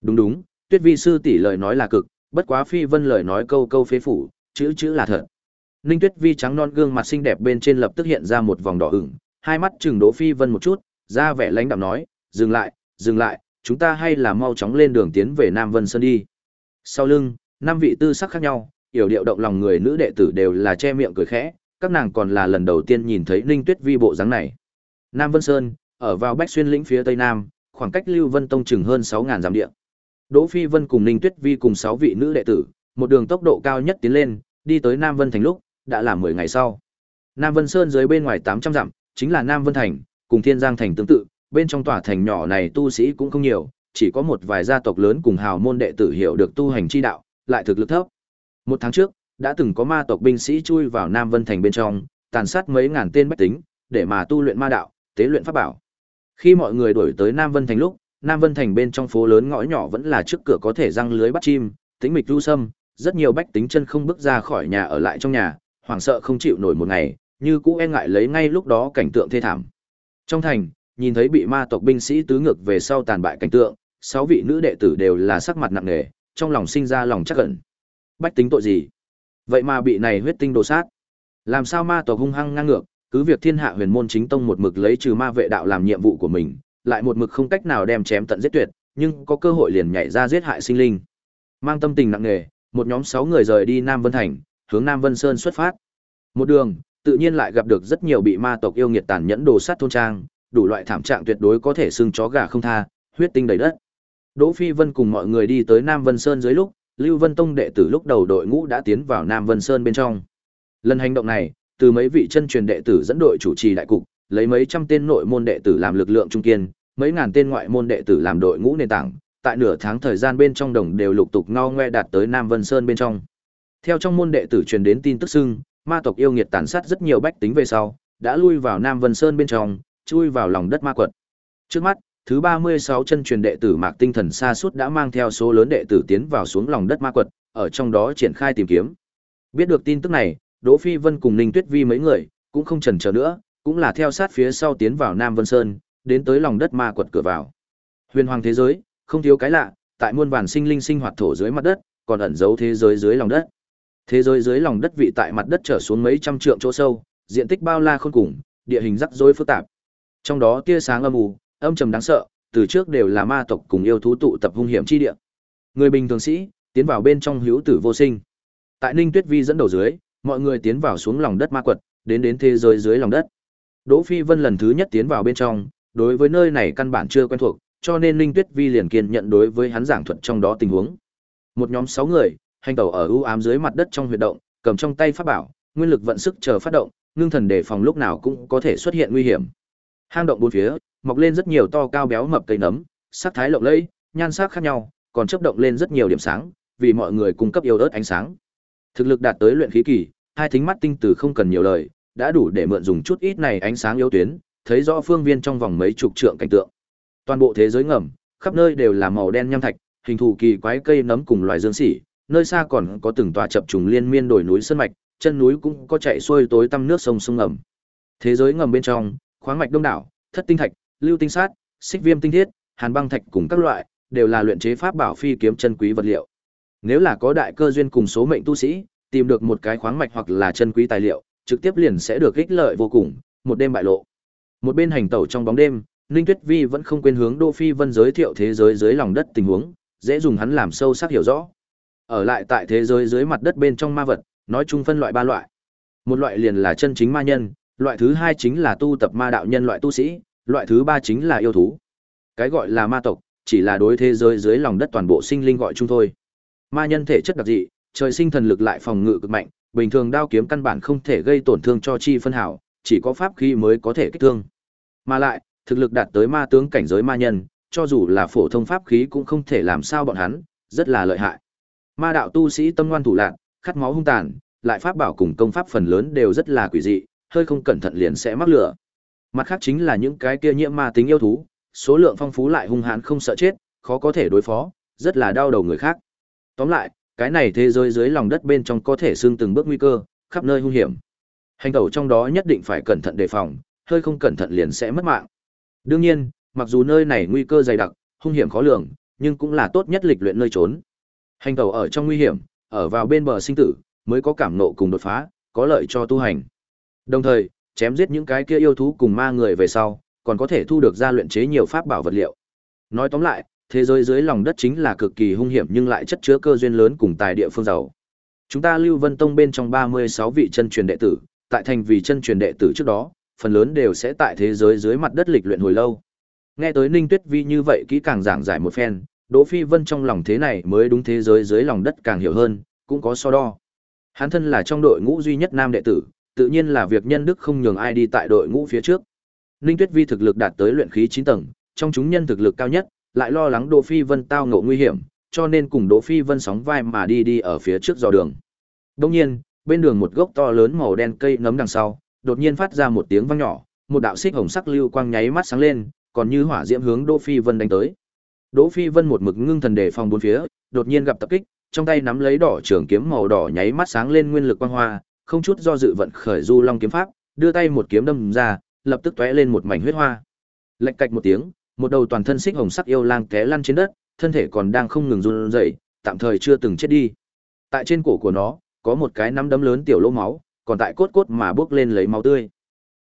Đúng đúng, Tuyết Vi sư tỷ lời nói là cực, bất quá Phi Vân lời nói câu câu phế phủ, chữ chữ là thật. Ninh Tuyết Vi trắng non gương mặt xinh đẹp bên trên lập tức hiện ra một vòng đỏ ửng, hai mắt chừng Đỗ Phi Vân một chút, ra vẻ lãnh đạm nói, "Dừng lại, dừng lại, chúng ta hay là mau chóng lên đường tiến về Nam Vân Sơn đi." Sau lưng, năm vị tư sắc khác nhau, yểu điệu động lòng người nữ đệ tử đều là che miệng cười khẽ, các nàng còn là lần đầu tiên nhìn thấy Ninh Tuyết Vi bộ dáng này. Nam Vân Sơn, ở vào Bách Xuyên lĩnh phía tây nam, khoảng cách Lưu Vân Tông chừng hơn 6000 dặm địa. Đỗ Phi Vân cùng Ninh Tuyết Vi cùng 6 vị nữ đệ tử, một đường tốc độ cao nhất tiến lên, đi tới Nam Vân thành lúc, đã là 10 ngày sau. Nam Vân Sơn dưới bên ngoài 800 dặm, chính là Nam Vân thành, cùng Thiên Giang thành tương tự, bên trong tòa thành nhỏ này tu sĩ cũng không nhiều, chỉ có một vài gia tộc lớn cùng hào môn đệ tử hiểu được tu hành chi đạo, lại thực lực thấp. Một tháng trước, đã từng có ma tộc binh sĩ chui vào Nam Vân thành bên trong, tàn sát mấy ngàn tên bách tính, để mà tu luyện ma đạo, tế luyện pháp bảo. Khi mọi người đuổi tới Nam Vân thành lúc, Nam Vân thành bên trong phố lớn ngõ nhỏ vẫn là trước cửa có thể răng lưới bắt chim, tính mịch du sâm, rất nhiều bách tính chân không bước ra khỏi nhà ở lại trong nhà, hoảng sợ không chịu nổi một ngày, như cũ e ngại lấy ngay lúc đó cảnh tượng thê thảm. Trong thành, nhìn thấy bị ma tộc binh sĩ tứ ngược về sau tàn bại cảnh tượng, sáu vị nữ đệ tử đều là sắc mặt nặng nề, trong lòng sinh ra lòng chắc ẩn. Bách tính tội gì? Vậy mà bị này huyết tinh đồ sát. Làm sao ma tộc hung hăng ngang ngược, cứ việc thiên hạ huyền môn chính tông một mực lấy trừ ma vệ đạo làm nhiệm vụ của mình, lại một mực không cách nào đem chém tận giết tuyệt, nhưng có cơ hội liền nhảy ra giết hại sinh linh. Mang tâm tình nặng nề, một nhóm sáu người rời đi Nam Vân Thành, hướng Nam Vân Sơn xuất phát. Một đường, tự nhiên lại gặp được rất nhiều bị ma tộc yêu nghiệt tàn nhẫn đồ sát thôn trang, đủ loại thảm trạng tuyệt đối có thể xưng chó gà không tha, huyết tinh đầy đất. Đỗ Phi Vân cùng mọi người đi tới Nam Vân Sơn dưới lúc, Lưu Vân Tông đệ tử lúc đầu đội ngũ đã tiến vào Nam Vân Sơn bên trong. Lần hành động này, từ mấy vị chân truyền đệ tử dẫn đội chủ trì đại cục, lấy mấy trăm tên nội môn đệ tử làm lực lượng trung kiên, mấy ngàn tên ngoại môn đệ tử làm đội ngũ nền tảng, tại nửa tháng thời gian bên trong đồng đều lục tục ngao ngoe đạt tới Nam Vân Sơn bên trong. Theo trong môn đệ tử truyền đến tin tức xưng, ma tộc yêu nghiệt tàn sát rất nhiều bách tính về sau, đã lui vào Nam Vân Sơn bên trong, chui vào lòng đất ma quật. Trước mắt, thứ 36 chân truyền đệ tử Mạc Tinh Thần xa suốt đã mang theo số lớn đệ tử tiến vào xuống lòng đất ma quật, ở trong đó triển khai tìm kiếm. Biết được tin tức này, Đỗ Phi Vân cùng Ninh Tuyết Vi mấy người cũng không chần chờ nữa, cũng là theo sát phía sau tiến vào Nam Vân Sơn, đến tới lòng đất ma quật cửa vào. Huyền hoàng thế giới, không thiếu cái lạ, tại muôn vàn sinh linh sinh hoạt thổ dưới mặt đất, còn ẩn giấu thế giới dưới lòng đất. Thế giới dưới lòng đất vị tại mặt đất trở xuống mấy trăm trượng chỗ sâu, diện tích bao la khôn cùng, địa hình rắc rối phức tạp. Trong đó tia sáng âm u, âm trầm đáng sợ, từ trước đều là ma tộc cùng yêu thú tụ tập hung hiểm chi địa. Người bình thường sĩ, tiến vào bên trong hữu tử vô sinh. Tại Ninh Tuyết Vi dẫn đầu dưới, mọi người tiến vào xuống lòng đất ma quật, đến đến thế giới dưới lòng đất. Đỗ Phi Vân lần thứ nhất tiến vào bên trong, đối với nơi này căn bản chưa quen thuộc, cho nên Ninh Tuyết Vi liền kiên nhận đối với hắn giảng thuật trong đó tình huống. Một nhóm 6 người, hành tẩu ở u ám dưới mặt đất trong huyệt động, cầm trong tay pháp bảo, nguyên lực vận sức chờ phát động, ngưng thần đề phòng lúc nào cũng có thể xuất hiện nguy hiểm. Hang động bốn phía, mọc lên rất nhiều to cao béo mập cây nấm, sắc thái lộng lẫy, nhan sắc khác nhau, còn chớp động lên rất nhiều điểm sáng, vì mọi người cung cấp yêu ớt ánh sáng. Thực lực đạt tới luyện khí kỳ, hai thính mắt tinh tử không cần nhiều lời, đã đủ để mượn dùng chút ít này ánh sáng yếu tuyến, thấy rõ phương viên trong vòng mấy chục trượng cảnh tượng. Toàn bộ thế giới ngầm, khắp nơi đều là màu đen nham thạch, hình thù kỳ quái cây nấm cùng loài dương xỉ, nơi xa còn có từng tòa chập trùng liên miên đồi núi sơn mạch, chân núi cũng có chạy xuôi tối tăm nước sông sông ngầm. Thế giới ngầm bên trong, khoáng mạch đông đảo, thất tinh thạch, lưu tinh sát, xích viêm tinh thiết, hàn băng thạch cùng các loại, đều là luyện chế pháp bảo phi kiếm chân quý vật liệu. Nếu là có đại cơ duyên cùng số mệnh tu sĩ, tìm được một cái khoáng mạch hoặc là chân quý tài liệu, trực tiếp liền sẽ được ích lợi vô cùng, một đêm bại lộ. Một bên hành tẩu trong bóng đêm, Ninh Tuyết Vi vẫn không quên hướng Đỗ Phi Vân giới thiệu thế giới dưới lòng đất tình huống, dễ dùng hắn làm sâu sắc hiểu rõ. Ở lại tại thế giới dưới mặt đất bên trong ma vật, nói chung phân loại ba loại. Một loại liền là chân chính ma nhân, loại thứ hai chính là tu tập ma đạo nhân loại tu sĩ, loại thứ ba chính là yêu thú. Cái gọi là ma tộc, chỉ là đối thế giới dưới lòng đất toàn bộ sinh linh gọi chung thôi. Ma nhân thể chất đặc dị, trời sinh thần lực lại phòng ngự cực mạnh, bình thường đao kiếm căn bản không thể gây tổn thương cho chi phân hảo, chỉ có pháp khí mới có thể kích thương. Mà lại, thực lực đạt tới ma tướng cảnh giới ma nhân, cho dù là phổ thông pháp khí cũng không thể làm sao bọn hắn, rất là lợi hại. Ma đạo tu sĩ tâm ngoan thủ lạn, khát máu hung tàn, lại pháp bảo cùng công pháp phần lớn đều rất là quỷ dị, hơi không cẩn thận liền sẽ mắc lửa. Mặt khác chính là những cái kia nhiễm ma tính yêu thú, số lượng phong phú lại hung hãn không sợ chết, khó có thể đối phó, rất là đau đầu người khác. Tóm lại, cái này thế giới dưới lòng đất bên trong có thể xương từng bước nguy cơ, khắp nơi hung hiểm. Hành tẩu trong đó nhất định phải cẩn thận đề phòng, hơi không cẩn thận liền sẽ mất mạng. Đương nhiên, mặc dù nơi này nguy cơ dày đặc, hung hiểm khó lường, nhưng cũng là tốt nhất lịch luyện nơi trốn. Hành tẩu ở trong nguy hiểm, ở vào bên bờ sinh tử, mới có cảm nộ cùng đột phá, có lợi cho tu hành. Đồng thời, chém giết những cái kia yêu thú cùng ma người về sau, còn có thể thu được ra luyện chế nhiều pháp bảo vật liệu. Nói tóm lại, thế giới dưới lòng đất chính là cực kỳ hung hiểm nhưng lại chất chứa cơ duyên lớn cùng tài địa phương giàu. Chúng ta Lưu Vân Tông bên trong 36 vị chân truyền đệ tử, tại thành vì chân truyền đệ tử trước đó, phần lớn đều sẽ tại thế giới dưới mặt đất lịch luyện hồi lâu. Nghe tới Ninh Tuyết Vi như vậy kỹ càng giảng giải một phen, Đỗ Phi Vân trong lòng thế này mới đúng thế giới dưới lòng đất càng hiểu hơn, cũng có so đo. Hắn thân là trong đội ngũ duy nhất nam đệ tử, tự nhiên là việc nhân đức không nhường ai đi tại đội ngũ phía trước. Ninh Tuyết Vi thực lực đạt tới luyện khí 9 tầng, trong chúng nhân thực lực cao nhất, lại lo lắng Đỗ Phi Vân tao ngộ nguy hiểm, cho nên cùng Đỗ Phi Vân sóng vai mà đi đi ở phía trước dò đường. Đương nhiên, bên đường một gốc to lớn màu đen cây nấm đằng sau, đột nhiên phát ra một tiếng vang nhỏ, một đạo xích hồng sắc lưu quang nháy mắt sáng lên, còn như hỏa diễm hướng Đỗ Phi Vân đánh tới. Đỗ Phi Vân một mực ngưng thần đề phòng bốn phía, đột nhiên gặp tập kích, trong tay nắm lấy đỏ trường kiếm màu đỏ nháy mắt sáng lên nguyên lực quang hoa, không chút do dự vận khởi du long kiếm pháp, đưa tay một kiếm đâm ra, lập tức tóe lên một mảnh huyết hoa. Lệch cạch một tiếng, một đầu toàn thân xích hồng sắc yêu lang té lăn trên đất, thân thể còn đang không ngừng run rẩy, tạm thời chưa từng chết đi. Tại trên cổ của nó, có một cái nắm đấm lớn tiểu lỗ máu, còn tại cốt cốt mà bước lên lấy máu tươi.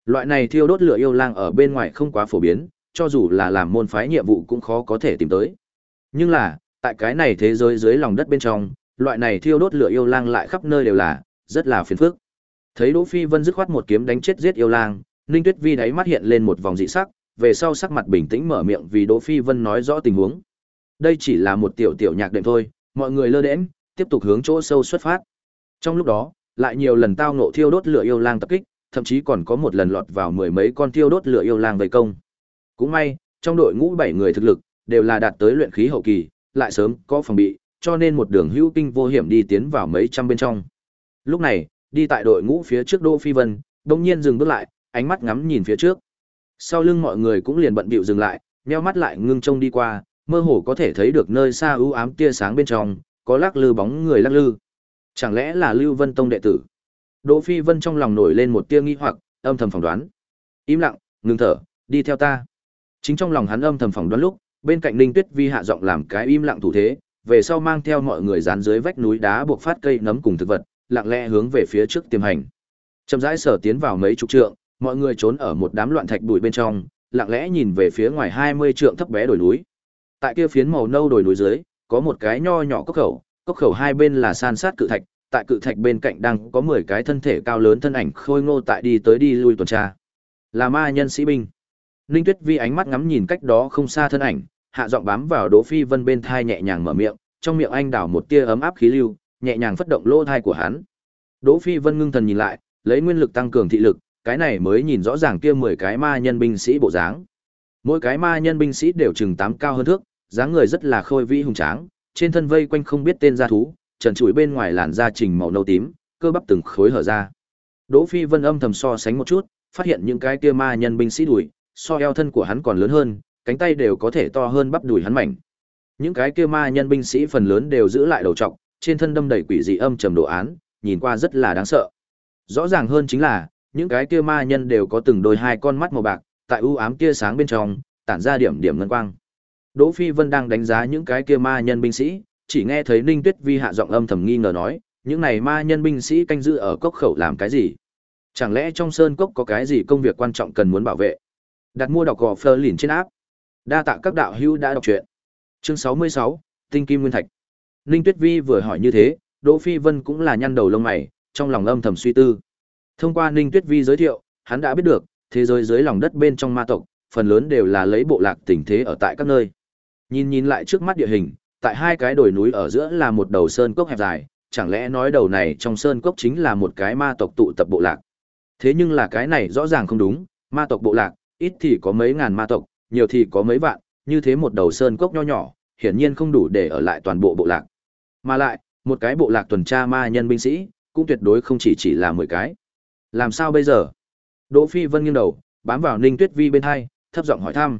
Loại này thiêu đốt lửa yêu lang ở bên ngoài không quá phổ biến, cho dù là làm môn phái nhiệm vụ cũng khó có thể tìm tới. Nhưng là, tại cái này thế giới dưới lòng đất bên trong, loại này thiêu đốt lửa yêu lang lại khắp nơi đều là, rất là phiền phức. Thấy Đỗ Phi Vân dứt khoát một kiếm đánh chết giết yêu lang, Ninh Tuyết Vi đáy mắt hiện lên một vòng dị sắc, về sau sắc mặt bình tĩnh mở miệng vì Đỗ Phi Vân nói rõ tình huống. Đây chỉ là một tiểu tiểu nhạc đệm thôi, mọi người lơ đễnh, tiếp tục hướng chỗ sâu xuất phát. Trong lúc đó, lại nhiều lần tao ngộ thiêu đốt lửa yêu lang tập kích, thậm chí còn có một lần lọt vào mười mấy con thiêu đốt lửa yêu lang vây công. Cũng may, trong đội ngũ bảy người thực lực đều là đạt tới luyện khí hậu kỳ, lại sớm có phòng bị, cho nên một đường hữu kinh vô hiểm đi tiến vào mấy trăm bên trong. Lúc này, đi tại đội ngũ phía trước Đỗ Phi Vân, đột nhiên dừng bước lại, ánh mắt ngắm nhìn phía trước. Sau lưng mọi người cũng liền bận bịu dừng lại, nheo mắt lại ngưng trông đi qua, mơ hồ có thể thấy được nơi xa ưu ám tia sáng bên trong, có lắc lư bóng người lắc lư. Chẳng lẽ là Lưu Vân Tông đệ tử? Đỗ Phi Vân trong lòng nổi lên một tia nghi hoặc, âm thầm phỏng đoán. Im lặng, ngừng thở, đi theo ta. Chính trong lòng hắn âm thầm phỏng đoán lúc, bên cạnh Ninh Tuyết Vi hạ giọng làm cái im lặng thủ thế, về sau mang theo mọi người dán dưới vách núi đá buộc phát cây nấm cùng thực vật, lặng lẽ hướng về phía trước tiềm hành. Chậm rãi sở tiến vào mấy chục trượng, mọi người trốn ở một đám loạn thạch bụi bên trong, lặng lẽ nhìn về phía ngoài 20 trượng thấp bé đồi núi. Tại kia phiến màu nâu đồi núi dưới, có một cái nho nhỏ cốc khẩu, cốc khẩu hai bên là san sát cự thạch, tại cự thạch bên cạnh đang có 10 cái thân thể cao lớn thân ảnh khôi ngô tại đi tới đi lui tuần tra. Là ma nhân sĩ binh. Ninh Tuyết Vi ánh mắt ngắm nhìn cách đó không xa thân ảnh, hạ giọng bám vào Đỗ Phi Vân bên thai nhẹ nhàng mở miệng, trong miệng anh đảo một tia ấm áp khí lưu, nhẹ nhàng phất động lỗ thai của hắn. Đỗ Phi Vân ngưng thần nhìn lại, lấy nguyên lực tăng cường thị lực, cái này mới nhìn rõ ràng kia 10 cái ma nhân binh sĩ bộ dáng. Mỗi cái ma nhân binh sĩ đều chừng tám cao hơn thước, dáng người rất là khôi vĩ hùng tráng, trên thân vây quanh không biết tên gia thú, trần trụi bên ngoài làn da trình màu nâu tím, cơ bắp từng khối hở ra. Đỗ Phi Vân âm thầm so sánh một chút, phát hiện những cái kia ma nhân binh sĩ đùi, so eo thân của hắn còn lớn hơn, cánh tay đều có thể to hơn bắp đùi hắn mảnh. Những cái kia ma nhân binh sĩ phần lớn đều giữ lại đầu trọc, trên thân đâm đầy quỷ dị âm trầm đồ án, nhìn qua rất là đáng sợ. Rõ ràng hơn chính là, những cái kia ma nhân đều có từng đôi hai con mắt màu bạc, tại u ám kia sáng bên trong, tản ra điểm điểm ngân quang. Đỗ Phi Vân đang đánh giá những cái kia ma nhân binh sĩ, chỉ nghe thấy Ninh Tuyết Vi hạ giọng âm thầm nghi ngờ nói, những này ma nhân binh sĩ canh giữ ở cốc khẩu làm cái gì? Chẳng lẽ trong sơn cốc có cái gì công việc quan trọng cần muốn bảo vệ? Đặt mua đọc gò phơ lìn trên áp. Đa tạ các đạo hữu đã đọc truyện. Chương 66, Tinh Kim Nguyên Thạch. Ninh Tuyết Vi vừa hỏi như thế, Đỗ Phi Vân cũng là nhăn đầu lông mày, trong lòng âm thầm suy tư. Thông qua Ninh Tuyết Vi giới thiệu, hắn đã biết được, thế giới dưới lòng đất bên trong ma tộc, phần lớn đều là lấy bộ lạc tình thế ở tại các nơi. Nhìn nhìn lại trước mắt địa hình, tại hai cái đồi núi ở giữa là một đầu sơn cốc hẹp dài, chẳng lẽ nói đầu này trong sơn cốc chính là một cái ma tộc tụ tập bộ lạc. Thế nhưng là cái này rõ ràng không đúng, ma tộc bộ lạc, ít thì có mấy ngàn ma tộc, nhiều thì có mấy vạn, như thế một đầu sơn cốc nho nhỏ, hiển nhiên không đủ để ở lại toàn bộ bộ lạc. Mà lại, một cái bộ lạc tuần tra ma nhân binh sĩ, cũng tuyệt đối không chỉ chỉ là 10 cái. Làm sao bây giờ? Đỗ Phi Vân nghiêng đầu, bám vào Ninh Tuyết Vi bên hai, thấp giọng hỏi thăm.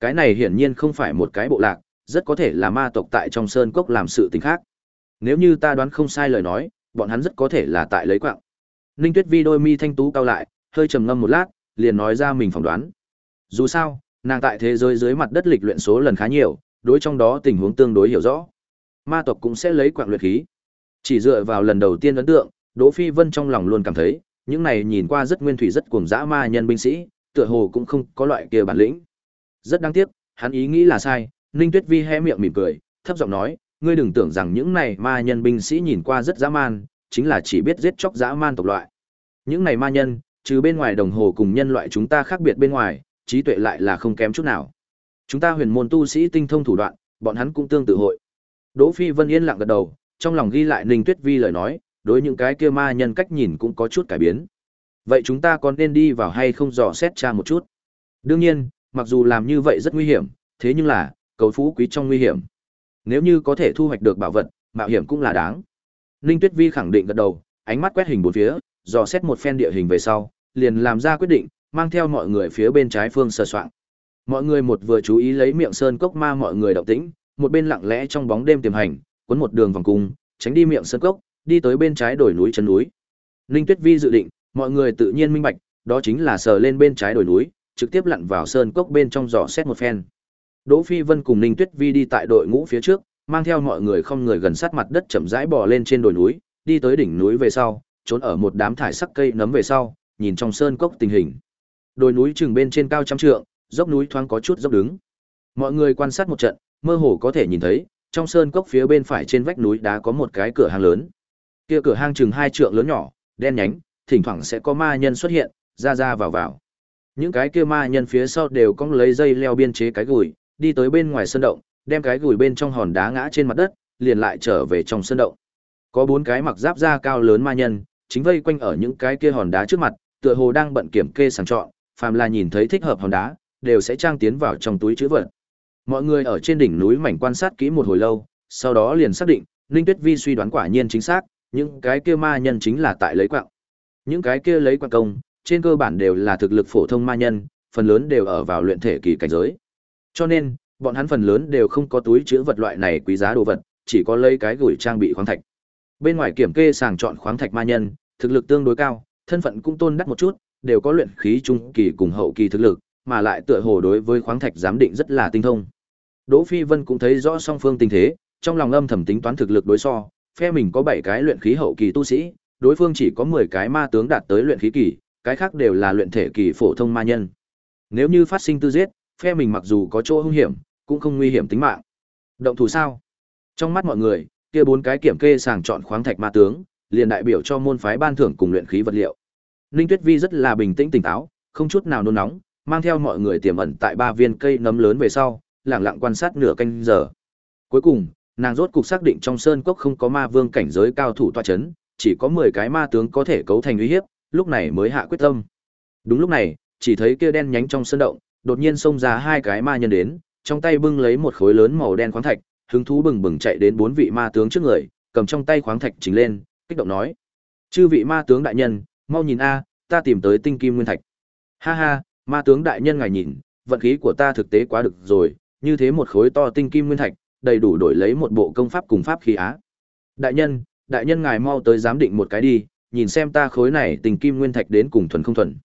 Cái này hiển nhiên không phải một cái bộ lạc, rất có thể là ma tộc tại trong sơn cốc làm sự tình khác. Nếu như ta đoán không sai lời nói, bọn hắn rất có thể là tại lấy quạng. Ninh Tuyết Vi đôi mi thanh tú cao lại, hơi trầm ngâm một lát, liền nói ra mình phỏng đoán. Dù sao, nàng tại thế giới dưới mặt đất lịch luyện số lần khá nhiều, đối trong đó tình huống tương đối hiểu rõ. Ma tộc cũng sẽ lấy quạng luyện khí. Chỉ dựa vào lần đầu tiên ấn tượng, Đỗ Phi Vân trong lòng luôn cảm thấy, những này nhìn qua rất nguyên thủy rất cuồng dã ma nhân binh sĩ, tựa hồ cũng không có loại kia bản lĩnh. Rất đáng tiếc, hắn ý nghĩ là sai, Ninh Tuyết Vi hé miệng mỉm cười, thấp giọng nói, ngươi đừng tưởng rằng những này ma nhân binh sĩ nhìn qua rất dã man, chính là chỉ biết giết chóc dã man tộc loại. Những này ma nhân, trừ bên ngoài đồng hồ cùng nhân loại chúng ta khác biệt bên ngoài, trí tuệ lại là không kém chút nào. Chúng ta huyền môn tu sĩ tinh thông thủ đoạn, bọn hắn cũng tương tự hội. Đỗ Phi Vân yên lặng gật đầu, trong lòng ghi lại Ninh Tuyết Vi lời nói, đối những cái kia ma nhân cách nhìn cũng có chút cải biến. Vậy chúng ta còn nên đi vào hay không dò xét tra một chút? Đương nhiên, mặc dù làm như vậy rất nguy hiểm, thế nhưng là, cầu phú quý trong nguy hiểm. Nếu như có thể thu hoạch được bảo vật, mạo hiểm cũng là đáng. Ninh Tuyết Vi khẳng định gật đầu, ánh mắt quét hình bốn phía, dò xét một phen địa hình về sau, liền làm ra quyết định, mang theo mọi người phía bên trái phương sơ soạn. Mọi người một vừa chú ý lấy miệng sơn cốc ma mọi người động tĩnh, một bên lặng lẽ trong bóng đêm tiềm hành, cuốn một đường vòng cung, tránh đi miệng sơn cốc, đi tới bên trái đồi núi chân núi. Ninh Tuyết Vi dự định, mọi người tự nhiên minh bạch, đó chính là sờ lên bên trái đồi núi, trực tiếp lặn vào sơn cốc bên trong dò xét một phen. Đỗ Phi Vân cùng Ninh Tuyết Vi đi tại đội ngũ phía trước, mang theo mọi người không người gần sát mặt đất chậm rãi bò lên trên đồi núi, đi tới đỉnh núi về sau, trốn ở một đám thải sắc cây nấm về sau, nhìn trong sơn cốc tình hình. Đồi núi chừng bên trên cao trăm trượng, dốc núi thoáng có chút dốc đứng. Mọi người quan sát một trận, mơ hồ có thể nhìn thấy, trong sơn cốc phía bên phải trên vách núi đá có một cái cửa hàng lớn. Kia cửa hang chừng hai trượng lớn nhỏ, đen nhánh, thỉnh thoảng sẽ có ma nhân xuất hiện, ra ra vào vào. Những cái kia ma nhân phía sau đều cong lấy dây leo biên chế cái gùi, đi tới bên ngoài sân động, đem cái gùi bên trong hòn đá ngã trên mặt đất, liền lại trở về trong sân động. Có bốn cái mặc giáp da cao lớn ma nhân, chính vây quanh ở những cái kia hòn đá trước mặt, tựa hồ đang bận kiểm kê sàng chọn, phàm là nhìn thấy thích hợp hòn đá, đều sẽ trang tiến vào trong túi chữ vật. Mọi người ở trên đỉnh núi mảnh quan sát kỹ một hồi lâu, sau đó liền xác định, Linh Tuyết Vi suy đoán quả nhiên chính xác, những cái kia ma nhân chính là tại lấy quạng. Những cái kia lấy quạng công, trên cơ bản đều là thực lực phổ thông ma nhân, phần lớn đều ở vào luyện thể kỳ cảnh giới. Cho nên, bọn hắn phần lớn đều không có túi chứa vật loại này quý giá đồ vật, chỉ có lấy cái gửi trang bị khoáng thạch. Bên ngoài kiểm kê sàng chọn khoáng thạch ma nhân, thực lực tương đối cao, thân phận cũng tôn đắt một chút, đều có luyện khí trung kỳ cùng hậu kỳ thực lực, mà lại tựa hồ đối với khoáng thạch giám định rất là tinh thông. Đỗ Phi Vân cũng thấy rõ song phương tình thế, trong lòng âm thầm tính toán thực lực đối so, phe mình có 7 cái luyện khí hậu kỳ tu sĩ, đối phương chỉ có 10 cái ma tướng đạt tới luyện khí kỳ, cái khác đều là luyện thể kỳ phổ thông ma nhân. Nếu như phát sinh tư giết, phe mình mặc dù có chỗ hung hiểm, cũng không nguy hiểm tính mạng. Động thủ sao? Trong mắt mọi người, kia bốn cái kiểm kê sàng chọn khoáng thạch ma tướng, liền đại biểu cho môn phái ban thưởng cùng luyện khí vật liệu. Ninh Tuyết Vi rất là bình tĩnh tỉnh táo, không chút nào nôn nóng, mang theo mọi người tiềm ẩn tại ba viên cây nấm lớn về sau, lặng lặng quan sát nửa canh giờ. Cuối cùng, nàng rốt cục xác định trong sơn cốc không có ma vương cảnh giới cao thủ toa chấn, chỉ có 10 cái ma tướng có thể cấu thành uy hiếp, lúc này mới hạ quyết tâm. Đúng lúc này, chỉ thấy kia đen nhánh trong sơn động, đột nhiên xông ra hai cái ma nhân đến, trong tay bưng lấy một khối lớn màu đen khoáng thạch, hứng thú bừng bừng chạy đến bốn vị ma tướng trước người, cầm trong tay khoáng thạch chính lên, kích động nói: "Chư vị ma tướng đại nhân, mau nhìn a, ta tìm tới tinh kim nguyên thạch." Ha ha, ma tướng đại nhân ngài nhìn, vận khí của ta thực tế quá được rồi, như thế một khối to tinh kim nguyên thạch, đầy đủ đổi lấy một bộ công pháp cùng pháp khí á. Đại nhân, đại nhân ngài mau tới giám định một cái đi, nhìn xem ta khối này tình kim nguyên thạch đến cùng thuần không thuần.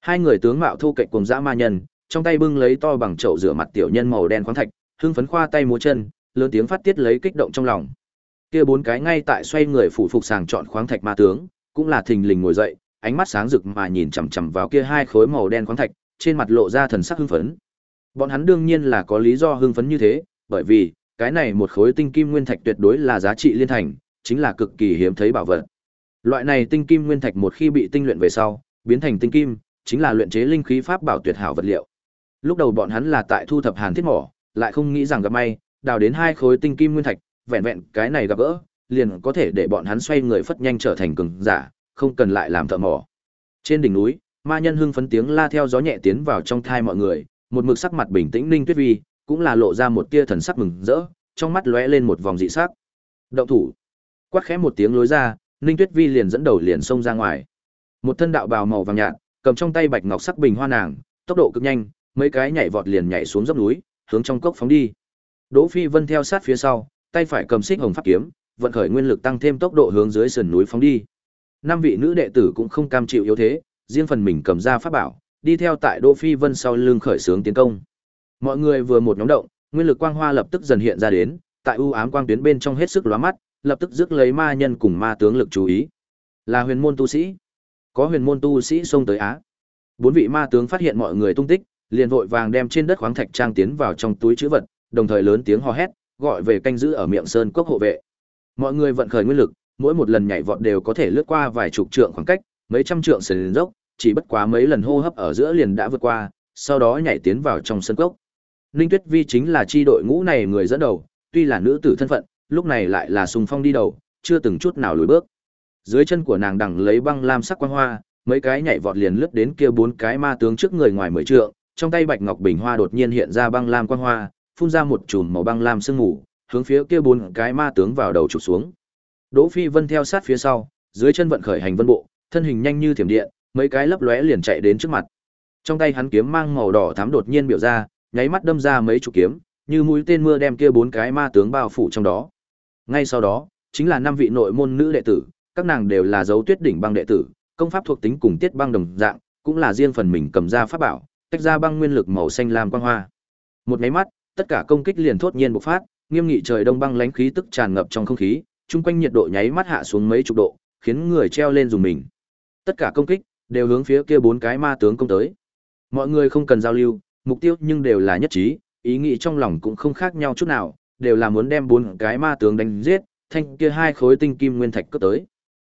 Hai người tướng mạo thu cạnh cùng dã ma nhân, trong tay bưng lấy to bằng chậu rửa mặt tiểu nhân màu đen khoáng thạch, hưng phấn khoa tay múa chân, lớn tiếng phát tiết lấy kích động trong lòng. Kia bốn cái ngay tại xoay người phủ phục sàng chọn khoáng thạch ma tướng, cũng là thình lình ngồi dậy, ánh mắt sáng rực mà nhìn chằm chằm vào kia hai khối màu đen khoáng thạch, trên mặt lộ ra thần sắc hưng phấn. Bọn hắn đương nhiên là có lý do hưng phấn như thế, bởi vì cái này một khối tinh kim nguyên thạch tuyệt đối là giá trị liên thành, chính là cực kỳ hiếm thấy bảo vật. Loại này tinh kim nguyên thạch một khi bị tinh luyện về sau, biến thành tinh kim, chính là luyện chế linh khí pháp bảo tuyệt hảo vật liệu. Lúc đầu bọn hắn là tại thu thập hàn thiết mỏ, lại không nghĩ rằng gặp may, đào đến hai khối tinh kim nguyên thạch, vẹn vẹn cái này gặp gỡ, liền có thể để bọn hắn xoay người phất nhanh trở thành cường giả, không cần lại làm thợ mỏ. Trên đỉnh núi, ma nhân hưng phấn tiếng la theo gió nhẹ tiến vào trong thai mọi người, một mực sắc mặt bình tĩnh Ninh Tuyết Vi, cũng là lộ ra một tia thần sắc mừng rỡ, trong mắt lóe lên một vòng dị sắc. Động thủ. Quát khẽ một tiếng lối ra, Ninh Tuyết Vi liền dẫn đầu liền xông ra ngoài. Một thân đạo bào màu vàng nhạt, cầm trong tay bạch ngọc sắc bình hoa nàng, tốc độ cực nhanh, mấy cái nhảy vọt liền nhảy xuống dốc núi, hướng trong cốc phóng đi. Đỗ Phi Vân theo sát phía sau, tay phải cầm xích hồng pháp kiếm, vận khởi nguyên lực tăng thêm tốc độ hướng dưới sườn núi phóng đi. Năm vị nữ đệ tử cũng không cam chịu yếu thế, riêng phần mình cầm ra pháp bảo, đi theo tại Đỗ Phi Vân sau lưng khởi sướng tiến công. Mọi người vừa một nhóm động, Nguyên lực quang hoa lập tức dần hiện ra đến, tại u ám quang tuyến bên trong hết sức lóa mắt, lập tức rước lấy ma nhân cùng ma tướng lực chú ý. Là huyền môn tu sĩ. Có huyền môn tu sĩ xông tới á. Bốn vị ma tướng phát hiện mọi người tung tích, liền vội vàng đem trên đất khoáng thạch trang tiến vào trong túi trữ vật, đồng thời lớn tiếng hò hét, gọi về canh giữ ở miệng sơn cốc hộ vệ. Mọi người vận khởi nguyên lực, mỗi một lần nhảy vọt đều có thể lướt qua vài chục trượng khoảng cách, mấy trăm trượng sườn dốc, chỉ bất quá mấy lần hô hấp ở giữa liền đã vượt qua, sau đó nhảy tiến vào trong sân cốc. Ninh Tuyết Vi chính là chi đội ngũ này người dẫn đầu, tuy là nữ tử thân phận, lúc này lại là sùng phong đi đầu, chưa từng chút nào lùi bước. Dưới chân của nàng đằng lấy băng lam sắc quang hoa, mấy cái nhảy vọt liền lướt đến kia bốn cái ma tướng trước người ngoài mười trượng, trong tay bạch ngọc bình hoa đột nhiên hiện ra băng lam quang hoa, phun ra một chùm màu băng lam sương mù, hướng phía kia bốn cái ma tướng vào đầu chụp xuống. Đỗ Phi Vân theo sát phía sau, dưới chân vận khởi hành vân bộ, thân hình nhanh như thiểm điện, mấy cái lấp lóe liền chạy đến trước mặt. Trong tay hắn kiếm mang màu đỏ thắm đột nhiên biểu ra, nháy mắt đâm ra mấy chục kiếm, như mũi tên mưa đem kia bốn cái ma tướng bao phủ trong đó. Ngay sau đó, chính là năm vị nội môn nữ đệ tử, các nàng đều là dấu tuyết đỉnh băng đệ tử, công pháp thuộc tính cùng tiết băng đồng dạng, cũng là riêng phần mình cầm ra pháp bảo, tách ra băng nguyên lực màu xanh lam quang hoa. Một cái mắt, tất cả công kích liền thốt nhiên bộc phát, nghiêm nghị trời đông băng lãnh khí tức tràn ngập trong không khí, chung quanh nhiệt độ nháy mắt hạ xuống mấy chục độ, khiến người treo lên dùng mình. Tất cả công kích đều hướng phía kia bốn cái ma tướng công tới. Mọi người không cần giao lưu, mục tiêu nhưng đều là nhất trí, ý nghĩ trong lòng cũng không khác nhau chút nào, đều là muốn đem bốn cái ma tướng đánh giết, thanh kia hai khối tinh kim nguyên thạch cướp tới.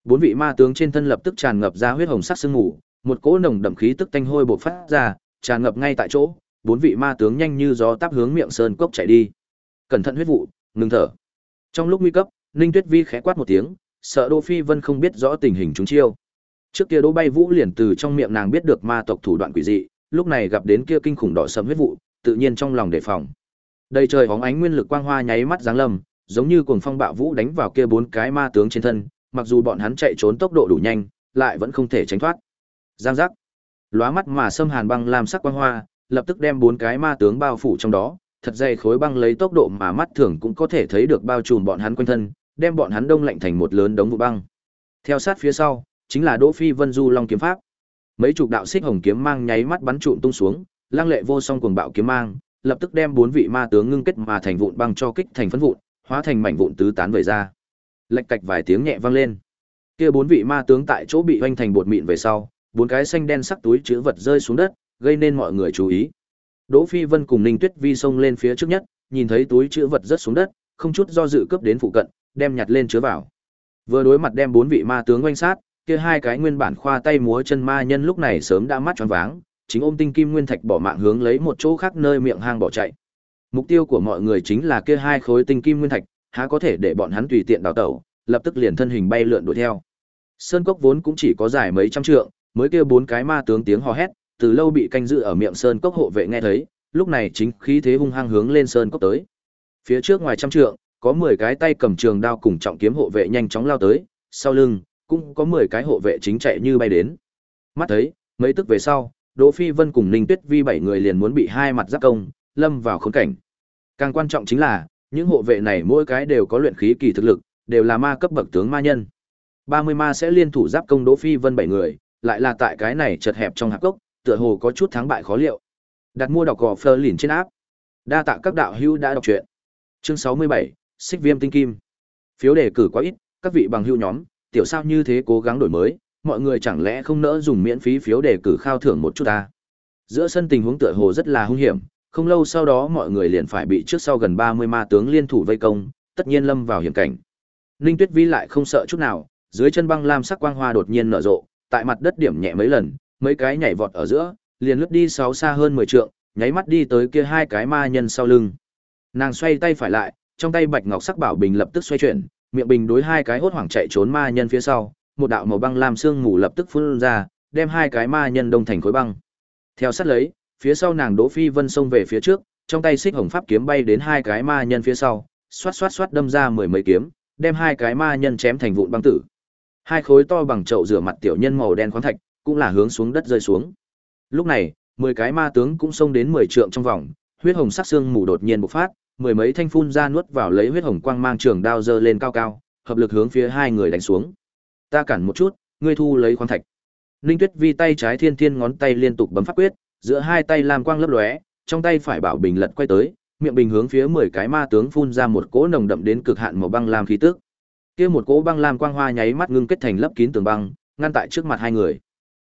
Bốn vị ma tướng trên thân lập tức tràn ngập ra huyết hồng sắc sương mù, một cỗ nồng đậm khí tức tanh hôi bộc phát ra, tràn ngập ngay tại chỗ, bốn vị ma tướng nhanh như gió táp hướng miệng sơn cốc chạy đi. Cẩn thận huyết vụ, ngừng thở. Trong lúc nguy cấp, Ninh Tuyết Vi khẽ quát một tiếng, sợ Đỗ Phi Vân không biết rõ tình hình chúng chiêu. Trước kia Đỗ Bay Vũ liền từ trong miệng nàng biết được ma tộc thủ đoạn quỷ dị, lúc này gặp đến kia kinh khủng đỏ sẫm huyết vụ, tự nhiên trong lòng đề phòng. Đây trời hóng ánh nguyên lực quang hoa nháy mắt giáng lâm, giống như cuồng phong bạo vũ đánh vào kia bốn cái ma tướng trên thân, mặc dù bọn hắn chạy trốn tốc độ đủ nhanh, lại vẫn không thể tránh thoát. Giang giác. Lóa mắt mà xâm hàn băng làm sắc quang hoa, lập tức đem bốn cái ma tướng bao phủ trong đó, thật dày khối băng lấy tốc độ mà mắt thường cũng có thể thấy được bao trùm bọn hắn quanh thân, đem bọn hắn đông lạnh thành một lớn đống vụ băng. Theo sát phía sau, chính là Đỗ Phi Vân Du Long kiếm pháp. Mấy chục đạo xích hồng kiếm mang nháy mắt bắn trụm tung xuống, lang lệ vô song cuồng bạo kiếm mang, lập tức đem bốn vị ma tướng ngưng kết mà thành vụn băng cho kích thành phấn vụn, hóa thành mảnh vụn tứ tán về ra. Lạch cạch vài tiếng nhẹ vang lên. Kia bốn vị ma tướng tại chỗ bị hoành thành bột mịn về sau, bốn cái xanh đen sắc túi chứa vật rơi xuống đất, gây nên mọi người chú ý. Đỗ Phi Vân cùng Ninh Tuyết Vi xông lên phía trước nhất, nhìn thấy túi chứa vật rớt xuống đất, không chút do dự cướp đến phụ cận, đem nhặt lên chứa vào. Vừa đối mặt đem bốn vị ma tướng quanh sát, kia hai cái nguyên bản khoa tay múa chân ma nhân lúc này sớm đã mắt tròn váng, chính ôm tinh kim nguyên thạch bỏ mạng hướng lấy một chỗ khác nơi miệng hang bỏ chạy. Mục tiêu của mọi người chính là kia hai khối tinh kim nguyên thạch, há có thể để bọn hắn tùy tiện đào tẩu, lập tức liền thân hình bay lượn đuổi theo. Sơn cốc vốn cũng chỉ có dài mấy trăm trượng, mới kia bốn cái ma tướng tiếng hò hét, từ lâu bị canh giữ ở miệng sơn cốc hộ vệ nghe thấy, lúc này chính khí thế hung hăng hướng lên sơn cốc tới. Phía trước ngoài trăm trượng, có 10 cái tay cầm trường đao cùng trọng kiếm hộ vệ nhanh chóng lao tới, sau lưng cũng có 10 cái hộ vệ chính chạy như bay đến. Mắt thấy, mấy tức về sau, Đỗ Phi Vân cùng Ninh Tuyết Vi bảy người liền muốn bị hai mặt giáp công, lâm vào khốn cảnh. Càng quan trọng chính là, những hộ vệ này mỗi cái đều có luyện khí kỳ thực lực, đều là ma cấp bậc tướng ma nhân. 30 ma sẽ liên thủ giáp công Đỗ Phi Vân bảy người, lại là tại cái này chật hẹp trong hạp cốc, tựa hồ có chút thắng bại khó liệu. Đặt mua đọc gò Fleur lìn trên áp. Đa tạ các đạo hữu đã đọc truyện. Chương 67, Xích Viêm tinh kim. Phiếu đề cử quá ít, các vị bằng hữu nhóm, tiểu sao như thế cố gắng đổi mới, mọi người chẳng lẽ không nỡ dùng miễn phí phiếu đề cử khao thưởng một chút ta. Giữa sân tình huống tựa hồ rất là hung hiểm, không lâu sau đó mọi người liền phải bị trước sau gần 30 ma tướng liên thủ vây công, tất nhiên lâm vào hiểm cảnh. Ninh Tuyết Vi lại không sợ chút nào, dưới chân băng lam sắc quang hoa đột nhiên nở rộ, tại mặt đất điểm nhẹ mấy lần, mấy cái nhảy vọt ở giữa, liền lướt đi sáu xa hơn 10 trượng, nháy mắt đi tới kia hai cái ma nhân sau lưng. Nàng xoay tay phải lại, trong tay bạch ngọc sắc bảo bình lập tức xoay chuyển, miệng bình đối hai cái hốt hoảng chạy trốn ma nhân phía sau, một đạo màu băng lam xương mù lập tức phun ra, đem hai cái ma nhân đông thành khối băng. Theo sát lấy, phía sau nàng Đỗ Phi Vân xông về phía trước, trong tay xích hồng pháp kiếm bay đến hai cái ma nhân phía sau, xoát xoát xoát đâm ra mười mấy kiếm, đem hai cái ma nhân chém thành vụn băng tử. Hai khối to bằng chậu rửa mặt tiểu nhân màu đen khoáng thạch, cũng là hướng xuống đất rơi xuống. Lúc này, mười cái ma tướng cũng xông đến mười trượng trong vòng, huyết hồng sắc xương mù đột nhiên bộc phát, mười mấy thanh phun ra nuốt vào lấy huyết hồng quang mang trường đao dơ lên cao cao, hợp lực hướng phía hai người đánh xuống. Ta cản một chút, ngươi thu lấy khoáng thạch. Ninh Tuyết Vi tay trái thiên thiên ngón tay liên tục bấm pháp quyết, giữa hai tay làm quang lấp lóe, trong tay phải bảo bình lật quay tới, miệng bình hướng phía 10 cái ma tướng phun ra một cỗ nồng đậm đến cực hạn màu băng lam khí tức. Kia một cỗ băng lam quang hoa nháy mắt ngưng kết thành lấp kín tường băng, ngăn tại trước mặt hai người.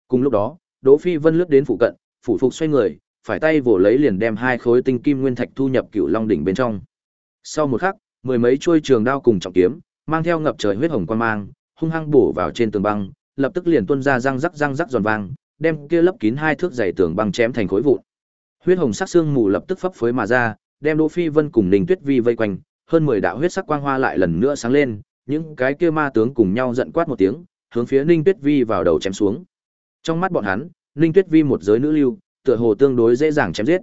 Cùng lúc đó, Đỗ Phi Vân lướt đến phụ cận, phủ phục xoay người, phải tay vồ lấy liền đem hai khối tinh kim nguyên thạch thu nhập Cựu Long đỉnh bên trong. Sau một khắc, mười mấy chuôi trường đao cùng trọng kiếm, mang theo ngập trời huyết hồng quang mang, hung hăng bổ vào trên tường băng, lập tức liền tuôn ra răng rắc răng rắc giòn vang, đem kia lấp kín hai thước dày tường băng chém thành khối vụn. Huyết hồng sắc xương mù lập tức phấp phới mà ra, đem Đỗ Phi Vân cùng Ninh Tuyết Vi vây quanh, hơn 10 đạo huyết sắc quang hoa lại lần nữa sáng lên, những cái kia ma tướng cùng nhau giận quát một tiếng, hướng phía Ninh Tuyết Vi vào đầu chém xuống. Trong mắt bọn hắn, Ninh Tuyết Vi một giới nữ lưu, tựa hồ tương đối dễ dàng chém giết.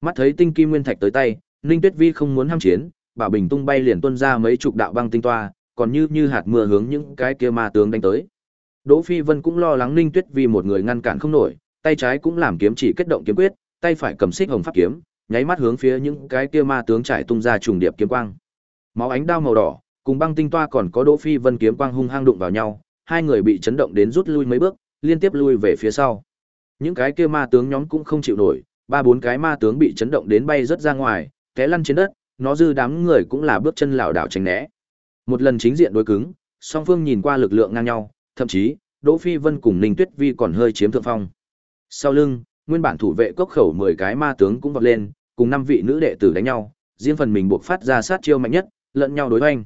Mắt thấy tinh kim nguyên thạch tới tay, Ninh Tuyết Vi không muốn ham chiến, bảo bình tung bay liền tuôn ra mấy chục đạo băng tinh toa, còn như như hạt mưa hướng những cái kia ma tướng đánh tới. Đỗ Phi Vân cũng lo lắng Ninh Tuyết Vi một người ngăn cản không nổi, tay trái cũng làm kiếm chỉ kết động kiếm quyết, tay phải cầm xích hồng pháp kiếm, nháy mắt hướng phía những cái kia ma tướng trải tung ra trùng điệp kiếm quang. Máu ánh đao màu đỏ, cùng băng tinh toa còn có Đỗ Phi Vân kiếm quang hung hăng đụng vào nhau, hai người bị chấn động đến rút lui mấy bước, liên tiếp lui về phía sau. Những cái kia ma tướng nhóm cũng không chịu nổi, ba bốn cái ma tướng bị chấn động đến bay rất ra ngoài, té lăn trên đất, nó dư đám người cũng là bước chân lảo đảo tránh né. Một lần chính diện đối cứng, song phương nhìn qua lực lượng ngang nhau, thậm chí, Đỗ Phi Vân cùng Ninh Tuyết Vi còn hơi chiếm thượng phong. Sau lưng, nguyên bản thủ vệ cốc khẩu 10 cái ma tướng cũng vọt lên, cùng năm vị nữ đệ tử đánh nhau, riêng phần mình buộc phát ra sát chiêu mạnh nhất, lẫn nhau đối hoành.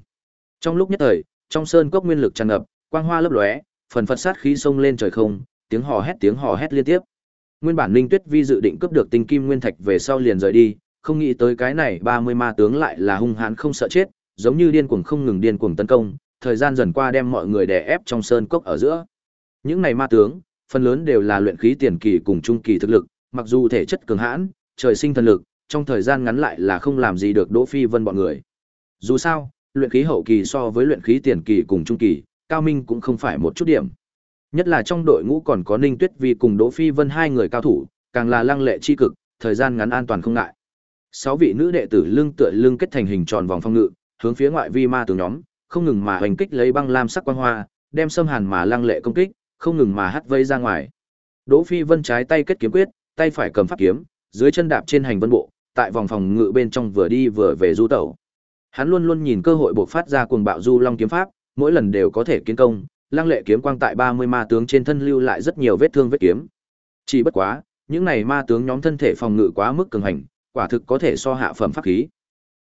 Trong lúc nhất thời, trong sơn cốc nguyên lực tràn ngập, quang hoa lấp lóe, phần phật sát khí xông lên trời không, tiếng hò hét tiếng hò hét liên tiếp. Nguyên bản Ninh Tuyết Vi dự định cướp được tinh kim nguyên thạch về sau liền rời đi, không nghĩ tới cái này 30 ma tướng lại là hung hãn không sợ chết, giống như điên cuồng không ngừng điên cuồng tấn công, thời gian dần qua đem mọi người đè ép trong sơn cốc ở giữa. Những này ma tướng, phần lớn đều là luyện khí tiền kỳ cùng trung kỳ thực lực, mặc dù thể chất cường hãn, trời sinh thần lực, trong thời gian ngắn lại là không làm gì được Đỗ Phi Vân bọn người. Dù sao, luyện khí hậu kỳ so với luyện khí tiền kỳ cùng trung kỳ, cao minh cũng không phải một chút điểm. Nhất là trong đội ngũ còn có Ninh Tuyết Vi cùng Đỗ Phi Vân hai người cao thủ, càng là lăng lệ chi cực, thời gian ngắn an toàn không ngại. Sáu vị nữ đệ tử lưng tựa lưng kết thành hình tròn vòng phong ngự, hướng phía ngoại vi ma tướng nhóm, không ngừng mà hành kích lấy băng lam sắc quang hoa, đem xâm hàn mà lăng lệ công kích, không ngừng mà hất vây ra ngoài. Đỗ Phi Vân trái tay kết kiếm quyết, tay phải cầm pháp kiếm, dưới chân đạp trên hành vân bộ, tại vòng phòng ngự bên trong vừa đi vừa về du tẩu. Hắn luôn luôn nhìn cơ hội bộc phát ra cuồng bạo du long kiếm pháp, mỗi lần đều có thể kiến công, lăng lệ kiếm quang tại 30 ma tướng trên thân lưu lại rất nhiều vết thương vết kiếm. Chỉ bất quá, những này ma tướng nhóm thân thể phòng ngự quá mức cường hành, quả thực có thể so hạ phẩm pháp khí.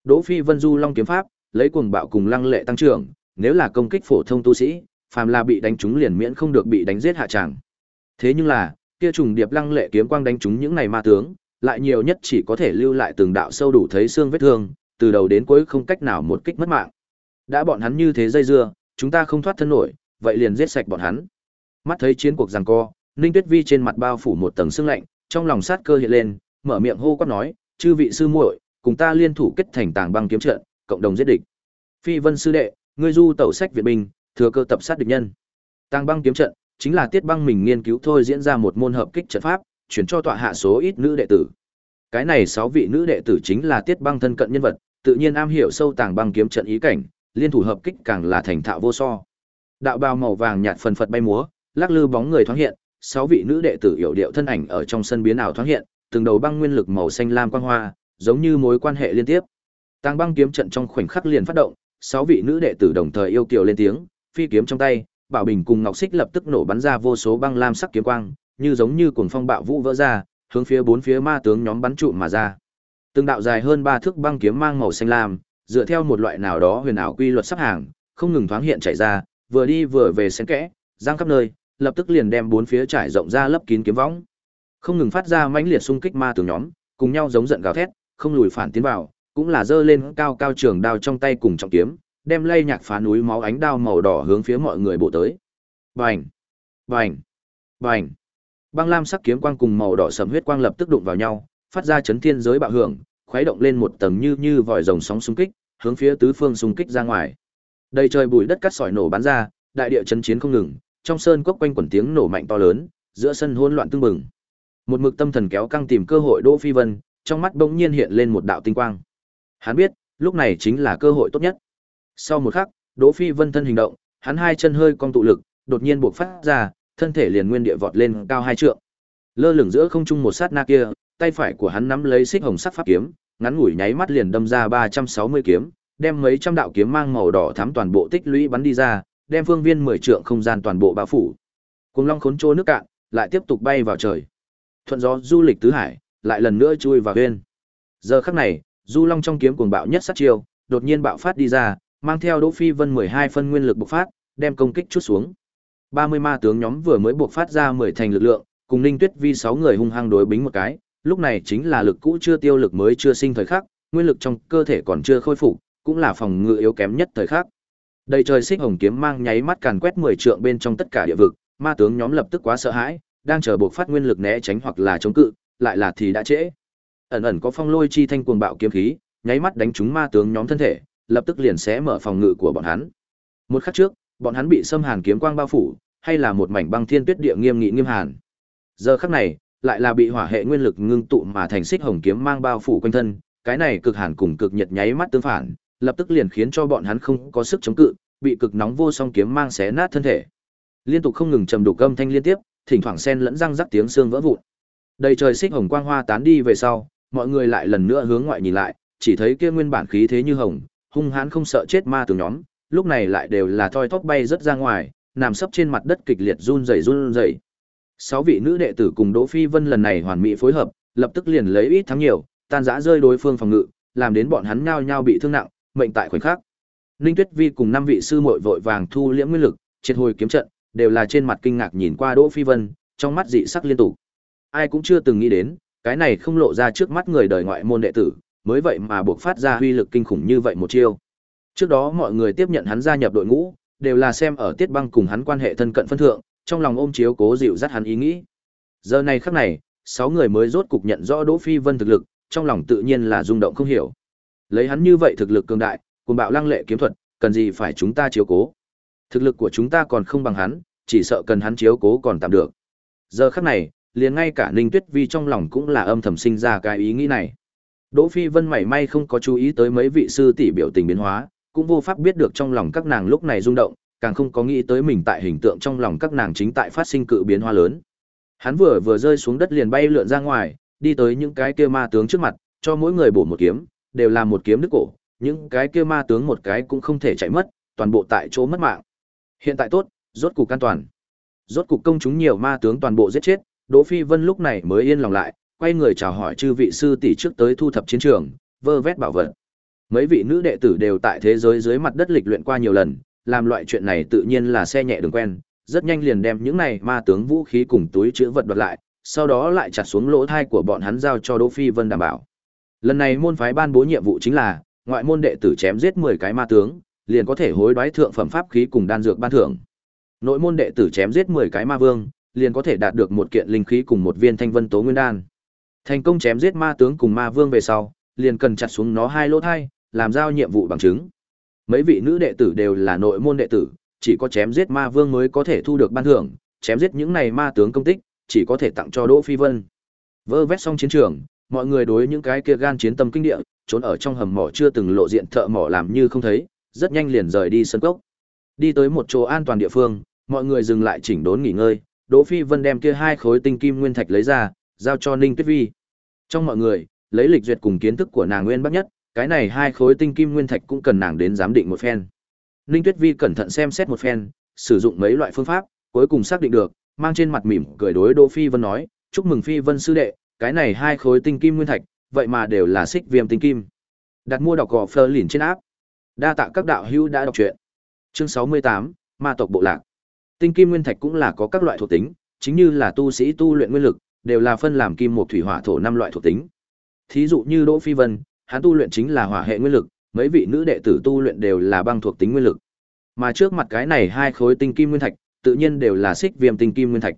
Đỗ Phi Vân du long kiếm pháp, lấy cuồng bạo cùng lăng lệ tăng trưởng, nếu là công kích phổ thông tu sĩ, phàm là bị đánh trúng liền miễn không được bị đánh giết hạ trạng. Thế nhưng là, kia trùng điệp lăng lệ kiếm quang đánh trúng những này ma tướng, lại nhiều nhất chỉ có thể lưu lại từng đạo sâu đủ thấy xương vết thương, từ đầu đến cuối không cách nào một kích mất mạng. Đã bọn hắn như thế dây dưa, chúng ta không thoát thân nổi, vậy liền giết sạch bọn hắn. Mắt thấy chiến cuộc giằng co, Ninh Tuyết Vi trên mặt bao phủ một tầng sương lạnh, trong lòng sát cơ hiện lên, mở miệng hô quát nói, "Chư vị sư muội, cùng ta liên thủ kết thành tàng băng kiếm trận, cộng đồng giết địch." Phi Vân sư đệ, ngươi du tẩu sách viện binh, thừa cơ tập sát địch nhân. Tàng băng kiếm trận chính là Tiết Băng mình nghiên cứu thôi diễn ra một môn hợp kích trận pháp, chuyển cho tọa hạ số ít nữ đệ tử. Cái này sáu vị nữ đệ tử chính là Tiết Băng thân cận nhân vật, tự nhiên am hiểu sâu tàng băng kiếm trận ý cảnh, liên thủ hợp kích càng là thành thạo vô so. Đạo bào màu vàng nhạt phần phật bay múa, lắc lư bóng người thoáng hiện, sáu vị nữ đệ tử hiểu điệu thân ảnh ở trong sân biến ảo thoáng hiện, từng đầu băng nguyên lực màu xanh lam quang hoa, giống như mối quan hệ liên tiếp. Tàng băng kiếm trận trong khoảnh khắc liền phát động, sáu vị nữ đệ tử đồng thời yêu kiều lên tiếng, phi kiếm trong tay, Bảo Bình cùng Ngọc Xích lập tức nổ bắn ra vô số băng lam sắc kiếm quang, như giống như cuồng phong bạo vũ vỡ ra, hướng phía bốn phía ma tướng nhóm bắn trụ mà ra. Từng đạo dài hơn ba thước băng kiếm mang màu xanh lam, dựa theo một loại nào đó huyền ảo quy luật sắp hàng, không ngừng thoáng hiện chạy ra, vừa đi vừa về xen kẽ, giang khắp nơi, lập tức liền đem bốn phía trải rộng ra lấp kín kiếm võng. Không ngừng phát ra mãnh liệt xung kích ma tường nhóm, cùng nhau giống giận gào thét, không lùi phản tiến vào, cũng là giơ lên cao cao trường đao trong tay cùng trọng kiếm, đem lây nhạc phá núi máu ánh đao màu đỏ hướng phía mọi người bộ tới. Bành! Bành! Bành! Băng lam sắc kiếm quang cùng màu đỏ sẫm huyết quang lập tức đụng vào nhau, phát ra chấn thiên giới bạo hưởng, khuấy động lên một tầng như như vòi rồng sóng xung kích, hướng phía tứ phương xung kích ra ngoài. Đầy trời bụi đất cắt sỏi nổ bắn ra, đại địa chấn chiến không ngừng, trong sơn cốc quanh quẩn tiếng nổ mạnh to lớn, giữa sân hỗn loạn tương bừng. Một mực tâm thần kéo căng tìm cơ hội Đỗ Phi Vân, trong mắt bỗng nhiên hiện lên một đạo tinh quang. Hắn biết, lúc này chính là cơ hội tốt nhất. Sau một khắc, Đỗ Phi Vân thân hình động, hắn hai chân hơi cong tụ lực, đột nhiên buộc phát ra, thân thể liền nguyên địa vọt lên cao hai trượng. Lơ lửng giữa không trung một sát na kia, tay phải của hắn nắm lấy xích hồng sắc pháp kiếm, ngắn ngủi nháy mắt liền đâm ra 360 kiếm, đem mấy trăm đạo kiếm mang màu đỏ thắm toàn bộ tích lũy bắn đi ra, đem phương viên 10 trượng không gian toàn bộ bao phủ. Cùng long khốn trô nước cạn, lại tiếp tục bay vào trời. Thuận gió du lịch tứ hải, lại lần nữa chui vào huyên. Giờ khắc này, du long trong kiếm cuồng bạo nhất sát chiêu, đột nhiên bạo phát đi ra, mang theo Đỗ Phi Vân 12 phân nguyên lực bộc phát, đem công kích chút xuống. 30 ma tướng nhóm vừa mới bộc phát ra 10 thành lực lượng, cùng Ninh Tuyết Vi 6 người hung hăng đối bính một cái, lúc này chính là lực cũ chưa tiêu lực mới chưa sinh thời khắc, nguyên lực trong cơ thể còn chưa khôi phục, cũng là phòng ngự yếu kém nhất thời khắc. Đầy trời xích hồng kiếm mang nháy mắt càn quét 10 trượng bên trong tất cả địa vực, ma tướng nhóm lập tức quá sợ hãi, đang chờ buộc phát nguyên lực né tránh hoặc là chống cự, lại là thì đã trễ. Ẩn ẩn có phong lôi chi thanh cuồng bạo kiếm khí, nháy mắt đánh trúng ma tướng nhóm thân thể, lập tức liền xé mở phòng ngự của bọn hắn. Một khắc trước, bọn hắn bị xâm hàn kiếm quang bao phủ, hay là một mảnh băng thiên tuyết địa nghiêm nghị nghiêm hàn. Giờ khắc này, lại là bị hỏa hệ nguyên lực ngưng tụ mà thành xích hồng kiếm mang bao phủ quanh thân, cái này cực hàn cùng cực nhiệt nháy mắt tương phản, lập tức liền khiến cho bọn hắn không có sức chống cự, bị cực nóng vô song kiếm mang xé nát thân thể. Liên tục không ngừng trầm đục âm thanh liên tiếp, thỉnh thoảng xen lẫn răng rắc tiếng xương vỡ vụn. Đầy trời xích hồng quang hoa tán đi về sau, mọi người lại lần nữa hướng ngoại nhìn lại, chỉ thấy kia nguyên bản khí thế như hồng, hung hãn không sợ chết ma tường nhóm, lúc này lại đều là thoi thóp bay rất ra ngoài, nằm sấp trên mặt đất kịch liệt run rẩy run rẩy. Sáu vị nữ đệ tử cùng Đỗ Phi Vân lần này hoàn mỹ phối hợp, lập tức liền lấy ít thắng nhiều, tan rã rơi đối phương phòng ngự, làm đến bọn hắn nhao nhao bị thương nặng, mệnh tại khoảnh khắc. Ninh Tuyết Vi cùng năm vị sư muội vội vàng thu liễm nguyên lực, triệt hồi kiếm trận, đều là trên mặt kinh ngạc nhìn qua Đỗ Phi Vân, trong mắt dị sắc liên tục. Ai cũng chưa từng nghĩ đến, cái này không lộ ra trước mắt người đời ngoại môn đệ tử, mới vậy mà buộc phát ra huy lực kinh khủng như vậy một chiêu. Trước đó mọi người tiếp nhận hắn gia nhập đội ngũ, đều là xem ở Tiết Băng cùng hắn quan hệ thân cận phân thượng, trong lòng ôm chiếu cố dịu dắt hắn ý nghĩ. Giờ này khắc này, sáu người mới rốt cục nhận rõ Đỗ Phi Vân thực lực, trong lòng tự nhiên là rung động không hiểu. Lấy hắn như vậy thực lực cường đại, cùng bạo lăng lệ kiếm thuật, cần gì phải chúng ta chiếu cố? Thực lực của chúng ta còn không bằng hắn, chỉ sợ cần hắn chiếu cố còn tạm được. Giờ khắc này, liền ngay cả Ninh Tuyết Vi trong lòng cũng là âm thầm sinh ra cái ý nghĩ này. Đỗ Phi Vân mảy may không có chú ý tới mấy vị sư tỷ biểu tình biến hóa, cũng vô pháp biết được trong lòng các nàng lúc này rung động, càng không có nghĩ tới mình tại hình tượng trong lòng các nàng chính tại phát sinh cự biến hóa lớn. Hắn vừa vừa rơi xuống đất liền bay lượn ra ngoài, đi tới những cái kia ma tướng trước mặt, cho mỗi người bổ một kiếm, đều là một kiếm đứt cổ, những cái kia ma tướng một cái cũng không thể chạy mất, toàn bộ tại chỗ mất mạng. Hiện tại tốt, rốt cục an toàn. Rốt cục công chúng nhiều ma tướng toàn bộ giết chết, Đỗ Phi Vân lúc này mới yên lòng lại, quay người chào hỏi chư vị sư tỷ trước tới thu thập chiến trường, vơ vét bảo vật. Mấy vị nữ đệ tử đều tại thế giới dưới mặt đất lịch luyện qua nhiều lần, làm loại chuyện này tự nhiên là xe nhẹ đường quen, rất nhanh liền đem những này ma tướng vũ khí cùng túi chứa vật đoạt lại, sau đó lại chặt xuống lỗ thai của bọn hắn giao cho Đỗ Phi Vân đảm bảo. Lần này môn phái ban bố nhiệm vụ chính là, ngoại môn đệ tử chém giết 10 cái ma tướng, liền có thể hối đoái thượng phẩm pháp khí cùng đan dược ban thưởng. Nội môn đệ tử chém giết 10 cái ma vương, liền có thể đạt được một kiện linh khí cùng một viên thanh vân tố nguyên đan. Thành công chém giết ma tướng cùng ma vương về sau, liền cần chặt xuống nó hai lỗ thai, làm giao nhiệm vụ bằng chứng. Mấy vị nữ đệ tử đều là nội môn đệ tử, chỉ có chém giết ma vương mới có thể thu được ban thưởng, chém giết những này ma tướng công tích, chỉ có thể tặng cho Đỗ Phi Vân. Vơ vét xong chiến trường, mọi người đối những cái kia gan chiến tâm kinh địa, trốn ở trong hầm mỏ chưa từng lộ diện thợ mỏ làm như không thấy, rất nhanh liền rời đi sân cốc. Đi tới một chỗ an toàn địa phương, mọi người dừng lại chỉnh đốn nghỉ ngơi, Đỗ Phi Vân đem kia hai khối tinh kim nguyên thạch lấy ra, giao cho Ninh Tuyết Vi. Trong mọi người, lấy lịch duyệt cùng kiến thức của nàng nguyên bắc nhất, cái này hai khối tinh kim nguyên thạch cũng cần nàng đến giám định một phen. Ninh Tuyết Vi cẩn thận xem xét một phen, sử dụng mấy loại phương pháp, cuối cùng xác định được, mang trên mặt mỉm cười đối Đỗ Phi Vân nói, "Chúc mừng Phi Vân sư đệ, cái này hai khối tinh kim nguyên thạch, vậy mà đều là xích viêm tinh kim." Đặt mua đọc gò phơ lìn trên áp. Đa tạ các đạo hữu đã đọc truyện. Chương 68, Ma tộc bộ lạc. Tinh kim nguyên thạch cũng là có các loại thuộc tính, chính như là tu sĩ tu luyện nguyên lực, đều là phân làm kim một thủy hỏa thổ năm loại thuộc tính. Thí dụ như Đỗ Phi Vân, hắn tu luyện chính là hỏa hệ nguyên lực, mấy vị nữ đệ tử tu luyện đều là băng thuộc tính nguyên lực. Mà trước mặt cái này hai khối tinh kim nguyên thạch, tự nhiên đều là xích viêm tinh kim nguyên thạch.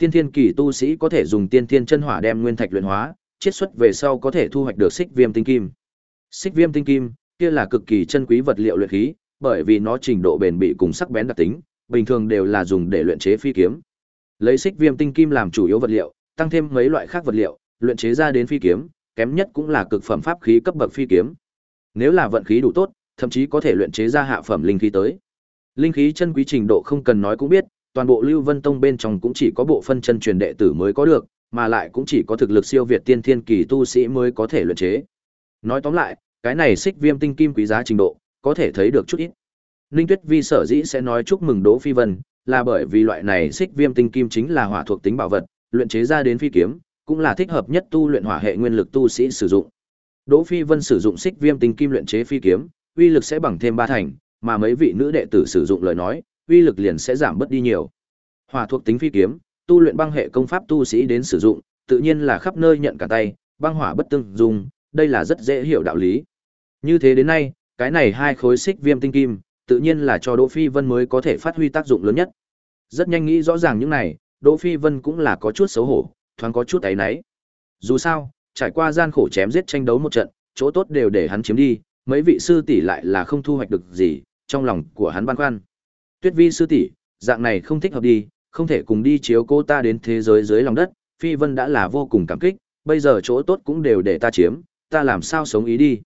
Tiên thiên kỳ tu sĩ có thể dùng tiên thiên chân hỏa đem nguyên thạch luyện hóa, chiết xuất về sau có thể thu hoạch được xích viêm tinh kim. Xích viêm tinh kim, kia là cực kỳ chân quý vật liệu luyện khí, bởi vì nó trình độ bền bỉ cùng sắc bén đặc tính, bình thường đều là dùng để luyện chế phi kiếm. Lấy xích viêm tinh kim làm chủ yếu vật liệu, tăng thêm mấy loại khác vật liệu, luyện chế ra đến phi kiếm, kém nhất cũng là cực phẩm pháp khí cấp bậc phi kiếm. Nếu là vận khí đủ tốt, thậm chí có thể luyện chế ra hạ phẩm linh khí tới. Linh khí chân quý trình độ không cần nói cũng biết, toàn bộ Lưu Vân Tông bên trong cũng chỉ có bộ phân chân truyền đệ tử mới có được, mà lại cũng chỉ có thực lực siêu việt tiên thiên kỳ tu sĩ mới có thể luyện chế. Nói tóm lại, cái này xích viêm tinh kim quý giá trình độ, có thể thấy được chút ít. Ninh Tuyết Vi sở dĩ sẽ nói chúc mừng Đỗ Phi Vân, là bởi vì loại này xích viêm tinh kim chính là hỏa thuộc tính bảo vật, luyện chế ra đến phi kiếm, cũng là thích hợp nhất tu luyện hỏa hệ nguyên lực tu sĩ sử dụng. Đỗ Phi Vân sử dụng xích viêm tinh kim luyện chế phi kiếm, uy lực sẽ bằng thêm ba thành, mà mấy vị nữ đệ tử sử dụng lời nói, uy lực liền sẽ giảm bớt đi nhiều. Hỏa thuộc tính phi kiếm, tu luyện băng hệ công pháp tu sĩ đến sử dụng, tự nhiên là khắp nơi nhận cả tay, băng hỏa bất tương dung, đây là rất dễ hiểu đạo lý. Như thế đến nay, cái này hai khối xích viêm tinh kim, tự nhiên là cho Đỗ Phi Vân mới có thể phát huy tác dụng lớn nhất. Rất nhanh nghĩ rõ ràng những này, Đỗ Phi Vân cũng là có chút xấu hổ, thoáng có chút ấy nấy. Dù sao, trải qua gian khổ chém giết tranh đấu một trận, chỗ tốt đều để hắn chiếm đi, mấy vị sư tỷ lại là không thu hoạch được gì, trong lòng của hắn băn khoăn. Tuyết Vi sư tỷ, dạng này không thích hợp đi, không thể cùng đi chiếu cô ta đến thế giới dưới lòng đất, Phi Vân đã là vô cùng cảm kích, bây giờ chỗ tốt cũng đều để ta chiếm, ta làm sao sống ý đi.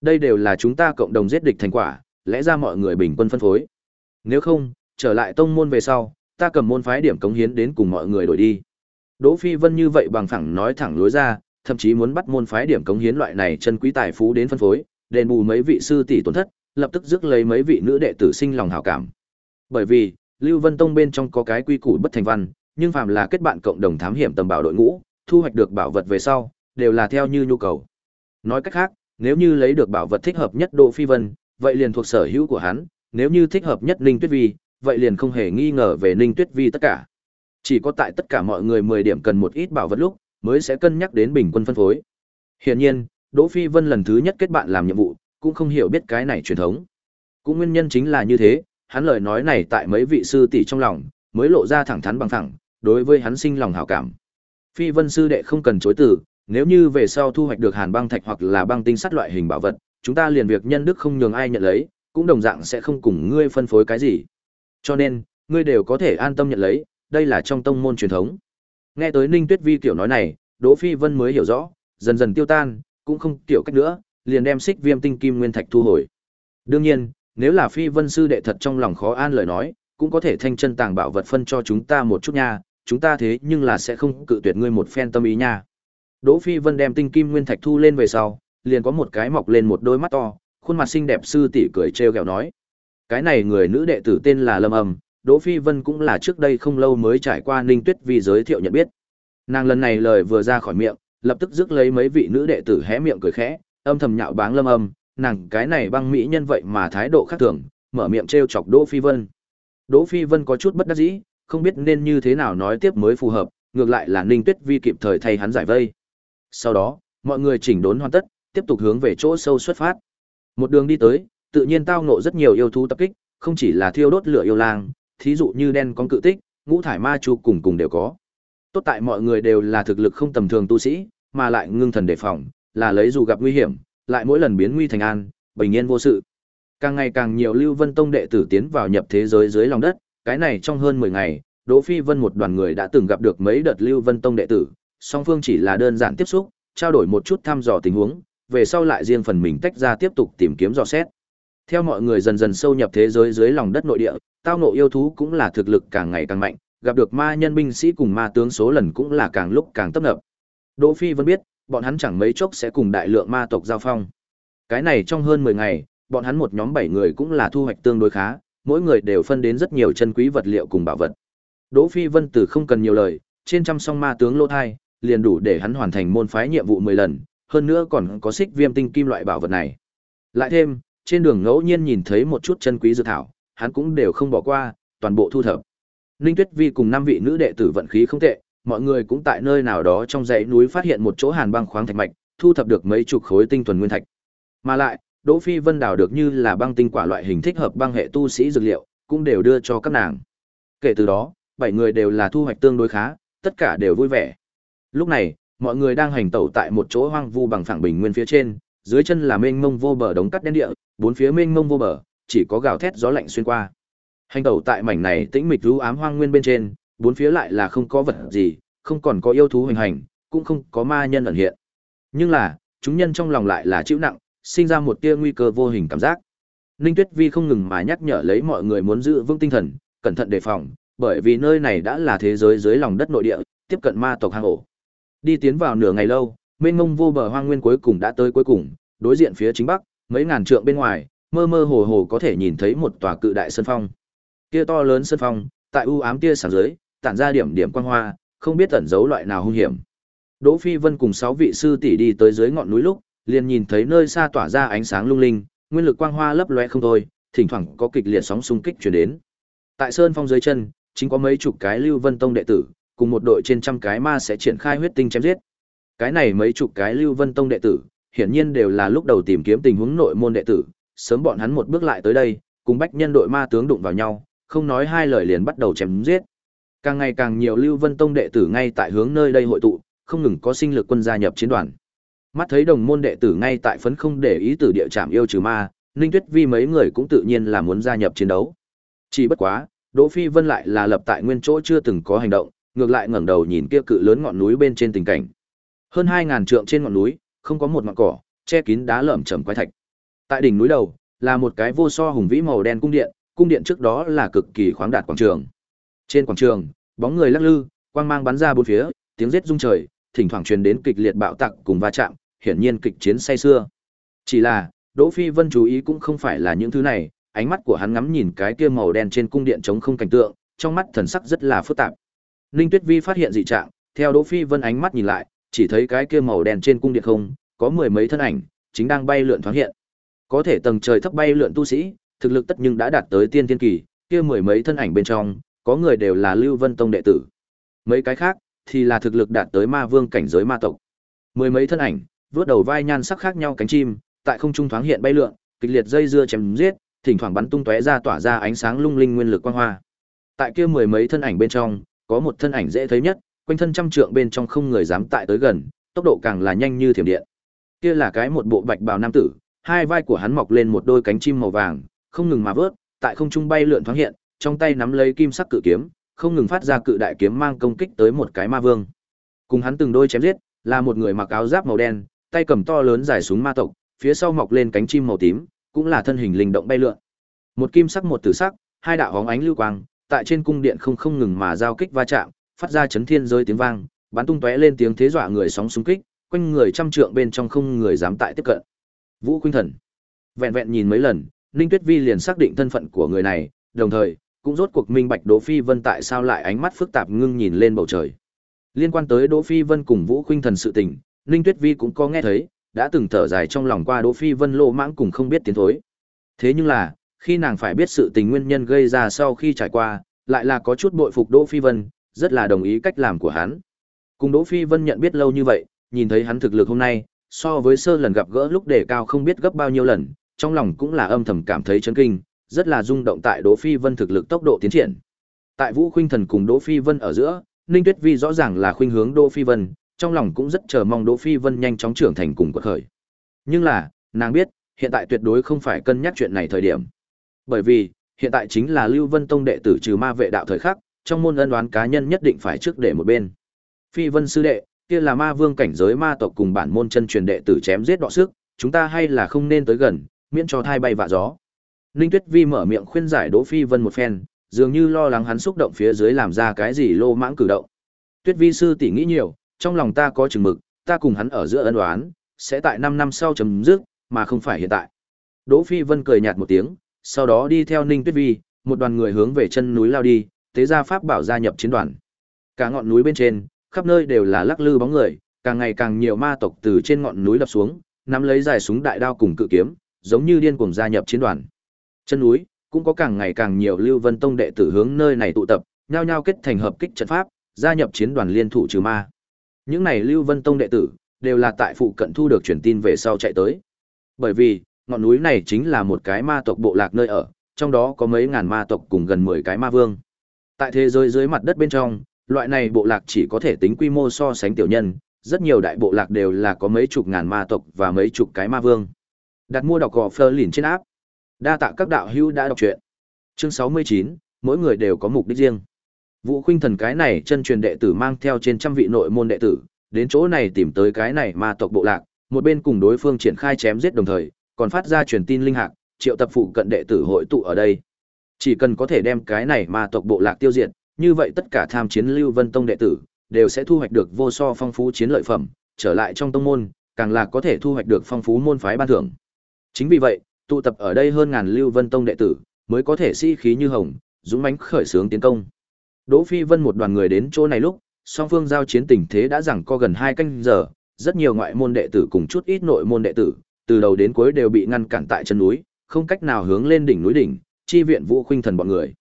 Đây đều là chúng ta cộng đồng giết địch thành quả, lẽ ra mọi người bình quân phân phối. Nếu không, trở lại tông môn về sau, ta cầm môn phái điểm cống hiến đến cùng mọi người đổi đi. Đỗ Phi Vân như vậy bằng phẳng nói thẳng lối ra, thậm chí muốn bắt môn phái điểm cống hiến loại này chân quý tài phú đến phân phối, đền bù mấy vị sư tỷ tổn thất, lập tức rước lấy mấy vị nữ đệ tử sinh lòng hảo cảm. Bởi vì, Lưu Vân Tông bên trong có cái quy củ bất thành văn, nhưng phàm là kết bạn cộng đồng thám hiểm tầm bảo đội ngũ, thu hoạch được bảo vật về sau, đều là theo như nhu cầu. Nói cách khác, nếu như lấy được bảo vật thích hợp nhất Đỗ Phi Vân, vậy liền thuộc sở hữu của hắn, nếu như thích hợp nhất Ninh Tuyết Vi, vậy liền không hề nghi ngờ về Ninh Tuyết Vi tất cả. Chỉ có tại tất cả mọi người 10 điểm cần một ít bảo vật lúc, mới sẽ cân nhắc đến bình quân phân phối. Hiển nhiên, Đỗ Phi Vân lần thứ nhất kết bạn làm nhiệm vụ, cũng không hiểu biết cái này truyền thống. Cũng nguyên nhân chính là như thế, hắn lời nói này tại mấy vị sư tỷ trong lòng, mới lộ ra thẳng thắn bằng thẳng, đối với hắn sinh lòng hảo cảm. Phi Vân sư đệ không cần chối từ, nếu như về sau thu hoạch được hàn băng thạch hoặc là băng tinh sắt loại hình bảo vật, chúng ta liền việc nhân đức không nhường ai nhận lấy, cũng đồng dạng sẽ không cùng ngươi phân phối cái gì. Cho nên, ngươi đều có thể an tâm nhận lấy, đây là trong tông môn truyền thống. Nghe tới Ninh Tuyết Vi kiểu nói này, Đỗ Phi Vân mới hiểu rõ, dần dần tiêu tan, cũng không tiểu cách nữa, liền đem xích viêm tinh kim nguyên thạch thu hồi. Đương nhiên, nếu là Phi Vân sư đệ thật trong lòng khó an lời nói, cũng có thể thanh chân tàng bảo vật phân cho chúng ta một chút nha, chúng ta thế nhưng là sẽ không cự tuyệt ngươi một phen tâm ý nha. Đỗ Phi Vân đem tinh kim nguyên thạch thu lên về sau, liền có một cái mọc lên một đôi mắt to, khuôn mặt xinh đẹp sư tỷ cười trêu ghẹo nói. Cái này người nữ đệ tử tên là Lâm Âm, Đỗ Phi Vân cũng là trước đây không lâu mới trải qua Ninh Tuyết vì giới thiệu nhận biết. Nàng lần này lời vừa ra khỏi miệng, lập tức rước lấy mấy vị nữ đệ tử hé miệng cười khẽ, âm thầm nhạo báng Lâm Âm, nàng cái này băng mỹ nhân vậy mà thái độ khác thường, mở miệng trêu chọc Đỗ Phi Vân. Đỗ Phi Vân có chút bất đắc dĩ, không biết nên như thế nào nói tiếp mới phù hợp, ngược lại là Ninh Tuyết Vi kịp thời thay hắn giải vây. Sau đó, mọi người chỉnh đốn hoàn tất, tiếp tục hướng về chỗ sâu xuất phát. Một đường đi tới, tự nhiên tao ngộ rất nhiều yêu thú tập kích, không chỉ là thiêu đốt lửa yêu lang, thí dụ như đen con cự tích, ngũ thải ma chu cùng cùng đều có. Tốt tại mọi người đều là thực lực không tầm thường tu sĩ, mà lại ngưng thần đề phòng, là lấy dù gặp nguy hiểm, lại mỗi lần biến nguy thành an, bình yên vô sự. Càng ngày càng nhiều Lưu Vân Tông đệ tử tiến vào nhập thế giới dưới lòng đất, cái này trong hơn 10 ngày, Đỗ Phi Vân một đoàn người đã từng gặp được mấy đợt Lưu Vân Tông đệ tử, song phương chỉ là đơn giản tiếp xúc, trao đổi một chút thăm dò tình huống, về sau lại riêng phần mình tách ra tiếp tục tìm kiếm dò xét. Theo mọi người dần dần sâu nhập thế giới dưới lòng đất nội địa, tao ngộ yêu thú cũng là thực lực càng ngày càng mạnh, gặp được ma nhân binh sĩ cùng ma tướng số lần cũng là càng lúc càng tấp nập. Đỗ Phi Vân biết, bọn hắn chẳng mấy chốc sẽ cùng đại lượng ma tộc giao phong. Cái này trong hơn 10 ngày, bọn hắn một nhóm 7 người cũng là thu hoạch tương đối khá, mỗi người đều phân đến rất nhiều chân quý vật liệu cùng bảo vật. Đỗ Phi Vân Tử không cần nhiều lời, trên trăm song ma tướng lô thai, liền đủ để hắn hoàn thành môn phái nhiệm vụ 10 lần, hơn nữa còn có xích viêm tinh kim loại bảo vật này. Lại thêm, trên đường ngẫu nhiên nhìn thấy một chút chân quý dược thảo, hắn cũng đều không bỏ qua, toàn bộ thu thập. Ninh Tuyết Vi cùng năm vị nữ đệ tử vận khí không tệ, mọi người cũng tại nơi nào đó trong dãy núi phát hiện một chỗ hàn băng khoáng thạch mạch, thu thập được mấy chục khối tinh thuần nguyên thạch. Mà lại, Đỗ Phi Vân đào được như là băng tinh quả loại hình thích hợp băng hệ tu sĩ dược liệu, cũng đều đưa cho các nàng. Kể từ đó, bảy người đều là thu hoạch tương đối khá, tất cả đều vui vẻ. Lúc này, mọi người đang hành tẩu tại một chỗ hoang vu bằng phẳng bình nguyên phía trên, dưới chân là mênh mông vô bờ đống cắt đen địa, bốn phía mênh mông vô bờ, chỉ có gào thét gió lạnh xuyên qua. Hành tẩu tại mảnh này tĩnh mịch u ám hoang nguyên bên trên, bốn phía lại là không có vật gì, không còn có yêu thú hình hành, cũng không có ma nhân ẩn hiện. Nhưng là, chúng nhân trong lòng lại là chịu nặng, sinh ra một tia nguy cơ vô hình cảm giác. Ninh Tuyết Vi không ngừng mà nhắc nhở lấy mọi người muốn giữ vững tinh thần, cẩn thận đề phòng, bởi vì nơi này đã là thế giới dưới lòng đất nội địa, tiếp cận ma tộc hang ổ. Đi tiến vào nửa ngày lâu, mênh mông vô bờ hoang nguyên cuối cùng đã tới cuối cùng, Đối diện phía chính bắc, mấy ngàn trượng bên ngoài, mơ mơ hồ hồ có thể nhìn thấy một tòa cự đại sơn phong. Kia to lớn sơn phong, tại u ám tia sáng dưới, tản ra điểm điểm quang hoa, không biết ẩn giấu loại nào hung hiểm. Đỗ Phi Vân cùng sáu vị sư tỷ đi tới dưới ngọn núi lúc, liền nhìn thấy nơi xa tỏa ra ánh sáng lung linh, nguyên lực quang hoa lấp lóe không thôi, thỉnh thoảng có kịch liệt sóng xung kích truyền đến. Tại sơn phong dưới chân, chính có mấy chục cái Lưu Vân Tông đệ tử, cùng một đội trên trăm cái ma sẽ triển khai huyết tinh chém giết. Cái này mấy chục cái Lưu Vân Tông đệ tử, hiển nhiên đều là lúc đầu tìm kiếm tình huống nội môn đệ tử, sớm bọn hắn một bước lại tới đây, cùng bách nhân đội ma tướng đụng vào nhau, không nói hai lời liền bắt đầu chém giết. Càng ngày càng nhiều Lưu Vân Tông đệ tử ngay tại hướng nơi đây hội tụ, không ngừng có sinh lực quân gia nhập chiến đoàn. Mắt thấy đồng môn đệ tử ngay tại phấn không để ý tử địa trạm yêu trừ ma, Ninh Tuyết Vi mấy người cũng tự nhiên là muốn gia nhập chiến đấu. Chỉ bất quá, Đỗ Phi Vân lại là lập tại nguyên chỗ chưa từng có hành động, ngược lại ngẩng đầu nhìn kia cự lớn ngọn núi bên trên tình cảnh. Hơn 2000 trượng trên ngọn núi, không có một ngọn cỏ, che kín đá lởm chởm quái thạch. Tại đỉnh núi đầu, là một cái vô so hùng vĩ màu đen cung điện, cung điện trước đó là cực kỳ khoáng đạt quảng trường. Trên quảng trường, bóng người lắc lư, quang mang bắn ra bốn phía, tiếng rít rung trời, thỉnh thoảng truyền đến kịch liệt bạo tạc cùng va chạm, hiển nhiên kịch chiến say xưa. Chỉ là, Đỗ Phi Vân chú ý cũng không phải là những thứ này, ánh mắt của hắn ngắm nhìn cái kia màu đen trên cung điện trống không cảnh tượng, trong mắt thần sắc rất là phức tạp. Ninh Tuyết Vi phát hiện dị trạng, theo Đỗ Phi Vân ánh mắt nhìn lại, chỉ thấy cái kia màu đen trên cung điện không, có mười mấy thân ảnh, chính đang bay lượn thoáng hiện. Có thể tầng trời thấp bay lượn tu sĩ, thực lực tất nhưng đã đạt tới tiên thiên kỳ, kia mười mấy thân ảnh bên trong, có người đều là Lưu Vân Tông đệ tử. Mấy cái khác thì là thực lực đạt tới ma vương cảnh giới ma tộc. Mười mấy thân ảnh, vướt đầu vai nhan sắc khác nhau cánh chim, tại không trung thoáng hiện bay lượn, kịch liệt dây dưa chém giết, thỉnh thoảng bắn tung tóe ra tỏa ra ánh sáng lung linh nguyên lực quang hoa. Tại kia mười mấy thân ảnh bên trong, có một thân ảnh dễ thấy nhất, quanh thân trăm trượng bên trong không người dám tại tới gần, tốc độ càng là nhanh như thiểm điện. Kia là cái một bộ bạch bào nam tử, hai vai của hắn mọc lên một đôi cánh chim màu vàng, không ngừng mà vớt, tại không trung bay lượn thoáng hiện, trong tay nắm lấy kim sắc cự kiếm, không ngừng phát ra cự đại kiếm mang công kích tới một cái ma vương. Cùng hắn từng đôi chém giết, là một người mặc áo giáp màu đen, tay cầm to lớn dài súng ma tộc, phía sau mọc lên cánh chim màu tím, cũng là thân hình linh động bay lượn. Một kim sắc một tử sắc, hai đạo hóng ánh lưu quang, tại trên cung điện không không ngừng mà giao kích va chạm, phát ra chấn thiên rơi tiếng vang, bắn tung tóe lên tiếng thế dọa người sóng xung kích, quanh người trăm trượng bên trong không người dám tại tiếp cận. Vũ Khuynh Thần. Vẹn vẹn nhìn mấy lần, Ninh Tuyết Vi liền xác định thân phận của người này, đồng thời cũng rốt cuộc minh bạch Đỗ Phi Vân tại sao lại ánh mắt phức tạp ngưng nhìn lên bầu trời. Liên quan tới Đỗ Phi Vân cùng Vũ Khuynh Thần sự tình, Ninh Tuyết Vi cũng có nghe thấy, đã từng thở dài trong lòng qua Đỗ Phi Vân lô mãng cùng không biết tiến thối. Thế nhưng là, khi nàng phải biết sự tình nguyên nhân gây ra sau khi trải qua, lại là có chút bội phục Đỗ Phi Vân, rất là đồng ý cách làm của hắn. Cùng Đỗ Phi Vân nhận biết lâu như vậy, nhìn thấy hắn thực lực hôm nay, so với sơ lần gặp gỡ lúc đề cao không biết gấp bao nhiêu lần, trong lòng cũng là âm thầm cảm thấy chấn kinh, rất là rung động tại Đỗ Phi Vân thực lực tốc độ tiến triển. Tại Vũ Khuynh Thần cùng Đỗ Phi Vân ở giữa, Ninh Tuyết Vi rõ ràng là khuynh hướng Đỗ Phi Vân, trong lòng cũng rất chờ mong Đỗ Phi Vân nhanh chóng trưởng thành cùng quật khởi. Nhưng là, nàng biết, hiện tại tuyệt đối không phải cân nhắc chuyện này thời điểm. Bởi vì, hiện tại chính là Lưu Vân Tông đệ tử trừ ma vệ đạo thời khắc, trong môn ân đoán cá nhân nhất định phải trước để một bên. Phi Vân sư đệ, kia là ma vương cảnh giới ma tộc cùng bản môn chân truyền đệ tử chém giết đọ sức, chúng ta hay là không nên tới gần, miễn cho thai bay vạ gió. Ninh Tuyết Vi mở miệng khuyên giải Đỗ Phi Vân một phen, dường như lo lắng hắn xúc động phía dưới làm ra cái gì lô mãng cử động. Tuyết Vi sư tỷ nghĩ nhiều, trong lòng ta có chừng mực, ta cùng hắn ở giữa ân oán, sẽ tại 5 năm sau chấm dứt, mà không phải hiện tại. Đỗ Phi Vân cười nhạt một tiếng, sau đó đi theo Ninh Tuyết Vi, một đoàn người hướng về chân núi lao đi, tế gia pháp bảo gia nhập chiến đoàn. Cả ngọn núi bên trên, khắp nơi đều là lắc lư bóng người, càng ngày càng nhiều ma tộc từ trên ngọn núi lập xuống, nắm lấy dài súng đại đao cùng cự kiếm, giống như điên cuồng gia nhập chiến đoàn. Chân núi cũng có càng ngày càng nhiều Lưu Vân Tông đệ tử hướng nơi này tụ tập, nhao nhao kết thành hợp kích trận pháp, gia nhập chiến đoàn liên thủ trừ ma. Những này Lưu Vân Tông đệ tử đều là tại phụ cận thu được truyền tin về sau chạy tới. Bởi vì, ngọn núi này chính là một cái ma tộc bộ lạc nơi ở, trong đó có mấy ngàn ma tộc cùng gần 10 cái ma vương. Tại thế giới dưới mặt đất bên trong, loại này bộ lạc chỉ có thể tính quy mô so sánh tiểu nhân, rất nhiều đại bộ lạc đều là có mấy chục ngàn ma tộc và mấy chục cái ma vương. Đặt mua đọc gò phơ lìn trên áp. Đa tạ các đạo hữu đã đọc truyện. Chương 69, mỗi người đều có mục đích riêng. Vũ Khuynh Thần cái này chân truyền đệ tử mang theo trên trăm vị nội môn đệ tử, đến chỗ này tìm tới cái này ma tộc bộ lạc, một bên cùng đối phương triển khai chém giết đồng thời, còn phát ra truyền tin linh hạc, triệu tập phụ cận đệ tử hội tụ ở đây. Chỉ cần có thể đem cái này ma tộc bộ lạc tiêu diệt, như vậy tất cả tham chiến Lưu Vân Tông đệ tử đều sẽ thu hoạch được vô so phong phú chiến lợi phẩm, trở lại trong tông môn, càng là có thể thu hoạch được phong phú môn phái ban thưởng. Chính vì vậy, tụ tập ở đây hơn ngàn Lưu Vân Tông đệ tử, mới có thể sĩ khí như hồng, dũng mãnh khởi xướng tiến công. Đỗ Phi Vân một đoàn người đến chỗ này lúc, song phương giao chiến tình thế đã rằng co gần hai canh giờ, rất nhiều ngoại môn đệ tử cùng chút ít nội môn đệ tử, từ đầu đến cuối đều bị ngăn cản tại chân núi, không cách nào hướng lên đỉnh núi đỉnh, chi viện Vũ Khuynh Thần bọn người.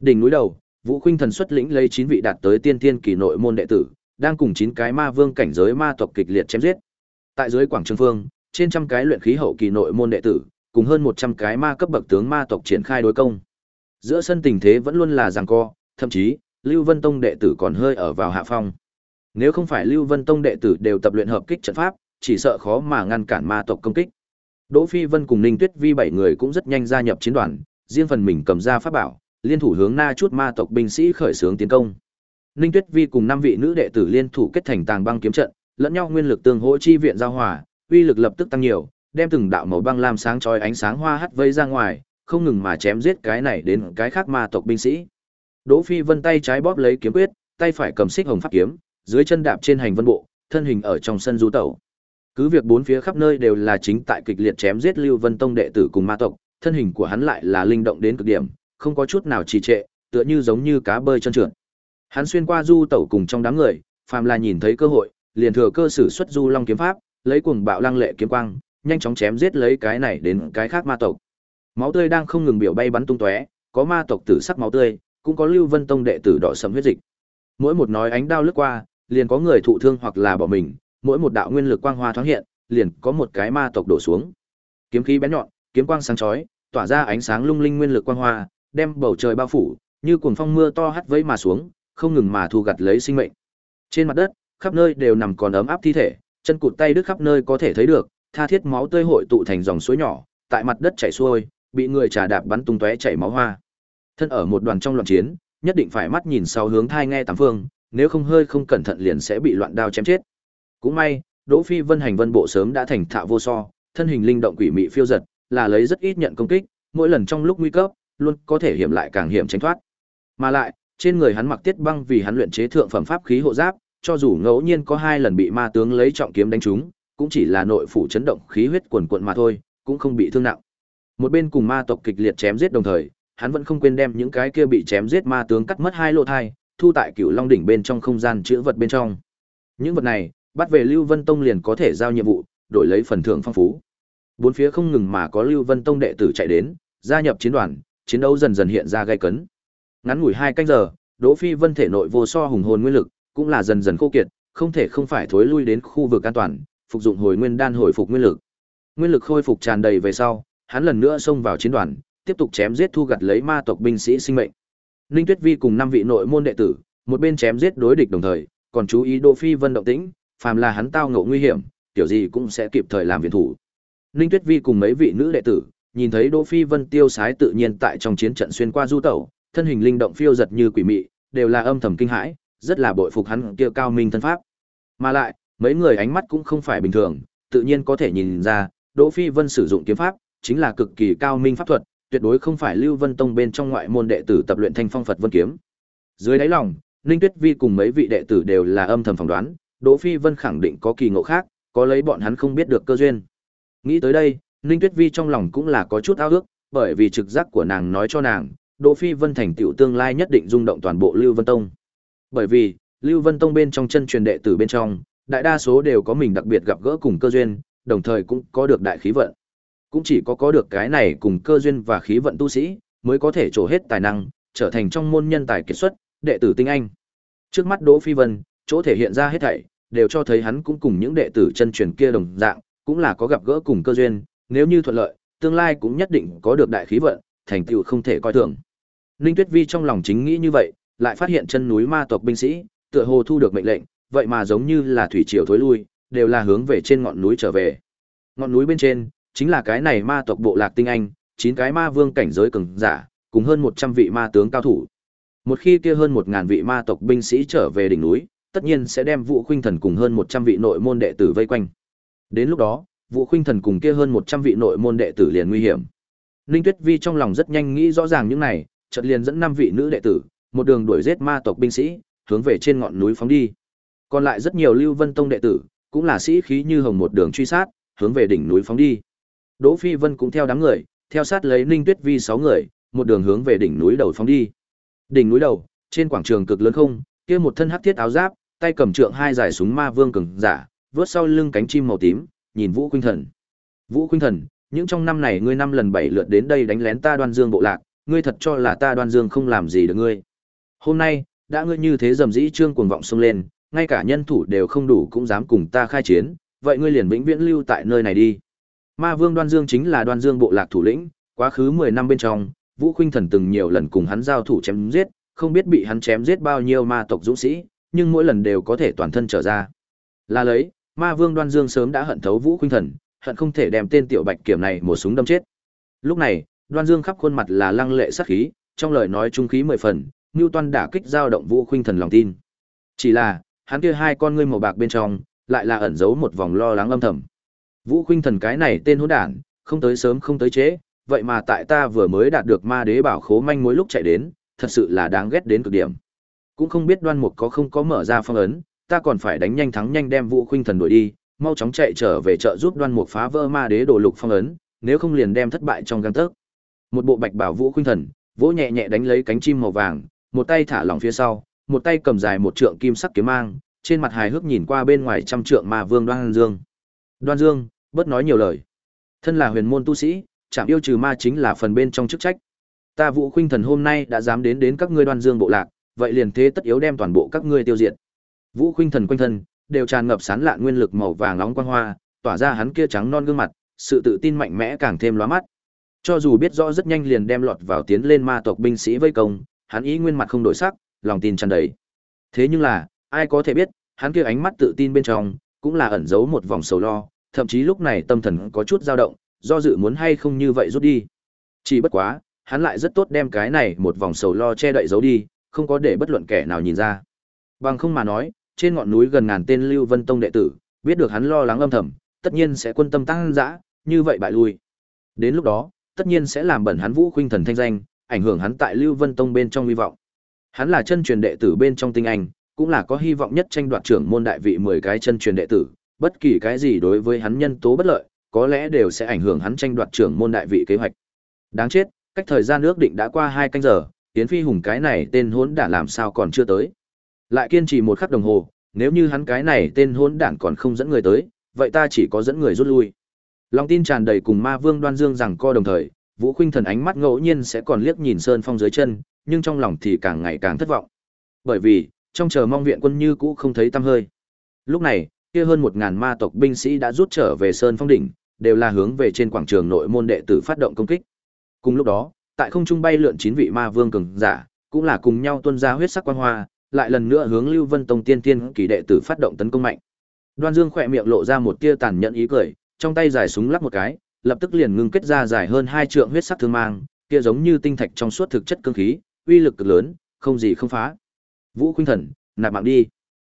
Đỉnh núi đầu, Vũ Khuynh Thần xuất lĩnh lấy 9 vị đạt tới tiên tiên kỳ nội môn đệ tử, đang cùng 9 cái ma vương cảnh giới ma tộc kịch liệt chém giết. Tại dưới quảng trường phương, trên trăm cái luyện khí hậu kỳ nội môn đệ tử, cùng hơn 100 cái ma cấp bậc tướng ma tộc triển khai đối công. Giữa sân tình thế vẫn luôn là giằng co, thậm chí, Lưu Vân Tông đệ tử còn hơi ở vào hạ phong. Nếu không phải Lưu Vân Tông đệ tử đều tập luyện hợp kích trận pháp, chỉ sợ khó mà ngăn cản ma tộc công kích. Đỗ Phi Vân cùng Ninh Tuyết Vi bảy người cũng rất nhanh gia nhập chiến đoàn, riêng phần mình cầm ra pháp bảo, liên thủ hướng na chút ma tộc binh sĩ khởi xướng tiến công. Ninh Tuyết Vi cùng năm vị nữ đệ tử liên thủ kết thành tàng băng kiếm trận, lẫn nhau nguyên lực tương hỗ chi viện giao hòa, uy lực lập tức tăng nhiều, đem từng đạo màu băng lam sáng chói ánh sáng hoa hắt vây ra ngoài, không ngừng mà chém giết cái này đến cái khác ma tộc binh sĩ. Đỗ Phi Vân tay trái bóp lấy kiếm quyết, tay phải cầm xích hồng pháp kiếm, dưới chân đạp trên hành vân bộ, thân hình ở trong sân du tẩu. Cứ việc bốn phía khắp nơi đều là chính tại kịch liệt chém giết Lưu Vân Tông đệ tử cùng ma tộc, thân hình của hắn lại là linh động đến cực điểm, không có chút nào trì trệ, tựa như giống như cá bơi chân trượt. Hắn xuyên qua du tẩu cùng trong đám người, phàm là nhìn thấy cơ hội, liền thừa cơ sử xuất du long kiếm pháp, lấy cuồng bạo lăng lệ kiếm quang, nhanh chóng chém giết lấy cái này đến cái khác ma tộc. Máu tươi đang không ngừng biểu bay bắn tung tóe, có ma tộc tử sắc máu tươi, cũng có Lưu Vân Tông đệ tử đỏ sẫm huyết dịch. Mỗi một nói ánh đao lướt qua, liền có người thụ thương hoặc là bỏ mình, mỗi một đạo nguyên lực quang hoa thoáng hiện, liền có một cái ma tộc đổ xuống. Kiếm khí bén nhọn, kiếm quang sáng chói, tỏa ra ánh sáng lung linh nguyên lực quang hoa, đem bầu trời bao phủ, như cuồng phong mưa to hắt vây mà xuống, không ngừng mà thu gặt lấy sinh mệnh. Trên mặt đất, khắp nơi đều nằm còn ấm áp thi thể, chân cụt tay đứt khắp nơi có thể thấy được, tha thiết máu tươi hội tụ thành dòng suối nhỏ, tại mặt đất chảy xuôi, bị người trà đạp bắn tung tóe chảy máu hoa. Thân ở một đoàn trong loạn chiến, nhất định phải mắt nhìn sau hướng thai nghe tám phương, nếu không hơi không cẩn thận liền sẽ bị loạn đao chém chết. Cũng may, Đỗ Phi Vân hành vân bộ sớm đã thành thạo vô so, thân hình linh động quỷ mị phiêu giật, là lấy rất ít nhận công kích, mỗi lần trong lúc nguy cấp, luôn có thể hiểm lại càng hiểm tránh thoát. Mà lại, trên người hắn mặc tiết băng vì hắn luyện chế thượng phẩm pháp khí hộ giáp, cho dù ngẫu nhiên có hai lần bị ma tướng lấy trọng kiếm đánh trúng, cũng chỉ là nội phủ chấn động khí huyết quần quận mà thôi, cũng không bị thương nặng. Một bên cùng ma tộc kịch liệt chém giết đồng thời, hắn vẫn không quên đem những cái kia bị chém giết ma tướng cắt mất hai lỗ thai, thu tại Cửu Long đỉnh bên trong không gian chứa vật bên trong. Những vật này, bắt về Lưu Vân Tông liền có thể giao nhiệm vụ, đổi lấy phần thưởng phong phú. Bốn phía không ngừng mà có Lưu Vân Tông đệ tử chạy đến, gia nhập chiến đoàn, chiến đấu dần dần hiện ra gay cấn. Ngắn ngủi hai canh giờ, Đỗ Phi Vân thể nội vô so hùng hồn nguyên lực, cũng là dần dần khô kiệt, không thể không phải thối lui đến khu vực an toàn, phục dụng hồi nguyên đan hồi phục nguyên lực. Nguyên lực khôi phục tràn đầy về sau, hắn lần nữa xông vào chiến đoàn, tiếp tục chém giết thu gặt lấy ma tộc binh sĩ sinh mệnh. Ninh Tuyết Vi cùng năm vị nội môn đệ tử, một bên chém giết đối địch đồng thời, còn chú ý Đỗ Phi Vân động tĩnh, phàm là hắn tao ngộ nguy hiểm, tiểu gì cũng sẽ kịp thời làm viện thủ. Ninh Tuyết Vi cùng mấy vị nữ đệ tử, nhìn thấy Đỗ Phi Vân tiêu sái tự nhiên tại trong chiến trận xuyên qua du tẩu, thân hình linh động phiêu giật như quỷ mị, đều là âm thầm kinh hãi, rất là bội phục hắn kia cao minh thân pháp. Mà lại, mấy người ánh mắt cũng không phải bình thường, tự nhiên có thể nhìn ra, Đỗ Phi Vân sử dụng kiếm pháp, chính là cực kỳ cao minh pháp thuật, tuyệt đối không phải Lưu Vân Tông bên trong ngoại môn đệ tử tập luyện Thanh Phong Phật Vân kiếm. Dưới đáy lòng, Ninh Tuyết Vi cùng mấy vị đệ tử đều là âm thầm phỏng đoán, Đỗ Phi Vân khẳng định có kỳ ngộ khác, có lấy bọn hắn không biết được cơ duyên. Nghĩ tới đây, Ninh Tuyết Vi trong lòng cũng là có chút ao ước, bởi vì trực giác của nàng nói cho nàng, Đỗ Phi Vân thành tựu tương lai nhất định rung động toàn bộ Lưu Vân Tông. Bởi vì, Lưu Vân Tông bên trong chân truyền đệ tử bên trong, đại đa số đều có mình đặc biệt gặp gỡ cùng cơ duyên, đồng thời cũng có được đại khí vận. Cũng chỉ có có được cái này cùng cơ duyên và khí vận tu sĩ, mới có thể trổ hết tài năng, trở thành trong môn nhân tài kiệt xuất, đệ tử tinh anh. Trước mắt Đỗ Phi Vân, chỗ thể hiện ra hết thảy, đều cho thấy hắn cũng cùng những đệ tử chân truyền kia đồng dạng, cũng là có gặp gỡ cùng cơ duyên, nếu như thuận lợi, tương lai cũng nhất định có được đại khí vận, thành tựu không thể coi thường. Linh Tuyết Vi trong lòng chính nghĩ như vậy, lại phát hiện chân núi ma tộc binh sĩ, tựa hồ thu được mệnh lệnh, vậy mà giống như là thủy triều thối lui, đều là hướng về trên ngọn núi trở về. Ngọn núi bên trên, chính là cái này ma tộc bộ lạc tinh anh, chín cái ma vương cảnh giới cường giả, cùng hơn 100 vị ma tướng cao thủ. Một khi kia hơn 1000 vị ma tộc binh sĩ trở về đỉnh núi, tất nhiên sẽ đem Vũ Khuynh Thần cùng hơn 100 vị nội môn đệ tử vây quanh. Đến lúc đó, Vũ Khuynh Thần cùng kia hơn 100 vị nội môn đệ tử liền nguy hiểm. linh Tuyết Vi trong lòng rất nhanh nghĩ rõ ràng những này, chợt liền dẫn năm vị nữ đệ tử, một đường đuổi giết ma tộc binh sĩ, hướng về trên ngọn núi phóng đi. Còn lại rất nhiều Lưu Vân Tông đệ tử, cũng là sĩ khí như hồng một đường truy sát, hướng về đỉnh núi phóng đi. Đỗ Phi Vân cũng theo đám người, theo sát lấy Ninh Tuyết Vi sáu người, một đường hướng về đỉnh núi đầu phóng đi. Đỉnh núi đầu, trên quảng trường cực lớn không, kia một thân hắc thiết áo giáp, tay cầm trượng hai giải súng ma vương cường giả, vớt sau lưng cánh chim màu tím, nhìn Vũ Khuynh Thần. Vũ Khuynh Thần, những trong năm này ngươi năm lần bảy lượt đến đây đánh lén ta Đoan Dương bộ lạc, ngươi thật cho là ta Đoan Dương không làm gì được ngươi. Hôm nay, đã ngươi như thế dầm dĩ trương cuồng vọng xông lên, ngay cả nhân thủ đều không đủ cũng dám cùng ta khai chiến, vậy ngươi liền vĩnh viễn lưu tại nơi này đi. Ma Vương Đoan Dương chính là Đoan Dương bộ lạc thủ lĩnh, quá khứ 10 năm bên trong, Vũ Khuynh Thần từng nhiều lần cùng hắn giao thủ chém giết, không biết bị hắn chém giết bao nhiêu ma tộc dũng sĩ, nhưng mỗi lần đều có thể toàn thân trở ra. Là lấy, Ma Vương Đoan Dương sớm đã hận thấu Vũ Khuynh Thần, hận không thể đem tên tiểu bạch kiểm này một súng đâm chết. Lúc này, Đoan Dương khắp khuôn mặt là lăng lệ sát khí, trong lời nói trung khí mười phần, Newton đã kích dao động Vũ Khuynh Thần lòng tin. Chỉ là, hắn kia hai con ngươi màu bạc bên trong, lại là ẩn giấu một vòng lo lắng âm thầm. Vũ Khuynh Thần cái này tên hỗn đản, không tới sớm không tới trễ, vậy mà tại ta vừa mới đạt được ma đế bảo khố manh mối lúc chạy đến, thật sự là đáng ghét đến cực điểm. Cũng không biết Đoan Mục có không có mở ra phong ấn, ta còn phải đánh nhanh thắng nhanh đem Vũ Khuynh Thần đuổi đi, mau chóng chạy trở về trợ giúp Đoan Mục phá vỡ ma đế đồ lục phong ấn, nếu không liền đem thất bại trong gang tấc. Một bộ bạch bảo Vũ Khuynh Thần, vỗ nhẹ nhẹ đánh lấy cánh chim màu vàng, một tay thả lỏng phía sau, một tay cầm dài một trượng kim sắc kiếm mang, trên mặt hài hước nhìn qua bên ngoài trăm trượng ma vương Đoan Dương. Đoan Dương, bớt nói nhiều lời. Thân là huyền môn tu sĩ, chạm yêu trừ ma chính là phần bên trong chức trách. Ta Vũ Khuynh Thần hôm nay đã dám đến đến các ngươi Đoan Dương bộ lạc, vậy liền thế tất yếu đem toàn bộ các ngươi tiêu diệt. Vũ Khuynh Thần quanh thân đều tràn ngập sán lạn nguyên lực màu vàng nóng quang hoa, tỏa ra hắn kia trắng non gương mặt, sự tự tin mạnh mẽ càng thêm lóa mắt. Cho dù biết rõ rất nhanh liền đem lọt vào tiến lên ma tộc binh sĩ vây công, hắn ý nguyên mặt không đổi sắc, lòng tin tràn đầy. Thế nhưng là, ai có thể biết, hắn kia ánh mắt tự tin bên trong, cũng là ẩn giấu một vòng sầu lo, thậm chí lúc này tâm thần có chút dao động, do dự muốn hay không như vậy rút đi. Chỉ bất quá, hắn lại rất tốt đem cái này một vòng sầu lo che đậy giấu đi, không có để bất luận kẻ nào nhìn ra. Bằng không mà nói, trên ngọn núi gần ngàn tên Lưu Vân Tông đệ tử, biết được hắn lo lắng âm thầm, tất nhiên sẽ quân tâm tăng dã, như vậy bại lui. Đến lúc đó, tất nhiên sẽ làm bẩn hắn Vũ Khuynh Thần thanh danh, ảnh hưởng hắn tại Lưu Vân Tông bên trong hy vọng. Hắn là chân truyền đệ tử bên trong tinh anh, cũng là có hy vọng nhất tranh đoạt trưởng môn đại vị 10 cái chân truyền đệ tử, bất kỳ cái gì đối với hắn nhân tố bất lợi, có lẽ đều sẽ ảnh hưởng hắn tranh đoạt trưởng môn đại vị kế hoạch. Đáng chết, cách thời gian ước định đã qua 2 canh giờ, Tiến Phi Hùng cái này tên hỗn đản làm sao còn chưa tới. Lại kiên trì một khắc đồng hồ, nếu như hắn cái này tên hỗn đản còn không dẫn người tới, vậy ta chỉ có dẫn người rút lui. Long tin tràn đầy cùng Ma Vương Đoan Dương rằng co đồng thời, Vũ Khuynh Thần ánh mắt ngẫu nhiên sẽ còn liếc nhìn Sơn Phong dưới chân, nhưng trong lòng thì càng ngày càng thất vọng. Bởi vì, trong chờ mong viện quân như cũ không thấy tăm hơi. Lúc này, kia hơn một ngàn ma tộc binh sĩ đã rút trở về Sơn Phong đỉnh, đều là hướng về trên quảng trường nội môn đệ tử phát động công kích. Cùng lúc đó, tại không trung bay lượn chín vị ma vương cường giả, cũng là cùng nhau tuôn ra huyết sắc quang hoa, lại lần nữa hướng Lưu Vân Tông tiên tiên kỳ đệ tử phát động tấn công mạnh. Đoan Dương khỏe miệng lộ ra một tia tàn nhẫn ý cười, trong tay giải súng lắp một cái, lập tức liền ngưng kết ra dài hơn hai trượng huyết sắc thương mang, kia giống như tinh thạch trong suốt thực chất cương khí, uy lực cực lớn, không gì không phá. Vũ Khuynh Thần, nạp mạng đi.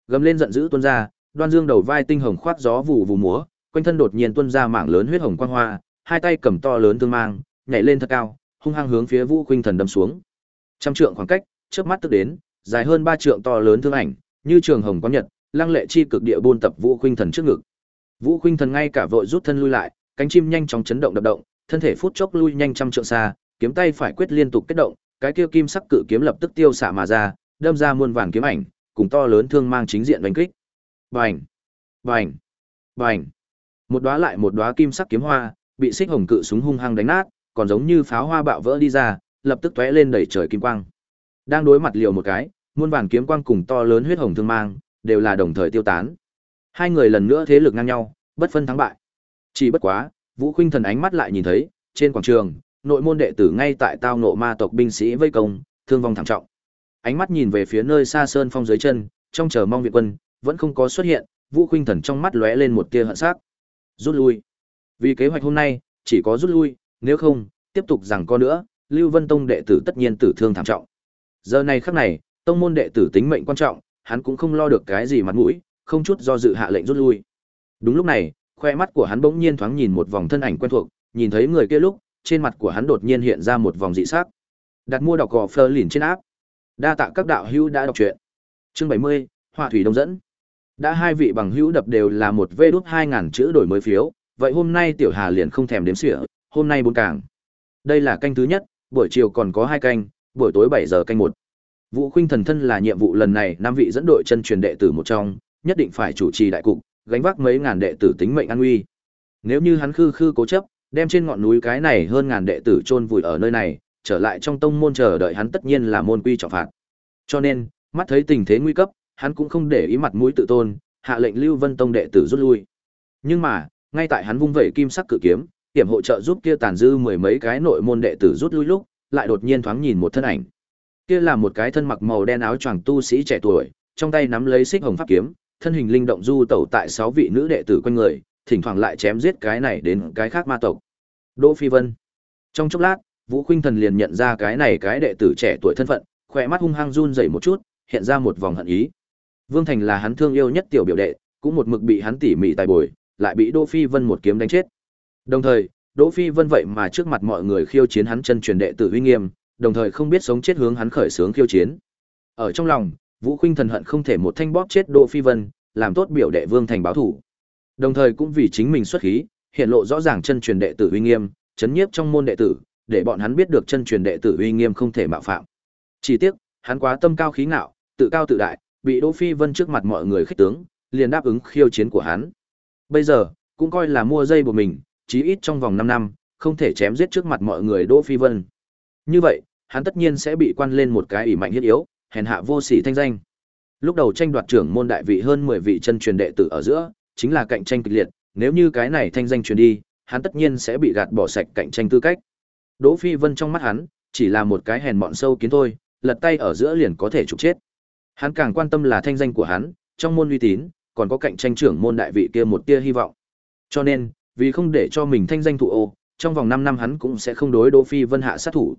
Gầm lên giận dữ tuôn ra, Đoan Dương đầu vai tinh hồng khoát gió vụ vụ múa, quanh thân đột nhiên tuôn ra mảng lớn huyết hồng quang hoa, hai tay cầm to lớn thương mang, nhảy lên thật cao, hung hăng hướng phía Vũ Khuynh Thần đâm xuống. Trăm trượng khoảng cách, chớp mắt tức đến, dài hơn ba trượng to lớn thương ảnh, như trường hồng quán nhật, lăng lệ chi cực địa buôn tập Vũ Khuynh Thần trước ngực. Vũ Khuynh Thần ngay cả vội rút thân lui lại, cánh chim nhanh chóng chấn động đập động, thân thể phút chốc lui nhanh trăm trượng xa, kiếm tay phải quyết liên tục kết động, cái kia kim sắc cự kiếm lập tức tiêu xạ mà ra, đâm ra muôn vàn kiếm ảnh, cùng to lớn thương mang chính diện đánh kích. Bành, bành, bành. Một đóa lại một đóa kim sắc kiếm hoa, bị xích hồng cự súng hung hăng đánh nát, còn giống như pháo hoa bạo vỡ đi ra, lập tức tóe lên đẩy trời kim quang. Đang đối mặt liều một cái, muôn vàn kiếm quang cùng to lớn huyết hồng thương mang, đều là đồng thời tiêu tán. Hai người lần nữa thế lực ngang nhau, bất phân thắng bại. Chỉ bất quá, Vũ Khuynh Thần ánh mắt lại nhìn thấy, trên quảng trường, nội môn đệ tử ngay tại tao nộ ma tộc binh sĩ vây công, thương vong thảm trọng. Ánh mắt nhìn về phía nơi xa sơn phong dưới chân, trong chờ mong viện quân, vẫn không có xuất hiện, Vũ Khuynh Thần trong mắt lóe lên một tia hận sắc. Rút lui. Vì kế hoạch hôm nay, chỉ có rút lui, nếu không, tiếp tục rằng có nữa, Lưu Vân Tông đệ tử tất nhiên tử thương thảm trọng. Giờ này khắc này, tông môn đệ tử tính mệnh quan trọng, hắn cũng không lo được cái gì mặt mũi, không chút do dự hạ lệnh rút lui. Đúng lúc này, khoe mắt của hắn bỗng nhiên thoáng nhìn một vòng thân ảnh quen thuộc, nhìn thấy người kia lúc, trên mặt của hắn đột nhiên hiện ra một vòng dị sắc. Đặt mua đọc gò phơ lìn trên áp. Đa tạ các đạo hữu đã đọc truyện. Chương 70, Họa thủy đông dẫn. Đã hai vị bằng hữu đập đều là một vê đút 2000 chữ đổi mới phiếu, vậy hôm nay tiểu Hà liền không thèm đếm xỉa, hôm nay bốn càng. Đây là canh thứ nhất, buổi chiều còn có hai canh, buổi tối bảy giờ canh một. Vũ Khuynh Thần thân là nhiệm vụ lần này năm vị dẫn đội chân truyền đệ tử một trong, nhất định phải chủ trì đại cục, gánh vác mấy ngàn đệ tử tính mệnh an nguy. Nếu như hắn khư khư cố chấp, đem trên ngọn núi cái này hơn ngàn đệ tử chôn vùi ở nơi này, trở lại trong tông môn chờ đợi hắn tất nhiên là môn quy trọng phạt. Cho nên, mắt thấy tình thế nguy cấp, hắn cũng không để ý mặt mũi tự tôn, hạ lệnh Lưu Vân Tông đệ tử rút lui. Nhưng mà, ngay tại hắn vung vẩy kim sắc cự kiếm, tiệm hỗ trợ giúp kia tàn dư mười mấy cái nội môn đệ tử rút lui lúc, lại đột nhiên thoáng nhìn một thân ảnh. Kia là một cái thân mặc màu đen áo choàng tu sĩ trẻ tuổi, trong tay nắm lấy xích hồng pháp kiếm, thân hình linh động du tẩu tại sáu vị nữ đệ tử quanh người, thỉnh thoảng lại chém giết cái này đến cái khác ma tộc. Đỗ Phi Vân. Trong chốc lát, Vũ Khuynh Thần liền nhận ra cái này cái đệ tử trẻ tuổi thân phận, khỏe mắt hung hăng run rẩy một chút, hiện ra một vòng hận ý. Vương Thành là hắn thương yêu nhất tiểu biểu đệ, cũng một mực bị hắn tỉ mỉ tài bồi, lại bị Đỗ Phi Vân một kiếm đánh chết. Đồng thời, Đỗ Phi Vân vậy mà trước mặt mọi người khiêu chiến hắn chân truyền đệ tử uy nghiêm, đồng thời không biết sống chết hướng hắn khởi sướng khiêu chiến. Ở trong lòng, Vũ Khuynh thần hận không thể một thanh bóp chết Đỗ Phi Vân, làm tốt biểu đệ Vương Thành báo thủ. Đồng thời cũng vì chính mình xuất khí, hiện lộ rõ ràng chân truyền đệ tử uy nghiêm, chấn nhiếp trong môn đệ tử, để bọn hắn biết được chân truyền đệ tử uy nghiêm không thể mạo phạm. Chỉ tiếc, hắn quá tâm cao khí ngạo, tự cao tự đại, bị Đỗ Phi Vân trước mặt mọi người khích tướng, liền đáp ứng khiêu chiến của hắn. Bây giờ, cũng coi là mua dây của mình, chí ít trong vòng 5 năm, không thể chém giết trước mặt mọi người Đỗ Phi Vân. Như vậy, hắn tất nhiên sẽ bị quan lên một cái ủy mạnh hiết yếu, hèn hạ vô sỉ thanh danh. Lúc đầu tranh đoạt trưởng môn đại vị hơn 10 vị chân truyền đệ tử ở giữa, chính là cạnh tranh kịch liệt, nếu như cái này thanh danh truyền đi, hắn tất nhiên sẽ bị gạt bỏ sạch cạnh tranh tư cách. Đỗ Phi Vân trong mắt hắn, chỉ là một cái hèn mọn sâu kiến thôi, lật tay ở giữa liền có thể trục chết. Hắn càng quan tâm là thanh danh của hắn, trong môn uy tín, còn có cạnh tranh trưởng môn đại vị kia một tia hy vọng. Cho nên, vì không để cho mình thanh danh thụ ô, trong vòng 5 năm hắn cũng sẽ không đối Đỗ Phi Vân hạ sát thủ.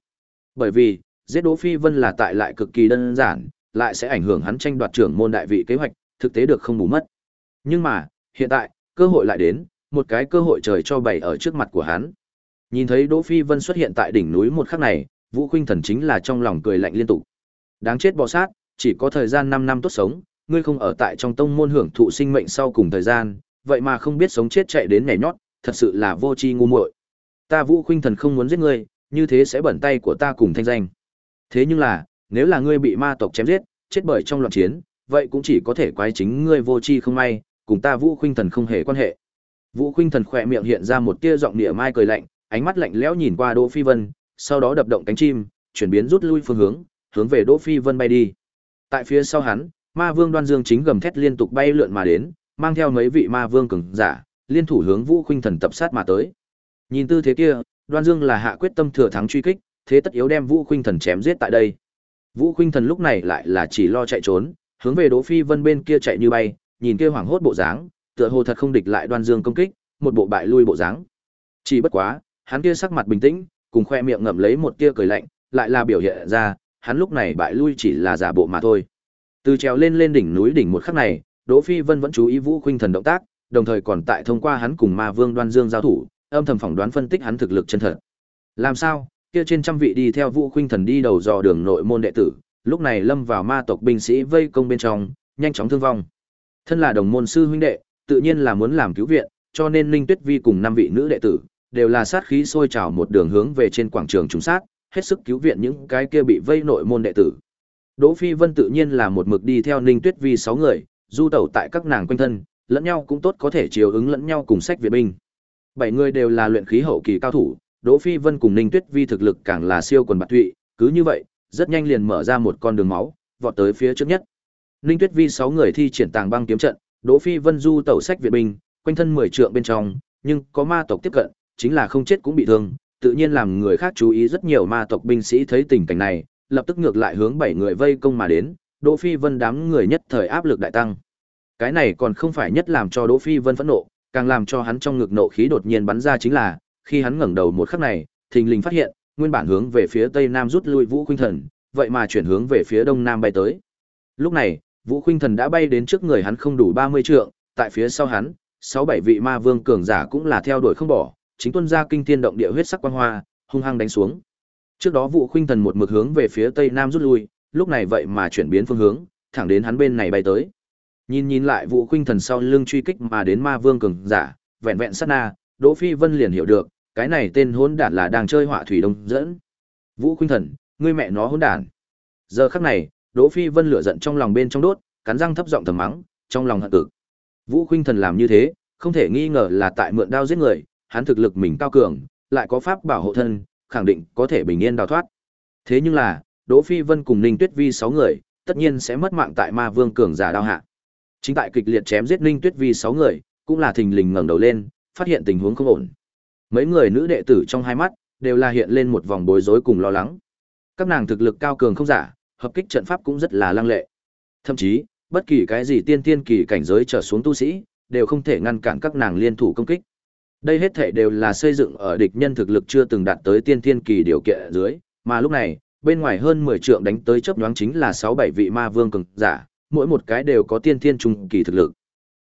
Bởi vì, giết Đỗ Phi Vân là tại lại cực kỳ đơn giản, lại sẽ ảnh hưởng hắn tranh đoạt trưởng môn đại vị kế hoạch, thực tế được không bù mất. Nhưng mà, hiện tại, cơ hội lại đến, một cái cơ hội trời cho bày ở trước mặt của hắn. Nhìn thấy Đỗ Phi Vân xuất hiện tại đỉnh núi một khắc này, Vũ Khuynh Thần chính là trong lòng cười lạnh liên tục. Đáng chết bò sát, chỉ có thời gian 5 năm tốt sống, ngươi không ở tại trong tông môn hưởng thụ sinh mệnh sau cùng thời gian, vậy mà không biết sống chết chạy đến nhảy nhót, thật sự là vô tri ngu muội. Ta Vũ Khuynh Thần không muốn giết ngươi, như thế sẽ bẩn tay của ta cùng thanh danh. Thế nhưng là, nếu là ngươi bị ma tộc chém giết, chết bởi trong loạn chiến, vậy cũng chỉ có thể quái chính ngươi vô tri không may, cùng ta Vũ Khuynh Thần không hề quan hệ. Vũ Khuynh Thần khỏe miệng hiện ra một tia giọng địa mai cười lạnh, ánh mắt lạnh lẽo nhìn qua Đỗ Phi Vân, sau đó đập động cánh chim, chuyển biến rút lui phương hướng, hướng về Đỗ Phi Vân bay đi. Tại phía sau hắn, Ma Vương Đoan Dương chính gầm thét liên tục bay lượn mà đến, mang theo mấy vị Ma Vương cường giả, liên thủ hướng Vũ Khuynh Thần tập sát mà tới. Nhìn tư thế kia, Đoan Dương là hạ quyết tâm thừa thắng truy kích, thế tất yếu đem Vũ Khuynh Thần chém giết tại đây. Vũ Khuynh Thần lúc này lại là chỉ lo chạy trốn, hướng về Đỗ Phi Vân bên kia chạy như bay, nhìn kia hoảng hốt bộ dáng, tựa hồ thật không địch lại Đoan Dương công kích, một bộ bại lui bộ dáng. Chỉ bất quá, hắn kia sắc mặt bình tĩnh, cùng khoe miệng ngậm lấy một tia cười lạnh, lại là biểu hiện ra, hắn lúc này bại lui chỉ là giả bộ mà thôi. Từ trèo lên lên đỉnh núi đỉnh một khắc này, Đỗ Phi Vân vẫn chú ý Vũ Khuynh Thần động tác, đồng thời còn tại thông qua hắn cùng Ma Vương Đoan Dương giao thủ, âm thầm phỏng đoán phân tích hắn thực lực chân thật. Làm sao? Kia trên trăm vị đi theo Vũ Khuynh Thần đi đầu dò đường nội môn đệ tử, lúc này lâm vào ma tộc binh sĩ vây công bên trong, nhanh chóng thương vong. Thân là đồng môn sư huynh đệ, tự nhiên là muốn làm cứu viện, cho nên Linh Tuyết Vi cùng năm vị nữ đệ tử đều là sát khí sôi trào một đường hướng về trên quảng trường trùng sát, hết sức cứu viện những cái kia bị vây nội môn đệ tử. Đỗ Phi Vân tự nhiên là một mực đi theo Ninh Tuyết Vi sáu người, du tẩu tại các nàng quanh thân, lẫn nhau cũng tốt có thể chiều ứng lẫn nhau cùng sách viện binh. Bảy người đều là luyện khí hậu kỳ cao thủ, Đỗ Phi Vân cùng Ninh Tuyết Vi thực lực càng là siêu quần bạc tụy, cứ như vậy, rất nhanh liền mở ra một con đường máu, vọt tới phía trước nhất. Ninh Tuyết Vi sáu người thi triển tàng băng kiếm trận, Đỗ Phi Vân du tẩu sách viện binh, quanh thân mười trượng bên trong, nhưng có ma tộc tiếp cận, chính là không chết cũng bị thương, tự nhiên làm người khác chú ý rất nhiều ma tộc binh sĩ thấy tình cảnh này, lập tức ngược lại hướng bảy người vây công mà đến, Đỗ Phi Vân đám người nhất thời áp lực đại tăng. Cái này còn không phải nhất làm cho Đỗ Phi Vân phẫn nộ, càng làm cho hắn trong ngực nộ khí đột nhiên bắn ra chính là, khi hắn ngẩng đầu một khắc này, thình lình phát hiện, nguyên bản hướng về phía tây nam rút lui Vũ Khuynh Thần, vậy mà chuyển hướng về phía đông nam bay tới. Lúc này, Vũ Khuynh Thần đã bay đến trước người hắn không đủ 30 trượng, tại phía sau hắn, sáu bảy vị ma vương cường giả cũng là theo đuổi không bỏ, chính tuân ra kinh thiên động địa huyết sắc quang hoa, hung hăng đánh xuống. Trước đó Vũ Khuynh Thần một mực hướng về phía tây nam rút lui, lúc này vậy mà chuyển biến phương hướng, thẳng đến hắn bên này bay tới. Nhìn nhìn lại Vũ Khuynh Thần sau lưng truy kích mà đến Ma Vương cường giả, vẹn vẹn sát na, Đỗ Phi Vân liền hiểu được, cái này tên hỗn đản là đang chơi họa thủy đông dẫn. Vũ Khuynh Thần, ngươi mẹ nó hỗn đản. Giờ khắc này, Đỗ Phi Vân lửa giận trong lòng bên trong đốt, cắn răng thấp giọng thầm mắng, trong lòng hận cực. Vũ Khuynh Thần làm như thế, không thể nghi ngờ là tại mượn đao giết người, hắn thực lực mình cao cường, lại có pháp bảo hộ thân, khẳng định có thể bình yên đào thoát. Thế nhưng là, Đỗ Phi Vân cùng Ninh Tuyết Vi 6 người, tất nhiên sẽ mất mạng tại Ma Vương cường giả đao hạ. Chính tại kịch liệt chém giết Ninh Tuyết Vi 6 người, cũng là thình lình ngẩng đầu lên, phát hiện tình huống không ổn. Mấy người nữ đệ tử trong hai mắt đều là hiện lên một vòng bối rối cùng lo lắng. Các nàng thực lực cao cường không giả, hợp kích trận pháp cũng rất là lăng lệ. Thậm chí, bất kỳ cái gì tiên tiên kỳ cảnh giới trở xuống tu sĩ, đều không thể ngăn cản các nàng liên thủ công kích. Đây hết thể đều là xây dựng ở địch nhân thực lực chưa từng đạt tới tiên tiên kỳ điều kiện dưới, mà lúc này, bên ngoài hơn 10 trượng đánh tới chớp nhoáng chính là 6-7 vị ma vương cường giả, mỗi một cái đều có tiên tiên trung kỳ thực lực.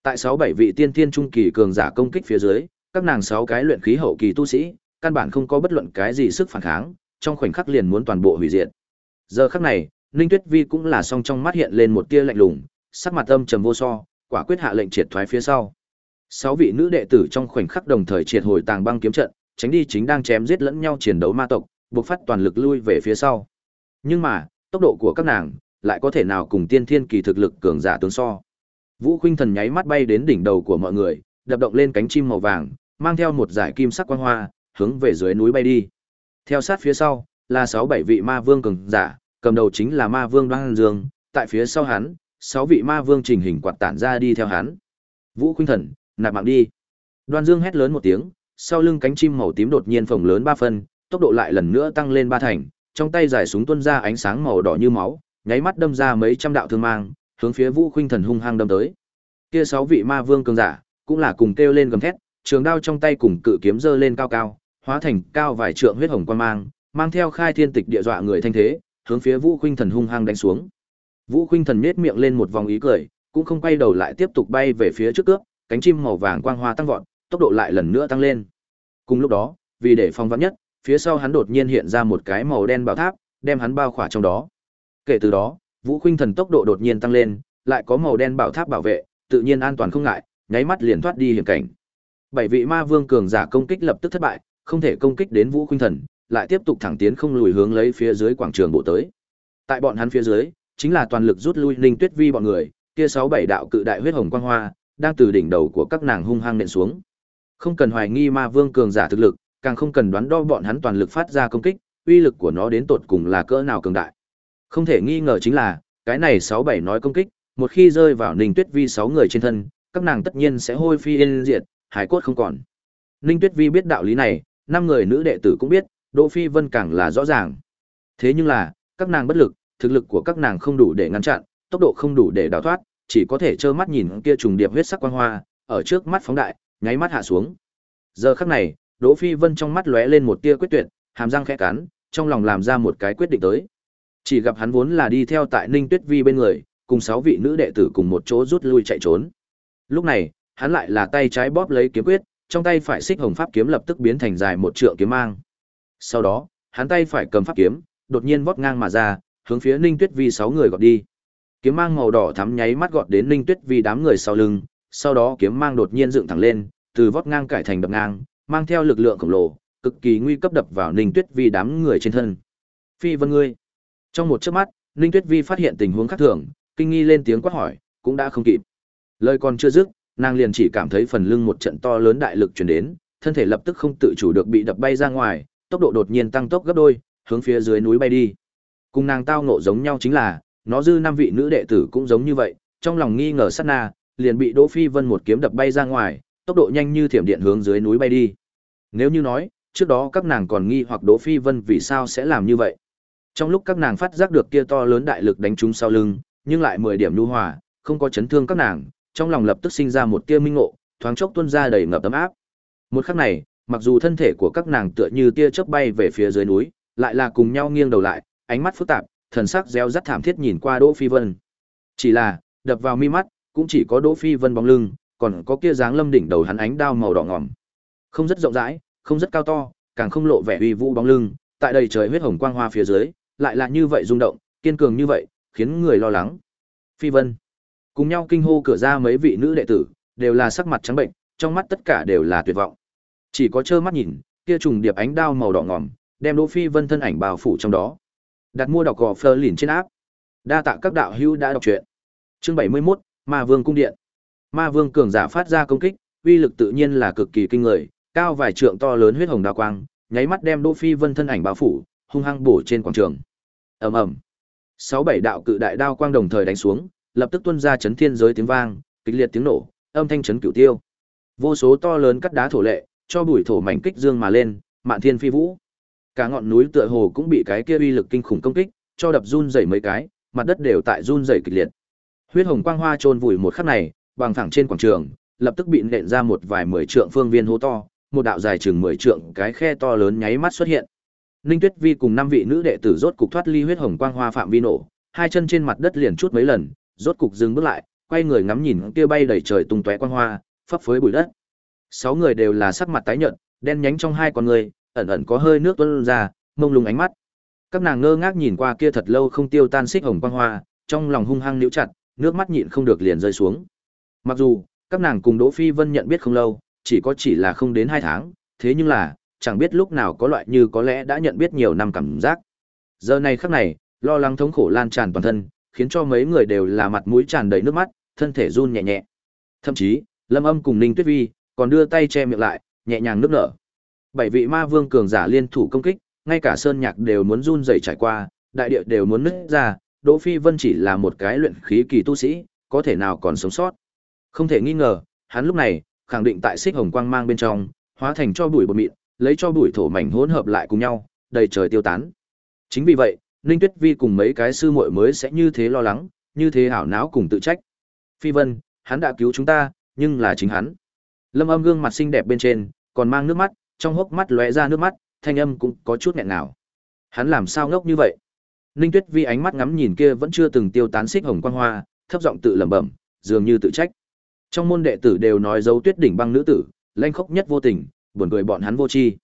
Tại 6-7 vị tiên thiên trung kỳ cường giả công kích phía dưới, các nàng sáu cái luyện khí hậu kỳ tu sĩ, căn bản không có bất luận cái gì sức phản kháng, trong khoảnh khắc liền muốn toàn bộ hủy diệt. Giờ khắc này, Ninh Tuyết Vi cũng là song trong mắt hiện lên một tia lạnh lùng, sắc mặt âm trầm vô so, quả quyết hạ lệnh triệt thoái phía sau. Sáu vị nữ đệ tử trong khoảnh khắc đồng thời triệt hồi tàng băng kiếm trận, tránh đi chính đang chém giết lẫn nhau chiến đấu ma tộc, buộc phát toàn lực lui về phía sau. Nhưng mà, tốc độ của các nàng lại có thể nào cùng tiên thiên kỳ thực lực cường giả tương so. Vũ Khuynh Thần nháy mắt bay đến đỉnh đầu của mọi người, đập động lên cánh chim màu vàng, mang theo một dải kim sắc quang hoa, hướng về dưới núi bay đi. Theo sát phía sau, là sáu bảy vị ma vương cường giả, cầm đầu chính là ma vương Đoan Dương, tại phía sau hắn, sáu vị ma vương trình hình quạt tản ra đi theo hắn. Vũ Khuynh Thần, nạp mạng đi. Đoan Dương hét lớn một tiếng, sau lưng cánh chim màu tím đột nhiên phồng lớn ba phân, tốc độ lại lần nữa tăng lên ba thành, trong tay giải súng tuôn ra ánh sáng màu đỏ như máu, nháy mắt đâm ra mấy trăm đạo thương mang, hướng phía Vũ Khuynh Thần hung hăng đâm tới. Kia sáu vị ma vương cường giả, cũng là cùng kêu lên gầm thét, trường đao trong tay cùng cự kiếm giơ lên cao cao, hóa thành cao vài trượng huyết hồng quan mang, mang theo khai thiên tịch địa dọa người thanh thế, hướng phía Vũ Khuynh Thần hung hăng đánh xuống. Vũ Khuynh Thần nhếch miệng lên một vòng ý cười, cũng không quay đầu lại tiếp tục bay về phía trước cướp, cánh chim màu vàng quang hoa tăng vọt, tốc độ lại lần nữa tăng lên. Cùng lúc đó, vì để phòng vắn nhất, phía sau hắn đột nhiên hiện ra một cái màu đen bảo tháp, đem hắn bao khỏa trong đó. Kể từ đó, Vũ Khuynh Thần tốc độ đột nhiên tăng lên, lại có màu đen bảo tháp bảo vệ, tự nhiên an toàn không ngại, nháy mắt liền thoát đi hiểm cảnh. Bảy vị ma vương cường giả công kích lập tức thất bại, không thể công kích đến Vũ Khuynh Thần, lại tiếp tục thẳng tiến không lùi hướng lấy phía dưới quảng trường bộ tới. Tại bọn hắn phía dưới, chính là toàn lực rút lui Ninh Tuyết Vi bọn người, kia sáu bảy đạo cự đại huyết hồng quang hoa, đang từ đỉnh đầu của các nàng hung hăng nện xuống. Không cần hoài nghi ma vương cường giả thực lực, càng không cần đoán đo bọn hắn toàn lực phát ra công kích, uy lực của nó đến tột cùng là cỡ nào cường đại. Không thể nghi ngờ chính là, cái này sáu bảy nói công kích, một khi rơi vào Ninh Tuyết Vi sáu người trên thân, các nàng tất nhiên sẽ hôi phi yên diệt, hải cốt không còn. Ninh Tuyết Vi biết đạo lý này, năm người nữ đệ tử cũng biết, Đỗ Phi Vân càng là rõ ràng. Thế nhưng là, các nàng bất lực, thực lực của các nàng không đủ để ngăn chặn, tốc độ không đủ để đào thoát, chỉ có thể trơ mắt nhìn kia trùng điệp huyết sắc quang hoa, ở trước mắt phóng đại, nháy mắt hạ xuống. Giờ khắc này, Đỗ Phi Vân trong mắt lóe lên một tia quyết tuyệt, hàm răng khẽ cắn, trong lòng làm ra một cái quyết định tới. Chỉ gặp hắn vốn là đi theo tại Ninh Tuyết Vi bên người, cùng sáu vị nữ đệ tử cùng một chỗ rút lui chạy trốn. Lúc này, hắn lại là tay trái bóp lấy kiếm quyết, trong tay phải xích hồng pháp kiếm lập tức biến thành dài một trượng kiếm mang. Sau đó, hắn tay phải cầm pháp kiếm, đột nhiên vót ngang mà ra, hướng phía Ninh Tuyết Vi sáu người gọt đi. Kiếm mang màu đỏ thắm nháy mắt gọt đến Ninh Tuyết Vi đám người sau lưng, sau đó kiếm mang đột nhiên dựng thẳng lên, từ vót ngang cải thành đập ngang, mang theo lực lượng khổng lồ, cực kỳ nguy cấp đập vào Ninh Tuyết Vi đám người trên thân. Phi Vân ngươi. Trong một chớp mắt, Ninh Tuyết Vi phát hiện tình huống khác thường, kinh nghi lên tiếng quát hỏi, cũng đã không kịp. Lời còn chưa dứt, nàng liền chỉ cảm thấy phần lưng một trận to lớn đại lực truyền đến, thân thể lập tức không tự chủ được bị đập bay ra ngoài, tốc độ đột nhiên tăng tốc gấp đôi, hướng phía dưới núi bay đi. Cùng nàng tao ngộ giống nhau chính là, nó dư năm vị nữ đệ tử cũng giống như vậy, trong lòng nghi ngờ sát na, liền bị Đỗ Phi Vân một kiếm đập bay ra ngoài, tốc độ nhanh như thiểm điện hướng dưới núi bay đi. Nếu như nói, trước đó các nàng còn nghi hoặc Đỗ Phi Vân vì sao sẽ làm như vậy. Trong lúc các nàng phát giác được kia to lớn đại lực đánh trúng sau lưng, nhưng lại 10 điểm nhu hòa, không có chấn thương các nàng, trong lòng lập tức sinh ra một tia minh ngộ, thoáng chốc tuôn ra đầy ngập tấm áp. Một khắc này, mặc dù thân thể của các nàng tựa như tia chớp bay về phía dưới núi, lại là cùng nhau nghiêng đầu lại, ánh mắt phức tạp, thần sắc reo rắt thảm thiết nhìn qua Đỗ Phi Vân. Chỉ là, đập vào mi mắt, cũng chỉ có Đỗ Phi Vân bóng lưng, còn có kia dáng lâm đỉnh đầu hắn ánh đao màu đỏ ngòm. Không rất rộng rãi, không rất cao to, càng không lộ vẻ uy vũ bóng lưng, tại đầy trời huyết hồng quang hoa phía dưới, lại là như vậy rung động, kiên cường như vậy, khiến người lo lắng. Phi Vân. Cùng nhau kinh hô cửa ra mấy vị nữ đệ tử, đều là sắc mặt trắng bệnh, trong mắt tất cả đều là tuyệt vọng. Chỉ có trơ mắt nhìn, kia trùng điệp ánh đao màu đỏ ngòm, đem Đỗ Phi Vân thân ảnh bao phủ trong đó. Đặt mua đọc gò Fleur lìn trên áp. Đa tạ các đạo hữu đã đọc truyện. Chương 71, Ma Vương cung điện. Ma Vương cường giả phát ra công kích, uy lực tự nhiên là cực kỳ kinh người, cao vài trượng to lớn huyết hồng đao quang, nháy mắt đem Đỗ Phi Vân thân ảnh bao phủ, hung hăng bổ trên quảng trường. Ầm ầm. Sáu bảy đạo cự đại đao quang đồng thời đánh xuống, lập tức tuôn ra chấn thiên giới tiếng vang, kịch liệt tiếng nổ, âm thanh chấn cửu tiêu. Vô số to lớn cắt đá thổ lệ, cho bụi thổ mảnh kích dương mà lên, mạn thiên phi vũ. Cả ngọn núi tựa hồ cũng bị cái kia uy lực kinh khủng công kích, cho đập run rẩy mấy cái, mặt đất đều tại run rẩy kịch liệt. Huyết hồng quang hoa trôn vùi một khắc này, bằng thẳng trên quảng trường, lập tức bị nện ra một vài mười trượng phương viên hố to, một đạo dài chừng mười trượng cái khe to lớn nháy mắt xuất hiện. Ninh Tuyết Vi cùng năm vị nữ đệ tử rốt cục thoát ly huyết hồng quang hoa phạm vi nổ, hai chân trên mặt đất liền chút mấy lần, rốt cục dừng bước lại, quay người ngắm nhìn kia bay đầy trời tung tóe quang hoa, phấp phới bụi đất. Sáu người đều là sắc mặt tái nhợt, đen nhánh trong hai con người, ẩn ẩn có hơi nước tuôn ra, mông lung ánh mắt. Các nàng ngơ ngác nhìn qua kia thật lâu không tiêu tan xích hồng quang hoa, trong lòng hung hăng níu chặt, nước mắt nhịn không được liền rơi xuống. Mặc dù, các nàng cùng Đỗ Phi Vân nhận biết không lâu, chỉ có chỉ là không đến hai tháng, thế nhưng là, chẳng biết lúc nào có loại như có lẽ đã nhận biết nhiều năm cảm giác. Giờ này khắc này, lo lắng thống khổ lan tràn toàn thân, khiến cho mấy người đều là mặt mũi tràn đầy nước mắt, thân thể run nhẹ nhẹ. Thậm chí, Lâm Âm cùng Ninh Tuyết Vi còn đưa tay che miệng lại, nhẹ nhàng nước nở. Bảy vị ma vương cường giả liên thủ công kích, ngay cả sơn nhạc đều muốn run rẩy trải qua, đại địa đều muốn nứt ra, Đỗ Phi Vân chỉ là một cái luyện khí kỳ tu sĩ, có thể nào còn sống sót. Không thể nghi ngờ, hắn lúc này khẳng định tại xích hồng quang mang bên trong, hóa thành cho bụi bột mịn, lấy cho bụi thổ mảnh hỗn hợp lại cùng nhau, đầy trời tiêu tán. Chính vì vậy, Ninh Tuyết Vi cùng mấy cái sư muội mới sẽ như thế lo lắng, như thế hảo não cùng tự trách. Phi Vân, hắn đã cứu chúng ta, nhưng là chính hắn. Lâm Âm gương mặt xinh đẹp bên trên, còn mang nước mắt, trong hốc mắt lóe ra nước mắt, thanh âm cũng có chút nghẹn ngào. Hắn làm sao ngốc như vậy? Ninh Tuyết Vi ánh mắt ngắm nhìn kia vẫn chưa từng tiêu tán xích hồng quang hoa, thấp giọng tự lẩm bẩm, dường như tự trách. Trong môn đệ tử đều nói dấu Tuyết đỉnh băng nữ tử, lanh khốc nhất vô tình, buồn cười bọn hắn vô tri.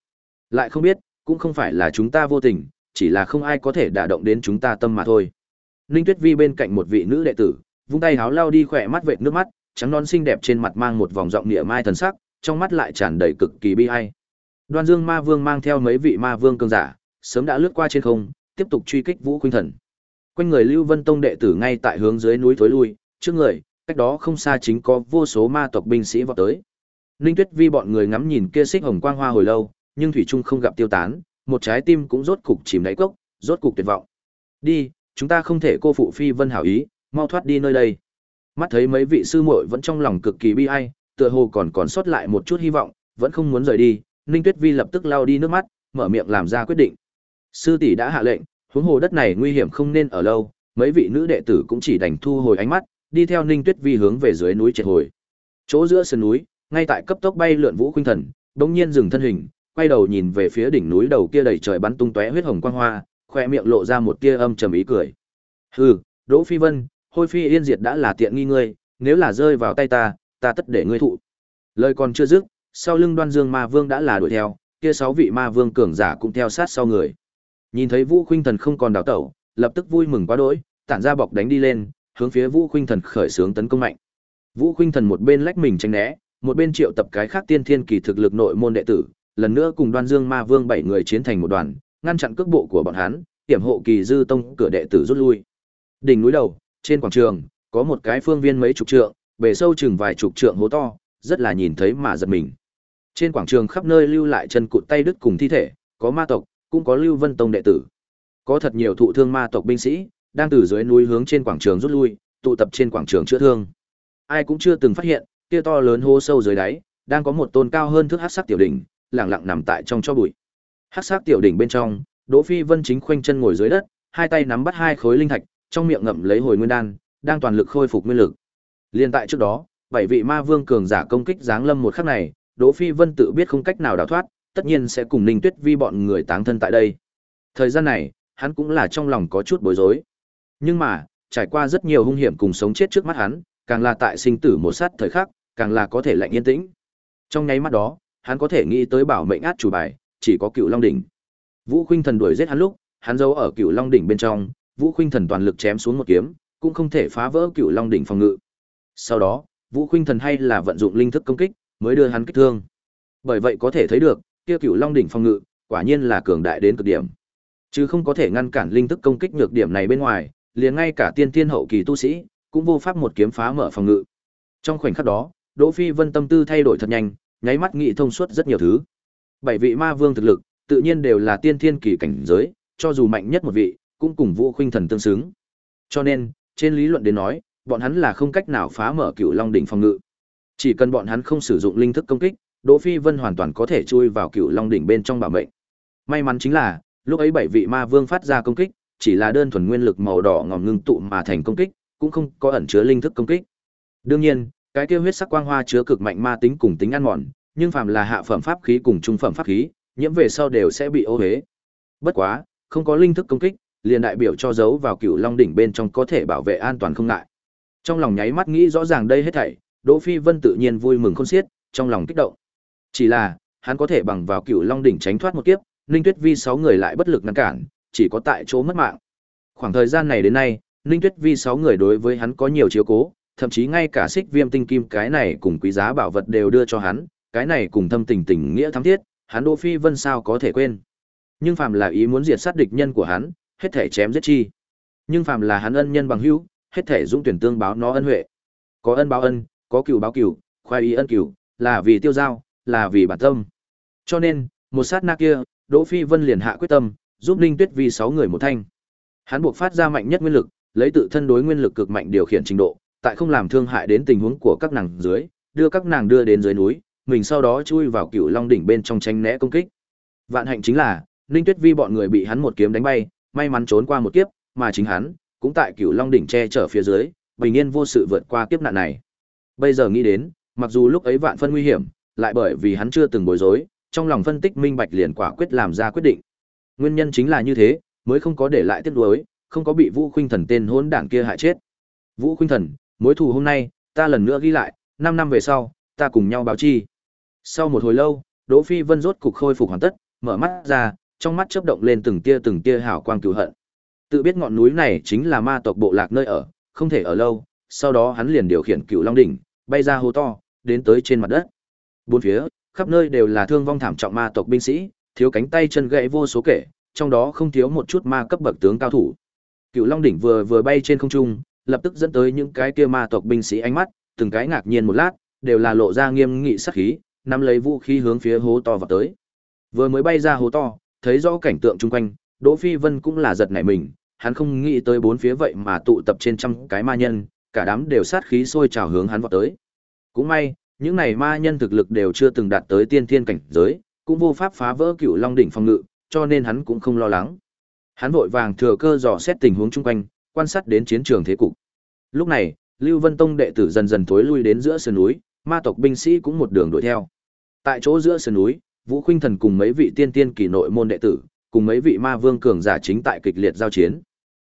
Lại không biết, cũng không phải là chúng ta vô tình, chỉ là không ai có thể đả động đến chúng ta tâm mà thôi. Ninh Tuyết Vi bên cạnh một vị nữ đệ tử, vung tay háo lao đi khỏe mắt vệt nước mắt, trắng non xinh đẹp trên mặt mang một vòng giọng nịa mai thần sắc, trong mắt lại tràn đầy cực kỳ bi ai. Đoan Dương Ma Vương mang theo mấy vị Ma Vương cường giả, sớm đã lướt qua trên không, tiếp tục truy kích Vũ Khuynh Thần. Quanh người Lưu Vân Tông đệ tử ngay tại hướng dưới núi thối lui, trước người, cách đó không xa chính có vô số ma tộc binh sĩ vọt tới. Ninh Tuyết Vi bọn người ngắm nhìn kia xích hồng quang hoa hồi lâu, nhưng thủy trung không gặp tiêu tán, một trái tim cũng rốt cục chìm đáy cốc, rốt cục tuyệt vọng. Đi, chúng ta không thể cô phụ Phi Vân hảo ý, mau thoát đi nơi đây. Mắt thấy mấy vị sư muội vẫn trong lòng cực kỳ bi ai, tựa hồ còn còn sót lại một chút hy vọng, vẫn không muốn rời đi, Ninh Tuyết Vi lập tức lau đi nước mắt, mở miệng làm ra quyết định. Sư tỷ đã hạ lệnh, huống hồ đất này nguy hiểm không nên ở lâu, mấy vị nữ đệ tử cũng chỉ đành thu hồi ánh mắt, đi theo Ninh Tuyết Vi hướng về dưới núi triệt hồi. Chỗ giữa sườn núi, ngay tại cấp tốc bay lượn Vũ Khuynh Thần, bỗng nhiên dừng thân hình, quay đầu nhìn về phía đỉnh núi đầu kia đầy trời bắn tung tóe huyết hồng quang hoa, khoe miệng lộ ra một tia âm trầm ý cười. Hừ, Đỗ Phi Vân, Hôi Phi Yên Diệt đã là tiện nghi ngươi, nếu là rơi vào tay ta, ta tất để ngươi thụ. Lời còn chưa dứt, sau lưng Đoan Dương Ma Vương đã là đuổi theo, kia sáu vị Ma Vương cường giả cũng theo sát sau người. Nhìn thấy Vũ Khuynh Thần không còn đảo tẩu, lập tức vui mừng quá đỗi, tản ra bọc đánh đi lên, hướng phía Vũ Khuynh Thần khởi xướng tấn công mạnh. Vũ Khuynh Thần một bên lách mình tránh né, một bên triệu tập cái khác tiên thiên kỳ thực lực nội môn đệ tử, lần nữa cùng Đoan Dương Ma Vương bảy người chiến thành một đoàn, ngăn chặn cước bộ của bọn hắn, tiểm hộ kỳ dư tông cửa đệ tử rút lui. Đỉnh núi đầu, trên quảng trường, có một cái phương viên mấy chục trượng, bề sâu chừng vài chục trượng hố to, rất là nhìn thấy mà giật mình. Trên quảng trường khắp nơi lưu lại chân cụt tay đứt cùng thi thể, có ma tộc, cũng có Lưu Vân Tông đệ tử. Có thật nhiều thụ thương ma tộc binh sĩ, đang từ dưới núi hướng trên quảng trường rút lui, tụ tập trên quảng trường chữa thương. Ai cũng chưa từng phát hiện, kia to lớn hố sâu dưới đáy, đang có một tôn cao hơn thước hắc sắc tiểu đỉnh, lặng lặng nằm tại trong cho bụi. Hắc sắc tiểu đỉnh bên trong, Đỗ Phi Vân chính khoanh chân ngồi dưới đất, hai tay nắm bắt hai khối linh thạch, trong miệng ngậm lấy hồi nguyên đan, đang toàn lực khôi phục nguyên lực. Liên tại trước đó, bảy vị ma vương cường giả công kích giáng lâm một khắc này, Đỗ Phi Vân tự biết không cách nào đào thoát, tất nhiên sẽ cùng Ninh Tuyết Vi bọn người táng thân tại đây. Thời gian này, hắn cũng là trong lòng có chút bối rối. Nhưng mà, trải qua rất nhiều hung hiểm cùng sống chết trước mắt hắn, càng là tại sinh tử một sát thời khắc, càng là có thể lạnh yên tĩnh. Trong nháy mắt đó, hắn có thể nghĩ tới bảo mệnh át chủ bài, chỉ có Cựu Long đỉnh. Vũ Khuynh Thần đuổi giết hắn lúc, hắn giấu ở Cựu Long đỉnh bên trong, Vũ Khuynh Thần toàn lực chém xuống một kiếm, cũng không thể phá vỡ Cựu Long đỉnh phòng ngự. Sau đó, Vũ Khuynh Thần hay là vận dụng linh thức công kích, mới đưa hắn kích thương. Bởi vậy có thể thấy được, kia Cửu Long đỉnh phòng ngự, quả nhiên là cường đại đến cực điểm. Chứ không có thể ngăn cản linh thức công kích nhược điểm này bên ngoài, liền ngay cả tiên tiên hậu kỳ tu sĩ, cũng vô pháp một kiếm phá mở phòng ngự. Trong khoảnh khắc đó, Đỗ Phi Vân tâm tư thay đổi thật nhanh, nháy mắt nghĩ thông suốt rất nhiều thứ. Bảy vị ma vương thực lực, tự nhiên đều là tiên thiên kỳ cảnh giới, cho dù mạnh nhất một vị, cũng cùng Vũ Khuynh Thần tương xứng. Cho nên, trên lý luận đến nói, bọn hắn là không cách nào phá mở Cửu Long đỉnh phòng ngự. Chỉ cần bọn hắn không sử dụng linh thức công kích, Đỗ Phi Vân hoàn toàn có thể chui vào Cửu Long đỉnh bên trong bảo mệnh. May mắn chính là, lúc ấy bảy vị ma vương phát ra công kích, chỉ là đơn thuần nguyên lực màu đỏ ngòm ngưng tụ mà thành công kích, cũng không có ẩn chứa linh thức công kích. Đương nhiên, cái kia huyết sắc quang hoa chứa cực mạnh ma tính cùng tính ăn mòn, nhưng phàm là hạ phẩm pháp khí cùng trung phẩm pháp khí, nhiễm về sau đều sẽ bị ô huế. Bất quá, không có linh thức công kích, liền đại biểu cho dấu vào cựu long đỉnh bên trong có thể bảo vệ an toàn không ngại. Trong lòng nháy mắt nghĩ rõ ràng đây hết thảy, Đỗ Phi Vân tự nhiên vui mừng khôn xiết, trong lòng kích động. Chỉ là, hắn có thể bằng vào cựu long đỉnh tránh thoát một kiếp, Ninh Tuyết Vi sáu người lại bất lực ngăn cản, chỉ có tại chỗ mất mạng. Khoảng thời gian này đến nay, Ninh Tuyết Vi sáu người đối với hắn có nhiều chiếu cố, thậm chí ngay cả xích viêm tinh kim cái này cùng quý giá bảo vật đều đưa cho hắn, cái này cùng thâm tình tình nghĩa thắm thiết, hắn Đỗ Phi Vân sao có thể quên. Nhưng phàm là ý muốn diệt sát địch nhân của hắn, hết thể chém giết chi. Nhưng phàm là hắn ân nhân bằng hữu, hết thể dũng tuyển tương báo nó ân huệ. Có ân báo ân, có cừu báo cừu, khoai ý ân cừu, là vì tiêu giao, là vì bản tâm. Cho nên, một sát na kia, Đỗ Phi Vân liền hạ quyết tâm, giúp Linh Tuyết vi sáu người một thanh. Hắn buộc phát ra mạnh nhất nguyên lực, lấy tự thân đối nguyên lực cực mạnh điều khiển trình độ, tại không làm thương hại đến tình huống của các nàng dưới, đưa các nàng đưa đến dưới núi, mình sau đó chui vào Cựu Long đỉnh bên trong tranh né công kích. Vạn hạnh chính là, Ninh Tuyết Vi bọn người bị hắn một kiếm đánh bay, may mắn trốn qua một kiếp, mà chính hắn cũng tại Cựu Long đỉnh che chở phía dưới, bình yên vô sự vượt qua kiếp nạn này. Bây giờ nghĩ đến, mặc dù lúc ấy vạn phân nguy hiểm, lại bởi vì hắn chưa từng bối rối, trong lòng phân tích minh bạch liền quả quyết làm ra quyết định. Nguyên nhân chính là như thế, mới không có để lại tiếc nuối, không có bị Vũ Khuynh Thần tên hỗn đảng kia hại chết. Vũ Khuynh Thần, mối thù hôm nay, ta lần nữa ghi lại, Năm năm về sau, ta cùng nhau báo chi. Sau một hồi lâu, Đỗ Phi Vân rốt cục khôi phục hoàn tất, mở mắt ra, trong mắt chớp động lên từng tia từng tia hào quang cứu hận. Tự biết ngọn núi này chính là ma tộc bộ lạc nơi ở, không thể ở lâu, sau đó hắn liền điều khiển Cựu Long đỉnh, bay ra hố to, đến tới trên mặt đất. Bốn phía, khắp nơi đều là thương vong thảm trọng ma tộc binh sĩ, thiếu cánh tay chân gãy vô số kể, trong đó không thiếu một chút ma cấp bậc tướng cao thủ. Cựu Long đỉnh vừa vừa bay trên không trung, lập tức dẫn tới những cái kia ma tộc binh sĩ ánh mắt, từng cái ngạc nhiên một lát, đều là lộ ra nghiêm nghị sát khí, nắm lấy vũ khí hướng phía hố to vào tới. Vừa mới bay ra hố to, thấy rõ cảnh tượng chung quanh, Đỗ Phi Vân cũng là giật nảy mình, hắn không nghĩ tới bốn phía vậy mà tụ tập trên trăm cái ma nhân, cả đám đều sát khí sôi trào hướng hắn vọt tới. Cũng may, những này ma nhân thực lực đều chưa từng đạt tới tiên thiên cảnh giới, cũng vô pháp phá vỡ cựu long đỉnh phòng ngự, cho nên hắn cũng không lo lắng. Hắn vội vàng thừa cơ dò xét tình huống chung quanh, quan sát đến chiến trường thế cục. Lúc này, Lưu Vân Tông đệ tử dần dần thối lui đến giữa sườn núi, ma tộc binh sĩ cũng một đường đuổi theo. Tại chỗ giữa sườn núi, Vũ Khuynh Thần cùng mấy vị tiên tiên kỳ nội môn đệ tử, cùng mấy vị ma vương cường giả chính tại kịch liệt giao chiến.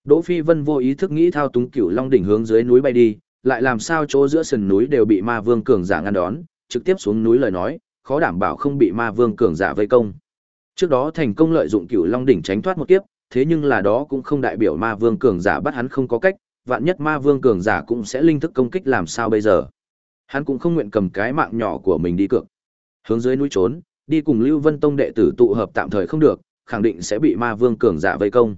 Đỗ Phi Vân vô ý thức nghĩ thao túng Cửu Long đỉnh hướng dưới núi bay đi, lại làm sao chỗ giữa sườn núi đều bị ma vương cường giả ngăn đón, trực tiếp xuống núi lời nói, khó đảm bảo không bị ma vương cường giả vây công. Trước đó thành công lợi dụng Cửu Long đỉnh tránh thoát một kiếp, thế nhưng là đó cũng không đại biểu ma vương cường giả bắt hắn không có cách, vạn nhất ma vương cường giả cũng sẽ linh thức công kích làm sao bây giờ. Hắn cũng không nguyện cầm cái mạng nhỏ của mình đi cược. Hướng dưới núi trốn, đi cùng Lưu Vân Tông đệ tử tụ hợp tạm thời không được, khẳng định sẽ bị ma vương cường giả vây công.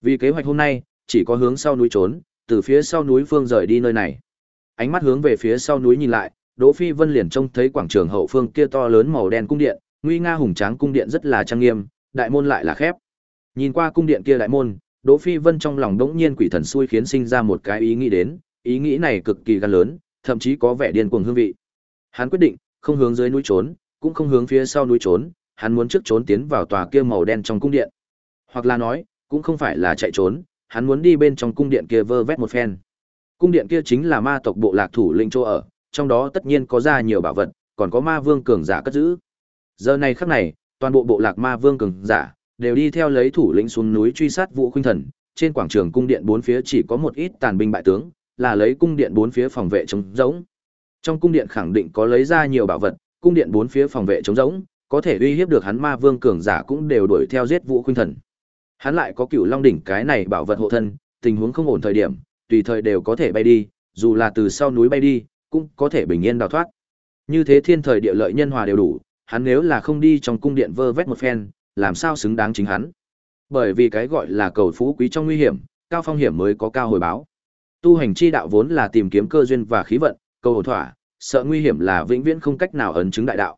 Vì kế hoạch hôm nay, chỉ có hướng sau núi trốn, từ phía sau núi phương rời đi nơi này. Ánh mắt hướng về phía sau núi nhìn lại, Đỗ Phi Vân liền trông thấy quảng trường hậu phương kia to lớn màu đen cung điện, nguy nga hùng tráng cung điện rất là trang nghiêm, đại môn lại là khép. Nhìn qua cung điện kia đại môn, Đỗ Phi Vân trong lòng đống nhiên quỷ thần xui khiến sinh ra một cái ý nghĩ đến, ý nghĩ này cực kỳ gan lớn, thậm chí có vẻ điên cuồng hương vị. Hắn quyết định, không hướng dưới núi trốn, cũng không hướng phía sau núi trốn, hắn muốn trước trốn tiến vào tòa kia màu đen trong cung điện. Hoặc là nói, cũng không phải là chạy trốn, hắn muốn đi bên trong cung điện kia vơ vét một phen. Cung điện kia chính là ma tộc bộ lạc thủ lĩnh chỗ ở, trong đó tất nhiên có ra nhiều bảo vật, còn có ma vương cường giả cất giữ. Giờ này khắc này, toàn bộ bộ lạc ma vương cường giả đều đi theo lấy thủ lĩnh xuống núi truy sát Vũ Khuynh Thần, trên quảng trường cung điện bốn phía chỉ có một ít tàn binh bại tướng, là lấy cung điện bốn phía phòng vệ chống rỗng. Trong cung điện khẳng định có lấy ra nhiều bảo vật, cung điện bốn phía phòng vệ chống rỗng, có thể uy hiếp được hắn ma vương cường giả cũng đều đuổi theo giết Vũ Khuynh Thần. Hắn lại có Cửu Long đỉnh cái này bảo vật hộ thân, tình huống không ổn thời điểm, tùy thời đều có thể bay đi, dù là từ sau núi bay đi, cũng có thể bình yên đào thoát. Như thế thiên thời địa lợi nhân hòa đều đủ, hắn nếu là không đi trong cung điện vơ vét một phen, làm sao xứng đáng chính hắn. Bởi vì cái gọi là cầu phú quý trong nguy hiểm, cao phong hiểm mới có cao hồi báo. Tu hành chi đạo vốn là tìm kiếm cơ duyên và khí vận, cầu hồn thỏa, sợ nguy hiểm là vĩnh viễn không cách nào ấn chứng đại đạo.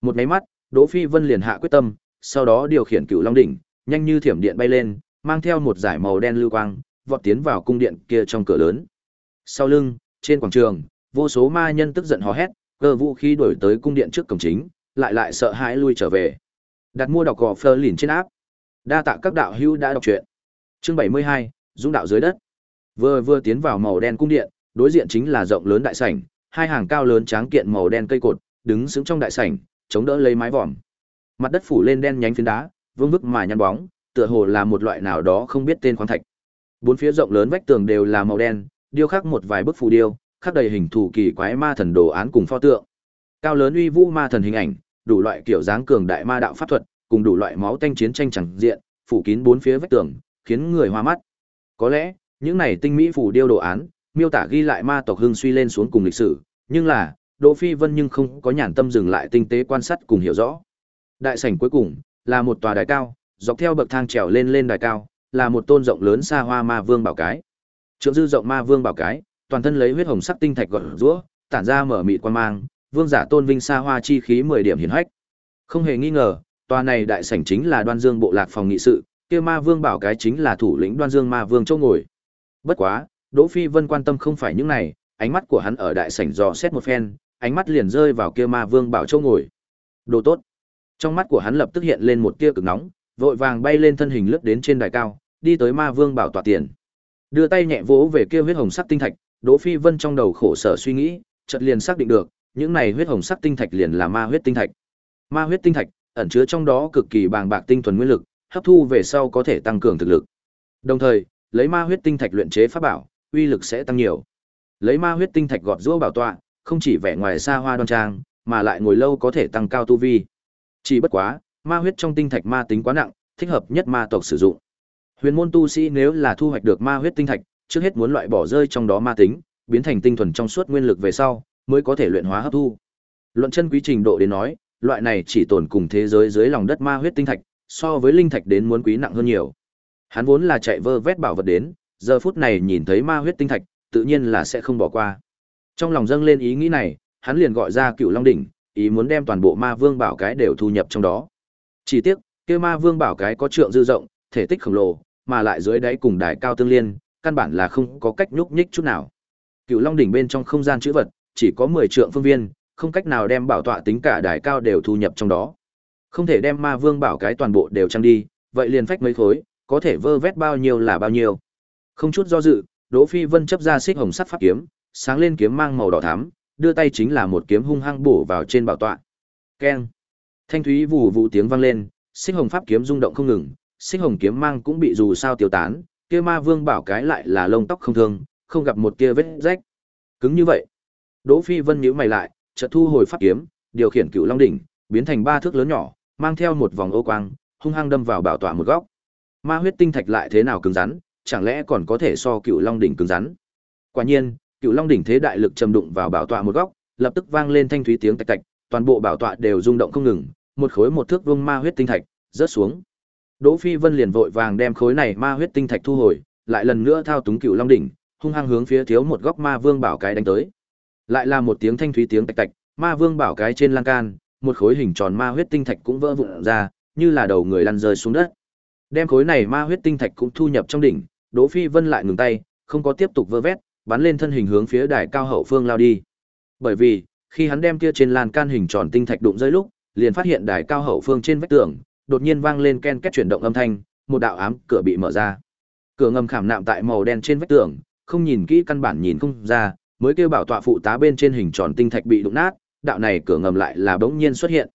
Một máy mắt, Đỗ Phi Vân liền hạ quyết tâm, sau đó điều khiển Cựu Long đỉnh, nhanh như thiểm điện bay lên, mang theo một dải màu đen lưu quang, vọt tiến vào cung điện kia trong cửa lớn. Sau lưng, trên quảng trường, vô số ma nhân tức giận hò hét, cơ vũ khí đuổi tới cung điện trước cổng chính, lại lại sợ hãi lui trở về. Đặt mua đọc gò phơ lìn trên áp. Đa tạ các đạo hữu đã đọc truyện. Chương 72, Dũng đạo dưới đất. Vừa vừa tiến vào màu đen cung điện, đối diện chính là rộng lớn đại sảnh, hai hàng cao lớn tráng kiện màu đen cây cột, đứng sững trong đại sảnh, chống đỡ lấy mái vòm. Mặt đất phủ lên đen nhánh phiến đá, vương vức mà nhăn bóng, tựa hồ là một loại nào đó không biết tên khoáng thạch. Bốn phía rộng lớn vách tường đều là màu đen, điêu khắc một vài bức phù điêu, khắc đầy hình thù kỳ quái ma thần đồ án cùng pho tượng. Cao lớn uy vũ ma thần hình ảnh, đủ loại kiểu dáng cường đại ma đạo pháp thuật, cùng đủ loại máu tanh chiến tranh chẳng diện, phủ kín bốn phía vách tường, khiến người hoa mắt. Có lẽ, những này tinh mỹ phủ điêu đồ án, miêu tả ghi lại ma tộc hưng suy lên xuống cùng lịch sử, nhưng là, Đỗ Phi Vân nhưng không có nhàn tâm dừng lại tinh tế quan sát cùng hiểu rõ. Đại sảnh cuối cùng là một tòa đài cao, dọc theo bậc thang trèo lên lên đài cao, là một tôn rộng lớn xa hoa ma vương bảo cái. Trượng dư rộng ma vương bảo cái, toàn thân lấy huyết hồng sắc tinh thạch gợn rũa, tản ra mở mịt quan mang, vương giả tôn vinh xa hoa chi khí 10 điểm hiển hách. Không hề nghi ngờ, tòa này đại sảnh chính là Đoan Dương bộ lạc phòng nghị sự, kia ma vương bảo cái chính là thủ lĩnh Đoan Dương ma vương châu ngồi. Bất quá, Đỗ Phi Vân quan tâm không phải những này, ánh mắt của hắn ở đại sảnh dò xét một phen, ánh mắt liền rơi vào kia ma vương bảo châu ngồi. Đồ tốt. Trong mắt của hắn lập tức hiện lên một tia cực nóng, vội vàng bay lên thân hình lướt đến trên đài cao, đi tới ma vương bảo tọa tiền. Đưa tay nhẹ vỗ về kia huyết hồng sắc tinh thạch, Đỗ Phi Vân trong đầu khổ sở suy nghĩ, chợt liền xác định được, những này huyết hồng sắc tinh thạch liền là ma huyết tinh thạch. Ma huyết tinh thạch ẩn chứa trong đó cực kỳ bàng bạc tinh thuần nguyên lực, hấp thu về sau có thể tăng cường thực lực. Đồng thời, lấy ma huyết tinh thạch luyện chế pháp bảo, uy lực sẽ tăng nhiều. Lấy ma huyết tinh thạch gọt giũa bảo tọa, không chỉ vẻ ngoài xa hoa đoan trang, mà lại ngồi lâu có thể tăng cao tu vi. Chỉ bất quá, ma huyết trong tinh thạch ma tính quá nặng, thích hợp nhất ma tộc sử dụng. Huyền môn tu sĩ nếu là thu hoạch được ma huyết tinh thạch, trước hết muốn loại bỏ rơi trong đó ma tính, biến thành tinh thuần trong suốt nguyên lực về sau, mới có thể luyện hóa hấp thu. Luận chân quý trình độ đến nói, loại này chỉ tồn cùng thế giới dưới lòng đất ma huyết tinh thạch, so với linh thạch đến muốn quý nặng hơn nhiều. Hắn vốn là chạy vơ vét bảo vật đến, giờ phút này nhìn thấy ma huyết tinh thạch, tự nhiên là sẽ không bỏ qua. Trong lòng dâng lên ý nghĩ này, hắn liền gọi ra Cựu Long đỉnh, ý muốn đem toàn bộ ma vương bảo cái đều thu nhập trong đó. Chỉ tiếc, kia ma vương bảo cái có trượng dư rộng, thể tích khổng lồ, mà lại dưới đáy cùng đài cao tương liên, căn bản là không có cách nhúc nhích chút nào. Cựu Long đỉnh bên trong không gian chữ vật, chỉ có 10 trượng phương viên, không cách nào đem bảo tọa tính cả đài cao đều thu nhập trong đó. Không thể đem ma vương bảo cái toàn bộ đều trang đi, vậy liền phách mấy khối, có thể vơ vét bao nhiêu là bao nhiêu. Không chút do dự, Đỗ Phi Vân chấp ra xích hồng sắt pháp kiếm, sáng lên kiếm mang màu đỏ thắm, đưa tay chính là một kiếm hung hăng bổ vào trên bảo tọa. Keng. Thanh thúy vụ vụ tiếng vang lên, xích hồng pháp kiếm rung động không ngừng, xích hồng kiếm mang cũng bị dù sao tiêu tán, kia ma vương bảo cái lại là lông tóc không thương, không gặp một tia vết rách. Cứng như vậy. Đỗ Phi Vân nhíu mày lại, chợt thu hồi pháp kiếm, điều khiển Cựu Long đỉnh, biến thành ba thước lớn nhỏ, mang theo một vòng ô quang, hung hăng đâm vào bảo tọa một góc. Ma huyết tinh thạch lại thế nào cứng rắn, chẳng lẽ còn có thể so Cựu Long đỉnh cứng rắn? Quả nhiên, Cựu Long đỉnh thế đại lực châm đụng vào bảo tọa một góc, lập tức vang lên thanh thúy tiếng tạch tạch, toàn bộ bảo tọa đều rung động không ngừng, một khối một thước vuông ma huyết tinh thạch rớt xuống. Đỗ Phi Vân liền vội vàng đem khối này ma huyết tinh thạch thu hồi, lại lần nữa thao túng Cựu Long đỉnh, hung hăng hướng phía thiếu một góc ma vương bảo cái đánh tới. Lại là một tiếng thanh thúy tiếng tạch tạch, ma vương bảo cái trên lan can, một khối hình tròn ma huyết tinh thạch cũng vỡ vụn ra, như là đầu người lăn rơi xuống đất. Đem khối này ma huyết tinh thạch cũng thu nhập trong đỉnh, Đỗ Phi Vân lại ngừng tay, không có tiếp tục vơ vét, bắn lên thân hình hướng phía đài cao hậu phương lao đi. Bởi vì, khi hắn đem kia trên lan can hình tròn tinh thạch đụng rơi lúc, liền phát hiện đài cao hậu phương trên vách tường, đột nhiên vang lên ken két chuyển động âm thanh, một đạo ám cửa bị mở ra. Cửa ngầm khảm nạm tại màu đen trên vách tường, không nhìn kỹ căn bản nhìn không ra, mới kêu bảo tọa phụ tá bên trên hình tròn tinh thạch bị đụng nát, đạo này cửa ngầm lại là bỗng nhiên xuất hiện.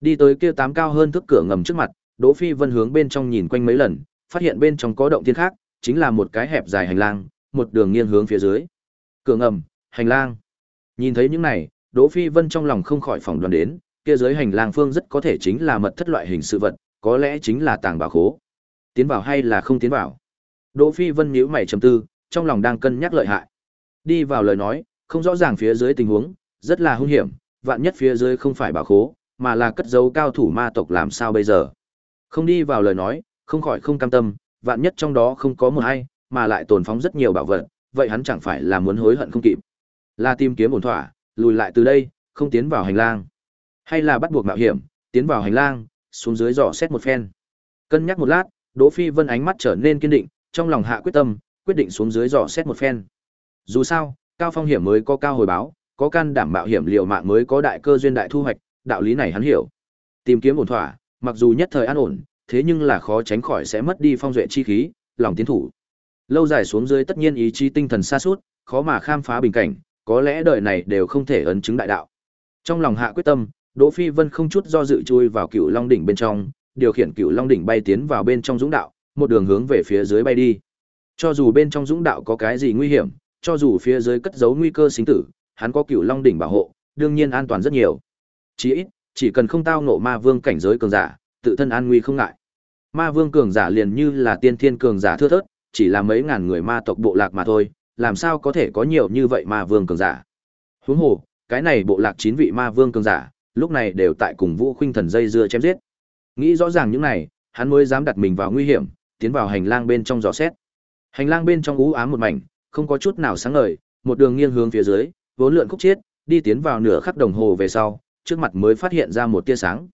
Đi tới kia tám cao hơn thước cửa ngầm trước mặt, Đỗ Phi Vân hướng bên trong nhìn quanh mấy lần, phát hiện bên trong có động thiên khác, chính là một cái hẹp dài hành lang, một đường nghiêng hướng phía dưới. Cửa ngầm, hành lang. Nhìn thấy những này, Đỗ Phi Vân trong lòng không khỏi phỏng đoán đến, kia dưới hành lang phương rất có thể chính là mật thất loại hình sự vật, có lẽ chính là tàng bảo khố. Tiến vào hay là không tiến vào? Đỗ Phi Vân nhíu mày trầm tư, trong lòng đang cân nhắc lợi hại. Đi vào lời nói, không rõ ràng phía dưới tình huống, rất là hung hiểm, vạn nhất phía dưới không phải bảo khố, mà là cất giấu cao thủ ma tộc làm sao bây giờ. Không đi vào lời nói, không khỏi không cam tâm, vạn nhất trong đó không có một ai, mà lại tồn phóng rất nhiều bảo vật, vậy hắn chẳng phải là muốn hối hận không kịp. Là tìm kiếm ổn thỏa, lùi lại từ đây, không tiến vào hành lang. Hay là bắt buộc mạo hiểm, tiến vào hành lang, xuống dưới dò xét một phen. Cân nhắc một lát, Đỗ Phi Vân ánh mắt trở nên kiên định, trong lòng hạ quyết tâm, quyết định xuống dưới dò xét một phen. Dù sao, cao phong hiểm mới có cao hồi báo, có can đảm mạo hiểm liều mạng mới có đại cơ duyên đại thu hoạch, đạo lý này hắn hiểu. Tìm kiếm ổn thỏa, mặc dù nhất thời an ổn, thế nhưng là khó tránh khỏi sẽ mất đi phong duệ chi khí, lòng tiến thủ. Lâu dài xuống dưới tất nhiên ý chí tinh thần xa suốt, khó mà khám phá bình cảnh, có lẽ đời này đều không thể ấn chứng đại đạo. Trong lòng hạ quyết tâm, Đỗ Phi Vân không chút do dự chui vào cựu Long đỉnh bên trong, điều khiển cựu Long đỉnh bay tiến vào bên trong dũng đạo, một đường hướng về phía dưới bay đi. Cho dù bên trong dũng đạo có cái gì nguy hiểm, cho dù phía dưới cất giấu nguy cơ sinh tử, hắn có Cửu Long đỉnh bảo hộ, đương nhiên an toàn rất nhiều. Chỉ ít, chỉ cần không tao ngộ ma vương cảnh giới cường giả, tự thân an nguy không ngại. Ma vương cường giả liền như là tiên thiên cường giả thưa thớt, chỉ là mấy ngàn người ma tộc bộ lạc mà thôi, làm sao có thể có nhiều như vậy ma vương cường giả. Huống hồ, cái này bộ lạc chín vị ma vương cường giả, lúc này đều tại cùng Vũ Khuynh Thần dây dưa chém giết. Nghĩ rõ ràng những này, hắn mới dám đặt mình vào nguy hiểm, tiến vào hành lang bên trong dò xét. Hành lang bên trong u ám một mảnh, không có chút nào sáng ngời, một đường nghiêng hướng phía dưới, vốn lượn khúc chết, đi tiến vào nửa khắc đồng hồ về sau, trước mặt mới phát hiện ra một tia sáng.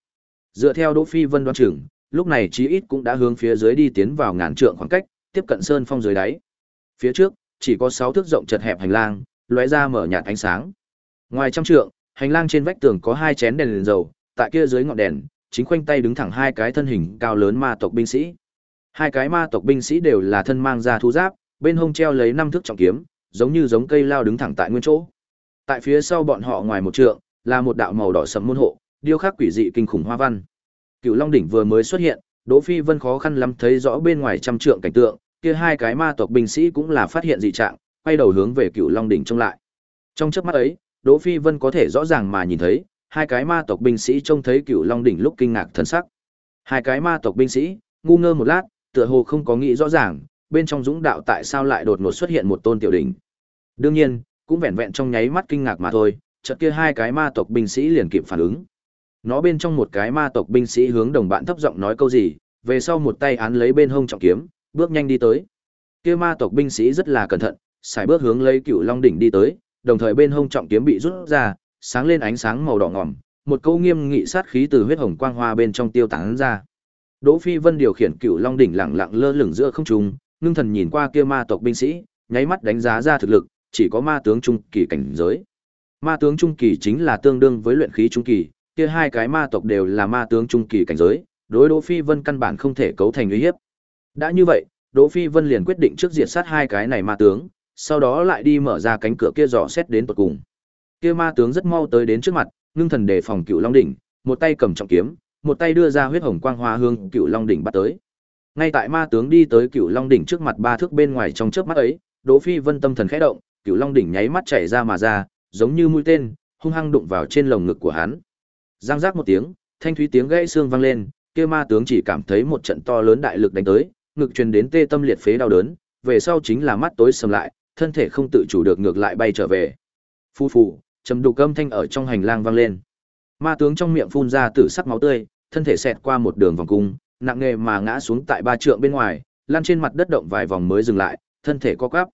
Dựa theo Đỗ Phi Vân đoán chừng, lúc này chí ít cũng đã hướng phía dưới đi tiến vào ngàn trượng khoảng cách, tiếp cận sơn phong dưới đáy. Phía trước, chỉ có 6 thước rộng chật hẹp hành lang, lóe ra mở nhạt ánh sáng. Ngoài trăm trượng, hành lang trên vách tường có hai chén đèn, đèn dầu, tại kia dưới ngọn đèn, chính khoanh tay đứng thẳng hai cái thân hình cao lớn ma tộc binh sĩ. Hai cái ma tộc binh sĩ đều là thân mang ra thú giáp, bên hông treo lấy năm thước trọng kiếm, giống như giống cây lao đứng thẳng tại nguyên chỗ. Tại phía sau bọn họ ngoài một trượng, là một đạo màu đỏ sẫm môn hộ, điêu khắc quỷ dị kinh khủng hoa văn. Cựu Long đỉnh vừa mới xuất hiện, Đỗ Phi Vân khó khăn lắm thấy rõ bên ngoài trăm trượng cảnh tượng, kia hai cái ma tộc binh sĩ cũng là phát hiện dị trạng, quay đầu hướng về Cựu Long đỉnh trông lại. Trong chớp mắt ấy, Đỗ Phi Vân có thể rõ ràng mà nhìn thấy, hai cái ma tộc binh sĩ trông thấy Cựu Long đỉnh lúc kinh ngạc thần sắc. Hai cái ma tộc binh sĩ, ngu ngơ một lát, tựa hồ không có nghĩ rõ ràng, bên trong dũng đạo tại sao lại đột ngột xuất hiện một tôn tiểu đỉnh. Đương nhiên, cũng vẹn vẹn trong nháy mắt kinh ngạc mà thôi, chợt kia hai cái ma tộc binh sĩ liền kịp phản ứng. Nó bên trong một cái ma tộc binh sĩ hướng đồng bạn thấp giọng nói câu gì, về sau một tay án lấy bên hông trọng kiếm, bước nhanh đi tới. Kia ma tộc binh sĩ rất là cẩn thận, xài bước hướng lấy Cựu Long đỉnh đi tới, đồng thời bên hông trọng kiếm bị rút ra, sáng lên ánh sáng màu đỏ ngòm, một câu nghiêm nghị sát khí từ huyết hồng quang hoa bên trong tiêu tán ra. Đỗ Phi Vân điều khiển Cựu Long đỉnh lặng lặng lơ lửng giữa không trung, ngưng thần nhìn qua kia ma tộc binh sĩ, nháy mắt đánh giá ra thực lực, chỉ có ma tướng trung kỳ cảnh giới. Ma tướng trung kỳ chính là tương đương với luyện khí trung kỳ, kia hai cái ma tộc đều là ma tướng trung kỳ cảnh giới, đối Đỗ Phi Vân căn bản không thể cấu thành uy hiếp. Đã như vậy, Đỗ Phi Vân liền quyết định trước diệt sát hai cái này ma tướng, sau đó lại đi mở ra cánh cửa kia dò xét đến tận cùng. Kia ma tướng rất mau tới đến trước mặt, ngưng thần đề phòng Cựu Long đỉnh, một tay cầm trọng kiếm, một tay đưa ra huyết hồng quang hoa hương Cựu Long đỉnh bắt tới. Ngay tại ma tướng đi tới Cựu Long đỉnh trước mặt ba thước bên ngoài trong chớp mắt ấy, Đỗ Phi Vân tâm thần khẽ động, Cựu Long đỉnh nháy mắt chảy ra mà ra, giống như mũi tên, hung hăng đụng vào trên lồng ngực của hắn. Giang giác một tiếng, thanh thúy tiếng gãy xương vang lên, kia ma tướng chỉ cảm thấy một trận to lớn đại lực đánh tới, ngực truyền đến tê tâm liệt phế đau đớn, về sau chính là mắt tối sầm lại, thân thể không tự chủ được ngược lại bay trở về. Phu phù, trầm đục âm thanh ở trong hành lang vang lên. Ma tướng trong miệng phun ra tử sắc máu tươi, thân thể xẹt qua một đường vòng cung, nặng nề mà ngã xuống tại ba trượng bên ngoài, lăn trên mặt đất động vài vòng mới dừng lại, thân thể co quắp.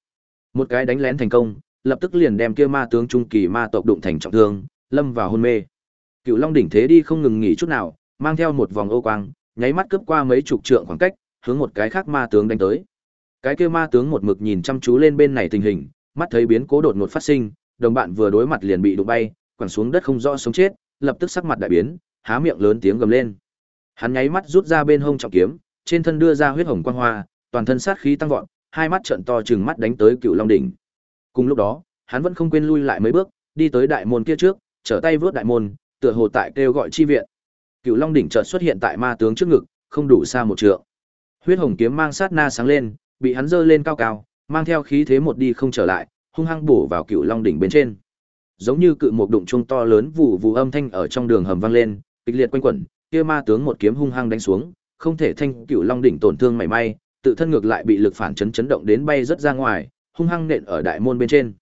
Một cái đánh lén thành công, lập tức liền đem kia ma tướng trung kỳ ma tộc đụng thành trọng thương, lâm vào hôn mê. Cựu Long đỉnh thế đi không ngừng nghỉ chút nào, mang theo một vòng ô quang, nháy mắt cướp qua mấy chục trượng khoảng cách, hướng một cái khác ma tướng đánh tới. Cái kia ma tướng một mực nhìn chăm chú lên bên này tình hình, mắt thấy biến cố đột ngột phát sinh, đồng bạn vừa đối mặt liền bị đụng bay, quẳng xuống đất không rõ sống chết, lập tức sắc mặt đại biến, há miệng lớn tiếng gầm lên. Hắn nháy mắt rút ra bên hông trọng kiếm, trên thân đưa ra huyết hồng quang hoa, toàn thân sát khí tăng vọt, hai mắt trợn to trừng mắt đánh tới Cựu Long đỉnh. Cùng lúc đó, hắn vẫn không quên lui lại mấy bước, đi tới đại môn kia trước, trở tay vớt đại môn, tựa hồ tại kêu gọi chi viện. Cựu Long đỉnh chợt xuất hiện tại ma tướng trước ngực, không đủ xa một trượng. Huyết hồng kiếm mang sát na sáng lên, bị hắn giơ lên cao cao, mang theo khí thế một đi không trở lại, hung hăng bổ vào Cựu Long đỉnh bên trên. Giống như cự một đụng trung to lớn vụ vụ âm thanh ở trong đường hầm vang lên, kịch liệt quanh quẩn, kia ma tướng một kiếm hung hăng đánh xuống, không thể thanh cửu Long đỉnh tổn thương mảy may, tự thân ngược lại bị lực phản chấn chấn động đến bay rất ra ngoài, hung hăng nện ở đại môn bên trên.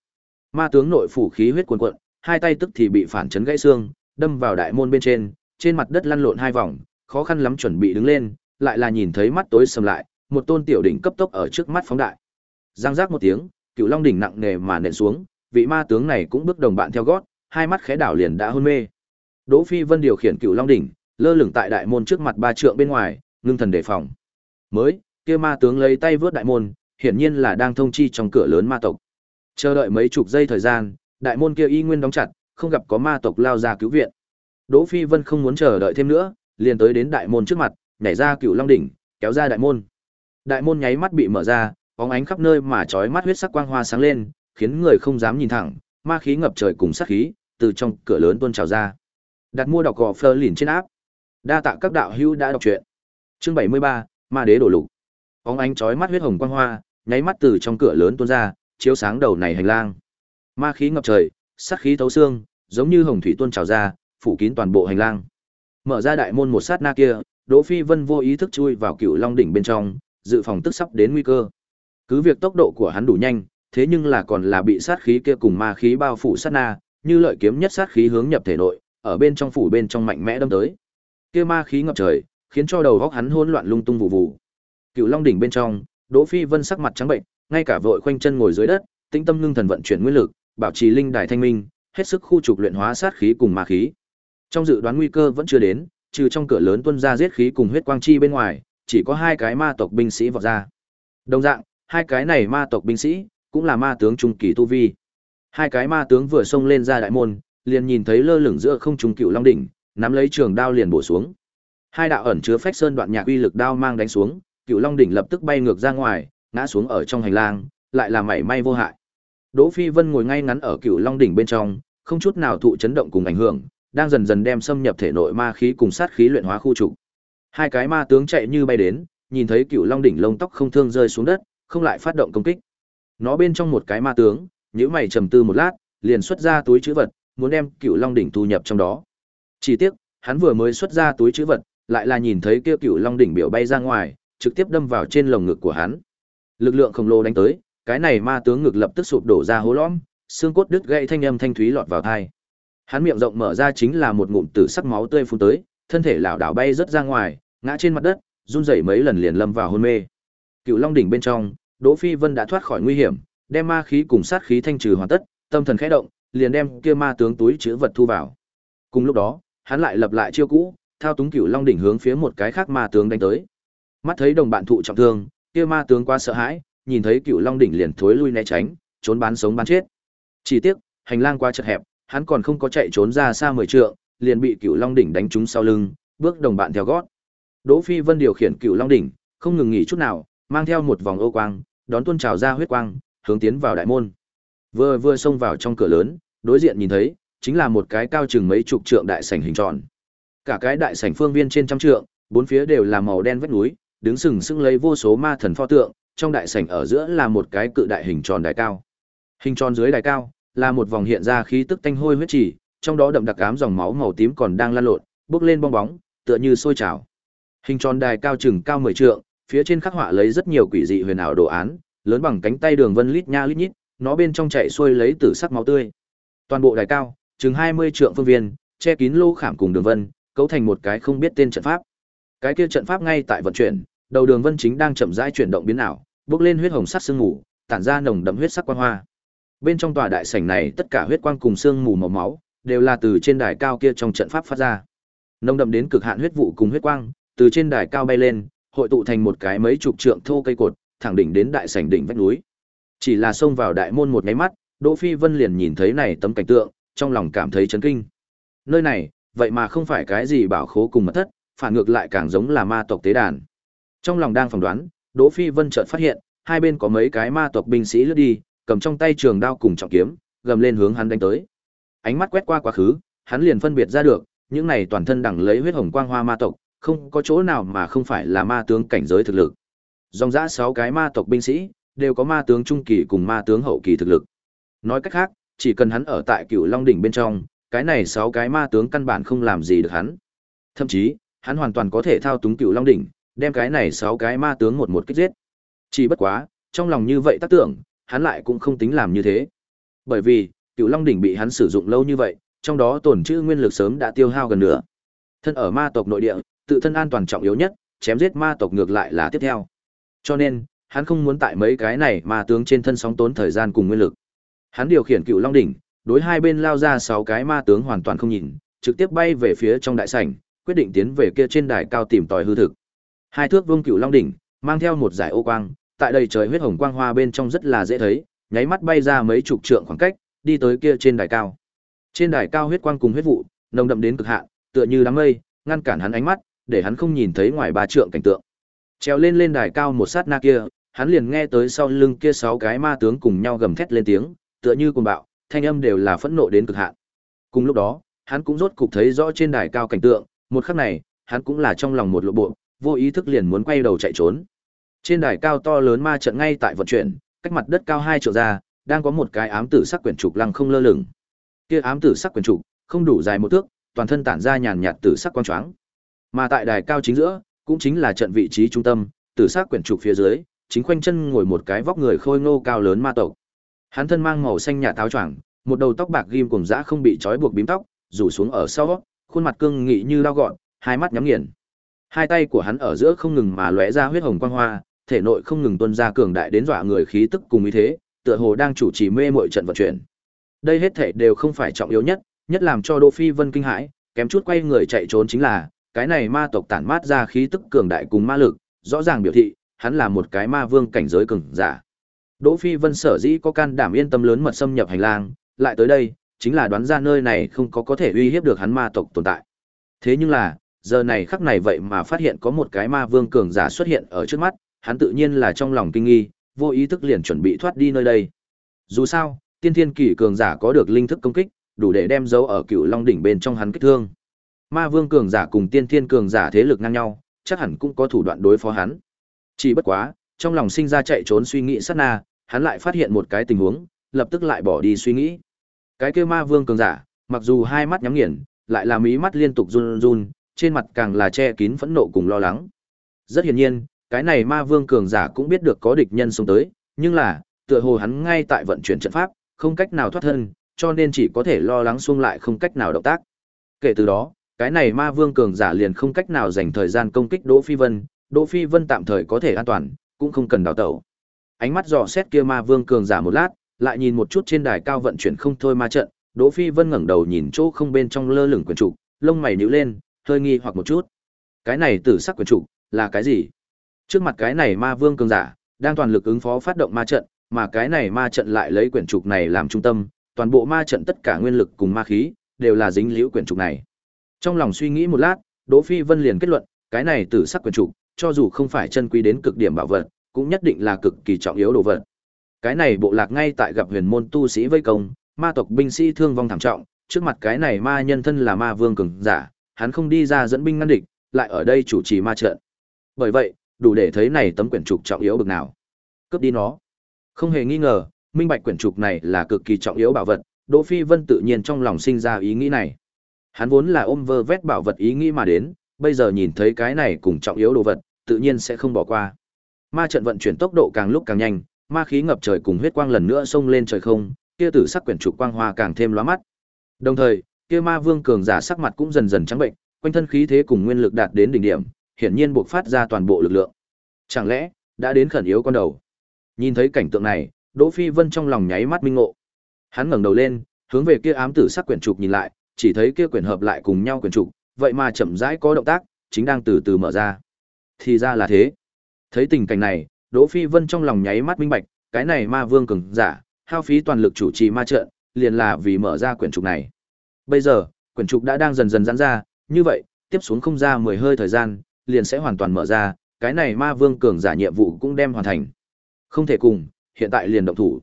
Ma tướng nội phủ khí huyết cuồn cuộn, hai tay tức thì bị phản chấn gãy xương, đâm vào đại môn bên trên, trên mặt đất lăn lộn hai vòng, khó khăn lắm chuẩn bị đứng lên, lại là nhìn thấy mắt tối sầm lại, một tôn tiểu đỉnh cấp tốc ở trước mắt phóng đại. Giang giác một tiếng, Cựu Long đỉnh nặng nề mà nện xuống, vị ma tướng này cũng bước đồng bạn theo gót, hai mắt khẽ đảo liền đã hôn mê. Đỗ Phi Vân điều khiển Cựu Long đỉnh, lơ lửng tại đại môn trước mặt ba trượng bên ngoài, ngưng thần đề phòng. Mới, kia ma tướng lấy tay vớt đại môn, hiển nhiên là đang thông chi trong cửa lớn ma tộc. Chờ đợi mấy chục giây thời gian, đại môn kia y nguyên đóng chặt, không gặp có ma tộc lao ra cứu viện. Đỗ Phi Vân không muốn chờ đợi thêm nữa, liền tới đến đại môn trước mặt, nhảy ra Cựu Long đỉnh, kéo ra đại môn. Đại môn nháy mắt bị mở ra, bóng ánh khắp nơi mà chói mắt huyết sắc quang hoa sáng lên, khiến người không dám nhìn thẳng, ma khí ngập trời cùng sát khí từ trong cửa lớn tuôn trào ra. Đặt mua đọc gò Fleur lìn trên áp. Đa tạ các đạo hữu đã đọc truyện. Chương 73, Ma đế đổ lục. Bóng ánh chói mắt huyết hồng quang hoa, nháy mắt từ trong cửa lớn tuôn ra, chiếu sáng đầu này hành lang. Ma khí ngập trời, sát khí thấu xương, giống như hồng thủy tuôn trào ra, phủ kín toàn bộ hành lang. Mở ra đại môn một sát na kia, Đỗ Phi Vân vô ý thức chui vào Cựu Long đỉnh bên trong, dự phòng tức sắp đến nguy cơ. Cứ việc tốc độ của hắn đủ nhanh, thế nhưng là còn là bị sát khí kia cùng ma khí bao phủ sát na, như lợi kiếm nhất sát khí hướng nhập thể nội, ở bên trong phủ bên trong mạnh mẽ đâm tới. Kia ma khí ngập trời, khiến cho đầu óc hắn hỗn loạn lung tung vụ vụ. Cựu Long đỉnh bên trong, Đỗ Phi Vân sắc mặt trắng bệnh, ngay cả vội khoanh chân ngồi dưới đất, tĩnh tâm ngưng thần vận chuyển nguyên lực, bảo trì linh đài thanh minh, hết sức khu trục luyện hóa sát khí cùng ma khí. Trong dự đoán nguy cơ vẫn chưa đến, trừ trong cửa lớn tuân ra giết khí cùng huyết quang chi bên ngoài, chỉ có hai cái ma tộc binh sĩ vọt ra. Đồng dạng, hai cái này ma tộc binh sĩ cũng là ma tướng trung kỳ tu vi. Hai cái ma tướng vừa xông lên ra đại môn, liền nhìn thấy lơ lửng giữa không trung cựu long đỉnh, nắm lấy trường đao liền bổ xuống. Hai đạo ẩn chứa phách sơn đoạn nhạc uy lực đao mang đánh xuống, cựu long đỉnh lập tức bay ngược ra ngoài, ngã xuống ở trong hành lang, lại là mảy may vô hại. Đỗ Phi Vân ngồi ngay ngắn ở cựu long đỉnh bên trong, không chút nào thụ chấn động cùng ảnh hưởng, đang dần dần đem xâm nhập thể nội ma khí cùng sát khí luyện hóa khu trục. Hai cái ma tướng chạy như bay đến, nhìn thấy cựu long đỉnh lông tóc không thương rơi xuống đất, không lại phát động công kích. Nó bên trong một cái ma tướng, nhíu mày trầm tư một lát, liền xuất ra túi trữ vật, muốn đem cựu long đỉnh thu nhập trong đó. Chỉ tiếc, hắn vừa mới xuất ra túi trữ vật, lại là nhìn thấy kia cựu long đỉnh biểu bay ra ngoài, trực tiếp đâm vào trên lồng ngực của hắn. Lực lượng khổng lồ đánh tới, cái này ma tướng ngực lập tức sụp đổ ra hố lõm, xương cốt đứt gãy thanh âm thanh thúy lọt vào tai. Hắn miệng rộng mở ra chính là một ngụm tử sắc máu tươi phun tới, thân thể lảo đảo bay rất ra ngoài, ngã trên mặt đất, run rẩy mấy lần liền lâm vào hôn mê. Cựu Long đỉnh bên trong, Đỗ Phi Vân đã thoát khỏi nguy hiểm, đem ma khí cùng sát khí thanh trừ hoàn tất, tâm thần khẽ động, liền đem kia ma tướng túi chứa vật thu vào. Cùng lúc đó, hắn lại lập lại chiêu cũ, thao túng cửu Long đỉnh hướng phía một cái khác ma tướng đánh tới. Mắt thấy đồng bạn thụ trọng thương, kia ma tướng quá sợ hãi, nhìn thấy cửu Long đỉnh liền thối lui né tránh, trốn bán sống bán chết. Chỉ tiếc, hành lang quá chật hẹp, hắn còn không có chạy trốn ra xa mười trượng, liền bị cửu Long đỉnh đánh trúng sau lưng, bước đồng bạn theo gót. Đỗ Phi Vân điều khiển cửu Long đỉnh, không ngừng nghỉ chút nào, mang theo một vòng ô quang, đón tuôn trào ra huyết quang, hướng tiến vào đại môn. Vừa vừa xông vào trong cửa lớn, đối diện nhìn thấy, chính là một cái cao chừng mấy chục trượng đại sảnh hình tròn. Cả cái đại sảnh phương viên trên trăm trượng, bốn phía đều là màu đen vách núi, đứng sừng sững lấy vô số ma thần pho tượng, trong đại sảnh ở giữa là một cái cự đại hình tròn đài cao. Hình tròn dưới đài cao là một vòng hiện ra khí tức tanh hôi huyết chỉ, trong đó đậm đặc ám dòng máu màu tím còn đang lan lộn, bốc lên bong bóng, tựa như sôi trào. Hình tròn đài cao chừng cao 10 trượng, phía trên khắc họa lấy rất nhiều quỷ dị huyền ảo đồ án, lớn bằng cánh tay đường vân lít nha lít nhít, nó bên trong chạy xuôi lấy tử sắc máu tươi. Toàn bộ đài cao, chừng 20 trượng phương viên, che kín lô khảm cùng đường vân, cấu thành một cái không biết tên trận pháp. Cái kia trận pháp ngay tại vận chuyển, đầu đường vân chính đang chậm rãi chuyển động biến ảo, bước lên huyết hồng sắc sương mù, tản ra nồng đậm huyết sắc quang hoa. Bên trong tòa đại sảnh này, tất cả huyết quang cùng sương mù màu máu đều là từ trên đài cao kia trong trận pháp phát ra. Nồng đậm đến cực hạn huyết vụ cùng huyết quang, từ trên đài cao bay lên, hội tụ thành một cái mấy chục trượng thô cây cột, thẳng đỉnh đến đại sảnh đỉnh vách núi. Chỉ là xông vào đại môn một cái mắt, Đỗ Phi Vân liền nhìn thấy này tấm cảnh tượng, trong lòng cảm thấy chấn kinh. Nơi này, vậy mà không phải cái gì bảo khố cùng mật thất, phản ngược lại càng giống là ma tộc tế đàn. Trong lòng đang phỏng đoán, Đỗ Phi Vân chợt phát hiện, hai bên có mấy cái ma tộc binh sĩ lướt đi, cầm trong tay trường đao cùng trọng kiếm, gầm lên hướng hắn đánh tới. Ánh mắt quét qua quá khứ, hắn liền phân biệt ra được, những này toàn thân đẳng lấy huyết hồng quang hoa ma tộc, không có chỗ nào mà không phải là ma tướng cảnh giới thực lực. Dòng dã sáu cái ma tộc binh sĩ, đều có ma tướng trung kỳ cùng ma tướng hậu kỳ thực lực. Nói cách khác, chỉ cần hắn ở tại cựu Long đỉnh bên trong, cái này sáu cái ma tướng căn bản không làm gì được hắn. Thậm chí, hắn hoàn toàn có thể thao túng cựu Long đỉnh, đem cái này sáu cái ma tướng một một kích giết. Chỉ bất quá, trong lòng như vậy tác tưởng, hắn lại cũng không tính làm như thế. Bởi vì, Cựu Long đỉnh bị hắn sử dụng lâu như vậy, trong đó tổn chữ nguyên lực sớm đã tiêu hao gần nửa. Thân ở ma tộc nội địa, tự thân an toàn trọng yếu nhất, chém giết ma tộc ngược lại là tiếp theo. Cho nên, hắn không muốn tại mấy cái này ma tướng trên thân sóng tốn thời gian cùng nguyên lực. Hắn điều khiển Cựu Long đỉnh, đối hai bên lao ra sáu cái ma tướng hoàn toàn không nhìn, trực tiếp bay về phía trong đại sảnh, quyết định tiến về kia trên đài cao tìm tòi hư thực. Hai thước vương Cựu Long đỉnh, mang theo một giải ô quang, tại đây trời huyết hồng quang hoa bên trong rất là dễ thấy, nháy mắt bay ra mấy chục trượng khoảng cách, đi tới kia trên đài cao. Trên đài cao huyết quang cùng huyết vụ, nồng đậm đến cực hạn, tựa như đám mây, ngăn cản hắn ánh mắt, để hắn không nhìn thấy ngoài ba trượng cảnh tượng. Trèo lên lên đài cao một sát na kia, hắn liền nghe tới sau lưng kia sáu cái ma tướng cùng nhau gầm thét lên tiếng, tựa như cuồng bạo, thanh âm đều là phẫn nộ đến cực hạn. Cùng lúc đó, hắn cũng rốt cục thấy rõ trên đài cao cảnh tượng, một khắc này, hắn cũng là trong lòng một lộ bộ, vô ý thức liền muốn quay đầu chạy trốn. Trên đài cao to lớn ma trận ngay tại vận chuyển, cách mặt đất cao hai trượng ra, đang có một cái ám tử sắc quyển trục lăng không lơ lửng. Kia ám tử sắc quyển trục, không đủ dài một thước, toàn thân tản ra nhàn nhạt tử sắc quang choáng. Mà tại đài cao chính giữa, cũng chính là trận vị trí trung tâm, tử sắc quyển trục phía dưới, chính quanh chân ngồi một cái vóc người khôi ngô cao lớn ma tộc. Hắn thân mang màu xanh nhạt áo choàng, một đầu tóc bạc ghim cùng dã không bị trói buộc bím tóc, rủ xuống ở sau, khuôn mặt cương nghị như dao gọn, hai mắt nhắm nghiền. Hai tay của hắn ở giữa không ngừng mà lóe ra huyết hồng quang hoa, thể nội không ngừng tuôn ra cường đại đến dọa người khí tức cùng ý thế, tựa hồ đang chủ trì mê muội trận vận chuyển. Đây hết thể đều không phải trọng yếu nhất, nhất làm cho Đỗ Phi Vân kinh hãi, kém chút quay người chạy trốn chính là, cái này ma tộc tản mát ra khí tức cường đại cùng ma lực, rõ ràng biểu thị, hắn là một cái ma vương cảnh giới cường giả. Đỗ Phi Vân sở dĩ có can đảm yên tâm lớn mật xâm nhập hành lang, lại tới đây, chính là đoán ra nơi này không có có thể uy hiếp được hắn ma tộc tồn tại. Thế nhưng là, giờ này khắc này vậy mà phát hiện có một cái ma vương cường giả xuất hiện ở trước mắt, hắn tự nhiên là trong lòng kinh nghi, vô ý thức liền chuẩn bị thoát đi nơi đây. Dù sao, tiên thiên kỳ cường giả có được linh thức công kích, đủ để đem dấu ở cựu long đỉnh bên trong hắn kích thương. Ma vương cường giả cùng tiên thiên cường giả thế lực ngang nhau, chắc hẳn cũng có thủ đoạn đối phó hắn. Chỉ bất quá, trong lòng sinh ra chạy trốn suy nghĩ sát na, hắn lại phát hiện một cái tình huống, lập tức lại bỏ đi suy nghĩ. Cái kia ma vương cường giả, mặc dù hai mắt nhắm nghiền, lại là mí mắt liên tục run run, trên mặt càng là che kín phẫn nộ cùng lo lắng. Rất hiển nhiên, cái này ma vương cường giả cũng biết được có địch nhân xông tới, nhưng là, tựa hồ hắn ngay tại vận chuyển trận pháp, không cách nào thoát thân, cho nên chỉ có thể lo lắng xung lại không cách nào động tác. Kể từ đó, cái này ma vương cường giả liền không cách nào dành thời gian công kích Đỗ Phi Vân, Đỗ Phi Vân tạm thời có thể an toàn, cũng không cần đào tẩu. Ánh mắt dò xét kia ma vương cường giả một lát, lại nhìn một chút trên đài cao vận chuyển không thôi ma trận, Đỗ Phi Vân ngẩng đầu nhìn chỗ không bên trong lơ lửng quyển trục, lông mày nhíu lên, hơi nghi hoặc một chút. Cái này tử sắc quyển trục là cái gì? Trước mặt cái này ma vương cường giả, đang toàn lực ứng phó phát động ma trận, mà cái này ma trận lại lấy quyển trục này làm trung tâm, toàn bộ ma trận tất cả nguyên lực cùng ma khí đều là dính liễu quyển trục này. Trong lòng suy nghĩ một lát, Đỗ Phi Vân liền kết luận, cái này tử sắc quyển trục, cho dù không phải chân quý đến cực điểm bảo vật, cũng nhất định là cực kỳ trọng yếu đồ vật. Cái này bộ lạc ngay tại gặp huyền môn tu sĩ vây công, ma tộc binh sĩ thương vong thảm trọng, trước mặt cái này ma nhân thân là ma vương cường giả, hắn không đi ra dẫn binh ngăn địch, lại ở đây chủ trì ma trận. Bởi vậy, đủ để thấy này tấm quyển trục trọng yếu bực nào. Cướp đi nó. Không hề nghi ngờ, minh bạch quyển trục này là cực kỳ trọng yếu bảo vật, Đỗ Phi Vân tự nhiên trong lòng sinh ra ý nghĩ này. Hắn vốn là ôm vơ vét bảo vật ý nghĩ mà đến, bây giờ nhìn thấy cái này cùng trọng yếu đồ vật, tự nhiên sẽ không bỏ qua. Ma trận vận chuyển tốc độ càng lúc càng nhanh, ma khí ngập trời cùng huyết quang lần nữa xông lên trời không, kia tử sắc quyển trục quang hoa càng thêm lóa mắt. Đồng thời, kia ma vương cường giả sắc mặt cũng dần dần trắng bệnh, quanh thân khí thế cùng nguyên lực đạt đến đỉnh điểm, hiển nhiên buộc phát ra toàn bộ lực lượng. Chẳng lẽ đã đến khẩn yếu con đầu? Nhìn thấy cảnh tượng này, Đỗ Phi Vân trong lòng nháy mắt minh ngộ. Hắn ngẩng đầu lên, hướng về kia ám tử sắc quyển trục nhìn lại, chỉ thấy kia quyển hợp lại cùng nhau quyển trục, vậy mà chậm rãi có động tác, chính đang từ từ mở ra. Thì ra là thế. Thấy tình cảnh này, Đỗ Phi Vân trong lòng nháy mắt minh bạch, cái này ma vương cường giả, hao phí toàn lực chủ trì ma trận, liền là vì mở ra quyển trục này. Bây giờ, quyển trục đã đang dần dần giãn ra, như vậy, tiếp xuống không ra 10 hơi thời gian, liền sẽ hoàn toàn mở ra, cái này ma vương cường giả nhiệm vụ cũng đem hoàn thành. Không thể cùng, hiện tại liền động thủ.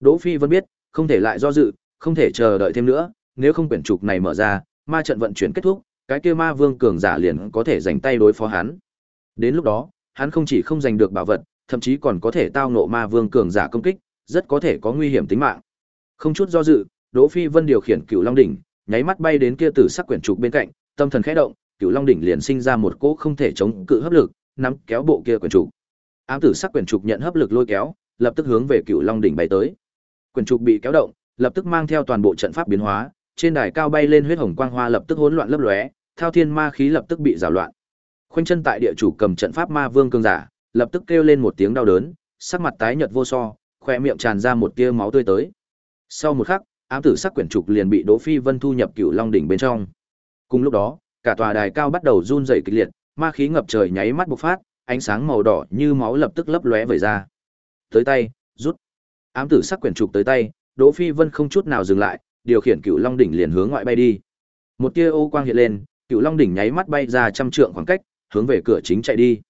Đỗ Phi Vân biết, không thể lại do dự, không thể chờ đợi thêm nữa, nếu không quyển trục này mở ra, ma trận vận chuyển kết thúc, cái kia ma vương cường giả liền có thể giành tay đối phó hắn. Đến lúc đó, hắn không chỉ không giành được bảo vật, thậm chí còn có thể tao ngộ ma vương cường giả công kích, rất có thể có nguy hiểm tính mạng. Không chút do dự, Đỗ Phi Vân điều khiển Cửu Long đỉnh, nháy mắt bay đến kia tử sắc quyển trục bên cạnh, tâm thần khẽ động, Cửu Long đỉnh liền sinh ra một cỗ không thể chống cự hấp lực, nắm kéo bộ kia quyển trục. Ám tử sắc quyển trục nhận hấp lực lôi kéo, lập tức hướng về Cửu Long đỉnh bay tới. Quyển trục bị kéo động, lập tức mang theo toàn bộ trận pháp biến hóa, trên đài cao bay lên huyết hồng quang hoa lập tức hỗn loạn lấp lóe, thao thiên ma khí lập tức bị giảo loạn. Khoanh chân tại địa chủ cầm trận pháp ma vương cương giả, lập tức kêu lên một tiếng đau đớn, sắc mặt tái nhợt vô so, khoe miệng tràn ra một tia máu tươi tới. Sau một khắc, ám tử sắc quyển trục liền bị Đỗ Phi Vân thu nhập Cửu Long đỉnh bên trong. Cùng lúc đó, cả tòa đài cao bắt đầu run rẩy kịch liệt, ma khí ngập trời nháy mắt bộc phát, ánh sáng màu đỏ như máu lập tức lấp lóe vẩy ra. Tới tay, rút. Ám tử sắc quyển trục tới tay, Đỗ Phi Vân không chút nào dừng lại, điều khiển Cựu Long đỉnh liền hướng ngoại bay đi. Một tia ô quang hiện lên, Cựu Long đỉnh nháy mắt bay ra trăm trượng khoảng cách, hướng về cửa chính chạy đi.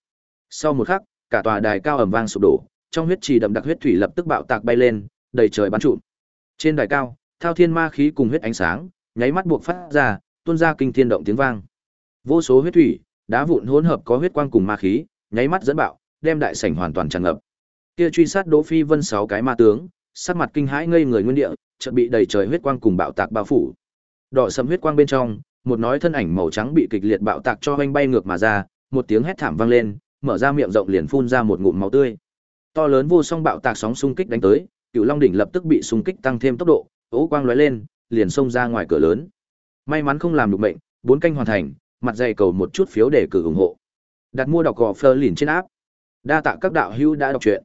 Sau một khắc, cả tòa đài cao ầm vang sụp đổ, trong huyết trì đậm đặc huyết thủy lập tức bạo tạc bay lên, đầy trời bắn trụm. Trên đài cao, thao thiên ma khí cùng huyết ánh sáng, nháy mắt buộc phát ra, tuôn ra kinh thiên động tiếng vang. Vô số huyết thủy, đá vụn hỗn hợp có huyết quang cùng ma khí, nháy mắt dẫn bạo, đem đại sảnh hoàn toàn tràn ngập. Kia truy sát Đỗ Phi Vân sáu cái ma tướng, sắc mặt kinh hãi ngây người nguyên địa, chợt bị đầy trời huyết quang cùng bạo tạc bao phủ. Đỏ sẫm huyết quang bên trong, một nói thân ảnh màu trắng bị kịch liệt bạo tạc cho hoanh bay ngược mà ra, một tiếng hét thảm vang lên, mở ra miệng rộng liền phun ra một ngụm máu tươi. To lớn vô song bạo tạc sóng xung kích đánh tới, Cựu Long đỉnh lập tức bị xung kích tăng thêm tốc độ, ố quang lóe lên, liền xông ra ngoài cửa lớn. May mắn không làm được mệnh, bốn canh hoàn thành, mặt dày cầu một chút phiếu để cử ủng hộ. Đặt mua đọc gò Fleur lìn trên áp. Đa tạ các đạo hữu đã đọc truyện.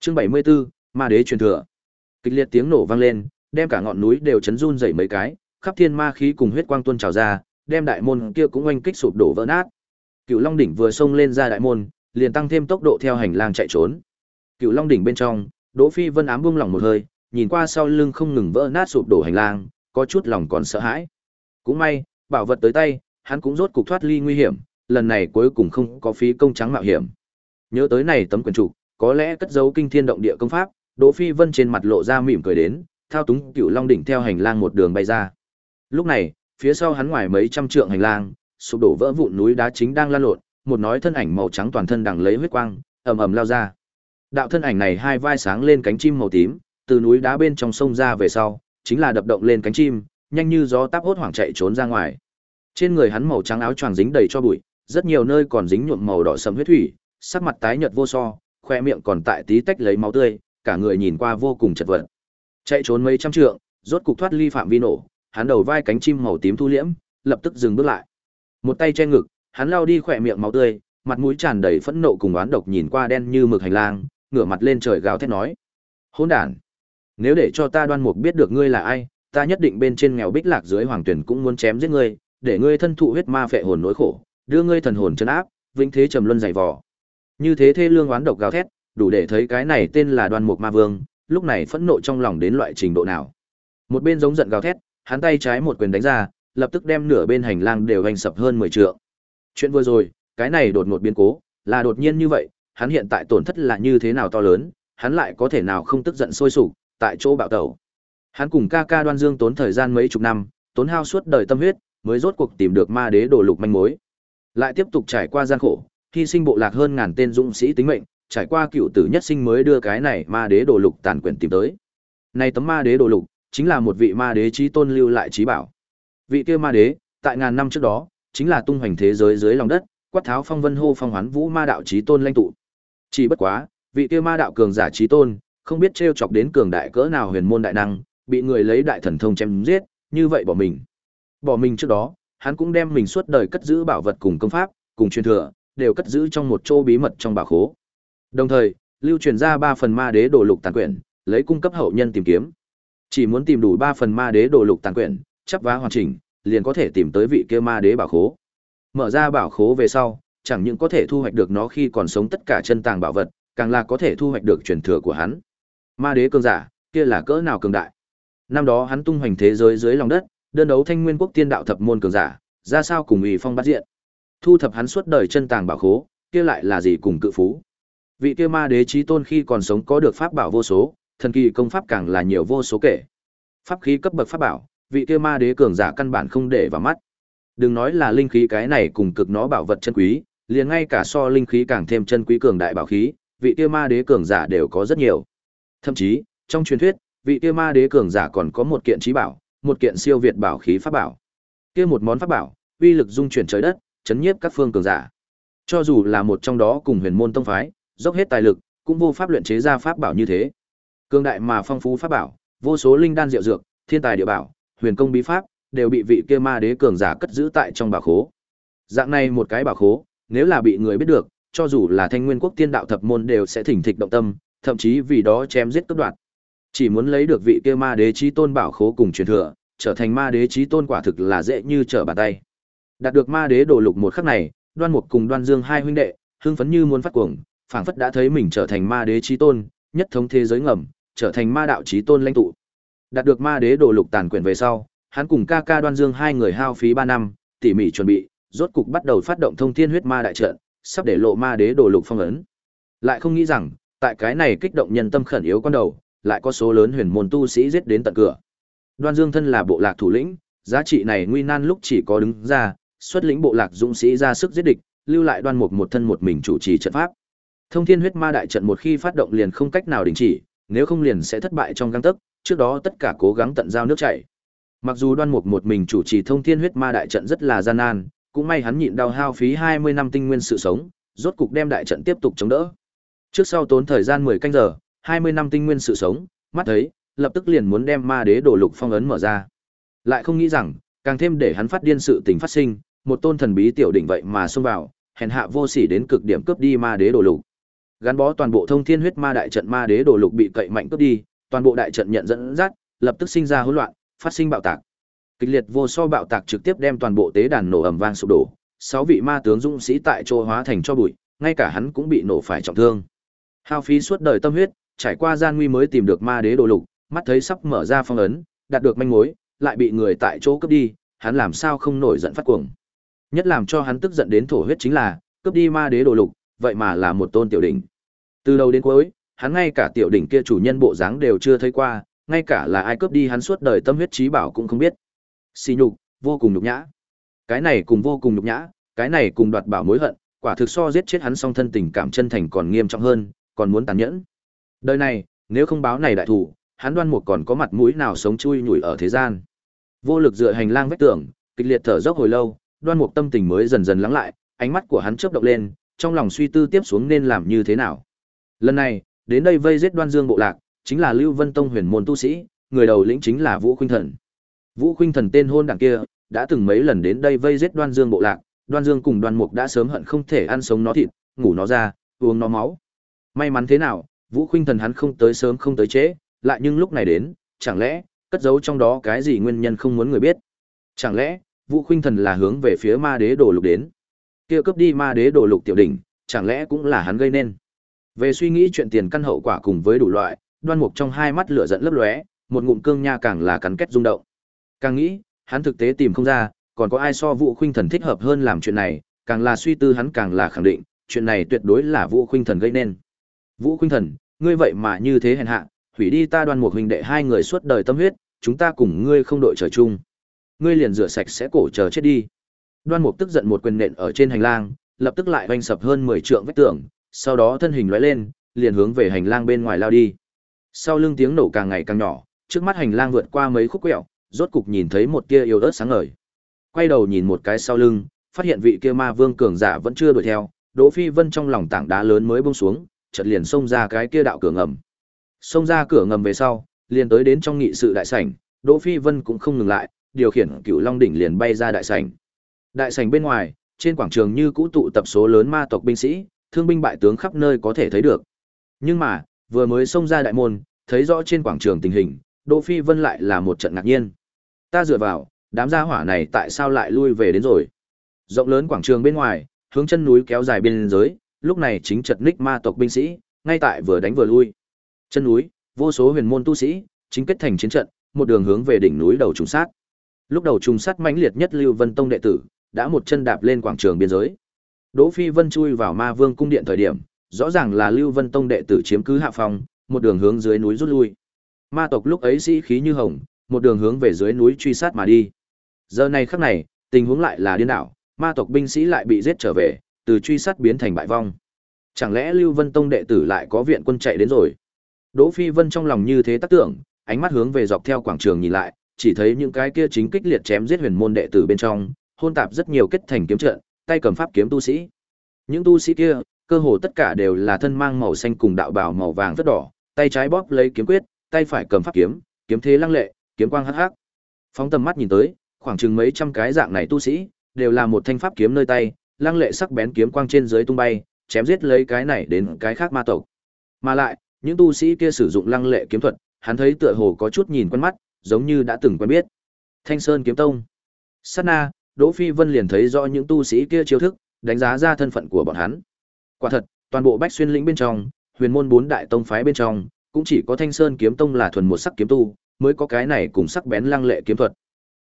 Chương 74, Ma đế truyền thừa. Kịch liệt tiếng nổ vang lên, đem cả ngọn núi đều chấn run rẩy mấy cái, khắp thiên ma khí cùng huyết quang tuôn trào ra, đem đại môn kia cũng oanh kích sụp đổ vỡ nát. Cựu Long đỉnh vừa xông lên ra đại môn, liền tăng thêm tốc độ theo hành lang chạy trốn. Cựu Long đỉnh bên trong, Đỗ Phi Vân ám buông lỏng một hơi, nhìn qua sau lưng không ngừng vỡ nát sụp đổ hành lang, có chút lòng còn sợ hãi. Cũng may, bảo vật tới tay, hắn cũng rốt cục thoát ly nguy hiểm, lần này cuối cùng không có phí công trắng mạo hiểm. Nhớ tới này tấm quyển trục, có lẽ cất giấu kinh thiên động địa công pháp, Đỗ Phi Vân trên mặt lộ ra mỉm cười đến, thao túng Cựu Long đỉnh theo hành lang một đường bay ra. Lúc này, phía sau hắn ngoài mấy trăm trượng hành lang, sụp đổ vỡ vụn núi đá chính đang lan lộn, một nói thân ảnh màu trắng toàn thân đằng lấy huyết quang, ầm ầm lao ra. Đạo thân ảnh này hai vai sáng lên cánh chim màu tím, từ núi đá bên trong sông ra về sau, chính là đập động lên cánh chim, nhanh như gió táp hốt hoảng chạy trốn ra ngoài. Trên người hắn màu trắng áo choàng dính đầy cho bụi, rất nhiều nơi còn dính nhuộm màu đỏ sẫm huyết thủy, sắc mặt tái nhợt vô so, khoe miệng còn tại tí tách lấy máu tươi, cả người nhìn qua vô cùng chật vật. Chạy trốn mấy trăm trượng, rốt cục thoát ly phạm vi nổ, hắn đầu vai cánh chim màu tím thu liễm, lập tức dừng bước lại. Một tay che ngực, hắn lao đi khỏe miệng máu tươi, mặt mũi tràn đầy phẫn nộ cùng oán độc nhìn qua đen như mực hành lang, ngửa mặt lên trời gào thét nói: "Hỗn đản! Nếu để cho ta Đoan Mục biết được ngươi là ai, ta nhất định bên trên nghèo bích lạc dưới hoàng tuyển cũng muốn chém giết ngươi, để ngươi thân thụ huyết ma phệ hồn nỗi khổ, đưa ngươi thần hồn trấn áp, vĩnh thế trầm luân dày vò." Như thế thê lương oán độc gào thét, đủ để thấy cái này tên là Đoan Mục Ma Vương, lúc này phẫn nộ trong lòng đến loại trình độ nào. Một bên giống giận gào thét, hắn tay trái một quyền đánh ra, lập tức đem nửa bên hành lang đều hành sập hơn 10 trượng. Chuyện vừa rồi, cái này đột ngột biến cố, là đột nhiên như vậy, hắn hiện tại tổn thất là như thế nào to lớn, hắn lại có thể nào không tức giận sôi sục, tại chỗ bạo tẩu. Hắn cùng ca ca Đoan Dương tốn thời gian mấy chục năm, tốn hao suốt đời tâm huyết, mới rốt cuộc tìm được ma đế đồ lục manh mối. Lại tiếp tục trải qua gian khổ, hy sinh bộ lạc hơn ngàn tên dũng sĩ tính mệnh, trải qua cựu tử nhất sinh mới đưa cái này ma đế đồ lục tàn quyển tìm tới. Này tấm ma đế đồ lục, chính là một vị ma đế trí tôn lưu lại trí bảo. Vị kia ma đế, tại ngàn năm trước đó, chính là tung hoành thế giới dưới lòng đất, quát tháo phong vân hô phong hoán vũ ma đạo trí tôn lãnh tụ. Chỉ bất quá, vị kia ma đạo cường giả trí tôn, không biết trêu chọc đến cường đại cỡ nào huyền môn đại năng, bị người lấy đại thần thông chém giết, như vậy bỏ mình. Bỏ mình trước đó, hắn cũng đem mình suốt đời cất giữ bảo vật cùng công pháp, cùng truyền thừa, đều cất giữ trong một chỗ bí mật trong bảo khố. Đồng thời, lưu truyền ra ba phần ma đế đồ lục tàn quyển, lấy cung cấp hậu nhân tìm kiếm. Chỉ muốn tìm đủ ba phần ma đế đồ lục tàn quyển, chắp vá hoàn chỉnh, liền có thể tìm tới vị kia ma đế bảo khố. Mở ra bảo khố về sau, chẳng những có thể thu hoạch được nó khi còn sống tất cả chân tàng bảo vật, càng là có thể thu hoạch được truyền thừa của hắn. Ma đế cường giả, kia là cỡ nào cường đại. Năm đó hắn tung hoành thế giới dưới lòng đất, đơn đấu thanh nguyên quốc tiên đạo thập môn cường giả, ra sao cùng ủy phong bắt diện. Thu thập hắn suốt đời chân tàng bảo khố, kia lại là gì cùng cự phú. Vị kia ma đế chí tôn khi còn sống có được pháp bảo vô số, thần kỳ công pháp càng là nhiều vô số kể. Pháp khí cấp bậc pháp bảo, vị kia ma đế cường giả căn bản không để vào mắt. Đừng nói là linh khí cái này cùng cực nó bảo vật chân quý, liền ngay cả so linh khí càng thêm chân quý cường đại bảo khí, vị kia ma đế cường giả đều có rất nhiều. Thậm chí, trong truyền thuyết, vị kia ma đế cường giả còn có một kiện trí bảo, một kiện siêu việt bảo khí pháp bảo. Kia một món pháp bảo, uy lực dung chuyển trời đất, chấn nhiếp các phương cường giả. Cho dù là một trong đó cùng huyền môn tông phái, dốc hết tài lực, cũng vô pháp luyện chế ra pháp bảo như thế. Cường đại mà phong phú pháp bảo, vô số linh đan diệu dược, thiên tài địa bảo, huyền công bí pháp, đều bị vị kia ma đế cường giả cất giữ tại trong bảo khố. Dạng này một cái bảo khố, nếu là bị người biết được, cho dù là Thanh Nguyên Quốc Tiên Đạo thập môn đều sẽ thỉnh thịch động tâm, thậm chí vì đó chém giết cướp đoạt. Chỉ muốn lấy được vị kia ma đế chí tôn bảo khố cùng truyền thừa, trở thành ma đế chí tôn quả thực là dễ như trở bàn tay. Đạt được ma đế đồ lục một khắc này, Đoan Mục cùng Đoan Dương hai huynh đệ, hưng phấn như muốn phát cuồng, phảng phất đã thấy mình trở thành ma đế chí tôn, nhất thống thế giới ngầm, trở thành ma đạo chí tôn lãnh tụ. Đạt được ma đế đồ lục tàn quyền về sau, hắn cùng ca ca Đoan Dương hai người hao phí 3 năm, tỉ mỉ chuẩn bị, rốt cục bắt đầu phát động thông thiên huyết ma đại trận, sắp để lộ ma đế đồ lục phong ấn. Lại không nghĩ rằng, tại cái này kích động nhân tâm khẩn yếu con đầu, lại có số lớn huyền môn tu sĩ giết đến tận cửa. Đoan Dương thân là bộ lạc thủ lĩnh, giá trị này nguy nan lúc chỉ có đứng ra, xuất lĩnh bộ lạc dũng sĩ ra sức giết địch, lưu lại Đoan Mục một thân một mình chủ trì trận pháp. Thông Thiên Huyết Ma đại trận một khi phát động liền không cách nào đình chỉ, nếu không liền sẽ thất bại trong găng tấc, trước đó tất cả cố gắng tận giao nước chảy. Mặc dù Đoan Mục một mình chủ trì Thông Thiên Huyết Ma đại trận rất là gian nan, cũng may hắn nhịn đau hao phí 20 năm tinh nguyên sự sống, rốt cục đem đại trận tiếp tục chống đỡ. Trước sau tốn thời gian 10 canh giờ, 20 năm tinh nguyên sự sống, mắt thấy, lập tức liền muốn đem ma đế đồ lục phong ấn mở ra. Lại không nghĩ rằng, càng thêm để hắn phát điên sự tình phát sinh, một tôn thần bí tiểu đỉnh vậy mà xông vào, hèn hạ vô sỉ đến cực điểm cướp đi ma đế đồ lục. Gắn bó toàn bộ thông thiên huyết ma đại trận ma đế đồ lục bị cậy mạnh cướp đi, toàn bộ đại trận nhận dẫn dắt, lập tức sinh ra hỗn loạn, phát sinh bạo tạc. Kịch liệt vô so bạo tạc trực tiếp đem toàn bộ tế đàn nổ ầm vang sụp đổ, sáu vị ma tướng dũng sĩ tại chỗ hóa thành cho bụi, ngay cả hắn cũng bị nổ phải trọng thương. Hao phí suốt đời tâm huyết, trải qua gian nguy mới tìm được ma đế đồ lục, mắt thấy sắp mở ra phong ấn, đạt được manh mối, lại bị người tại chỗ cướp đi, hắn làm sao không nổi giận phát cuồng. Nhất làm cho hắn tức giận đến thổ huyết chính là, cướp đi ma đế đồ lục, vậy mà là một tôn tiểu đỉnh. Từ đầu đến cuối, hắn ngay cả tiểu đỉnh kia chủ nhân bộ dáng đều chưa thấy qua, ngay cả là ai cướp đi hắn suốt đời tâm huyết trí bảo cũng không biết. Xì nhục, vô cùng nhục nhã. Cái này cùng vô cùng nhục nhã, cái này cùng đoạt bảo mối hận, quả thực so giết chết hắn song thân tình cảm chân thành còn nghiêm trọng hơn, còn muốn tàn nhẫn. Đời này, nếu không báo này đại thủ, hắn đoan một còn có mặt mũi nào sống chui nhủi ở thế gian. Vô lực dựa hành lang vách tường, kịch liệt thở dốc hồi lâu, đoan mục tâm tình mới dần dần lắng lại, ánh mắt của hắn chớp động lên, trong lòng suy tư tiếp xuống nên làm như thế nào. Lần này, đến đây vây giết đoan dương bộ lạc, chính là Lưu Vân Tông huyền môn tu sĩ, người đầu lĩnh chính là Vũ Khuynh Thần. Vũ Khuynh Thần tên hôn đảng kia, đã từng mấy lần đến đây vây giết đoan dương bộ lạc, đoan dương cùng đoan mục đã sớm hận không thể ăn sống nó thịt, ngủ nó ra, uống nó máu. May mắn thế nào, Vũ Khuynh Thần hắn không tới sớm không tới trễ, lại nhưng lúc này đến, chẳng lẽ cất giấu trong đó cái gì nguyên nhân không muốn người biết? Chẳng lẽ Vũ Khuynh Thần là hướng về phía Ma Đế Đồ Lục đến? Kia cướp đi Ma Đế Đồ Lục tiểu đỉnh, chẳng lẽ cũng là hắn gây nên? Về suy nghĩ chuyện tiền căn hậu quả cùng với đủ loại, Đoan Mục trong hai mắt lửa giận lấp lóe, một ngụm cương nha càng là cắn kết rung động. Càng nghĩ, hắn thực tế tìm không ra, còn có ai so Vũ Khuynh Thần thích hợp hơn làm chuyện này, càng là suy tư hắn càng là khẳng định, chuyện này tuyệt đối là Vũ Khuynh Thần gây nên. Vũ Khuynh Thần, ngươi vậy mà như thế hèn hạ, hủy đi ta đoan Mục huynh đệ hai người suốt đời tâm huyết, chúng ta cùng ngươi không đội trời chung. Ngươi liền rửa sạch sẽ cổ chờ chết đi. Đoan Mục tức giận một quyền nện ở trên hành lang, lập tức lại vành sập hơn 10 trượng vách tường, sau đó thân hình lóe lên, liền hướng về hành lang bên ngoài lao đi. Sau lưng tiếng nổ càng ngày càng nhỏ, trước mắt hành lang vượt qua mấy khúc quẹo, rốt cục nhìn thấy một tia yêu ớt sáng ngời. Quay đầu nhìn một cái sau lưng, phát hiện vị kia ma vương cường giả vẫn chưa đuổi theo, Đỗ Phi Vân trong lòng tảng đá lớn mới buông xuống, chợt liền xông ra cái kia đạo cửa ngầm. Xông ra cửa ngầm về sau, liền tới đến trong nghị sự đại sảnh, Đỗ Phi Vân cũng không ngừng lại, điều khiển Cửu Long đỉnh liền bay ra đại sảnh. Đại sảnh bên ngoài, trên quảng trường như cũ tụ tập số lớn ma tộc binh sĩ, thương binh bại tướng khắp nơi có thể thấy được. Nhưng mà, vừa mới xông ra đại môn, thấy rõ trên quảng trường tình hình, Đỗ Phi Vân lại là một trận ngạc nhiên. Ta dựa vào, đám gia hỏa này tại sao lại lui về đến rồi? Rộng lớn quảng trường bên ngoài, hướng chân núi kéo dài biên giới, lúc này chính chật ních ma tộc binh sĩ, ngay tại vừa đánh vừa lui. Chân núi, vô số huyền môn tu sĩ, chính kết thành chiến trận, một đường hướng về đỉnh núi đầu trùng sát. Lúc đầu trùng sát mãnh liệt nhất Lưu Vân Tông đệ tử, đã một chân đạp lên quảng trường biên giới. Đỗ Phi Vân chui vào Ma Vương cung điện thời điểm, rõ ràng là Lưu Vân Tông đệ tử chiếm cứ hạ phòng, một đường hướng dưới núi rút lui. Ma tộc lúc ấy sĩ khí như hồng, một đường hướng về dưới núi truy sát mà đi. Giờ này khắc này, tình huống lại là điên đảo, ma tộc binh sĩ lại bị giết trở về, từ truy sát biến thành bại vong. Chẳng lẽ Lưu Vân Tông đệ tử lại có viện quân chạy đến rồi? Đỗ Phi Vân trong lòng như thế tác tưởng, ánh mắt hướng về dọc theo quảng trường nhìn lại, chỉ thấy những cái kia chính kích liệt chém giết huyền môn đệ tử bên trong, hôn tạp rất nhiều kết thành kiếm trận, tay cầm pháp kiếm tu sĩ. Những tu sĩ kia, cơ hồ tất cả đều là thân mang màu xanh cùng đạo bào màu vàng rất đỏ, tay trái bóp lấy kiếm quyết, tay phải cầm pháp kiếm, kiếm thế lăng lệ, kiếm quang hắc hắc. Phóng tầm mắt nhìn tới, khoảng chừng mấy trăm cái dạng này tu sĩ, đều là một thanh pháp kiếm nơi tay, lăng lệ sắc bén kiếm quang trên dưới tung bay, chém giết lấy cái này đến cái khác ma tộc. Mà lại, những tu sĩ kia sử dụng lăng lệ kiếm thuật, hắn thấy tựa hồ có chút nhìn quen mắt, giống như đã từng quen biết. Thanh Sơn kiếm tông. Sát na, Đỗ Phi Vân liền thấy rõ những tu sĩ kia chiêu thức, đánh giá ra thân phận của bọn hắn. Quả thật, toàn bộ Bách Xuyên lĩnh bên trong, huyền môn bốn đại tông phái bên trong, cũng chỉ có Thanh Sơn kiếm tông là thuần một sắc kiếm tu, mới có cái này cùng sắc bén lăng lệ kiếm thuật.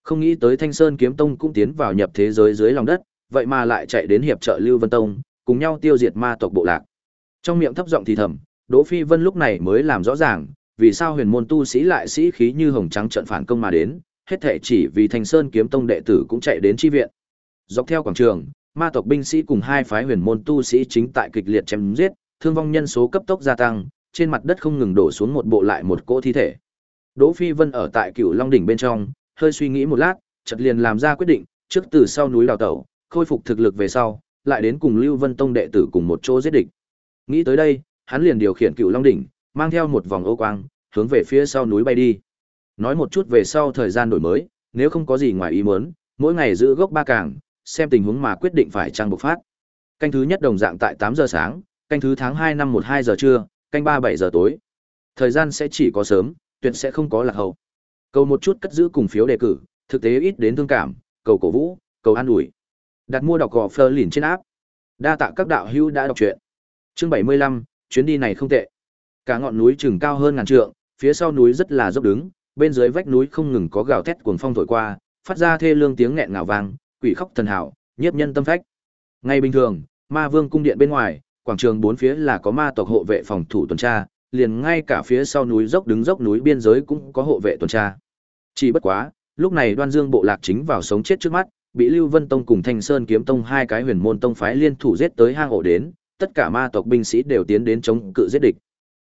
Không nghĩ tới Thanh Sơn kiếm tông cũng tiến vào nhập thế giới dưới lòng đất, vậy mà lại chạy đến hiệp trợ Lưu Vân Tông, cùng nhau tiêu diệt ma tộc bộ lạc. Trong miệng thấp giọng thì thầm, Đỗ Phi Vân lúc này mới làm rõ ràng, vì sao huyền môn tu sĩ lại sĩ khí như hồng trắng trận phản công mà đến, hết thể chỉ vì thành Sơn kiếm tông đệ tử cũng chạy đến chi viện. Dọc theo quảng trường, ma tộc binh sĩ cùng hai phái huyền môn tu sĩ chính tại kịch liệt chém giết, thương vong nhân số cấp tốc gia tăng, trên mặt đất không ngừng đổ xuống một bộ lại một cỗ thi thể. Đỗ Phi Vân ở tại Cửu Long đỉnh bên trong, hơi suy nghĩ một lát, chợt liền làm ra quyết định, trước từ sau núi đào tẩu, khôi phục thực lực về sau, lại đến cùng Lưu Vân Tông đệ tử cùng một chỗ giết địch. Nghĩ tới đây, hắn liền điều khiển Cựu Long đỉnh, mang theo một vòng ô quang, hướng về phía sau núi bay đi. Nói một chút về sau thời gian đổi mới, nếu không có gì ngoài ý muốn, mỗi ngày giữ gốc ba càng, xem tình huống mà quyết định phải trang bộc phát. Canh thứ nhất đồng dạng tại 8 giờ sáng, canh thứ tháng 2 năm 12 giờ trưa, canh 3 7 giờ tối. Thời gian sẽ chỉ có sớm, tuyệt sẽ không có lạc hậu. Cầu một chút cất giữ cùng phiếu đề cử, thực tế ít đến thương cảm, cầu cổ vũ, cầu an ủi. Đặt mua đọc gò Fleur lìn trên áp. Đa tạ các đạo hữu đã đọc truyện. Chương 75, chuyến đi này không tệ. Cả ngọn núi chừng cao hơn ngàn trượng, phía sau núi rất là dốc đứng, bên dưới vách núi không ngừng có gào thét cuồng phong thổi qua, phát ra thê lương tiếng nghẹn ngào vang, quỷ khóc thần hảo, nhiếp nhân tâm phách. Ngay bình thường, Ma Vương cung điện bên ngoài, quảng trường bốn phía là có ma tộc hộ vệ phòng thủ tuần tra, liền ngay cả phía sau núi dốc đứng dốc núi biên giới cũng có hộ vệ tuần tra. Chỉ bất quá, lúc này Đoan Dương bộ lạc chính vào sống chết trước mắt, bị Lưu Vân Tông cùng Thanh Sơn Kiếm Tông hai cái huyền môn tông phái liên thủ giết tới hang ổ đến, tất cả ma tộc binh sĩ đều tiến đến chống cự giết địch.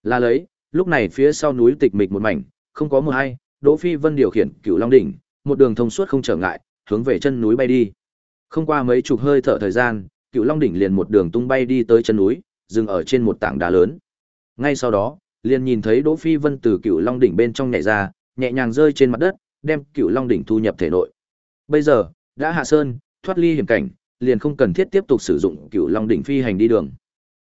Là lấy, lúc này phía sau núi tịch mịch một mảnh, không có một hay, Đỗ Phi Vân điều khiển Cửu Long đỉnh, một đường thông suốt không trở ngại, hướng về chân núi bay đi. Không qua mấy chục hơi thở thời gian, Cửu Long đỉnh liền một đường tung bay đi tới chân núi, dừng ở trên một tảng đá lớn. Ngay sau đó, liền nhìn thấy Đỗ Phi Vân từ Cửu Long đỉnh bên trong nhảy ra, nhẹ nhàng rơi trên mặt đất, đem Cửu Long đỉnh thu nhập thể nội. Bây giờ, đã hạ sơn, thoát ly hiểm cảnh, liền không cần thiết tiếp tục sử dụng Cửu Long đỉnh phi hành đi đường.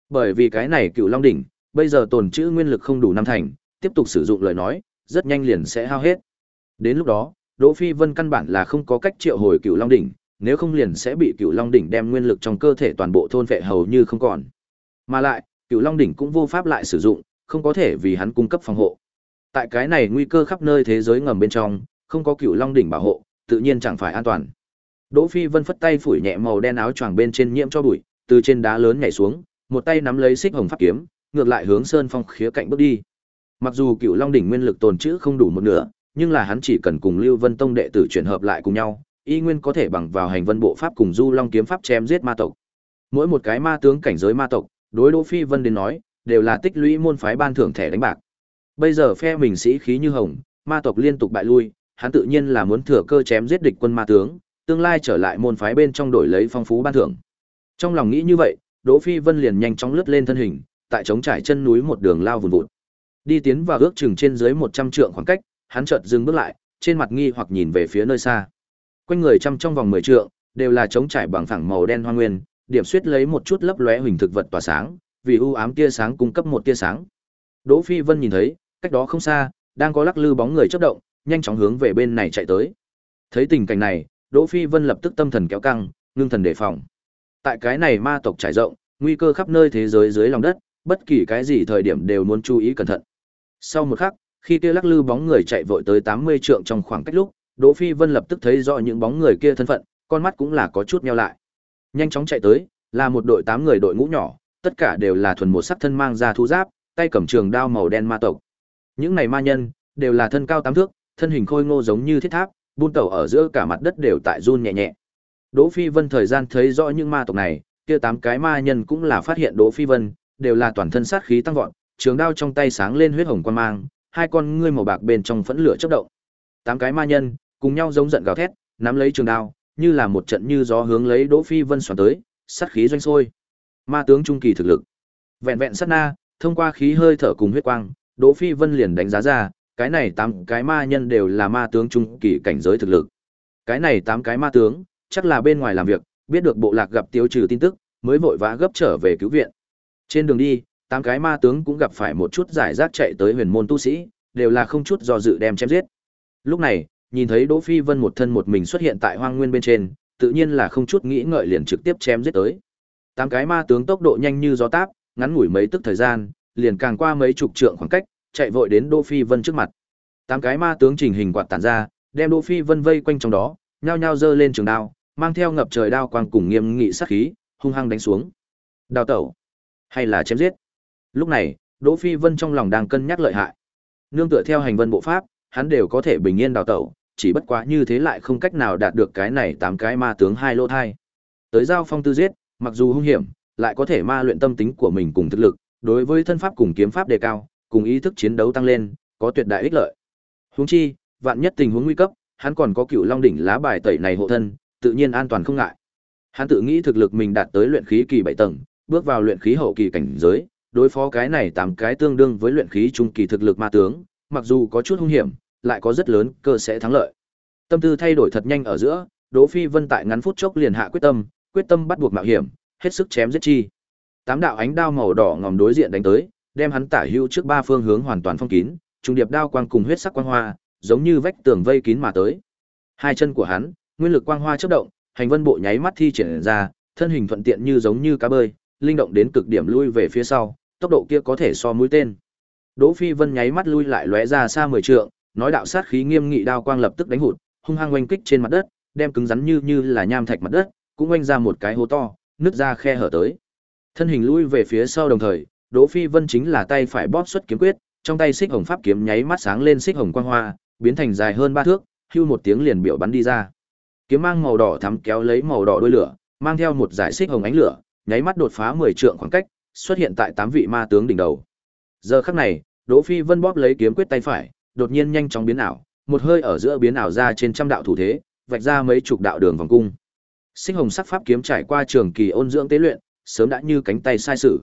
Bởi vì cái này Cửu Long đỉnh, bây giờ tồn trữ nguyên lực không đủ năm thành, tiếp tục sử dụng lời nói, rất nhanh liền sẽ hao hết. Đến lúc đó, Đỗ Phi Vân căn bản là không có cách triệu hồi Cửu Long đỉnh, nếu không liền sẽ bị Cửu Long đỉnh đem nguyên lực trong cơ thể toàn bộ thôn phệ hầu như không còn. Mà lại, Cửu Long đỉnh cũng vô pháp lại sử dụng, không có thể vì hắn cung cấp phòng hộ. Tại cái này nguy cơ khắp nơi thế giới ngầm bên trong, không có Cửu Long đỉnh bảo hộ, tự nhiên chẳng phải an toàn. Đỗ Phi Vân phất tay phủi nhẹ màu đen áo choàng bên trên nhiễm cho bụi, từ trên đá lớn nhảy xuống, một tay nắm lấy xích hồng pháp kiếm, ngược lại hướng Sơn Phong khía cạnh bước đi. Mặc dù Cựu Long đỉnh nguyên lực tồn trữ không đủ một nửa, nhưng là hắn chỉ cần cùng Lưu Vân Tông đệ tử chuyển hợp lại cùng nhau, y nguyên có thể bằng vào hành vân bộ pháp cùng Du Long kiếm pháp chém giết ma tộc. Mỗi một cái ma tướng cảnh giới ma tộc, đối Đỗ Phi Vân đến nói, đều là tích lũy môn phái ban thưởng thẻ đánh bạc. Bây giờ phe mình sĩ khí như hồng, ma tộc liên tục bại lui, hắn tự nhiên là muốn thừa cơ chém giết địch quân ma tướng, tương lai trở lại môn phái bên trong đổi lấy phong phú ban thưởng. Trong lòng nghĩ như vậy, Đỗ Phi Vân liền nhanh chóng lướt lên thân hình, tại chống trải chân núi một đường lao vùn vụt. Đi tiến vào ước chừng trên dưới 100 trượng khoảng cách, hắn chợt dừng bước lại, trên mặt nghi hoặc nhìn về phía nơi xa. Quanh người trăm trong vòng 10 trượng, đều là trống trải bằng phẳng màu đen hoang nguyên, điểm xuyết lấy một chút lấp lóe hình thực vật tỏa sáng, vì u ám tia sáng cung cấp một tia sáng. Đỗ Phi Vân nhìn thấy, cách đó không xa, đang có lắc lư bóng người chớp động, nhanh chóng hướng về bên này chạy tới. Thấy tình cảnh này, Đỗ Phi Vân lập tức tâm thần kéo căng, ngưng thần đề phòng. Tại cái này ma tộc trải rộng, nguy cơ khắp nơi thế giới dưới lòng đất, bất kỳ cái gì thời điểm đều muốn chú ý cẩn thận. Sau một khắc, khi kia lắc lư bóng người chạy vội tới 80 trượng trong khoảng cách lúc, Đỗ Phi Vân lập tức thấy rõ những bóng người kia thân phận, con mắt cũng là có chút nheo lại. Nhanh chóng chạy tới, là một đội 8 người đội ngũ nhỏ, tất cả đều là thuần một sắc thân mang ra thú giáp, tay cầm trường đao màu đen ma tộc. Những này ma nhân đều là thân cao tám thước, thân hình khôi ngô giống như thiết tháp, buôn tẩu ở giữa cả mặt đất đều tại run nhẹ nhẹ. Đỗ Phi Vân thời gian thấy rõ những ma tộc này, kia tám cái ma nhân cũng là phát hiện Đỗ Phi Vân, đều là toàn thân sát khí tăng vọt, trường đao trong tay sáng lên huyết hồng quan mang, hai con ngươi màu bạc bên trong phẫn lửa chớp động. Tám cái ma nhân cùng nhau giống giận gào thét, nắm lấy trường đao, như là một trận như gió hướng lấy Đỗ Phi Vân xoắn tới, sát khí doanh sôi. Ma tướng trung kỳ thực lực. Vẹn vẹn sát na, thông qua khí hơi thở cùng huyết quang, Đỗ Phi Vân liền đánh giá ra, cái này tám cái ma nhân đều là ma tướng trung kỳ cảnh giới thực lực. Cái này tám cái ma tướng, chắc là bên ngoài làm việc, biết được bộ lạc gặp tiêu trừ tin tức, mới vội vã gấp trở về cứu viện. Trên đường đi, tám cái ma tướng cũng gặp phải một chút giải rác chạy tới huyền môn tu sĩ, đều là không chút do dự đem chém giết. Lúc này, nhìn thấy Đỗ Phi Vân một thân một mình xuất hiện tại hoang nguyên bên trên, tự nhiên là không chút nghĩ ngợi liền trực tiếp chém giết tới. Tám cái ma tướng tốc độ nhanh như gió táp, ngắn ngủi mấy tức thời gian, liền càng qua mấy chục trượng khoảng cách, chạy vội đến Đỗ Phi Vân trước mặt. Tám cái ma tướng trình hình quạt tản ra, đem Đỗ Phi Vân vây quanh trong đó, nhao nhao giơ lên trường đao, mang theo ngập trời đao quang cùng nghiêm nghị sát khí, hung hăng đánh xuống. Đào tẩu, hay là chém giết? Lúc này, Đỗ Phi Vân trong lòng đang cân nhắc lợi hại. Nương tựa theo hành vân bộ pháp, hắn đều có thể bình yên đào tẩu, chỉ bất quá như thế lại không cách nào đạt được cái này tám cái ma tướng hai lô thai. Tới giao phong tư giết, mặc dù hung hiểm, lại có thể ma luyện tâm tính của mình cùng thực lực, đối với thân pháp cùng kiếm pháp đề cao, cùng ý thức chiến đấu tăng lên, có tuyệt đại ích lợi. Huống chi, vạn nhất tình huống nguy cấp, hắn còn có cựu long đỉnh lá bài tẩy này hộ thân, tự nhiên an toàn không ngại. Hắn tự nghĩ thực lực mình đạt tới luyện khí kỳ bảy tầng, bước vào luyện khí hậu kỳ cảnh giới, đối phó cái này tám cái tương đương với luyện khí trung kỳ thực lực ma tướng, mặc dù có chút hung hiểm, lại có rất lớn cơ sẽ thắng lợi. Tâm tư thay đổi thật nhanh ở giữa, Đỗ Phi Vân tại ngắn phút chốc liền hạ quyết tâm, quyết tâm bắt buộc mạo hiểm, hết sức chém giết chi. Tám đạo ánh đao màu đỏ ngòm đối diện đánh tới, đem hắn tả hữu trước ba phương hướng hoàn toàn phong kín, trung điệp đao quang cùng huyết sắc quang hoa, giống như vách tường vây kín mà tới. Hai chân của hắn, nguyên lực quang hoa chớp động, hành vân bộ nháy mắt thi triển ra, thân hình thuận tiện như giống như cá bơi, linh động đến cực điểm lui về phía sau, tốc độ kia có thể so mũi tên. Đỗ Phi Vân nháy mắt lui lại lóe ra xa 10 trượng, nói đạo sát khí nghiêm nghị đao quang lập tức đánh hụt, hung hăng oanh kích trên mặt đất, đem cứng rắn như như là nham thạch mặt đất, cũng oanh ra một cái hố to, nứt ra khe hở tới. Thân hình lui về phía sau đồng thời, Đỗ Phi Vân chính là tay phải bóp xuất kiếm quyết, trong tay xích hồng pháp kiếm nháy mắt sáng lên xích hồng quang hoa, biến thành dài hơn ba thước, hưu một tiếng liền biểu bắn đi ra. Kiếm mang màu đỏ thắm kéo lấy màu đỏ đuôi lửa, mang theo một dải xích hồng ánh lửa, nháy mắt đột phá 10 trượng khoảng cách, xuất hiện tại tám vị ma tướng đỉnh đầu. Giờ khắc này, Đỗ Phi Vân bóp lấy kiếm quyết tay phải, đột nhiên nhanh chóng biến ảo, một hơi ở giữa biến ảo ra trên trăm đạo thủ thế, vạch ra mấy chục đạo đường vòng cung. Sinh hồng sắc pháp kiếm trải qua trường kỳ ôn dưỡng tế luyện, sớm đã như cánh tay sai sử.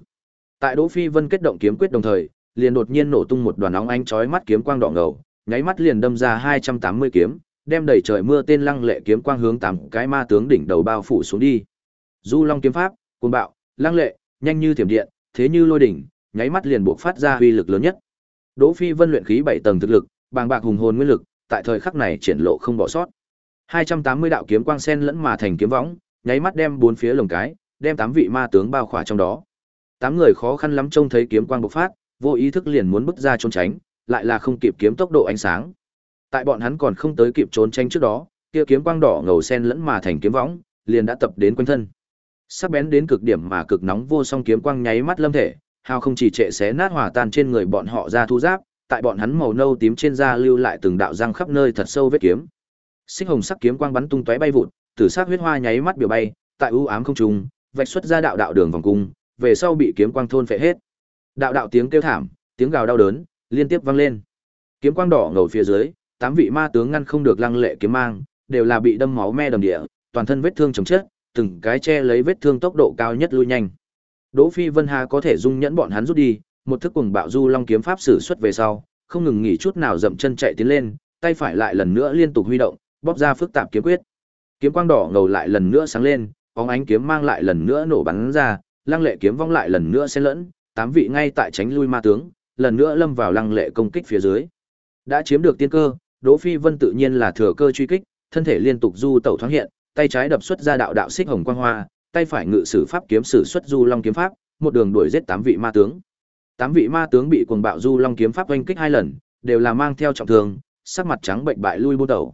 Tại Đỗ Phi Vân kết động kiếm quyết đồng thời, liền đột nhiên nổ tung một đoàn nóng ánh chói mắt kiếm quang đỏ ngầu, nháy mắt liền đâm ra 280 kiếm, đem đầy trời mưa tên lăng lệ kiếm quang hướng tám cái ma tướng đỉnh đầu bao phủ xuống đi. Du Long kiếm pháp, cuồng bạo, lăng lệ, nhanh như thiểm điện, thế như lôi đỉnh, nháy mắt liền buộc phát ra uy lực lớn nhất. Đỗ Phi Vân luyện khí 7 tầng thực lực, bàng bạc hùng hồn nguyên lực, tại thời khắc này triển lộ không bỏ sót. 280 đạo kiếm quang sen lẫn mà thành kiếm võng, nháy mắt đem bốn phía lồng cái, đem tám vị ma tướng bao khỏa trong đó. Tám người khó khăn lắm trông thấy kiếm quang bộc phát, vô ý thức liền muốn bước ra trốn tránh, lại là không kịp kiếm tốc độ ánh sáng. Tại bọn hắn còn không tới kịp trốn tránh trước đó, kia kiếm quang đỏ ngầu sen lẫn mà thành kiếm võng, liền đã tập đến quanh thân. Sắc bén đến cực điểm mà cực nóng vô song kiếm quang nháy mắt lâm thể, hao không chỉ trệ xé nát hòa tan trên người bọn họ ra thu giáp, tại bọn hắn màu nâu tím trên da lưu lại từng đạo răng khắp nơi thật sâu vết kiếm. Xích hồng sắc kiếm quang bắn tung tóe bay vụt, tử sắc huyết hoa nháy mắt biểu bay, tại u ám không trung, vạch xuất ra đạo đạo đường vòng cung, về sau bị kiếm quang thôn phệ hết. Đạo đạo tiếng kêu thảm, tiếng gào đau đớn, liên tiếp vang lên. Kiếm quang đỏ ngầu phía dưới, tám vị ma tướng ngăn không được lăng lệ kiếm mang, đều là bị đâm máu me đầm địa, toàn thân vết thương chồng chết, từng cái che lấy vết thương tốc độ cao nhất lui nhanh. Đỗ Phi Vân Hà có thể dung nhẫn bọn hắn rút đi, một thức cuồng bạo du long kiếm pháp sử xuất về sau, không ngừng nghỉ chút nào dậm chân chạy tiến lên, tay phải lại lần nữa liên tục huy động, bóp ra phức tạp kiếm quyết. Kiếm quang đỏ ngầu lại lần nữa sáng lên, bóng ánh kiếm mang lại lần nữa nổ bắn ra, lăng lệ kiếm vong lại lần nữa xen lẫn, tám vị ngay tại tránh lui ma tướng, lần nữa lâm vào lăng lệ công kích phía dưới. Đã chiếm được tiên cơ, Đỗ Phi Vân tự nhiên là thừa cơ truy kích, thân thể liên tục du tẩu thoáng hiện, tay trái đập xuất ra đạo đạo xích hồng quang hoa, tay phải ngự sử pháp kiếm sử xuất du long kiếm pháp, một đường đuổi giết tám vị ma tướng. Tám vị ma tướng bị cuồng bạo du long kiếm pháp oanh kích hai lần, đều là mang theo trọng thương, sắc mặt trắng bệnh bại lui buôn đầu.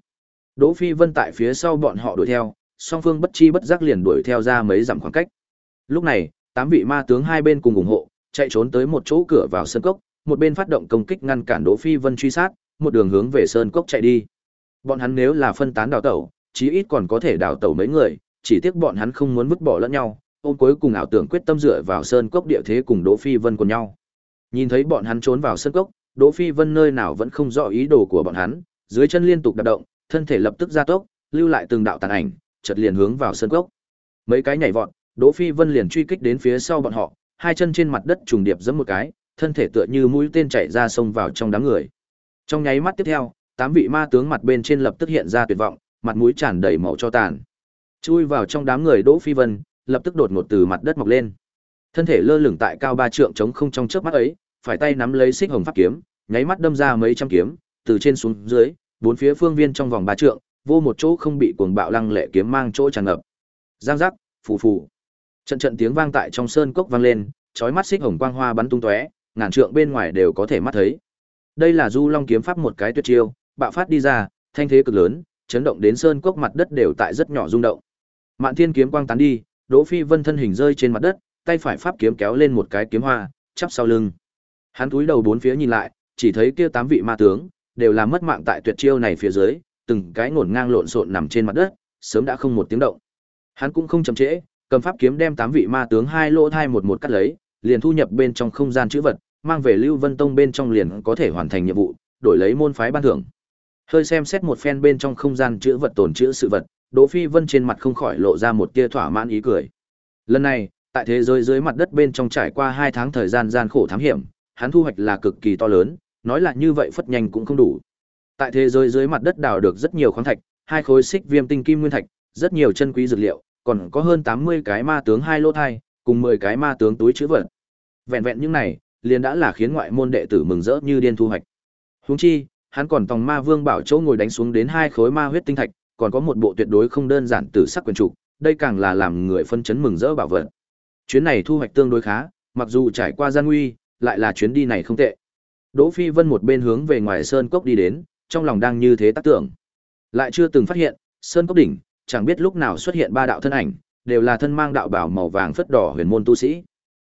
Đỗ Phi Vân tại phía sau bọn họ đuổi theo, song phương bất chi bất giác liền đuổi theo ra mấy dặm khoảng cách. Lúc này, tám vị ma tướng hai bên cùng ủng hộ, chạy trốn tới một chỗ cửa vào sơn cốc, một bên phát động công kích ngăn cản Đỗ Phi Vân truy sát, một đường hướng về sơn cốc chạy đi. Bọn hắn nếu là phân tán đào tẩu, chí ít còn có thể đào tẩu mấy người, chỉ tiếc bọn hắn không muốn vứt bỏ lẫn nhau, ôm cuối cùng ảo tưởng quyết tâm dựa vào sơn cốc địa thế cùng Đỗ Phi Vân cùng nhau. Nhìn thấy bọn hắn trốn vào sơn cốc, Đỗ Phi Vân nơi nào vẫn không rõ ý đồ của bọn hắn, dưới chân liên tục đạp động, thân thể lập tức gia tốc, lưu lại từng đạo tàn ảnh, chợt liền hướng vào sơn cốc. Mấy cái nhảy vọt, Đỗ Phi Vân liền truy kích đến phía sau bọn họ, hai chân trên mặt đất trùng điệp giẫm một cái, thân thể tựa như mũi tên chạy ra xông vào trong đám người. Trong nháy mắt tiếp theo, tám vị ma tướng mặt bên trên lập tức hiện ra tuyệt vọng, mặt mũi tràn đầy màu cho tàn. Chui vào trong đám người Đỗ Phi Vân, lập tức đột ngột từ mặt đất mọc lên. Thân thể lơ lửng tại cao ba trượng chống không trong chớp mắt ấy, phải tay nắm lấy xích hồng pháp kiếm, nháy mắt đâm ra mấy trăm kiếm, từ trên xuống dưới, bốn phía phương viên trong vòng ba trượng, vô một chỗ không bị cuồng bạo lăng lệ kiếm mang chỗ tràn ngập. Giang giác, phù phù. Trận trận tiếng vang tại trong sơn cốc vang lên, chói mắt xích hồng quang hoa bắn tung tóe, ngàn trượng bên ngoài đều có thể mắt thấy. Đây là Du Long kiếm pháp một cái tuyệt chiêu, bạo phát đi ra, thanh thế cực lớn, chấn động đến sơn cốc mặt đất đều tại rất nhỏ rung động. Mạn Thiên kiếm quang tán đi, Đỗ Phi Vân thân hình rơi trên mặt đất, tay phải pháp kiếm kéo lên một cái kiếm hoa, chắp sau lưng. Hắn cúi đầu bốn phía nhìn lại, chỉ thấy kia tám vị ma tướng đều là mất mạng tại tuyệt chiêu này phía dưới, từng cái ngổn ngang lộn xộn nằm trên mặt đất, sớm đã không một tiếng động. Hắn cũng không chậm trễ, cầm pháp kiếm đem tám vị ma tướng hai lỗ thai một một cắt lấy, liền thu nhập bên trong không gian chữ vật, mang về Lưu Vân Tông bên trong liền có thể hoàn thành nhiệm vụ, đổi lấy môn phái ban thưởng. Hơi xem xét một phen bên trong không gian chữ vật tồn chữ sự vật, Đỗ Phi Vân trên mặt không khỏi lộ ra một tia thỏa mãn ý cười. Lần này, tại thế giới dưới mặt đất bên trong trải qua hai tháng thời gian gian khổ thám hiểm, hắn thu hoạch là cực kỳ to lớn, nói là như vậy phất nhanh cũng không đủ. Tại thế giới dưới mặt đất đào được rất nhiều khoáng thạch, hai khối xích viêm tinh kim nguyên thạch, rất nhiều chân quý dược liệu, còn có hơn 80 cái ma tướng hai lô thai, cùng 10 cái ma tướng túi chữ vật. Vẹn vẹn những này, liền đã là khiến ngoại môn đệ tử mừng rỡ như điên thu hoạch. Huống chi, hắn còn tòng ma vương bảo chỗ ngồi đánh xuống đến hai khối ma huyết tinh thạch, còn có một bộ tuyệt đối không đơn giản tử sắc quyền trục, đây càng là làm người phân chấn mừng rỡ bảo vật. Chuyến này thu hoạch tương đối khá, mặc dù trải qua gian nguy, lại là chuyến đi này không tệ. Đỗ Phi Vân một bên hướng về ngoài sơn cốc đi đến, trong lòng đang như thế tác tưởng. Lại chưa từng phát hiện, sơn cốc đỉnh, chẳng biết lúc nào xuất hiện ba đạo thân ảnh, đều là thân mang đạo bảo màu vàng phất đỏ huyền môn tu sĩ.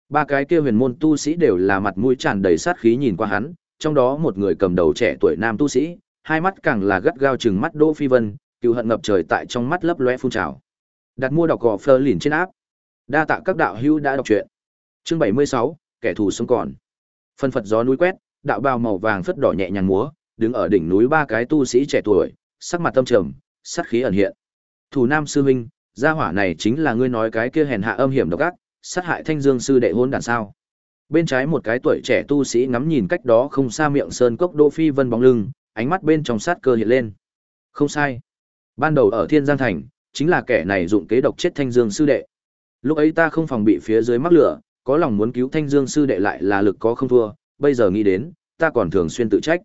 Ba cái kia huyền môn tu sĩ đều là mặt mũi tràn đầy sát khí nhìn qua hắn, trong đó một người cầm đầu trẻ tuổi nam tu sĩ, hai mắt càng là gắt gao chừng mắt Đỗ Phi Vân, cừu hận ngập trời tại trong mắt lấp lóe phun trào. Đặt mua đọc gò Fleur lìn trên áp. Đa tạ các đạo hữu đã đọc truyện. Chương 76, kẻ thù sống còn. Phân phật gió núi quét, đạo bào màu vàng phất đỏ nhẹ nhàng múa, đứng ở đỉnh núi ba cái tu sĩ trẻ tuổi, sắc mặt tâm trầm, sát khí ẩn hiện. Thủ Nam sư huynh, gia hỏa này chính là ngươi nói cái kia hèn hạ âm hiểm độc ác, sát hại Thanh Dương sư đệ hôn đàn sao? Bên trái một cái tuổi trẻ tu sĩ ngắm nhìn cách đó không xa miệng sơn cốc Đỗ Phi Vân bóng lưng, ánh mắt bên trong sát cơ hiện lên. Không sai. Ban đầu ở Thiên Giang thành, chính là kẻ này dụng kế độc chết Thanh Dương sư đệ. Lúc ấy ta không phòng bị phía dưới mắc lửa, có lòng muốn cứu Thanh Dương sư đệ lại là lực có không thua, bây giờ nghĩ đến, ta còn thường xuyên tự trách.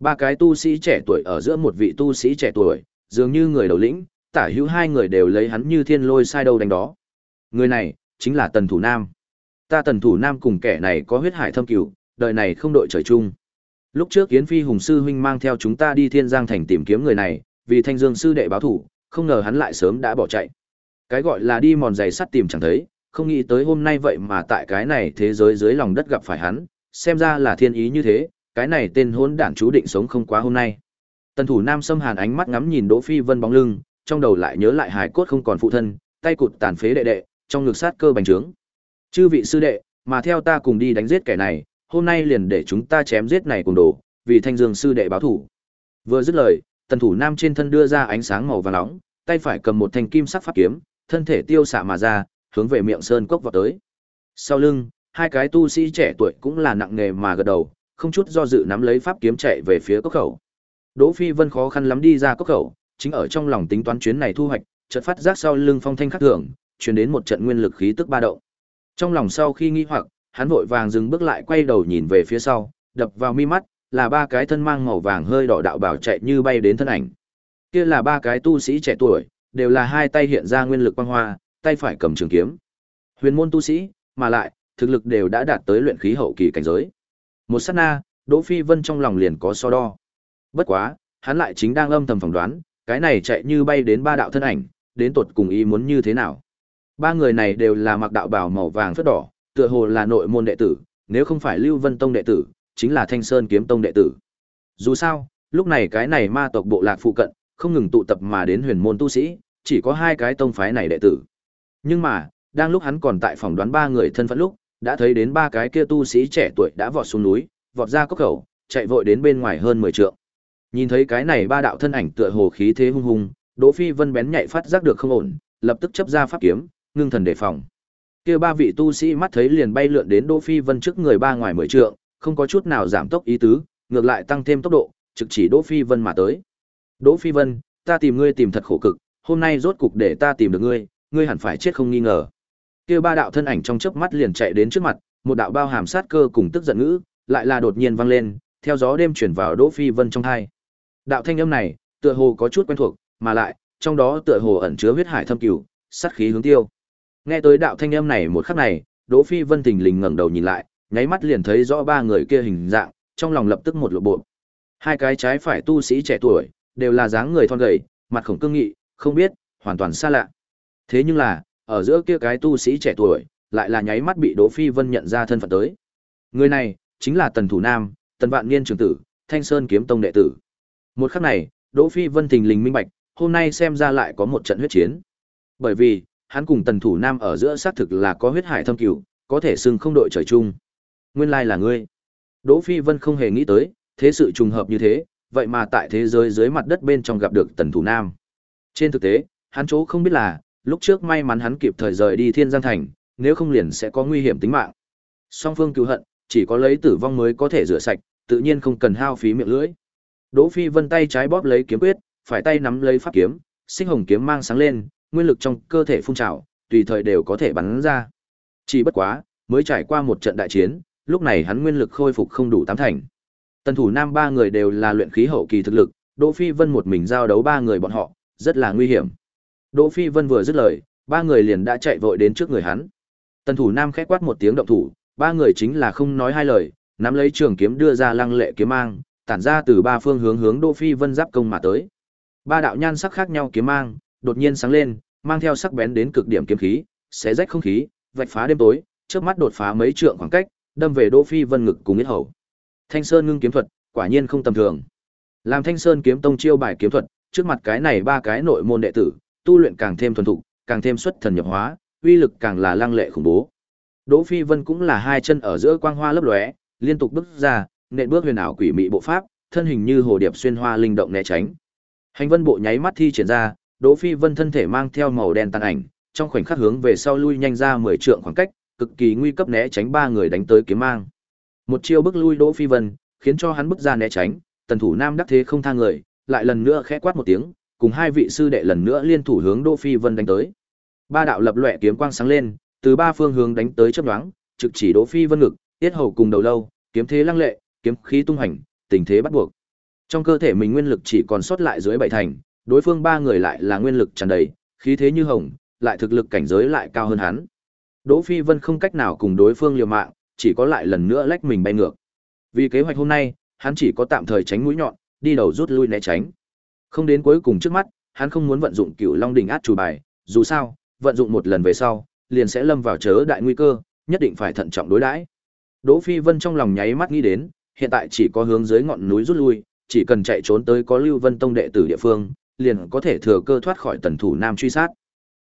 Ba cái tu sĩ trẻ tuổi ở giữa một vị tu sĩ trẻ tuổi, dường như người đầu lĩnh, tả hữu hai người đều lấy hắn như thiên lôi sai đâu đánh đó. Người này, chính là Tần Thủ Nam. Ta Tần Thủ Nam cùng kẻ này có huyết hải thâm cửu, đời này không đội trời chung. Lúc trước Yến Phi Hùng sư huynh mang theo chúng ta đi Thiên Giang thành tìm kiếm người này, vì Thanh Dương sư đệ báo thủ, không ngờ hắn lại sớm đã bỏ chạy. Cái gọi là đi mòn giày sắt tìm chẳng thấy, không nghĩ tới hôm nay vậy mà tại cái này thế giới dưới lòng đất gặp phải hắn, xem ra là thiên ý như thế, cái này tên hỗn đản chú định sống không quá hôm nay. Tần thủ Nam Sâm Hàn ánh mắt ngắm nhìn Đỗ Phi Vân bóng lưng, trong đầu lại nhớ lại hài cốt không còn phụ thân, tay cụt tàn phế đệ đệ, trong ngực sát cơ bành trướng. Chư vị sư đệ, mà theo ta cùng đi đánh giết kẻ này, hôm nay liền để chúng ta chém giết này cùng đồ, vì Thanh Dương sư đệ báo thủ. Vừa dứt lời, Tần thủ Nam trên thân đưa ra ánh sáng màu vàng nóng, tay phải cầm một thanh kim sắc pháp kiếm, thân thể tiêu xạ mà ra, hướng về miệng sơn cốc vọt tới. Sau lưng, hai cái tu sĩ trẻ tuổi cũng là nặng nghề mà gật đầu, không chút do dự nắm lấy pháp kiếm chạy về phía cốc khẩu. Đỗ Phi Vân khó khăn lắm đi ra cốc khẩu, chính ở trong lòng tính toán chuyến này thu hoạch, chợt phát giác sau lưng phong thanh khắc thường, truyền đến một trận nguyên lực khí tức ba động. Trong lòng sau khi nghi hoặc, hắn vội vàng dừng bước lại quay đầu nhìn về phía sau, đập vào mi mắt là ba cái thân mang màu vàng hơi đỏ đạo bảo chạy như bay đến thân ảnh. Kia là ba cái tu sĩ trẻ tuổi, đều là hai tay hiện ra nguyên lực quang hoa, tay phải cầm trường kiếm. Huyền môn tu sĩ, mà lại thực lực đều đã đạt tới luyện khí hậu kỳ cảnh giới. Một sát na, Đỗ Phi Vân trong lòng liền có so đo. Bất quá, hắn lại chính đang âm thầm phỏng đoán, cái này chạy như bay đến ba đạo thân ảnh, đến tột cùng ý muốn như thế nào. Ba người này đều là mặc đạo bào màu vàng phất đỏ, tựa hồ là nội môn đệ tử, nếu không phải Lưu Vân Tông đệ tử, chính là Thanh Sơn Kiếm Tông đệ tử. Dù sao, lúc này cái này ma tộc bộ lạc phụ cận, không ngừng tụ tập mà đến huyền môn tu sĩ, chỉ có hai cái tông phái này đệ tử. Nhưng mà, đang lúc hắn còn tại phòng đoán ba người thân phận lúc, đã thấy đến ba cái kia tu sĩ trẻ tuổi đã vọt xuống núi, vọt ra cốc khẩu, chạy vội đến bên ngoài hơn 10 trượng. Nhìn thấy cái này ba đạo thân ảnh tựa hồ khí thế hung hùng, Đỗ Phi Vân bén nhạy phát giác được không ổn, lập tức chấp ra pháp kiếm, ngưng thần đề phòng. Kia ba vị tu sĩ mắt thấy liền bay lượn đến Đỗ Phi Vân trước người ba ngoài mười trượng, không có chút nào giảm tốc ý tứ, ngược lại tăng thêm tốc độ, trực chỉ Đỗ Phi Vân mà tới. Đỗ Phi Vân, ta tìm ngươi tìm thật khổ cực, hôm nay rốt cục để ta tìm được ngươi, ngươi hẳn phải chết không nghi ngờ. Kia ba đạo thân ảnh trong chớp mắt liền chạy đến trước mặt, một đạo bao hàm sát cơ cùng tức giận ngữ, lại là đột nhiên vang lên, theo gió đêm chuyển vào Đỗ Phi Vân trong tai. Đạo thanh âm này, tựa hồ có chút quen thuộc, mà lại, trong đó tựa hồ ẩn chứa huyết hải thâm cửu, sát khí hướng tiêu. Nghe tới đạo thanh âm này một khắc này, Đỗ Phi Vân thình lình ngẩng đầu nhìn lại, nháy mắt liền thấy rõ ba người kia hình dạng, trong lòng lập tức một lộ bộ. Hai cái trái phải tu sĩ trẻ tuổi, đều là dáng người thon gầy, mặt khổng cương nghị, không biết, hoàn toàn xa lạ. Thế nhưng là, ở giữa kia cái tu sĩ trẻ tuổi, lại là nháy mắt bị Đỗ Phi Vân nhận ra thân phận tới. Người này, chính là Tần Thủ Nam, Tần Vạn Niên trưởng tử, Thanh Sơn kiếm tông đệ tử. Một khắc này, Đỗ Phi Vân thình lình minh bạch, hôm nay xem ra lại có một trận huyết chiến. Bởi vì, hắn cùng Tần Thủ Nam ở giữa xác thực là có huyết hải thâm cửu, có thể xưng không đội trời chung. Nguyên lai là ngươi. Đỗ Phi Vân không hề nghĩ tới, thế sự trùng hợp như thế, vậy mà tại thế giới dưới mặt đất bên trong gặp được Tần Thủ Nam. Trên thực tế, hắn chỗ không biết là, lúc trước may mắn hắn kịp thời rời đi Thiên Giang Thành, nếu không liền sẽ có nguy hiểm tính mạng. Song phương cứu hận, chỉ có lấy tử vong mới có thể rửa sạch, tự nhiên không cần hao phí miệng lưỡi. Đỗ Phi Vân tay trái bóp lấy kiếm quyết, phải tay nắm lấy pháp kiếm, sinh hồng kiếm mang sáng lên, nguyên lực trong cơ thể phun trào, tùy thời đều có thể bắn ra. Chỉ bất quá, mới trải qua một trận đại chiến, lúc này hắn nguyên lực khôi phục không đủ tám thành. Tần thủ nam ba người đều là luyện khí hậu kỳ thực lực, Đỗ Phi Vân một mình giao đấu ba người bọn họ, rất là nguy hiểm. Đỗ Phi Vân vừa dứt lời, ba người liền đã chạy vội đến trước người hắn. Tần thủ nam khẽ quát một tiếng động thủ, ba người chính là không nói hai lời, nắm lấy trường kiếm đưa ra lăng lệ kiếm mang, tản ra từ ba phương hướng hướng Đỗ Phi Vân giáp công mà tới. Ba đạo nhan sắc khác nhau kiếm mang, đột nhiên sáng lên, mang theo sắc bén đến cực điểm kiếm khí, xé rách không khí, vạch phá đêm tối, trước mắt đột phá mấy trượng khoảng cách, đâm về Đỗ Phi Vân ngực cùng yết hầu. Thanh Sơn ngưng kiếm thuật, quả nhiên không tầm thường. Làm Thanh Sơn kiếm tông chiêu bài kiếm thuật, trước mặt cái này ba cái nội môn đệ tử, tu luyện càng thêm thuần thục, càng thêm xuất thần nhập hóa, uy lực càng là lăng lệ khủng bố. Đỗ Phi Vân cũng là hai chân ở giữa quang hoa lấp lóe, liên tục bước ra, nện bước huyền ảo quỷ mị bộ pháp, thân hình như hồ điệp xuyên hoa linh động né tránh. Hành vân bộ nháy mắt thi triển ra, Đỗ Phi Vân thân thể mang theo màu đen tàn ảnh, trong khoảnh khắc hướng về sau lui nhanh ra 10 trượng khoảng cách, cực kỳ nguy cấp né tránh ba người đánh tới kiếm mang. Một chiêu bước lui Đỗ Phi Vân, khiến cho hắn bước ra né tránh, tần thủ nam đắc thế không tha người, lại lần nữa khẽ quát một tiếng, cùng hai vị sư đệ lần nữa liên thủ hướng Đỗ Phi Vân đánh tới. Ba đạo lập loè kiếm quang sáng lên, từ ba phương hướng đánh tới chớp nhoáng, trực chỉ Đỗ Phi Vân ngực, tiết hầu cùng đầu lâu, kiếm thế lăng lệ, kiếm khí tung hành, tình thế bắt buộc. Trong cơ thể mình nguyên lực chỉ còn sót lại dưới bảy thành, đối phương ba người lại là nguyên lực tràn đầy, khí thế như hồng, lại thực lực cảnh giới lại cao hơn hắn. Đỗ Phi Vân không cách nào cùng đối phương liều mạng, chỉ có lại lần nữa lách mình bay ngược. Vì kế hoạch hôm nay, hắn chỉ có tạm thời tránh mũi nhọn, đi đầu rút lui né tránh. Không đến cuối cùng trước mắt, hắn không muốn vận dụng Cửu Long đỉnh át chủ bài, dù sao, vận dụng một lần về sau, liền sẽ lâm vào chớ đại nguy cơ, nhất định phải thận trọng đối đãi. Đỗ Phi Vân trong lòng nháy mắt nghĩ đến, hiện tại chỉ có hướng dưới ngọn núi rút lui, chỉ cần chạy trốn tới có Lưu Vân Tông đệ tử địa phương, liền có thể thừa cơ thoát khỏi Tần Thủ Nam truy sát.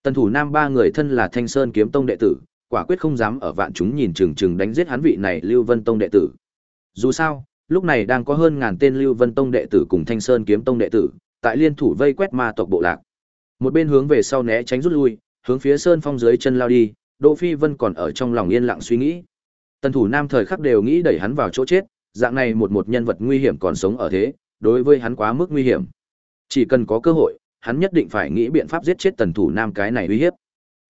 Tần Thủ Nam ba người thân là Thanh Sơn Kiếm Tông đệ tử, quả quyết không dám ở vạn chúng nhìn chừng chừng đánh giết hắn vị này Lưu Vân Tông đệ tử. Dù sao, lúc này đang có hơn ngàn tên Lưu Vân Tông đệ tử cùng Thanh Sơn Kiếm Tông đệ tử, tại liên thủ vây quét ma tộc bộ lạc. Một bên hướng về sau né tránh rút lui, hướng phía sơn phong dưới chân lao đi, Đỗ Phi Vân còn ở trong lòng yên lặng suy nghĩ. Tần thủ nam thời khắc đều nghĩ đẩy hắn vào chỗ chết, dạng này một một nhân vật nguy hiểm còn sống ở thế, đối với hắn quá mức nguy hiểm. Chỉ cần có cơ hội, hắn nhất định phải nghĩ biện pháp giết chết tần thủ nam cái này uy hiếp.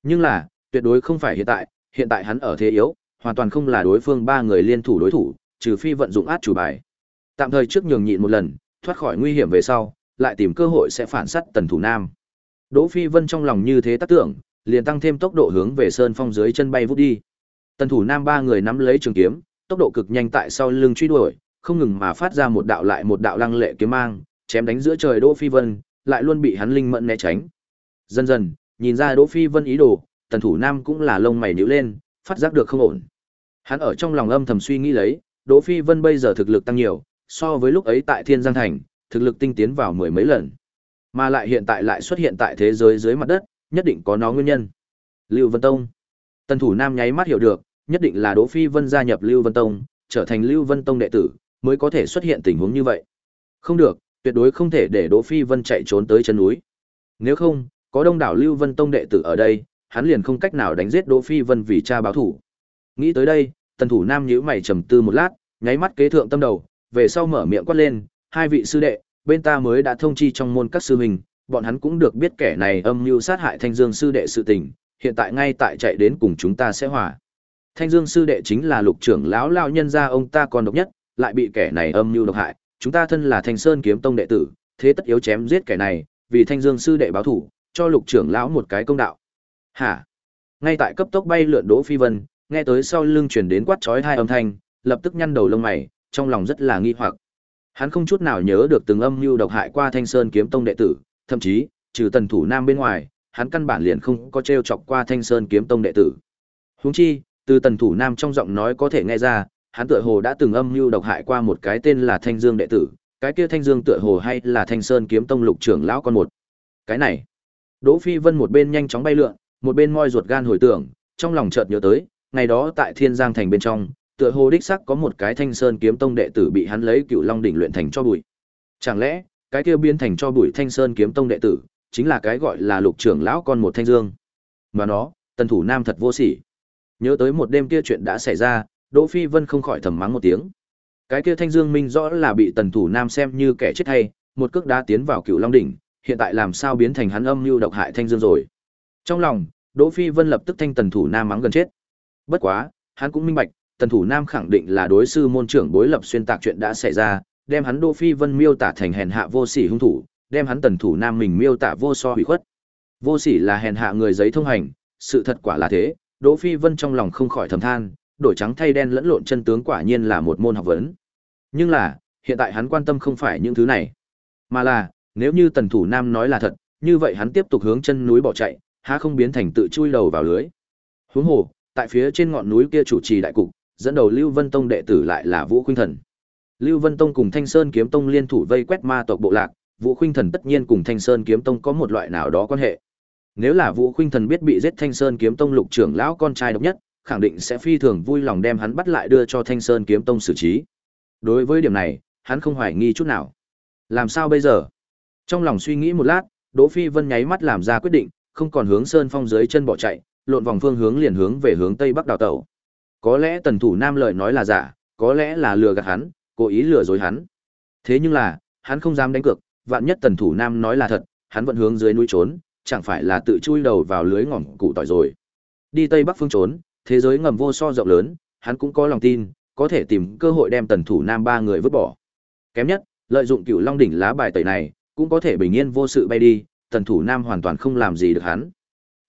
Nhưng là, tuyệt đối không phải hiện tại, hiện tại hắn ở thế yếu, hoàn toàn không là đối phương ba người liên thủ đối thủ, trừ phi vận dụng át chủ bài. Tạm thời trước nhường nhịn một lần, thoát khỏi nguy hiểm về sau, lại tìm cơ hội sẽ phản sát tần thủ nam. Đỗ Phi Vân trong lòng như thế tác tưởng, liền tăng thêm tốc độ hướng về sơn phong dưới chân bay vút đi. Tần thủ nam ba người nắm lấy trường kiếm, tốc độ cực nhanh tại sau lưng truy đuổi, không ngừng mà phát ra một đạo lại một đạo lăng lệ kiếm mang, chém đánh giữa trời Đỗ Phi Vân, lại luôn bị hắn linh mẫn né tránh. Dần dần, nhìn ra Đỗ Phi Vân ý đồ, Tần thủ nam cũng là lông mày nhíu lên, phát giác được không ổn. Hắn ở trong lòng âm thầm suy nghĩ lấy, Đỗ Phi Vân bây giờ thực lực tăng nhiều, so với lúc ấy tại Thiên Giang Thành, thực lực tinh tiến vào mười mấy lần. Mà lại hiện tại lại xuất hiện tại thế giới dưới mặt đất, nhất định có nó nguyên nhân. Lưu Vân Tông. Tần thủ nam nháy mắt hiểu được, nhất định là Đỗ Phi Vân gia nhập Lưu Vân Tông, trở thành Lưu Vân Tông đệ tử, mới có thể xuất hiện tình huống như vậy. Không được, tuyệt đối không thể để Đỗ Phi Vân chạy trốn tới chân núi. Nếu không, có đông đảo Lưu Vân Tông đệ tử ở đây, hắn liền không cách nào đánh giết Đỗ Phi Vân vì cha báo thủ. Nghĩ tới đây, Tần thủ nam nhíu mày trầm tư một lát, nháy mắt kế thượng tâm đầu, về sau mở miệng quát lên, hai vị sư đệ, bên ta mới đã thông chi trong môn các sư huynh, bọn hắn cũng được biết kẻ này âm mưu sát hại Thanh Dương sư đệ sự tình, hiện tại ngay tại chạy đến cùng chúng ta sẽ hòa. Thanh Dương sư đệ chính là lục trưởng lão lão nhân gia ông ta còn độc nhất, lại bị kẻ này âm mưu độc hại, chúng ta thân là Thanh Sơn kiếm tông đệ tử, thế tất yếu chém giết kẻ này, vì Thanh Dương sư đệ báo thủ, cho lục trưởng lão một cái công đạo. Hả? Ngay tại cấp tốc bay lượn Đỗ Phi Vân, nghe tới sau lưng truyền đến quát chói hai âm thanh, lập tức nhăn đầu lông mày, trong lòng rất là nghi hoặc. Hắn không chút nào nhớ được từng âm mưu độc hại qua Thanh Sơn kiếm tông đệ tử, thậm chí, trừ Tần Thủ Nam bên ngoài, hắn căn bản liền không có trêu chọc qua Thanh Sơn kiếm tông đệ tử. Huống chi, từ Tần Thủ Nam trong giọng nói có thể nghe ra, hắn tựa hồ đã từng âm mưu độc hại qua một cái tên là Thanh Dương đệ tử, cái kia Thanh Dương tựa hồ hay là Thanh Sơn kiếm tông lục trưởng lão con một. Cái này, Đỗ Phi Vân một bên nhanh chóng bay lượn, một bên moi ruột gan hồi tưởng, trong lòng chợt nhớ tới, ngày đó tại Thiên Giang thành bên trong, tựa hồ đích xác có một cái Thanh Sơn kiếm tông đệ tử bị hắn lấy Cựu Long đỉnh luyện thành cho bụi. Chẳng lẽ, cái kia biến thành cho bụi Thanh Sơn kiếm tông đệ tử, chính là cái gọi là lục trưởng lão con một Thanh Dương. Mà nó, tần thủ nam thật vô sỉ. Nhớ tới một đêm kia chuyện đã xảy ra, Đỗ Phi Vân không khỏi thầm mắng một tiếng. Cái kia Thanh Dương Minh rõ là bị Tần Thủ Nam xem như kẻ chết hay, một cước đá tiến vào Cựu Long đỉnh, hiện tại làm sao biến thành hắn âm mưu độc hại Thanh Dương rồi. Trong lòng, Đỗ Phi Vân lập tức thanh Tần Thủ Nam mắng gần chết. Bất quá, hắn cũng minh bạch, Tần Thủ Nam khẳng định là đối sư môn trưởng bối lập xuyên tạc chuyện đã xảy ra, đem hắn Đỗ Phi Vân miêu tả thành hèn hạ vô sỉ hung thủ, đem hắn Tần Thủ Nam mình miêu tả vô so hủy khuất. Vô sỉ là hèn hạ người giấy thông hành, sự thật quả là thế, Đỗ Phi Vân trong lòng không khỏi thầm than, đổi trắng thay đen lẫn lộn chân tướng quả nhiên là một môn học vấn. Nhưng là, hiện tại hắn quan tâm không phải những thứ này, mà là, nếu như Tần Thủ Nam nói là thật, như vậy hắn tiếp tục hướng chân núi bỏ chạy, há không biến thành tự chui đầu vào lưới. Huống hồ, tại phía trên ngọn núi kia chủ trì đại cục, dẫn đầu Lưu Vân Tông đệ tử lại là Vũ Khuynh Thần. Lưu Vân Tông cùng Thanh Sơn Kiếm Tông liên thủ vây quét ma tộc bộ lạc, Vũ Khuynh Thần tất nhiên cùng Thanh Sơn Kiếm Tông có một loại nào đó quan hệ. Nếu là Vũ Khuynh Thần biết bị giết Thanh Sơn Kiếm Tông lục trưởng lão con trai độc nhất, khẳng định sẽ phi thường vui lòng đem hắn bắt lại đưa cho Thanh Sơn Kiếm Tông xử trí. Đối với điểm này, hắn không hoài nghi chút nào. Làm sao bây giờ? Trong lòng suy nghĩ một lát, Đỗ Phi Vân nháy mắt làm ra quyết định, không còn hướng Sơn Phong dưới chân bỏ chạy, lộn vòng phương hướng liền hướng về hướng tây bắc đào tẩu. Có lẽ Tần Thủ Nam lời nói là giả, có lẽ là lừa gạt hắn, cố ý lừa dối hắn. Thế nhưng là, hắn không dám đánh cược, vạn nhất Tần Thủ Nam nói là thật, hắn vẫn hướng dưới núi trốn, chẳng phải là tự chui đầu vào lưới ngòm cụ tỏi rồi. Đi tây bắc phương trốn, thế giới ngầm vô so rộng lớn, hắn cũng có lòng tin, có thể tìm cơ hội đem Tần Thủ Nam ba người vứt bỏ. Kém nhất, lợi dụng Cựu Long đỉnh lá bài tẩy này, cũng có thể bình yên vô sự bay đi, Tần Thủ Nam hoàn toàn không làm gì được hắn.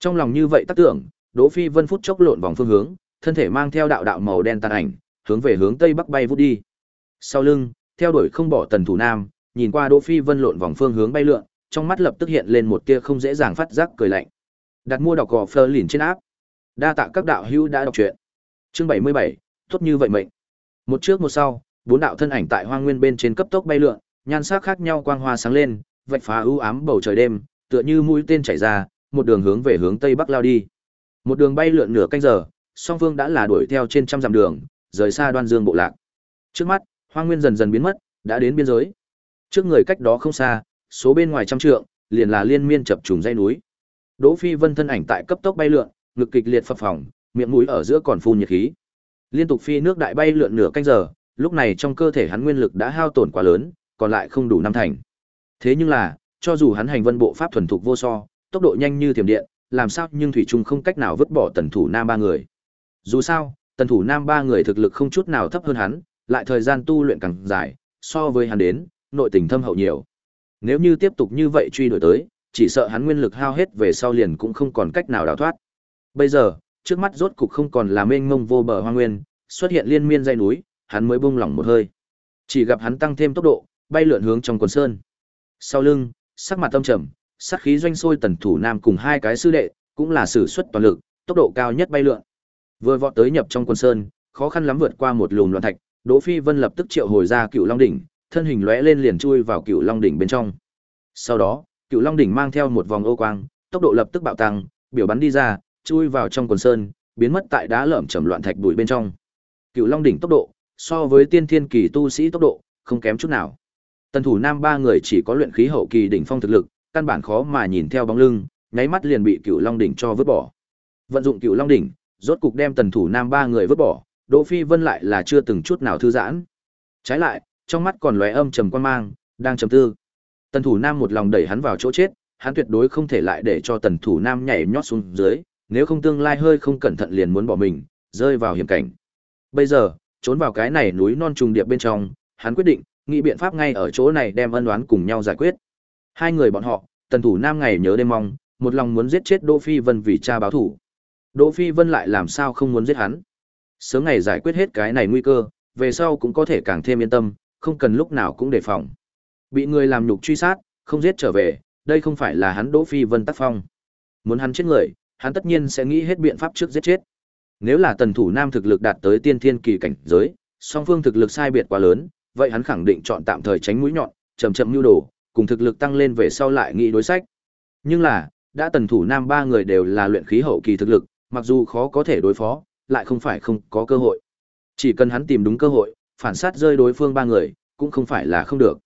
Trong lòng như vậy tác tưởng, Đỗ Phi Vân phút chốc lộn vòng phương hướng, thân thể mang theo đạo đạo màu đen tàn ảnh, hướng về hướng tây bắc bay vút đi. Sau lưng, theo đuổi không bỏ Tần Thủ Nam, nhìn qua Đỗ Phi Vân lộn vòng phương hướng bay lượn, trong mắt lập tức hiện lên một tia không dễ dàng phát giác cười lạnh. Đặt mua đọc gò Fleur lìn trên áp. Đa tạ các đạo hữu đã đọc truyện. Chương 77, tốt như vậy mệnh. Một trước một sau, bốn đạo thân ảnh tại hoang nguyên bên trên cấp tốc bay lượn, nhan sắc khác nhau quang hoa sáng lên, vạch phá ưu ám bầu trời đêm, tựa như mũi tên chảy ra, một đường hướng về hướng tây bắc lao đi. Một đường bay lượn nửa canh giờ, song phương đã là đuổi theo trên trăm dặm đường, rời xa Đoan Dương bộ lạc. Trước mắt, hoang nguyên dần dần biến mất, đã đến biên giới. Trước người cách đó không xa, số bên ngoài trăm trượng, liền là liên miên chập trùng dãy núi. Đỗ Phi Vân thân ảnh tại cấp tốc bay lượn, ngực kịch liệt phập phồng, miệng mũi ở giữa còn phun nhiệt khí. Liên tục phi nước đại bay lượn nửa canh giờ, lúc này trong cơ thể hắn nguyên lực đã hao tổn quá lớn, còn lại không đủ năm thành. Thế nhưng là, cho dù hắn hành vân bộ pháp thuần thục vô so, tốc độ nhanh như thiểm điện, làm sao nhưng thủy trung không cách nào vứt bỏ tần thủ nam ba người. Dù sao, tần thủ nam ba người thực lực không chút nào thấp hơn hắn, lại thời gian tu luyện càng dài, so với hắn đến, nội tình thâm hậu nhiều. Nếu như tiếp tục như vậy truy đuổi tới, chỉ sợ hắn nguyên lực hao hết về sau liền cũng không còn cách nào đào thoát. Bây giờ, trước mắt rốt cục không còn là mênh mông vô bờ hoang nguyên, xuất hiện liên miên dãy núi, hắn mới buông lỏng một hơi. Chỉ gặp hắn tăng thêm tốc độ, bay lượn hướng trong quần sơn. Sau lưng, sắc mặt tâm trầm, sát khí doanh sôi tần thủ nam cùng hai cái sư đệ, cũng là sử xuất toàn lực, tốc độ cao nhất bay lượn. Vừa vọt tới nhập trong quần sơn, khó khăn lắm vượt qua một lùm loạn thạch, Đỗ Phi Vân lập tức triệu hồi ra Cựu Long đỉnh, thân hình lóe lên liền chui vào Cựu Long đỉnh bên trong. Sau đó, Cựu Long đỉnh mang theo một vòng ô quang, tốc độ lập tức bạo tăng, biểu bắn đi ra, chui vào trong quần sơn, biến mất tại đá lởm chầm loạn thạch bụi bên trong. Cựu Long đỉnh tốc độ, so với tiên thiên kỳ tu sĩ tốc độ, không kém chút nào. Tần thủ nam ba người chỉ có luyện khí hậu kỳ đỉnh phong thực lực, căn bản khó mà nhìn theo bóng lưng, nháy mắt liền bị Cựu Long đỉnh cho vứt bỏ. Vận dụng Cựu Long đỉnh, rốt cục đem tần thủ nam ba người vứt bỏ, Đỗ Phi Vân lại là chưa từng chút nào thư giãn. Trái lại, trong mắt còn lóe âm trầm quan mang, đang trầm tư. Tần Thủ Nam một lòng đẩy hắn vào chỗ chết, hắn tuyệt đối không thể lại để cho Tần Thủ Nam nhảy nhót xuống dưới, nếu không tương lai hơi không cẩn thận liền muốn bỏ mình, rơi vào hiểm cảnh. Bây giờ, trốn vào cái này núi non trùng điệp bên trong, hắn quyết định, nghĩ biện pháp ngay ở chỗ này đem ân oán cùng nhau giải quyết. Hai người bọn họ, Tần Thủ Nam ngày nhớ đêm mong, một lòng muốn giết chết Đỗ Phi Vân vì cha báo thù. Đỗ Phi Vân lại làm sao không muốn giết hắn? Sớm ngày giải quyết hết cái này nguy cơ, về sau cũng có thể càng thêm yên tâm, không cần lúc nào cũng đề phòng. Bị người làm nhục truy sát, không giết trở về, đây không phải là hắn Đỗ Phi Vân tác phong. Muốn hắn chết người, hắn tất nhiên sẽ nghĩ hết biện pháp trước giết chết. Nếu là tần thủ nam thực lực đạt tới tiên thiên kỳ cảnh giới, song phương thực lực sai biệt quá lớn, vậy hắn khẳng định chọn tạm thời tránh mũi nhọn, chậm chậm nhu đồ, cùng thực lực tăng lên về sau lại nghĩ đối sách. Nhưng là, đã tần thủ nam ba người đều là luyện khí hậu kỳ thực lực, mặc dù khó có thể đối phó, lại không phải không có cơ hội. Chỉ cần hắn tìm đúng cơ hội, phản sát rơi đối phương ba người, cũng không phải là không được.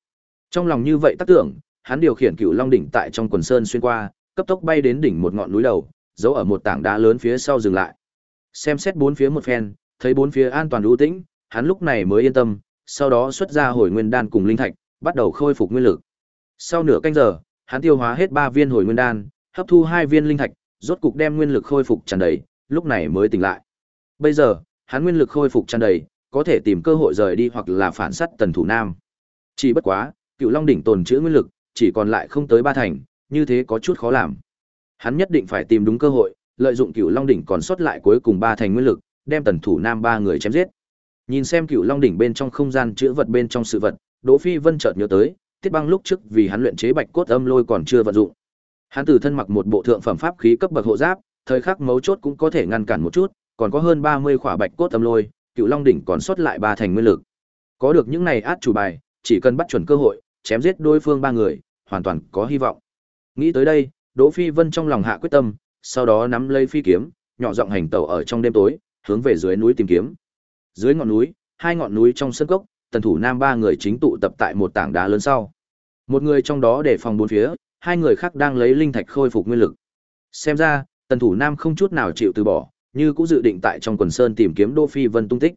Trong lòng như vậy tác tưởng, hắn điều khiển cựu long đỉnh tại trong quần sơn xuyên qua, cấp tốc bay đến đỉnh một ngọn núi đầu, giấu ở một tảng đá lớn phía sau dừng lại. Xem xét bốn phía một phen, thấy bốn phía an toàn ưu tĩnh, hắn lúc này mới yên tâm, sau đó xuất ra hồi nguyên đan cùng linh thạch, bắt đầu khôi phục nguyên lực. Sau nửa canh giờ, hắn tiêu hóa hết ba viên hồi nguyên đan, hấp thu hai viên linh thạch, rốt cục đem nguyên lực khôi phục tràn đầy, lúc này mới tỉnh lại. Bây giờ, hắn nguyên lực khôi phục tràn đầy, có thể tìm cơ hội rời đi hoặc là phản sát Tần Thủ Nam. Chỉ bất quá, Cựu Long đỉnh tồn trữ nguyên lực, chỉ còn lại không tới ba thành, như thế có chút khó làm. Hắn nhất định phải tìm đúng cơ hội, lợi dụng Cựu Long đỉnh còn sót lại cuối cùng ba thành nguyên lực, đem Tần Thủ Nam ba người chém giết. Nhìn xem Cựu Long đỉnh bên trong không gian chứa vật bên trong sự vật, Đỗ Phi Vân chợt nhớ tới, Tiết Băng lúc trước vì hắn luyện chế Bạch cốt âm lôi còn chưa vận dụng. Hắn từ thân mặc một bộ thượng phẩm pháp khí cấp bậc hộ giáp, thời khắc mấu chốt cũng có thể ngăn cản một chút, còn có hơn 30 khỏa Bạch cốt âm lôi, Cựu Long đỉnh còn sót lại ba thành nguyên lực. Có được những này át chủ bài, chỉ cần bắt chuẩn cơ hội, chém giết đối phương ba người, hoàn toàn có hy vọng. Nghĩ tới đây, Đỗ Phi Vân trong lòng hạ quyết tâm, sau đó nắm lấy phi kiếm, nhỏ giọng hành tẩu ở trong đêm tối, hướng về dưới núi tìm kiếm. Dưới ngọn núi, hai ngọn núi trong sân cốc, tần thủ nam ba người chính tụ tập tại một tảng đá lớn sau. Một người trong đó để phòng bốn phía, hai người khác đang lấy linh thạch khôi phục nguyên lực. Xem ra, tần thủ nam không chút nào chịu từ bỏ, như cũng dự định tại trong quần sơn tìm kiếm Đỗ Phi Vân tung tích.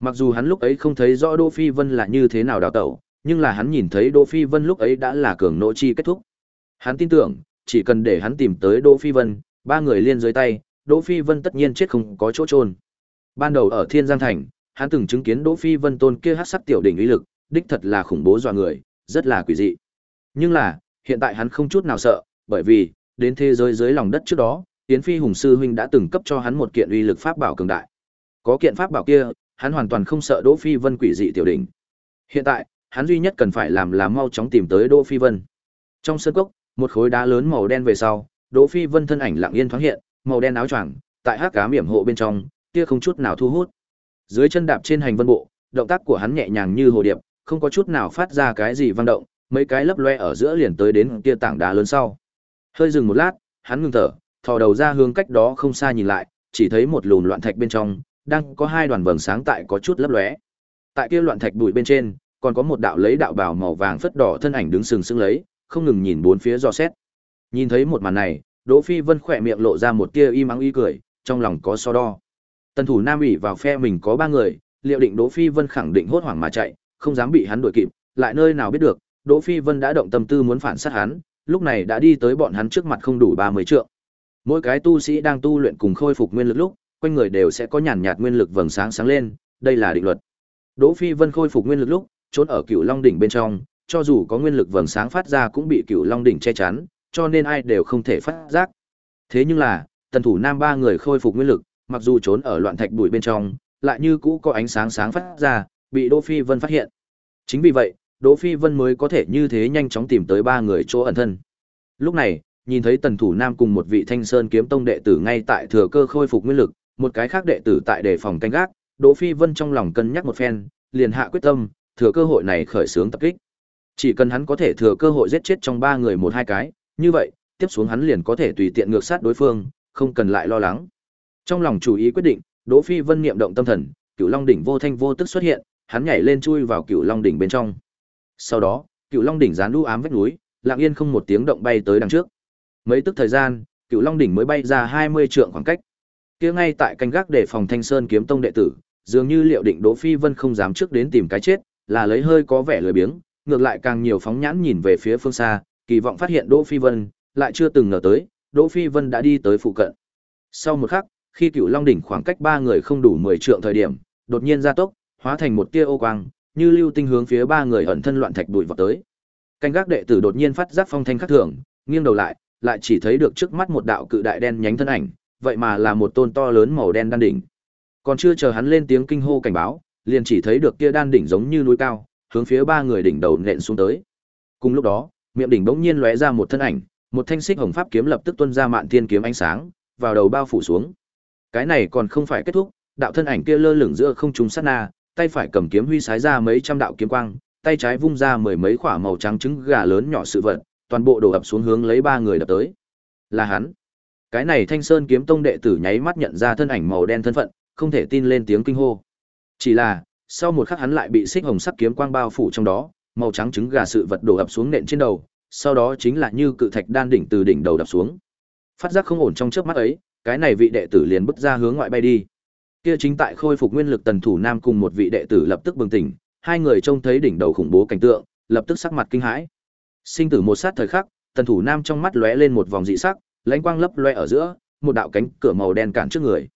Mặc dù hắn lúc ấy không thấy rõ Đỗ Phi Vân là như thế nào đào tẩu, nhưng là hắn nhìn thấy Đỗ Phi Vân lúc ấy đã là cường nộ chi kết thúc. Hắn tin tưởng, chỉ cần để hắn tìm tới Đỗ Phi Vân, ba người liên dưới tay, Đỗ Phi Vân tất nhiên chết không có chỗ trôn. Ban đầu ở Thiên Giang Thành, hắn từng chứng kiến Đỗ Phi Vân tôn kia hắc sắc tiểu đỉnh uy lực, đích thật là khủng bố dọa người, rất là quỷ dị. Nhưng là, hiện tại hắn không chút nào sợ, bởi vì, đến thế giới dưới lòng đất trước đó, Yến Phi Hùng sư huynh đã từng cấp cho hắn một kiện uy lực pháp bảo cường đại. Có kiện pháp bảo kia, hắn hoàn toàn không sợ Đỗ Phi Vân quỷ dị tiểu đỉnh. Hiện tại, hắn duy nhất cần phải làm là mau chóng tìm tới Đỗ Phi Vân. Trong sân cốc, một khối đá lớn màu đen về sau, Đỗ Phi Vân thân ảnh lặng yên thoáng hiện, màu đen áo choàng, tại hắc cá miệng hộ bên trong, kia không chút nào thu hút. Dưới chân đạp trên hành vân bộ, động tác của hắn nhẹ nhàng như hồ điệp, không có chút nào phát ra cái gì vang động, mấy cái lấp loe ở giữa liền tới đến kia tảng đá lớn sau. Hơi dừng một lát, hắn ngừng thở, thò đầu ra hướng cách đó không xa nhìn lại, chỉ thấy một lùn loạn thạch bên trong, đang có hai đoàn vầng sáng tại có chút lấp lóe. Tại kia loạn thạch bụi bên trên, còn có một đạo lấy đạo bào màu vàng phất đỏ thân ảnh đứng sừng sững lấy, không ngừng nhìn bốn phía dò xét. Nhìn thấy một màn này, Đỗ Phi Vân khỏe miệng lộ ra một tia im ắng ý cười, trong lòng có so đo. tân thủ Nam ủy vào phe mình có ba người, liệu định Đỗ Phi Vân khẳng định hốt hoảng mà chạy, không dám bị hắn đuổi kịp, lại nơi nào biết được, Đỗ Phi Vân đã động tâm tư muốn phản sát hắn, lúc này đã đi tới bọn hắn trước mặt không đủ 30 trượng. Mỗi cái tu sĩ đang tu luyện cùng khôi phục nguyên lực lúc, quanh người đều sẽ có nhàn nhạt nguyên lực vầng sáng sáng lên, đây là định luật. Đỗ Phi Vân khôi phục nguyên lực lúc, trốn ở Cửu Long đỉnh bên trong, cho dù có nguyên lực vầng sáng phát ra cũng bị cựu Long đỉnh che chắn, cho nên ai đều không thể phát giác. Thế nhưng là, tần thủ nam ba người khôi phục nguyên lực, mặc dù trốn ở loạn thạch bụi bên trong, lại như cũ có ánh sáng sáng phát ra, bị Đỗ Phi Vân phát hiện. Chính vì vậy, Đỗ Phi Vân mới có thể như thế nhanh chóng tìm tới ba người chỗ ẩn thân. Lúc này, nhìn thấy Tần Thủ Nam cùng một vị Thanh Sơn kiếm tông đệ tử ngay tại thừa cơ khôi phục nguyên lực, một cái khác đệ tử tại đề phòng canh gác, Đỗ Phi Vân trong lòng cân nhắc một phen, liền hạ quyết tâm, thừa cơ hội này khởi xướng tập kích. Chỉ cần hắn có thể thừa cơ hội giết chết trong ba người một hai cái, như vậy, tiếp xuống hắn liền có thể tùy tiện ngược sát đối phương, không cần lại lo lắng. Trong lòng chủ ý quyết định, Đỗ Phi Vân niệm động tâm thần, Cửu Long đỉnh vô thanh vô tức xuất hiện, hắn nhảy lên chui vào Cửu Long đỉnh bên trong. Sau đó, Cửu Long đỉnh dán đu ám vách núi, lặng yên không một tiếng động bay tới đằng trước. Mấy tức thời gian, Cửu Long đỉnh mới bay ra 20 trượng khoảng cách. Kia ngay tại canh gác để phòng Thanh Sơn kiếm tông đệ tử, dường như liệu định Đỗ Phi Vân không dám trước đến tìm cái chết, là lấy hơi có vẻ lười biếng, ngược lại càng nhiều phóng nhãn nhìn về phía phương xa, kỳ vọng phát hiện Đỗ Phi Vân, lại chưa từng ngờ tới, Đỗ Phi Vân đã đi tới phụ cận. Sau một khắc, khi Cửu Long đỉnh khoảng cách ba người không đủ 10 trượng thời điểm, đột nhiên gia tốc, hóa thành một tia ô quang, như lưu tinh hướng phía ba người ẩn thân loạn thạch đuổi vào tới. Canh gác đệ tử đột nhiên phát giác phong thanh khắc thường, nghiêng đầu lại, lại chỉ thấy được trước mắt một đạo cự đại đen nhánh thân ảnh, vậy mà là một tôn to lớn màu đen đan đỉnh. Còn chưa chờ hắn lên tiếng kinh hô cảnh báo, liền chỉ thấy được kia đan đỉnh giống như núi cao, hướng phía ba người đỉnh đầu nện xuống tới. Cùng lúc đó, miệng đỉnh bỗng nhiên lóe ra một thân ảnh, một thanh xích hồng pháp kiếm lập tức tuôn ra mạn thiên kiếm ánh sáng, vào đầu bao phủ xuống. Cái này còn không phải kết thúc, đạo thân ảnh kia lơ lửng giữa không trung sát na, tay phải cầm kiếm huy sái ra mấy trăm đạo kiếm quang, tay trái vung ra mười mấy quả màu trắng trứng gà lớn nhỏ sự vật, toàn bộ đổ ập xuống hướng lấy ba người đập tới. Là hắn. Cái này Thanh Sơn kiếm tông đệ tử nháy mắt nhận ra thân ảnh màu đen thân phận, không thể tin lên tiếng kinh hô. Chỉ là, sau một khắc hắn lại bị xích hồng sắc kiếm quang bao phủ trong đó, màu trắng trứng gà sự vật đổ ập xuống nện trên đầu, sau đó chính là như cự thạch đan đỉnh từ đỉnh đầu đập xuống. Phát giác không ổn trong chớp mắt ấy, cái này vị đệ tử liền bứt ra hướng ngoại bay đi. Kia chính tại khôi phục nguyên lực tần thủ nam cùng một vị đệ tử lập tức bừng tỉnh, hai người trông thấy đỉnh đầu khủng bố cảnh tượng, lập tức sắc mặt kinh hãi. Sinh tử một sát thời khắc, tần thủ nam trong mắt lóe lên một vòng dị sắc, lãnh quang lấp loe ở giữa, một đạo cánh cửa màu đen cản trước người.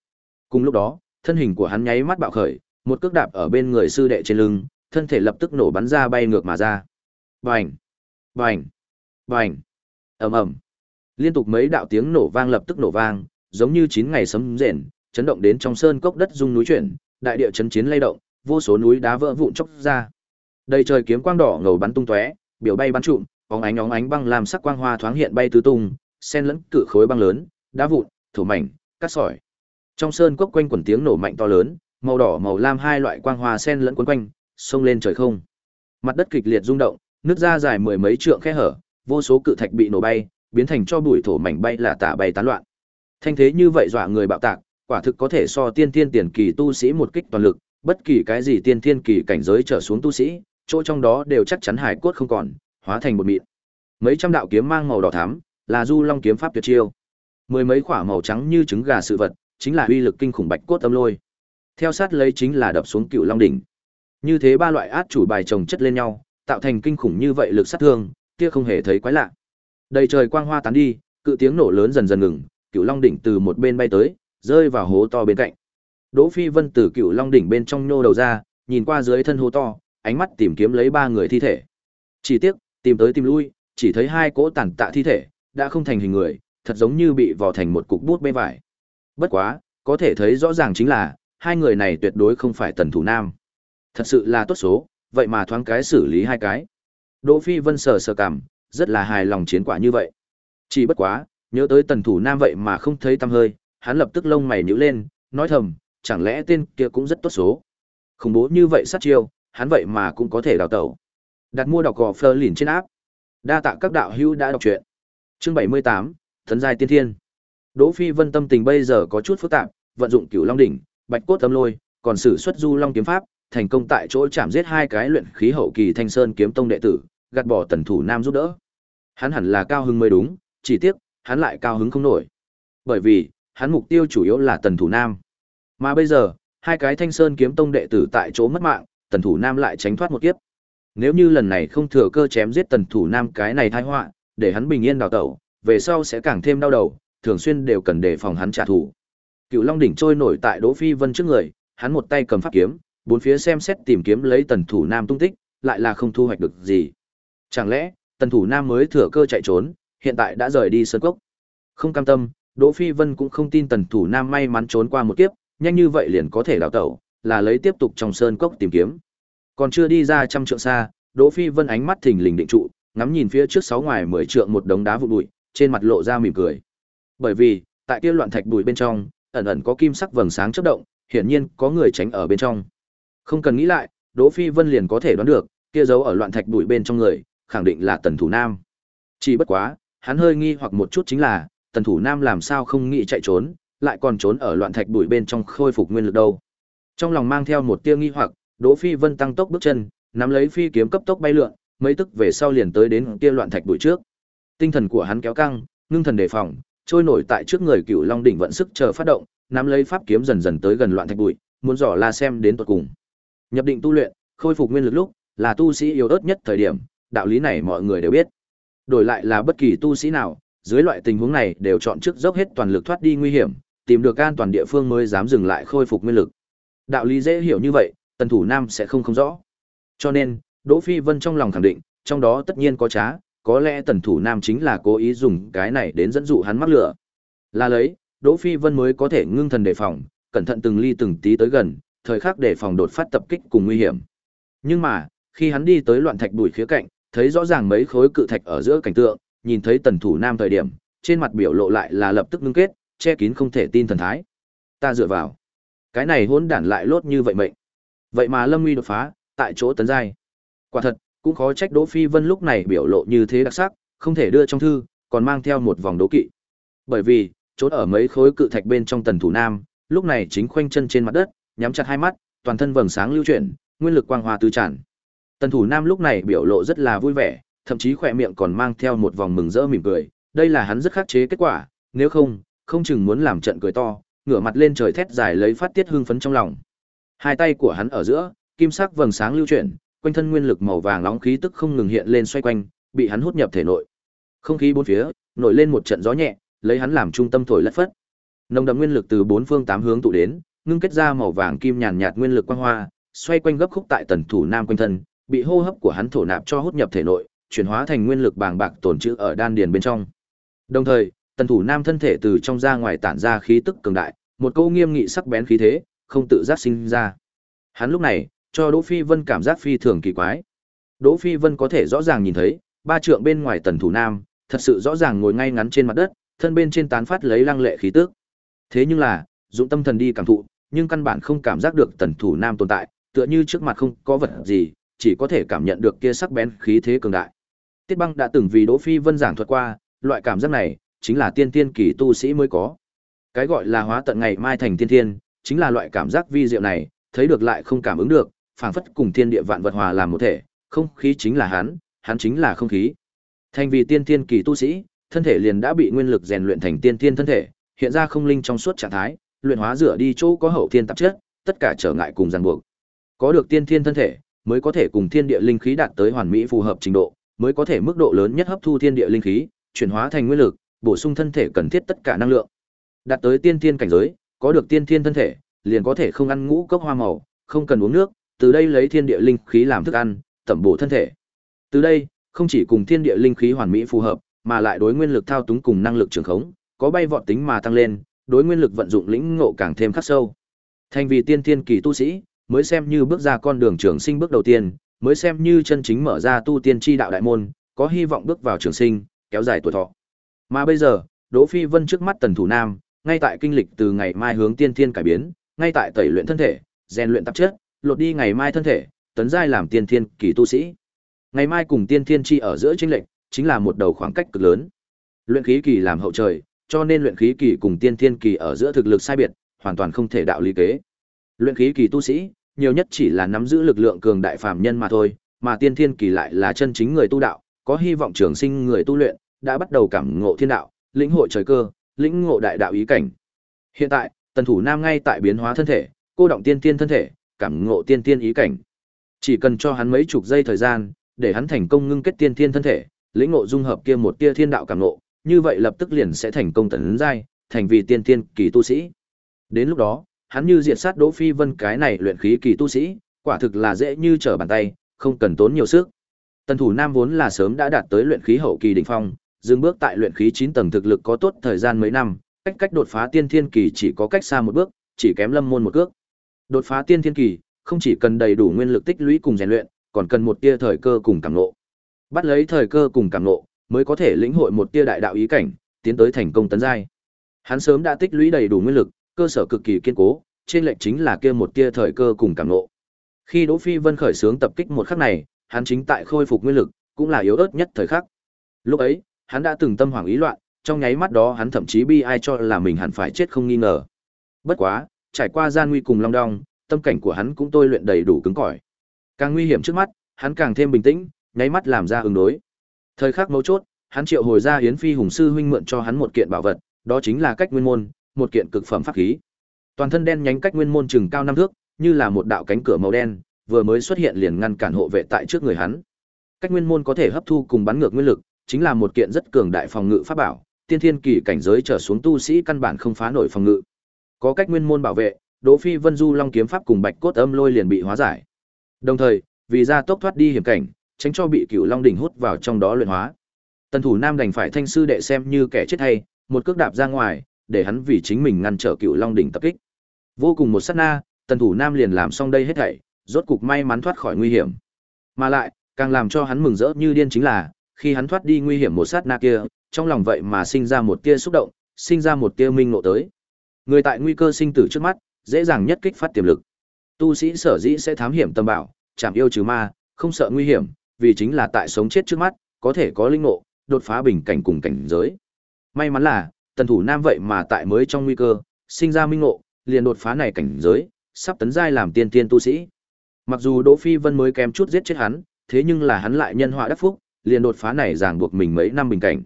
Cùng lúc đó, thân hình của hắn nháy mắt bạo khởi, một cước đạp ở bên người sư đệ trên lưng, thân thể lập tức nổ bắn ra bay ngược mà ra. Bành, bành, bành, ầm ầm. Liên tục mấy đạo tiếng nổ vang lập tức nổ vang, giống như chín ngày sấm rền, chấn động đến trong sơn cốc đất rung núi chuyển, đại địa chấn chiến lay động, vô số núi đá vỡ vụn chốc ra. Đầy trời kiếm quang đỏ ngầu bắn tung tóe, biểu bay bắn trụm, bóng ánh óng ánh băng làm sắc quang hoa thoáng hiện bay tứ tung, xen lẫn cự khối băng lớn, đá vụn, thổ mảnh, cát sỏi. Trong sơn cốc quanh quần tiếng nổ mạnh to lớn, màu đỏ màu lam hai loại quang hoa xen lẫn quấn quanh, xông lên trời không. Mặt đất kịch liệt rung động, nước ra dài mười mấy trượng khe hở, vô số cự thạch bị nổ bay, biến thành cho bụi thổ mảnh bay là tả bay tán loạn. Thanh thế như vậy dọa người bạo tạc, quả thực có thể so tiên thiên tiền kỳ tu sĩ một kích toàn lực, bất kỳ cái gì tiên thiên kỳ cảnh giới trở xuống tu sĩ, chỗ trong đó đều chắc chắn hải cốt không còn, hóa thành một mịn. Mấy trăm đạo kiếm mang màu đỏ thắm, là Du Long kiếm pháp tuyệt chiêu. Mười mấy quả màu trắng như trứng gà sự vật, chính là uy lực kinh khủng bạch cốt âm lôi. Theo sát lấy chính là đập xuống Cựu Long đỉnh. Như thế ba loại át chủ bài chồng chất lên nhau, tạo thành kinh khủng như vậy lực sát thương, kia không hề thấy quái lạ. Đầy trời quang hoa tán đi, cự tiếng nổ lớn dần dần ngừng, Cựu Long đỉnh từ một bên bay tới, rơi vào hố to bên cạnh. Đỗ Phi Vân từ Cựu Long đỉnh bên trong nhô đầu ra, nhìn qua dưới thân hố to, ánh mắt tìm kiếm lấy ba người thi thể. Chỉ tiếc, tìm tới tìm lui, chỉ thấy hai cỗ tàn tạ thi thể, đã không thành hình người, thật giống như bị vò thành một cục bút bê vải. Bất quá, có thể thấy rõ ràng chính là, hai người này tuyệt đối không phải tần thủ nam. Thật sự là tốt số, vậy mà thoáng cái xử lý hai cái. Đỗ Phi Vân sờ sờ cảm, rất là hài lòng chiến quả như vậy. Chỉ bất quá, nhớ tới tần thủ nam vậy mà không thấy tâm hơi, hắn lập tức lông mày nhíu lên, nói thầm, chẳng lẽ tên kia cũng rất tốt số. Khủng bố như vậy sát chiêu, hắn vậy mà cũng có thể đào tẩu. Đặt mua đọc gò phơ lìn trên áp. Đa tạ các đạo hữu đã đọc truyện. Chương 78, Thần giai tiên thiên. Đỗ Phi Vân tâm tình bây giờ có chút phức tạp, vận dụng Cửu Long đỉnh, Bạch cốt âm lôi, còn sử xuất Du Long kiếm pháp, thành công tại chỗ chạm giết hai cái luyện khí hậu kỳ Thanh Sơn kiếm tông đệ tử, gạt bỏ tần thủ nam giúp đỡ. Hắn hẳn là cao hứng mới đúng, chỉ tiếc, hắn lại cao hứng không nổi. Bởi vì, hắn mục tiêu chủ yếu là tần thủ nam. Mà bây giờ, hai cái Thanh Sơn kiếm tông đệ tử tại chỗ mất mạng, tần thủ nam lại tránh thoát một kiếp. Nếu như lần này không thừa cơ chém giết tần thủ nam cái này tai họa, để hắn bình yên đào tẩu, về sau sẽ càng thêm đau đầu, thường xuyên đều cần đề phòng hắn trả thù. Cựu Long đỉnh trôi nổi tại Đỗ Phi Vân trước người, hắn một tay cầm pháp kiếm, bốn phía xem xét tìm kiếm lấy tần thủ nam tung tích, lại là không thu hoạch được gì. Chẳng lẽ, tần thủ nam mới thừa cơ chạy trốn, hiện tại đã rời đi sơn cốc. Không cam tâm, Đỗ Phi Vân cũng không tin tần thủ nam may mắn trốn qua một kiếp, nhanh như vậy liền có thể đào tẩu, là lấy tiếp tục trong sơn cốc tìm kiếm. Còn chưa đi ra trăm trượng xa, Đỗ Phi Vân ánh mắt thình lình định trụ, ngắm nhìn phía trước sáu ngoài mười trượng một đống đá vụn bụi, trên mặt lộ ra mỉm cười. Bởi vì, tại kia loạn thạch bụi bên trong, ẩn ẩn có kim sắc vầng sáng chớp động, hiển nhiên có người tránh ở bên trong. Không cần nghĩ lại, Đỗ Phi Vân liền có thể đoán được, kia giấu ở loạn thạch bụi bên trong người, khẳng định là Tần Thủ Nam. Chỉ bất quá, hắn hơi nghi hoặc một chút chính là, Tần Thủ Nam làm sao không nghĩ chạy trốn, lại còn trốn ở loạn thạch bụi bên trong khôi phục nguyên lực đâu. Trong lòng mang theo một tia nghi hoặc, Đỗ Phi Vân tăng tốc bước chân, nắm lấy phi kiếm cấp tốc bay lượn, mấy tức về sau liền tới đến kia loạn thạch bụi trước. Tinh thần của hắn kéo căng, ngưng thần đề phòng, trôi nổi tại trước người Cựu Long đỉnh vận sức chờ phát động, nắm lấy pháp kiếm dần dần tới gần loạn thạch bụi, muốn dò la xem đến tận cùng. Nhập định tu luyện, khôi phục nguyên lực lúc, là tu sĩ yếu ớt nhất thời điểm, đạo lý này mọi người đều biết. Đổi lại là bất kỳ tu sĩ nào, dưới loại tình huống này đều chọn trước dốc hết toàn lực thoát đi nguy hiểm, tìm được an toàn địa phương mới dám dừng lại khôi phục nguyên lực. Đạo lý dễ hiểu như vậy, Tần Thủ Nam sẽ không không rõ. Cho nên, Đỗ Phi Vân trong lòng khẳng định, trong đó tất nhiên có trá, có lẽ Tần Thủ Nam chính là cố ý dùng cái này đến dẫn dụ hắn mắc lửa. Là lấy, Đỗ Phi Vân mới có thể ngưng thần đề phòng, cẩn thận từng ly từng tí tới gần, thời khắc đề phòng đột phát tập kích cùng nguy hiểm. Nhưng mà, khi hắn đi tới loạn thạch bụi khía cạnh, thấy rõ ràng mấy khối cự thạch ở giữa cảnh tượng, nhìn thấy Tần Thủ Nam thời điểm, trên mặt biểu lộ lại là lập tức ngưng kết, che kín không thể tin thần thái. Ta dựa vào, cái này hỗn đản lại lốt như vậy mệnh. Vậy mà Lâm Nguy đột phá, tại chỗ tấn giai. Quả thật, cũng khó trách Đỗ Phi Vân lúc này biểu lộ như thế đặc sắc, không thể đưa trong thư, còn mang theo một vòng đố kỵ. Bởi vì, trốn ở mấy khối cự thạch bên trong tần thủ nam, lúc này chính khoanh chân trên mặt đất, nhắm chặt hai mắt, toàn thân vầng sáng lưu chuyển, nguyên lực quang hoa tứ tràn. Tần thủ nam lúc này biểu lộ rất là vui vẻ, thậm chí khỏe miệng còn mang theo một vòng mừng rỡ mỉm cười, đây là hắn rất khắc chế kết quả, nếu không, không chừng muốn làm trận cười to, ngửa mặt lên trời thét dài lấy phát tiết hưng phấn trong lòng. Hai tay của hắn ở giữa, kim sắc vầng sáng lưu chuyển, quanh thân nguyên lực màu vàng nóng khí tức không ngừng hiện lên xoay quanh, bị hắn hút nhập thể nội. Không khí bốn phía nổi lên một trận gió nhẹ, lấy hắn làm trung tâm thổi lất phất. Nồng đậm nguyên lực từ bốn phương tám hướng tụ đến, ngưng kết ra màu vàng kim nhàn nhạt nguyên lực quang hoa, xoay quanh gấp khúc tại tần thủ nam quanh thân, bị hô hấp của hắn thổ nạp cho hút nhập thể nội, chuyển hóa thành nguyên lực bàng bạc tồn trữ ở đan điền bên trong. Đồng thời, tần thủ nam thân thể từ trong ra ngoài tản ra khí tức cường đại, một câu nghiêm nghị sắc bén khí thế, không tự giác sinh ra. Hắn lúc này, cho Đỗ Phi Vân cảm giác phi thường kỳ quái. Đỗ Phi Vân có thể rõ ràng nhìn thấy, ba trượng bên ngoài tần thủ nam, thật sự rõ ràng ngồi ngay ngắn trên mặt đất, thân bên trên tán phát lấy lăng lệ khí tức. Thế nhưng là, dụng tâm thần đi cảm thụ, nhưng căn bản không cảm giác được tần thủ nam tồn tại, tựa như trước mặt không có vật gì, chỉ có thể cảm nhận được kia sắc bén khí thế cường đại. Tiết Băng đã từng vì Đỗ Phi Vân giảng thuật qua, loại cảm giác này chính là tiên tiên kỳ tu sĩ mới có. Cái gọi là hóa tận ngày mai thành tiên tiên, chính là loại cảm giác vi diệu này, thấy được lại không cảm ứng được, phảng phất cùng thiên địa vạn vật hòa làm một thể, không khí chính là hắn, hắn chính là không khí. Thành vì tiên tiên kỳ tu sĩ, thân thể liền đã bị nguyên lực rèn luyện thành tiên tiên thân thể, hiện ra không linh trong suốt trạng thái, luyện hóa rửa đi chỗ có hậu thiên tạp chất, tất cả trở ngại cùng ràng buộc. Có được tiên tiên thân thể, mới có thể cùng thiên địa linh khí đạt tới hoàn mỹ phù hợp trình độ, mới có thể mức độ lớn nhất hấp thu thiên địa linh khí, chuyển hóa thành nguyên lực, bổ sung thân thể cần thiết tất cả năng lượng. Đạt tới tiên tiên cảnh giới, có được tiên tiên thân thể, liền có thể không ăn ngũ cốc hoa màu, không cần uống nước, từ đây lấy thiên địa linh khí làm thức ăn, tẩm bổ thân thể. Từ đây, không chỉ cùng thiên địa linh khí hoàn mỹ phù hợp, mà lại đối nguyên lực thao túng cùng năng lực trường khống, có bay vọt tính mà tăng lên, đối nguyên lực vận dụng lĩnh ngộ càng thêm khắc sâu. Thành vì tiên thiên kỳ tu sĩ, mới xem như bước ra con đường trường sinh bước đầu tiên, mới xem như chân chính mở ra tu tiên chi đạo đại môn, có hy vọng bước vào trường sinh, kéo dài tuổi thọ. Mà bây giờ, Đỗ Phi Vân trước mắt Tần Thủ Nam, ngay tại kinh lịch từ ngày mai hướng tiên thiên cải biến, ngay tại tẩy luyện thân thể, rèn luyện tạp chất, lột đi ngày mai thân thể, tấn giai làm tiên thiên kỳ tu sĩ. Ngày mai cùng tiên thiên chi ở giữa chênh lệnh, chính là một đầu khoảng cách cực lớn. Luyện khí kỳ làm hậu trời, cho nên luyện khí kỳ cùng tiên thiên kỳ ở giữa thực lực sai biệt, hoàn toàn không thể đạo lý kế. Luyện khí kỳ tu sĩ, nhiều nhất chỉ là nắm giữ lực lượng cường đại phàm nhân mà thôi, mà tiên thiên kỳ lại là chân chính người tu đạo, có hy vọng trường sinh người tu luyện, đã bắt đầu cảm ngộ thiên đạo, lĩnh hội trời cơ, lĩnh ngộ đại đạo ý cảnh. Hiện tại, Tần Thủ Nam ngay tại biến hóa thân thể, cô động tiên tiên thân thể, cảm ngộ tiên tiên ý cảnh. Chỉ cần cho hắn mấy chục giây thời gian, để hắn thành công ngưng kết tiên tiên thân thể, lĩnh ngộ dung hợp kia một tia thiên đạo cảm ngộ, như vậy lập tức liền sẽ thành công tấn giai, thành vì tiên tiên kỳ tu sĩ. Đến lúc đó, hắn như diệt sát Đỗ Phi Vân cái này luyện khí kỳ tu sĩ, quả thực là dễ như trở bàn tay, không cần tốn nhiều sức. Tần thủ Nam vốn là sớm đã đạt tới luyện khí hậu kỳ đỉnh phong, dừng bước tại luyện khí 9 tầng thực lực có tốt thời gian mấy năm, cách cách đột phá tiên thiên kỳ chỉ có cách xa một bước, chỉ kém lâm môn một cước. Đột phá tiên thiên kỳ, không chỉ cần đầy đủ nguyên lực tích lũy cùng rèn luyện, còn cần một tia thời cơ cùng cảm ngộ. Bắt lấy thời cơ cùng cảm ngộ, mới có thể lĩnh hội một tia đại đạo ý cảnh, tiến tới thành công tấn giai. Hắn sớm đã tích lũy đầy đủ nguyên lực, cơ sở cực kỳ kiên cố, trên lệnh chính là kia một tia thời cơ cùng cảm ngộ. Khi Đỗ Phi Vân khởi sướng tập kích một khắc này, hắn chính tại khôi phục nguyên lực, cũng là yếu ớt nhất thời khắc. Lúc ấy, hắn đã từng tâm hoảng ý loạn, trong nháy mắt đó hắn thậm chí bi ai cho là mình hẳn phải chết không nghi ngờ. Bất quá, trải qua gian nguy cùng long đong, tâm cảnh của hắn cũng tôi luyện đầy đủ cứng cỏi. Càng nguy hiểm trước mắt, hắn càng thêm bình tĩnh, nháy mắt làm ra ứng đối. Thời khắc mấu chốt, hắn triệu hồi ra Yến Phi Hùng sư huynh mượn cho hắn một kiện bảo vật, đó chính là cách nguyên môn, một kiện cực phẩm pháp khí. Toàn thân đen nhánh cách nguyên môn chừng cao năm thước, như là một đạo cánh cửa màu đen, vừa mới xuất hiện liền ngăn cản hộ vệ tại trước người hắn. Cách nguyên môn có thể hấp thu cùng bắn ngược nguyên lực, chính là một kiện rất cường đại phòng ngự pháp bảo, tiên thiên kỳ cảnh giới trở xuống tu sĩ căn bản không phá nổi phòng ngự. Có cách nguyên môn bảo vệ, Đỗ Phi Vân Du Long kiếm pháp cùng Bạch cốt âm lôi liền bị hóa giải. Đồng thời, vì ra tốc thoát đi hiểm cảnh, tránh cho bị Cửu Long đỉnh hút vào trong đó luyện hóa. Tần Thủ Nam đành phải thanh sư đệ xem như kẻ chết hay, một cước đạp ra ngoài, để hắn vì chính mình ngăn trở Cửu Long đỉnh tập kích. Vô cùng một sát na, Tần Thủ Nam liền làm xong đây hết thảy, rốt cục may mắn thoát khỏi nguy hiểm. Mà lại, càng làm cho hắn mừng rỡ như điên chính là, khi hắn thoát đi nguy hiểm một sát na kia, trong lòng vậy mà sinh ra một tia xúc động, sinh ra một tia minh ngộ tới. Người tại nguy cơ sinh tử trước mắt, dễ dàng nhất kích phát tiềm lực. Tu sĩ sở dĩ sẽ thám hiểm tâm bảo, chạm yêu trừ ma, không sợ nguy hiểm, vì chính là tại sống chết trước mắt, có thể có linh ngộ, đột phá bình cảnh cùng cảnh giới. May mắn là, tần thủ nam vậy mà tại mới trong nguy cơ, sinh ra minh ngộ, liền đột phá này cảnh giới, sắp tấn giai làm tiên tiên tu sĩ. Mặc dù Đỗ Phi Vân mới kém chút giết chết hắn, thế nhưng là hắn lại nhân họa đắc phúc, liền đột phá này ràng buộc mình mấy năm bình cảnh.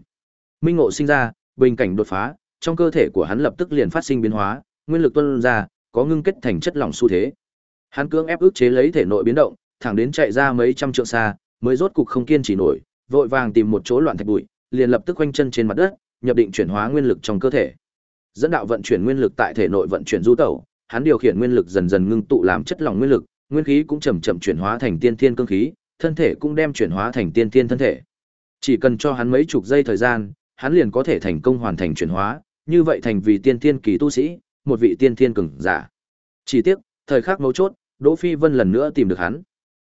Minh ngộ sinh ra, bình cảnh đột phá, trong cơ thể của hắn lập tức liền phát sinh biến hóa, nguyên lực tuôn ra, có ngưng kết thành chất lỏng xu thế. Hắn cưỡng ép ức chế lấy thể nội biến động, thẳng đến chạy ra mấy trăm trượng xa, mới rốt cục không kiên trì nổi, vội vàng tìm một chỗ loạn thạch bụi, liền lập tức quanh chân trên mặt đất, nhập định chuyển hóa nguyên lực trong cơ thể. Dẫn đạo vận chuyển nguyên lực tại thể nội vận chuyển du tẩu, hắn điều khiển nguyên lực dần dần ngưng tụ làm chất lỏng nguyên lực, nguyên khí cũng chậm chậm chuyển hóa thành tiên thiên cương khí, thân thể cũng đem chuyển hóa thành tiên thiên thân thể. Chỉ cần cho hắn mấy chục giây thời gian, hắn liền có thể thành công hoàn thành chuyển hóa, như vậy thành vì tiên thiên kỳ tu sĩ, một vị tiên thiên cường giả. Chỉ tiếc, thời khắc mấu chốt, Đỗ Phi Vân lần nữa tìm được hắn.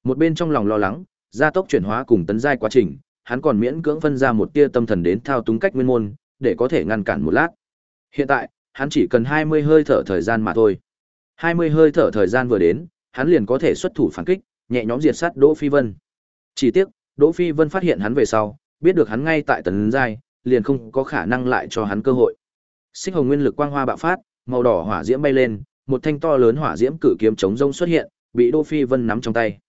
Một bên trong lòng lo lắng, gia tốc chuyển hóa cùng tấn giai quá trình, hắn còn miễn cưỡng phân ra một tia tâm thần đến thao túng cách nguyên môn, để có thể ngăn cản một lát. Hiện tại, hắn chỉ cần 20 hơi thở thời gian mà thôi. 20 hơi thở thời gian vừa đến, hắn liền có thể xuất thủ phản kích, nhẹ nhõm diệt sát Đỗ Phi Vân. Chỉ tiếc, Đỗ Phi Vân phát hiện hắn về sau, biết được hắn ngay tại tấn giai, liền không có khả năng lại cho hắn cơ hội. Xích hồng nguyên lực quang hoa bạo phát, màu đỏ hỏa diễm bay lên, một thanh to lớn hỏa diễm cử kiếm chống rông xuất hiện, bị Đỗ Phi Vân nắm trong tay.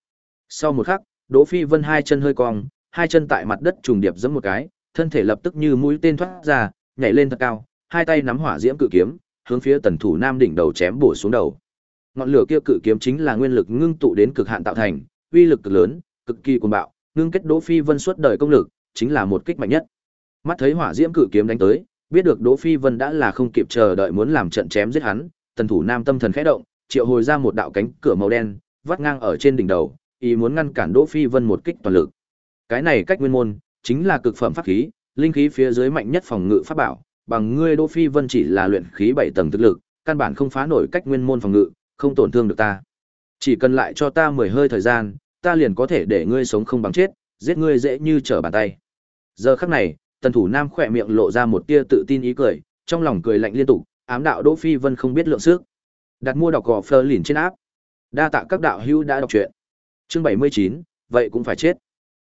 Sau một khắc, Đỗ Phi Vân hai chân hơi cong, hai chân tại mặt đất trùng điệp giẫm một cái, thân thể lập tức như mũi tên thoát ra, nhảy lên thật cao, hai tay nắm hỏa diễm cự kiếm, hướng phía Tần Thủ Nam đỉnh đầu chém bổ xuống đầu. Ngọn lửa kia cự kiếm chính là nguyên lực ngưng tụ đến cực hạn tạo thành, uy lực cực lớn, cực kỳ cuồng bạo, ngưng kết Đỗ Phi Vân suốt đời công lực, chính là một kích mạnh nhất. Mắt thấy hỏa diễm cự kiếm đánh tới, biết được Đỗ Phi Vân đã là không kịp chờ đợi muốn làm trận chém giết hắn, Tần Thủ Nam tâm thần khẽ động, triệu hồi ra một đạo cánh cửa màu đen, vắt ngang ở trên đỉnh đầu, ý muốn ngăn cản Đỗ Phi Vân một kích toàn lực. Cái này cách nguyên môn, chính là cực phẩm pháp khí, linh khí phía dưới mạnh nhất phòng ngự pháp bảo, bằng ngươi Đỗ Phi Vân chỉ là luyện khí 7 tầng thực lực, căn bản không phá nổi cách nguyên môn phòng ngự, không tổn thương được ta. Chỉ cần lại cho ta 10 hơi thời gian, ta liền có thể để ngươi sống không bằng chết, giết ngươi dễ như trở bàn tay. Giờ khắc này, Tần Thủ Nam khỏe miệng lộ ra một tia tự tin ý cười, trong lòng cười lạnh liên tục, ám đạo Đỗ Phi Vân không biết lượng sức. Đặt mua đọc gò phơ lìn trên áp. Đa tạ các đạo hữu đã đọc truyện. Chương 79, vậy cũng phải chết.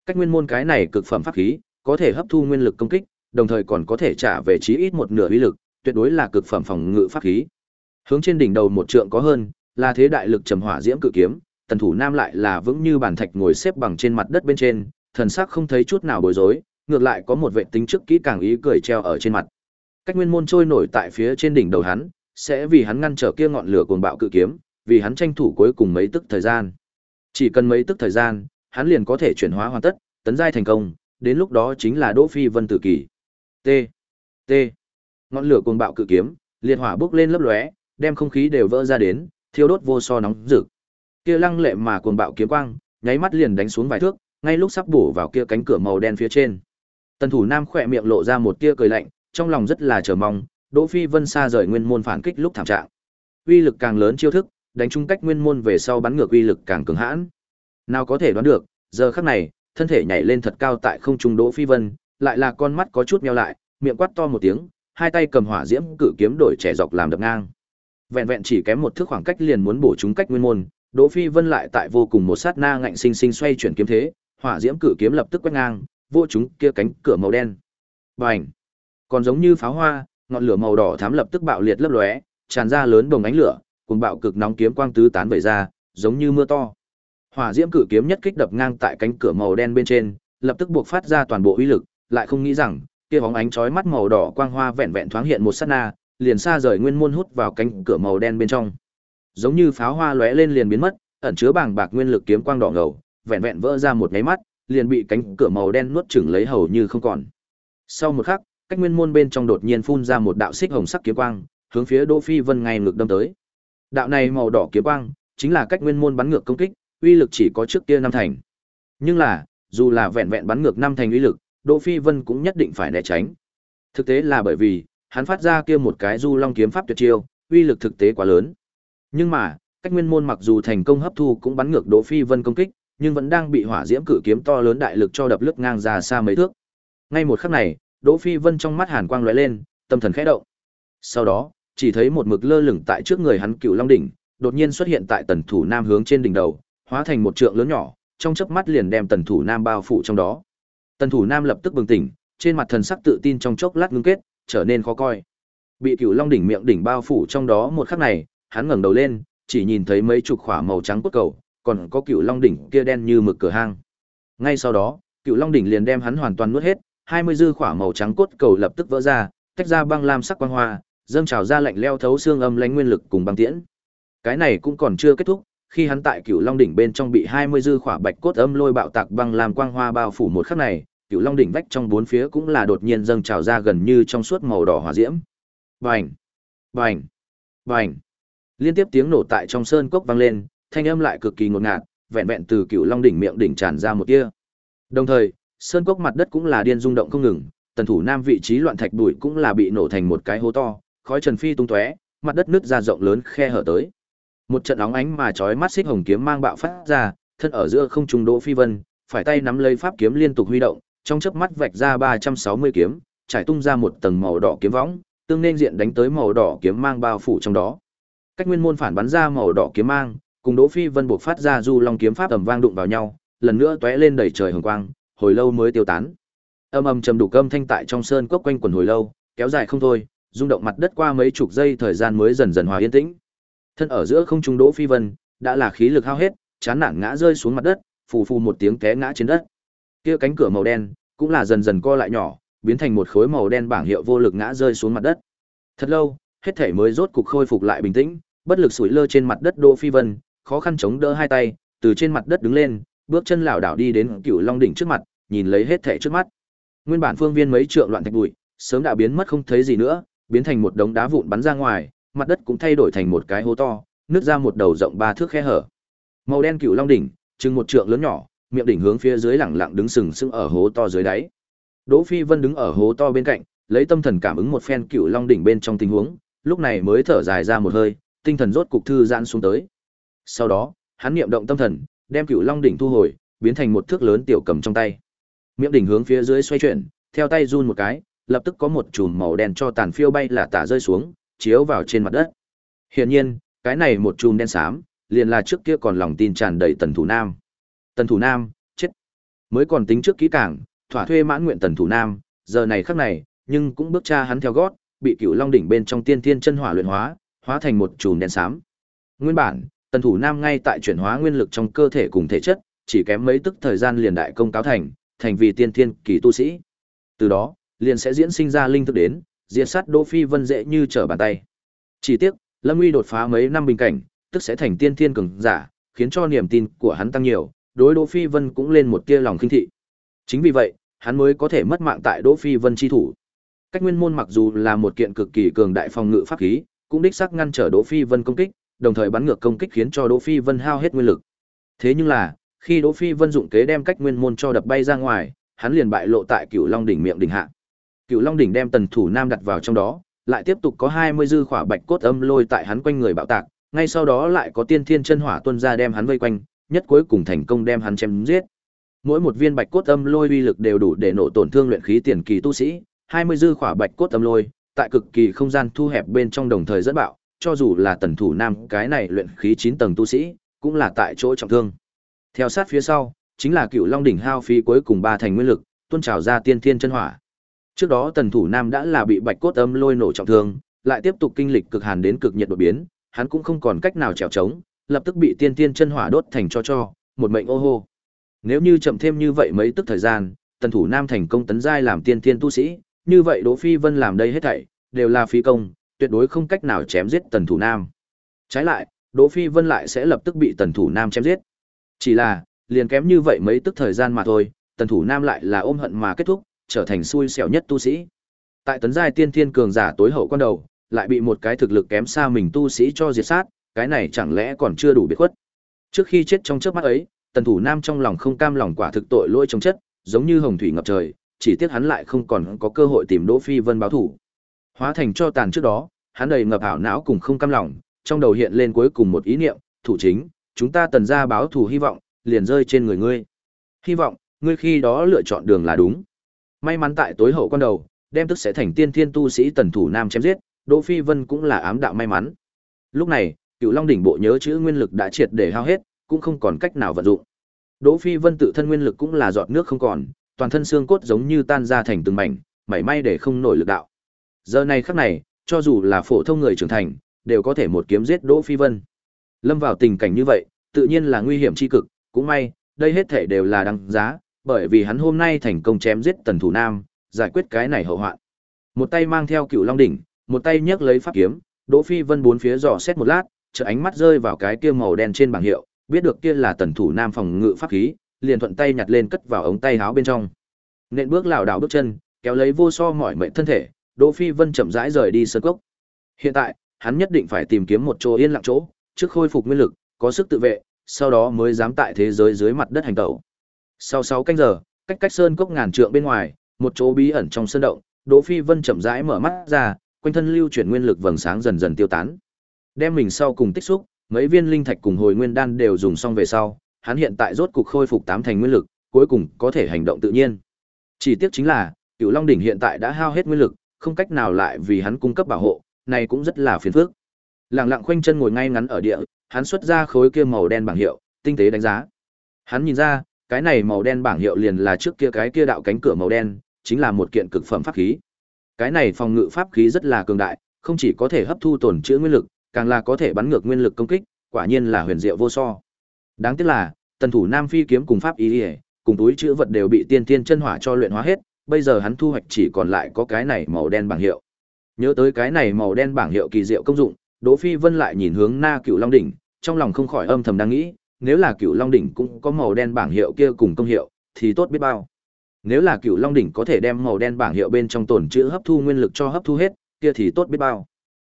Cách nguyên môn cái này cực phẩm pháp khí, có thể hấp thu nguyên lực công kích, đồng thời còn có thể trả về chí ít một nửa uy lực, tuyệt đối là cực phẩm phòng ngự pháp khí. Hướng trên đỉnh đầu một trượng có hơn, là thế đại lực trầm hỏa diễm cự kiếm, tần thủ nam lại là vững như bàn thạch ngồi xếp bằng trên mặt đất bên trên, thần sắc không thấy chút nào bối rối, ngược lại có một vệ tính trước kỹ càng ý cười treo ở trên mặt. Cách nguyên môn trôi nổi tại phía trên đỉnh đầu hắn, sẽ vì hắn ngăn trở kia ngọn lửa cuồng bạo cự kiếm, vì hắn tranh thủ cuối cùng mấy tức thời gian. Chỉ cần mấy tức thời gian, hắn liền có thể chuyển hóa hoàn tất, tấn giai thành công, đến lúc đó chính là Đỗ Phi Vân tử kỳ. T. T. Ngọn lửa cuồng bạo cự kiếm, liệt hỏa bốc lên lấp lóe, đem không khí đều vỡ ra đến, thiêu đốt vô so nóng rực. Kia lăng lệ mà cuồng bạo kiếm quang, nháy mắt liền đánh xuống vài thước, ngay lúc sắp bổ vào kia cánh cửa màu đen phía trên. Tần Thủ Nam khỏe miệng lộ ra một tia cười lạnh, trong lòng rất là chờ mong, Đỗ Phi Vân xa rời nguyên môn phản kích lúc thảm trạng. Uy lực càng lớn chiêu thức, đánh trúng cách nguyên môn về sau bắn ngược uy lực càng cường hãn. Nào có thể đoán được, giờ khắc này, thân thể nhảy lên thật cao tại không trung Đỗ Phi Vân, lại là con mắt có chút nheo lại, miệng quát to một tiếng, hai tay cầm hỏa diễm cử kiếm đổi trẻ dọc làm đập ngang. Vẹn vẹn chỉ kém một thước khoảng cách liền muốn bổ trúng cách nguyên môn, Đỗ Phi Vân lại tại vô cùng một sát na ngạnh sinh sinh xoay chuyển kiếm thế, hỏa diễm cử kiếm lập tức quét ngang, vô chúng kia cánh cửa màu đen. Bành! Còn giống như pháo hoa, ngọn lửa màu đỏ thắm lập tức bạo liệt lấp lóe, tràn ra lớn đồng ánh lửa, cùng bạo cực nóng kiếm quang tứ tán vẩy ra, giống như mưa to. Hỏa diễm cự kiếm nhất kích đập ngang tại cánh cửa màu đen bên trên, lập tức buộc phát ra toàn bộ uy lực, lại không nghĩ rằng, kia bóng ánh chói mắt màu đỏ quang hoa vẹn vẹn thoáng hiện một sát na, liền xa rời nguyên môn hút vào cánh cửa màu đen bên trong. Giống như pháo hoa lóe lên liền biến mất, ẩn chứa bàng bạc nguyên lực kiếm quang đỏ ngầu, vẹn vẹn vỡ ra một cái mắt, liền bị cánh cửa màu đen nuốt chửng lấy hầu như không còn. Sau một khắc, cách nguyên môn bên trong đột nhiên phun ra một đạo xích hồng sắc kiếm quang, hướng phía Đỗ Phi Vân ngay ngược đâm tới. Đạo này màu đỏ kiếm quang, chính là cách nguyên môn bắn ngược công kích, uy lực chỉ có trước kia năm thành. Nhưng là, dù là vẹn vẹn bắn ngược năm thành uy lực, Đỗ Phi Vân cũng nhất định phải né tránh. Thực tế là bởi vì, hắn phát ra kia một cái du long kiếm pháp tuyệt chiêu, uy lực thực tế quá lớn. Nhưng mà, cách nguyên môn mặc dù thành công hấp thu cũng bắn ngược Đỗ Phi Vân công kích, nhưng vẫn đang bị hỏa diễm cử kiếm to lớn đại lực cho đập lướt ngang ra xa mấy thước. Ngay một khắc này, Đỗ Phi Vân trong mắt hàn quang lóe lên, tâm thần khẽ động. Sau đó, chỉ thấy một mực lơ lửng tại trước người hắn Cựu Long đỉnh, đột nhiên xuất hiện tại Tần Thủ Nam hướng trên đỉnh đầu, hóa thành một trượng lớn nhỏ, trong chớp mắt liền đem Tần Thủ Nam bao phủ trong đó. Tần Thủ Nam lập tức bừng tỉnh, trên mặt thần sắc tự tin trong chốc lát ngưng kết, trở nên khó coi. Bị Cựu Long đỉnh miệng đỉnh bao phủ trong đó một khắc này, hắn ngẩng đầu lên, chỉ nhìn thấy mấy chục khỏa màu trắng cốt cầu, còn có Cựu Long đỉnh kia đen như mực cửa hang. Ngay sau đó, Cựu Long đỉnh liền đem hắn hoàn toàn nuốt hết, hai mươi dư khỏa màu trắng cốt cầu lập tức vỡ ra, tách ra băng lam sắc quang hoa, dâng trào ra lạnh leo thấu xương âm lãnh nguyên lực cùng băng tiễn. Cái này cũng còn chưa kết thúc, khi hắn tại Cửu Long đỉnh bên trong bị hai mươi dư khỏa bạch cốt âm lôi bạo tạc băng lam quang hoa bao phủ một khắc này, Cửu Long đỉnh vách trong bốn phía cũng là đột nhiên dâng trào ra gần như trong suốt màu đỏ hỏa diễm. Bành, bành, bành. Liên tiếp tiếng nổ tại trong sơn cốc vang lên, thanh âm lại cực kỳ ngột ngạt, vẹn vẹn từ cựu Long đỉnh miệng đỉnh tràn ra một tia. Đồng thời, sơn cốc mặt đất cũng là điên rung động không ngừng, tần thủ nam vị trí loạn thạch bụi cũng là bị nổ thành một cái hố to, khói trần phi tung tóe, mặt đất nứt ra rộng lớn khe hở tới. Một trận óng ánh mà chói mắt xích hồng kiếm mang bạo phát ra, thân ở giữa không trung Đỗ Phi Vân, phải tay nắm lấy pháp kiếm liên tục huy động, trong chớp mắt vạch ra 360 kiếm, trải tung ra một tầng màu đỏ kiếm võng, tương nên diện đánh tới màu đỏ kiếm mang bao phủ trong đó. Cách nguyên môn phản bắn ra màu đỏ kiếm mang, cùng Đỗ Phi Vân buộc phát ra du long kiếm pháp ầm vang đụng vào nhau, lần nữa tóe lên đầy trời hồng quang, hồi lâu mới tiêu tán. Âm ầm trầm đủ cơm thanh tại trong sơn cốc quanh quần hồi lâu, kéo dài không thôi, rung động mặt đất qua mấy chục giây thời gian mới dần dần hòa yên tĩnh. Thân ở giữa không trung Đỗ Phi Vân, đã là khí lực hao hết, chán nản ngã rơi xuống mặt đất, phù phù một tiếng té ngã trên đất. Kia cánh cửa màu đen cũng là dần dần co lại nhỏ, biến thành một khối màu đen bảng hiệu vô lực ngã rơi xuống mặt đất. Thật lâu, hết thể mới rốt cục khôi phục lại bình tĩnh, bất lực sủi lơ trên mặt đất Đỗ Phi Vân, khó khăn chống đỡ hai tay, từ trên mặt đất đứng lên, bước chân lảo đảo đi đến Cửu Long đỉnh trước mặt, nhìn lấy hết thể trước mắt. Nguyên bản phương viên mấy trượng loạn thạch bụi, sớm đã biến mất không thấy gì nữa, biến thành một đống đá vụn bắn ra ngoài, mặt đất cũng thay đổi thành một cái hố to, nứt ra một đầu rộng ba thước khe hở. Màu đen cựu long đỉnh, chừng một trượng lớn nhỏ, miệng đỉnh hướng phía dưới lẳng lặng đứng sừng sững ở hố to dưới đáy. Đỗ Phi Vân đứng ở hố to bên cạnh, lấy tâm thần cảm ứng một phen cựu long đỉnh bên trong tình huống, lúc này mới thở dài ra một hơi, tinh thần rốt cục thư giãn xuống tới. Sau đó, hắn niệm động tâm thần, đem cựu long đỉnh thu hồi, biến thành một thước lớn tiểu cầm trong tay. Miệng đỉnh hướng phía dưới xoay chuyển, theo tay run một cái, lập tức có một chùm màu đen cho tàn phiêu bay là tả rơi xuống, chiếu vào trên mặt đất. Hiển nhiên, cái này một chùm đen xám, liền là trước kia còn lòng tin tràn đầy Tần Thủ Nam. Tần Thủ Nam, chết. Mới còn tính trước kỹ càng, thỏa thuê mãn nguyện Tần Thủ Nam, giờ này khắc này, nhưng cũng bước cha hắn theo gót, bị Cửu Long đỉnh bên trong tiên thiên chân hỏa luyện hóa, hóa thành một chùm đen xám. Nguyên bản, Tần Thủ Nam ngay tại chuyển hóa nguyên lực trong cơ thể cùng thể chất, chỉ kém mấy tức thời gian liền đại công cáo thành, thành vì tiên thiên kỳ tu sĩ. Từ đó, liền sẽ diễn sinh ra linh thức đến, diệt sát Đỗ Phi Vân dễ như trở bàn tay. Chỉ tiếc, Lâm Uy đột phá mấy năm bình cảnh, tức sẽ thành tiên thiên cường giả, khiến cho niềm tin của hắn tăng nhiều, đối Đỗ Phi Vân cũng lên một tia lòng khinh thị. Chính vì vậy, hắn mới có thể mất mạng tại Đỗ Phi Vân chi thủ. Cách nguyên môn mặc dù là một kiện cực kỳ cường đại phòng ngự pháp khí, cũng đích xác ngăn trở Đỗ Phi Vân công kích, đồng thời bắn ngược công kích khiến cho Đỗ Phi Vân hao hết nguyên lực. Thế nhưng là, khi Đỗ Phi Vân dụng kế đem cách nguyên môn cho đập bay ra ngoài, hắn liền bại lộ tại Cửu Long đỉnh miệng đỉnh hạ. Cựu Long đỉnh đem Tần Thủ Nam đặt vào trong đó, lại tiếp tục có hai mươi dư khỏa bạch cốt âm lôi tại hắn quanh người bạo tạc, ngay sau đó lại có tiên thiên chân hỏa tuôn ra đem hắn vây quanh, nhất cuối cùng thành công đem hắn chém giết. Mỗi một viên bạch cốt âm lôi uy lực đều đủ để nổ tổn thương luyện khí tiền kỳ tu sĩ, hai mươi dư khỏa bạch cốt âm lôi, tại cực kỳ không gian thu hẹp bên trong đồng thời dẫn bạo, cho dù là Tần Thủ Nam cái này luyện khí chín tầng tu sĩ, cũng là tại chỗ trọng thương. Theo sát phía sau, chính là Cựu Long đỉnh hao phí cuối cùng ba thành nguyên lực, tuôn trào ra tiên thiên chân hỏa. Trước đó Tần Thủ Nam đã là bị Bạch Cốt Âm lôi nổ trọng thương, lại tiếp tục kinh lịch cực hàn đến cực nhiệt đột biến, hắn cũng không còn cách nào trèo trống, lập tức bị tiên tiên chân hỏa đốt thành cho cho, một mệnh ô hô. Nếu như chậm thêm như vậy mấy tức thời gian, Tần Thủ Nam thành công tấn giai làm tiên tiên tu sĩ, như vậy Đỗ Phi Vân làm đây hết thảy đều là phí công, tuyệt đối không cách nào chém giết Tần Thủ Nam. Trái lại, Đỗ Phi Vân lại sẽ lập tức bị Tần Thủ Nam chém giết. Chỉ là, liền kém như vậy mấy tức thời gian mà thôi, Tần Thủ Nam lại là ôm hận mà kết thúc, trở thành xui xẻo nhất tu sĩ. Tại tấn giai tiên thiên cường giả tối hậu quan đầu, lại bị một cái thực lực kém xa mình tu sĩ cho diệt sát, cái này chẳng lẽ còn chưa đủ biệt khuất. Trước khi chết trong chớp mắt ấy, Tần Thủ Nam trong lòng không cam lòng quả thực tội lỗi trong chất, giống như hồng thủy ngập trời, chỉ tiếc hắn lại không còn có cơ hội tìm Đỗ Phi Vân báo thủ. Hóa thành cho tàn trước đó, hắn đầy ngập ảo não cùng không cam lòng, trong đầu hiện lên cuối cùng một ý niệm, thủ chính, chúng ta tần gia báo thù hy vọng, liền rơi trên người ngươi. Hy vọng, ngươi khi đó lựa chọn đường là đúng. May mắn tại tối hậu quan đầu, đem tức sẽ thành tiên thiên tu sĩ tần thủ nam chém giết, Đỗ Phi Vân cũng là ám đạo may mắn. Lúc này, Cựu Long đỉnh bộ nhớ chữ nguyên lực đã triệt để hao hết, cũng không còn cách nào vận dụng. Đỗ Phi Vân tự thân nguyên lực cũng là giọt nước không còn, toàn thân xương cốt giống như tan ra thành từng mảnh, mảy may để không nổi lực đạo. Giờ này khắc này, cho dù là phổ thông người trưởng thành, đều có thể một kiếm giết Đỗ Phi Vân. Lâm vào tình cảnh như vậy, tự nhiên là nguy hiểm chi cực, cũng may, đây hết thể đều là đáng giá, bởi vì hắn hôm nay thành công chém giết Tần Thủ Nam, giải quyết cái này hậu hoạn. Một tay mang theo Cựu Long đỉnh, một tay nhấc lấy pháp kiếm, Đỗ Phi Vân bốn phía dò xét một lát, chợt ánh mắt rơi vào cái kia màu đen trên bảng hiệu, biết được kia là Tần Thủ Nam phòng ngự pháp khí, liền thuận tay nhặt lên cất vào ống tay áo bên trong. Nện bước lảo đảo bước chân, kéo lấy vô so mỏi mệt thân thể, Đỗ Phi Vân chậm rãi rời đi sơn cốc. Hiện tại, hắn nhất định phải tìm kiếm một chỗ yên lặng chỗ, trước khôi phục nguyên lực, có sức tự vệ, sau đó mới dám tại thế giới dưới mặt đất hành tẩu. Sau 6 canh giờ, cách cách sơn cốc ngàn trượng bên ngoài, một chỗ bí ẩn trong sơn động, Đỗ Phi Vân chậm rãi mở mắt ra, quanh thân lưu chuyển nguyên lực vầng sáng dần dần tiêu tán. Đem mình sau cùng tích xúc, mấy viên linh thạch cùng hồi nguyên đan đều dùng xong về sau, hắn hiện tại rốt cục khôi phục tám thành nguyên lực, cuối cùng có thể hành động tự nhiên. Chỉ tiếc chính là, Cửu Long đỉnh hiện tại đã hao hết nguyên lực, không cách nào lại vì hắn cung cấp bảo hộ, này cũng rất là phiền phức. Lặng lặng khoanh chân ngồi ngay ngắn ở địa, hắn xuất ra khối kia màu đen bảng hiệu, tinh tế đánh giá. Hắn nhìn ra, cái này màu đen bảng hiệu liền là trước kia cái kia đạo cánh cửa màu đen, chính là một kiện cực phẩm pháp khí. Cái này phòng ngự pháp khí rất là cường đại, không chỉ có thể hấp thu tổn chữa nguyên lực, càng là có thể bắn ngược nguyên lực công kích, quả nhiên là huyền diệu vô so. Đáng tiếc là, tần thủ Nam Phi kiếm cùng pháp ý, ý cùng túi chữa vật đều bị tiên tiên chân hỏa cho luyện hóa hết, bây giờ hắn thu hoạch chỉ còn lại có cái này màu đen bảng hiệu. Nhớ tới cái này màu đen bảng hiệu kỳ diệu công dụng, Đỗ Phi Vân lại nhìn hướng Na Cựu Long đỉnh, trong lòng không khỏi âm thầm đang nghĩ, nếu là Cựu Long đỉnh cũng có màu đen bảng hiệu kia cùng công hiệu, thì tốt biết bao. Nếu là Cựu Long đỉnh có thể đem màu đen bảng hiệu bên trong tổn chữ hấp thu nguyên lực cho hấp thu hết, kia thì tốt biết bao.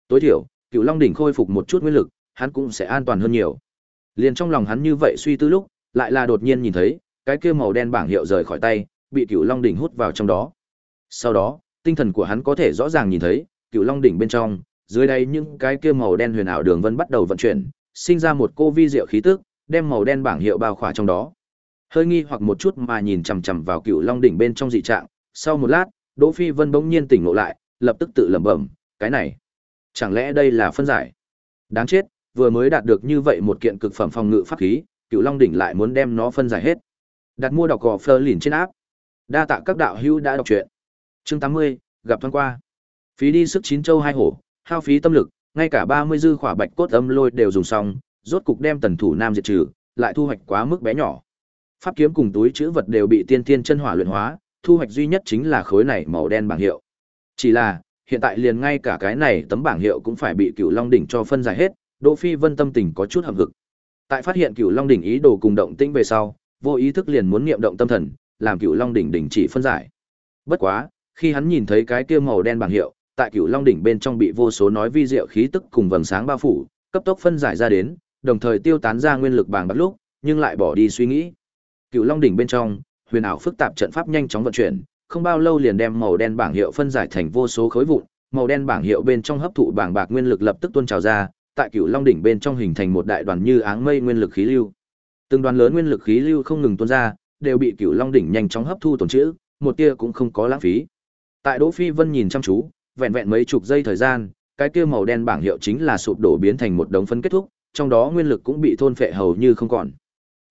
Tối thiểu, Cựu Long đỉnh khôi phục một chút nguyên lực, hắn cũng sẽ an toàn hơn nhiều. Liền trong lòng hắn như vậy suy tư lúc, lại là đột nhiên nhìn thấy, cái kia màu đen bảng hiệu rời khỏi tay, bị Cựu Long đỉnh hút vào trong đó. Sau đó, tinh thần của hắn có thể rõ ràng nhìn thấy, Cựu Long đỉnh bên trong, dưới đây những cái kia màu đen huyền ảo đường vân bắt đầu vận chuyển, sinh ra một cô vi diệu khí tức, đem màu đen bảng hiệu bao khỏa trong đó. Hơi nghi hoặc một chút mà nhìn chằm chằm vào Cựu Long đỉnh bên trong dị trạng, sau một lát, Đỗ Phi Vân bỗng nhiên tỉnh ngộ lại, lập tức tự lẩm bẩm, cái này, chẳng lẽ đây là phân giải? Đáng chết, vừa mới đạt được như vậy một kiện cực phẩm phòng ngự pháp khí, Cựu Long đỉnh lại muốn đem nó phân giải hết. Đặt mua đọc cỏ phơ lìn trên áp. Đa tạ các đạo hữu đã đọc truyện. Chương 80, gặp thoáng qua. Phí đi sức chín châu hai hổ, hao phí tâm lực, ngay cả 30 dư khỏa bạch cốt âm lôi đều dùng xong, rốt cục đem tần thủ nam diệt trừ, lại thu hoạch quá mức bé nhỏ. Pháp kiếm cùng túi chữ vật đều bị tiên tiên chân hỏa luyện hóa, thu hoạch duy nhất chính là khối này màu đen bảng hiệu. Chỉ là, hiện tại liền ngay cả cái này tấm bảng hiệu cũng phải bị Cửu Long đỉnh cho phân giải hết, Đỗ Phi Vân tâm tình có chút hậm hực. Tại phát hiện Cửu Long đỉnh ý đồ cùng động tĩnh về sau, vô ý thức liền muốn niệm động tâm thần, làm Cửu Long đỉnh đỉnh chỉ phân giải. Bất quá, khi hắn nhìn thấy cái kia màu đen bảng hiệu, tại Cửu Long đỉnh bên trong bị vô số nói vi diệu khí tức cùng vầng sáng bao phủ, cấp tốc phân giải ra đến, đồng thời tiêu tán ra nguyên lực bàng bạc lúc, nhưng lại bỏ đi suy nghĩ. Cửu Long đỉnh bên trong, huyền ảo phức tạp trận pháp nhanh chóng vận chuyển, không bao lâu liền đem màu đen bảng hiệu phân giải thành vô số khối vụn, màu đen bảng hiệu bên trong hấp thụ bảng bạc nguyên lực lập tức tuôn trào ra, tại Cửu Long đỉnh bên trong hình thành một đại đoàn như áng mây nguyên lực khí lưu. Từng đoàn lớn nguyên lực khí lưu không ngừng tuôn ra, đều bị Cửu Long đỉnh nhanh chóng hấp thu tổn trữ, một tia cũng không có lãng phí. Tại Đỗ Phi Vân nhìn chăm chú, vẹn vẹn mấy chục giây thời gian, cái kia màu đen bảng hiệu chính là sụp đổ biến thành một đống phân kết thúc, trong đó nguyên lực cũng bị thôn phệ hầu như không còn.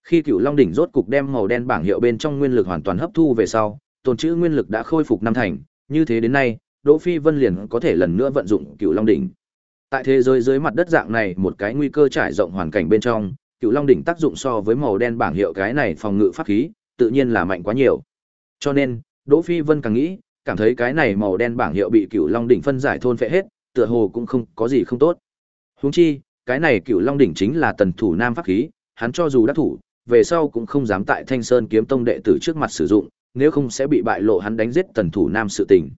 Khi Cửu Long đỉnh rốt cục đem màu đen bảng hiệu bên trong nguyên lực hoàn toàn hấp thu về sau, tồn trữ nguyên lực đã khôi phục năm thành, như thế đến nay, Đỗ Phi Vân liền có thể lần nữa vận dụng Cửu Long đỉnh. Tại thế giới dưới mặt đất dạng này, một cái nguy cơ trải rộng hoàn cảnh bên trong, Cửu Long đỉnh tác dụng so với màu đen bảng hiệu cái này phòng ngự pháp khí, tự nhiên là mạnh quá nhiều. Cho nên, Đỗ Phi Vân càng nghĩ, cảm thấy cái này màu đen bảng hiệu bị Cửu Long đỉnh phân giải thôn phệ hết, tựa hồ cũng không có gì không tốt. Huống chi, cái này Cựu Long đỉnh chính là tần thủ nam pháp khí, hắn cho dù đắc thủ, về sau cũng không dám tại Thanh Sơn kiếm tông đệ tử trước mặt sử dụng, nếu không sẽ bị bại lộ hắn đánh giết tần thủ nam sự tình.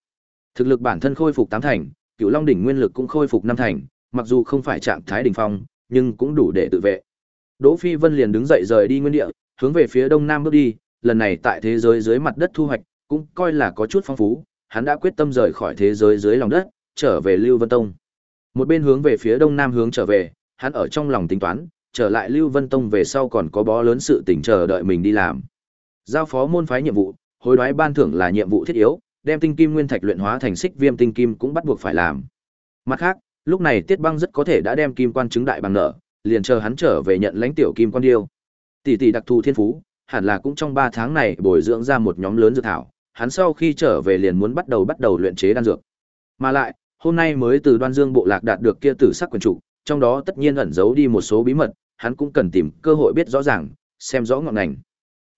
Thực lực bản thân khôi phục tám thành, Cựu Long đỉnh nguyên lực cũng khôi phục năm thành, mặc dù không phải trạng thái đỉnh phong, nhưng cũng đủ để tự vệ. Đỗ Phi Vân liền đứng dậy rời đi nguyên địa, hướng về phía đông nam bước đi, lần này tại thế giới dưới mặt đất thu hoạch, cũng coi là có chút phong phú, hắn đã quyết tâm rời khỏi thế giới dưới lòng đất, trở về Lưu Vân Tông. Một bên hướng về phía đông nam hướng trở về, hắn ở trong lòng tính toán, trở lại Lưu Vân Tông về sau còn có bó lớn sự tình chờ đợi mình đi làm. Giao phó môn phái nhiệm vụ, hối đoái ban thưởng là nhiệm vụ thiết yếu, đem tinh kim nguyên thạch luyện hóa thành xích viêm tinh kim cũng bắt buộc phải làm. Mặt khác, lúc này Tiết Băng rất có thể đã đem kim quan chứng đại bằng nợ, liền chờ hắn trở về nhận lãnh tiểu kim quan điêu. Tỷ tỷ đặc thù thiên phú, hẳn là cũng trong 3 tháng này bồi dưỡng ra một nhóm lớn dược thảo, hắn sau khi trở về liền muốn bắt đầu bắt đầu luyện chế đan dược. Mà lại, hôm nay mới từ Đoan Dương bộ lạc đạt được kia tử sắc quyền trụ, trong đó tất nhiên ẩn giấu đi một số bí mật, hắn cũng cần tìm cơ hội biết rõ ràng, xem rõ ngọn ngành.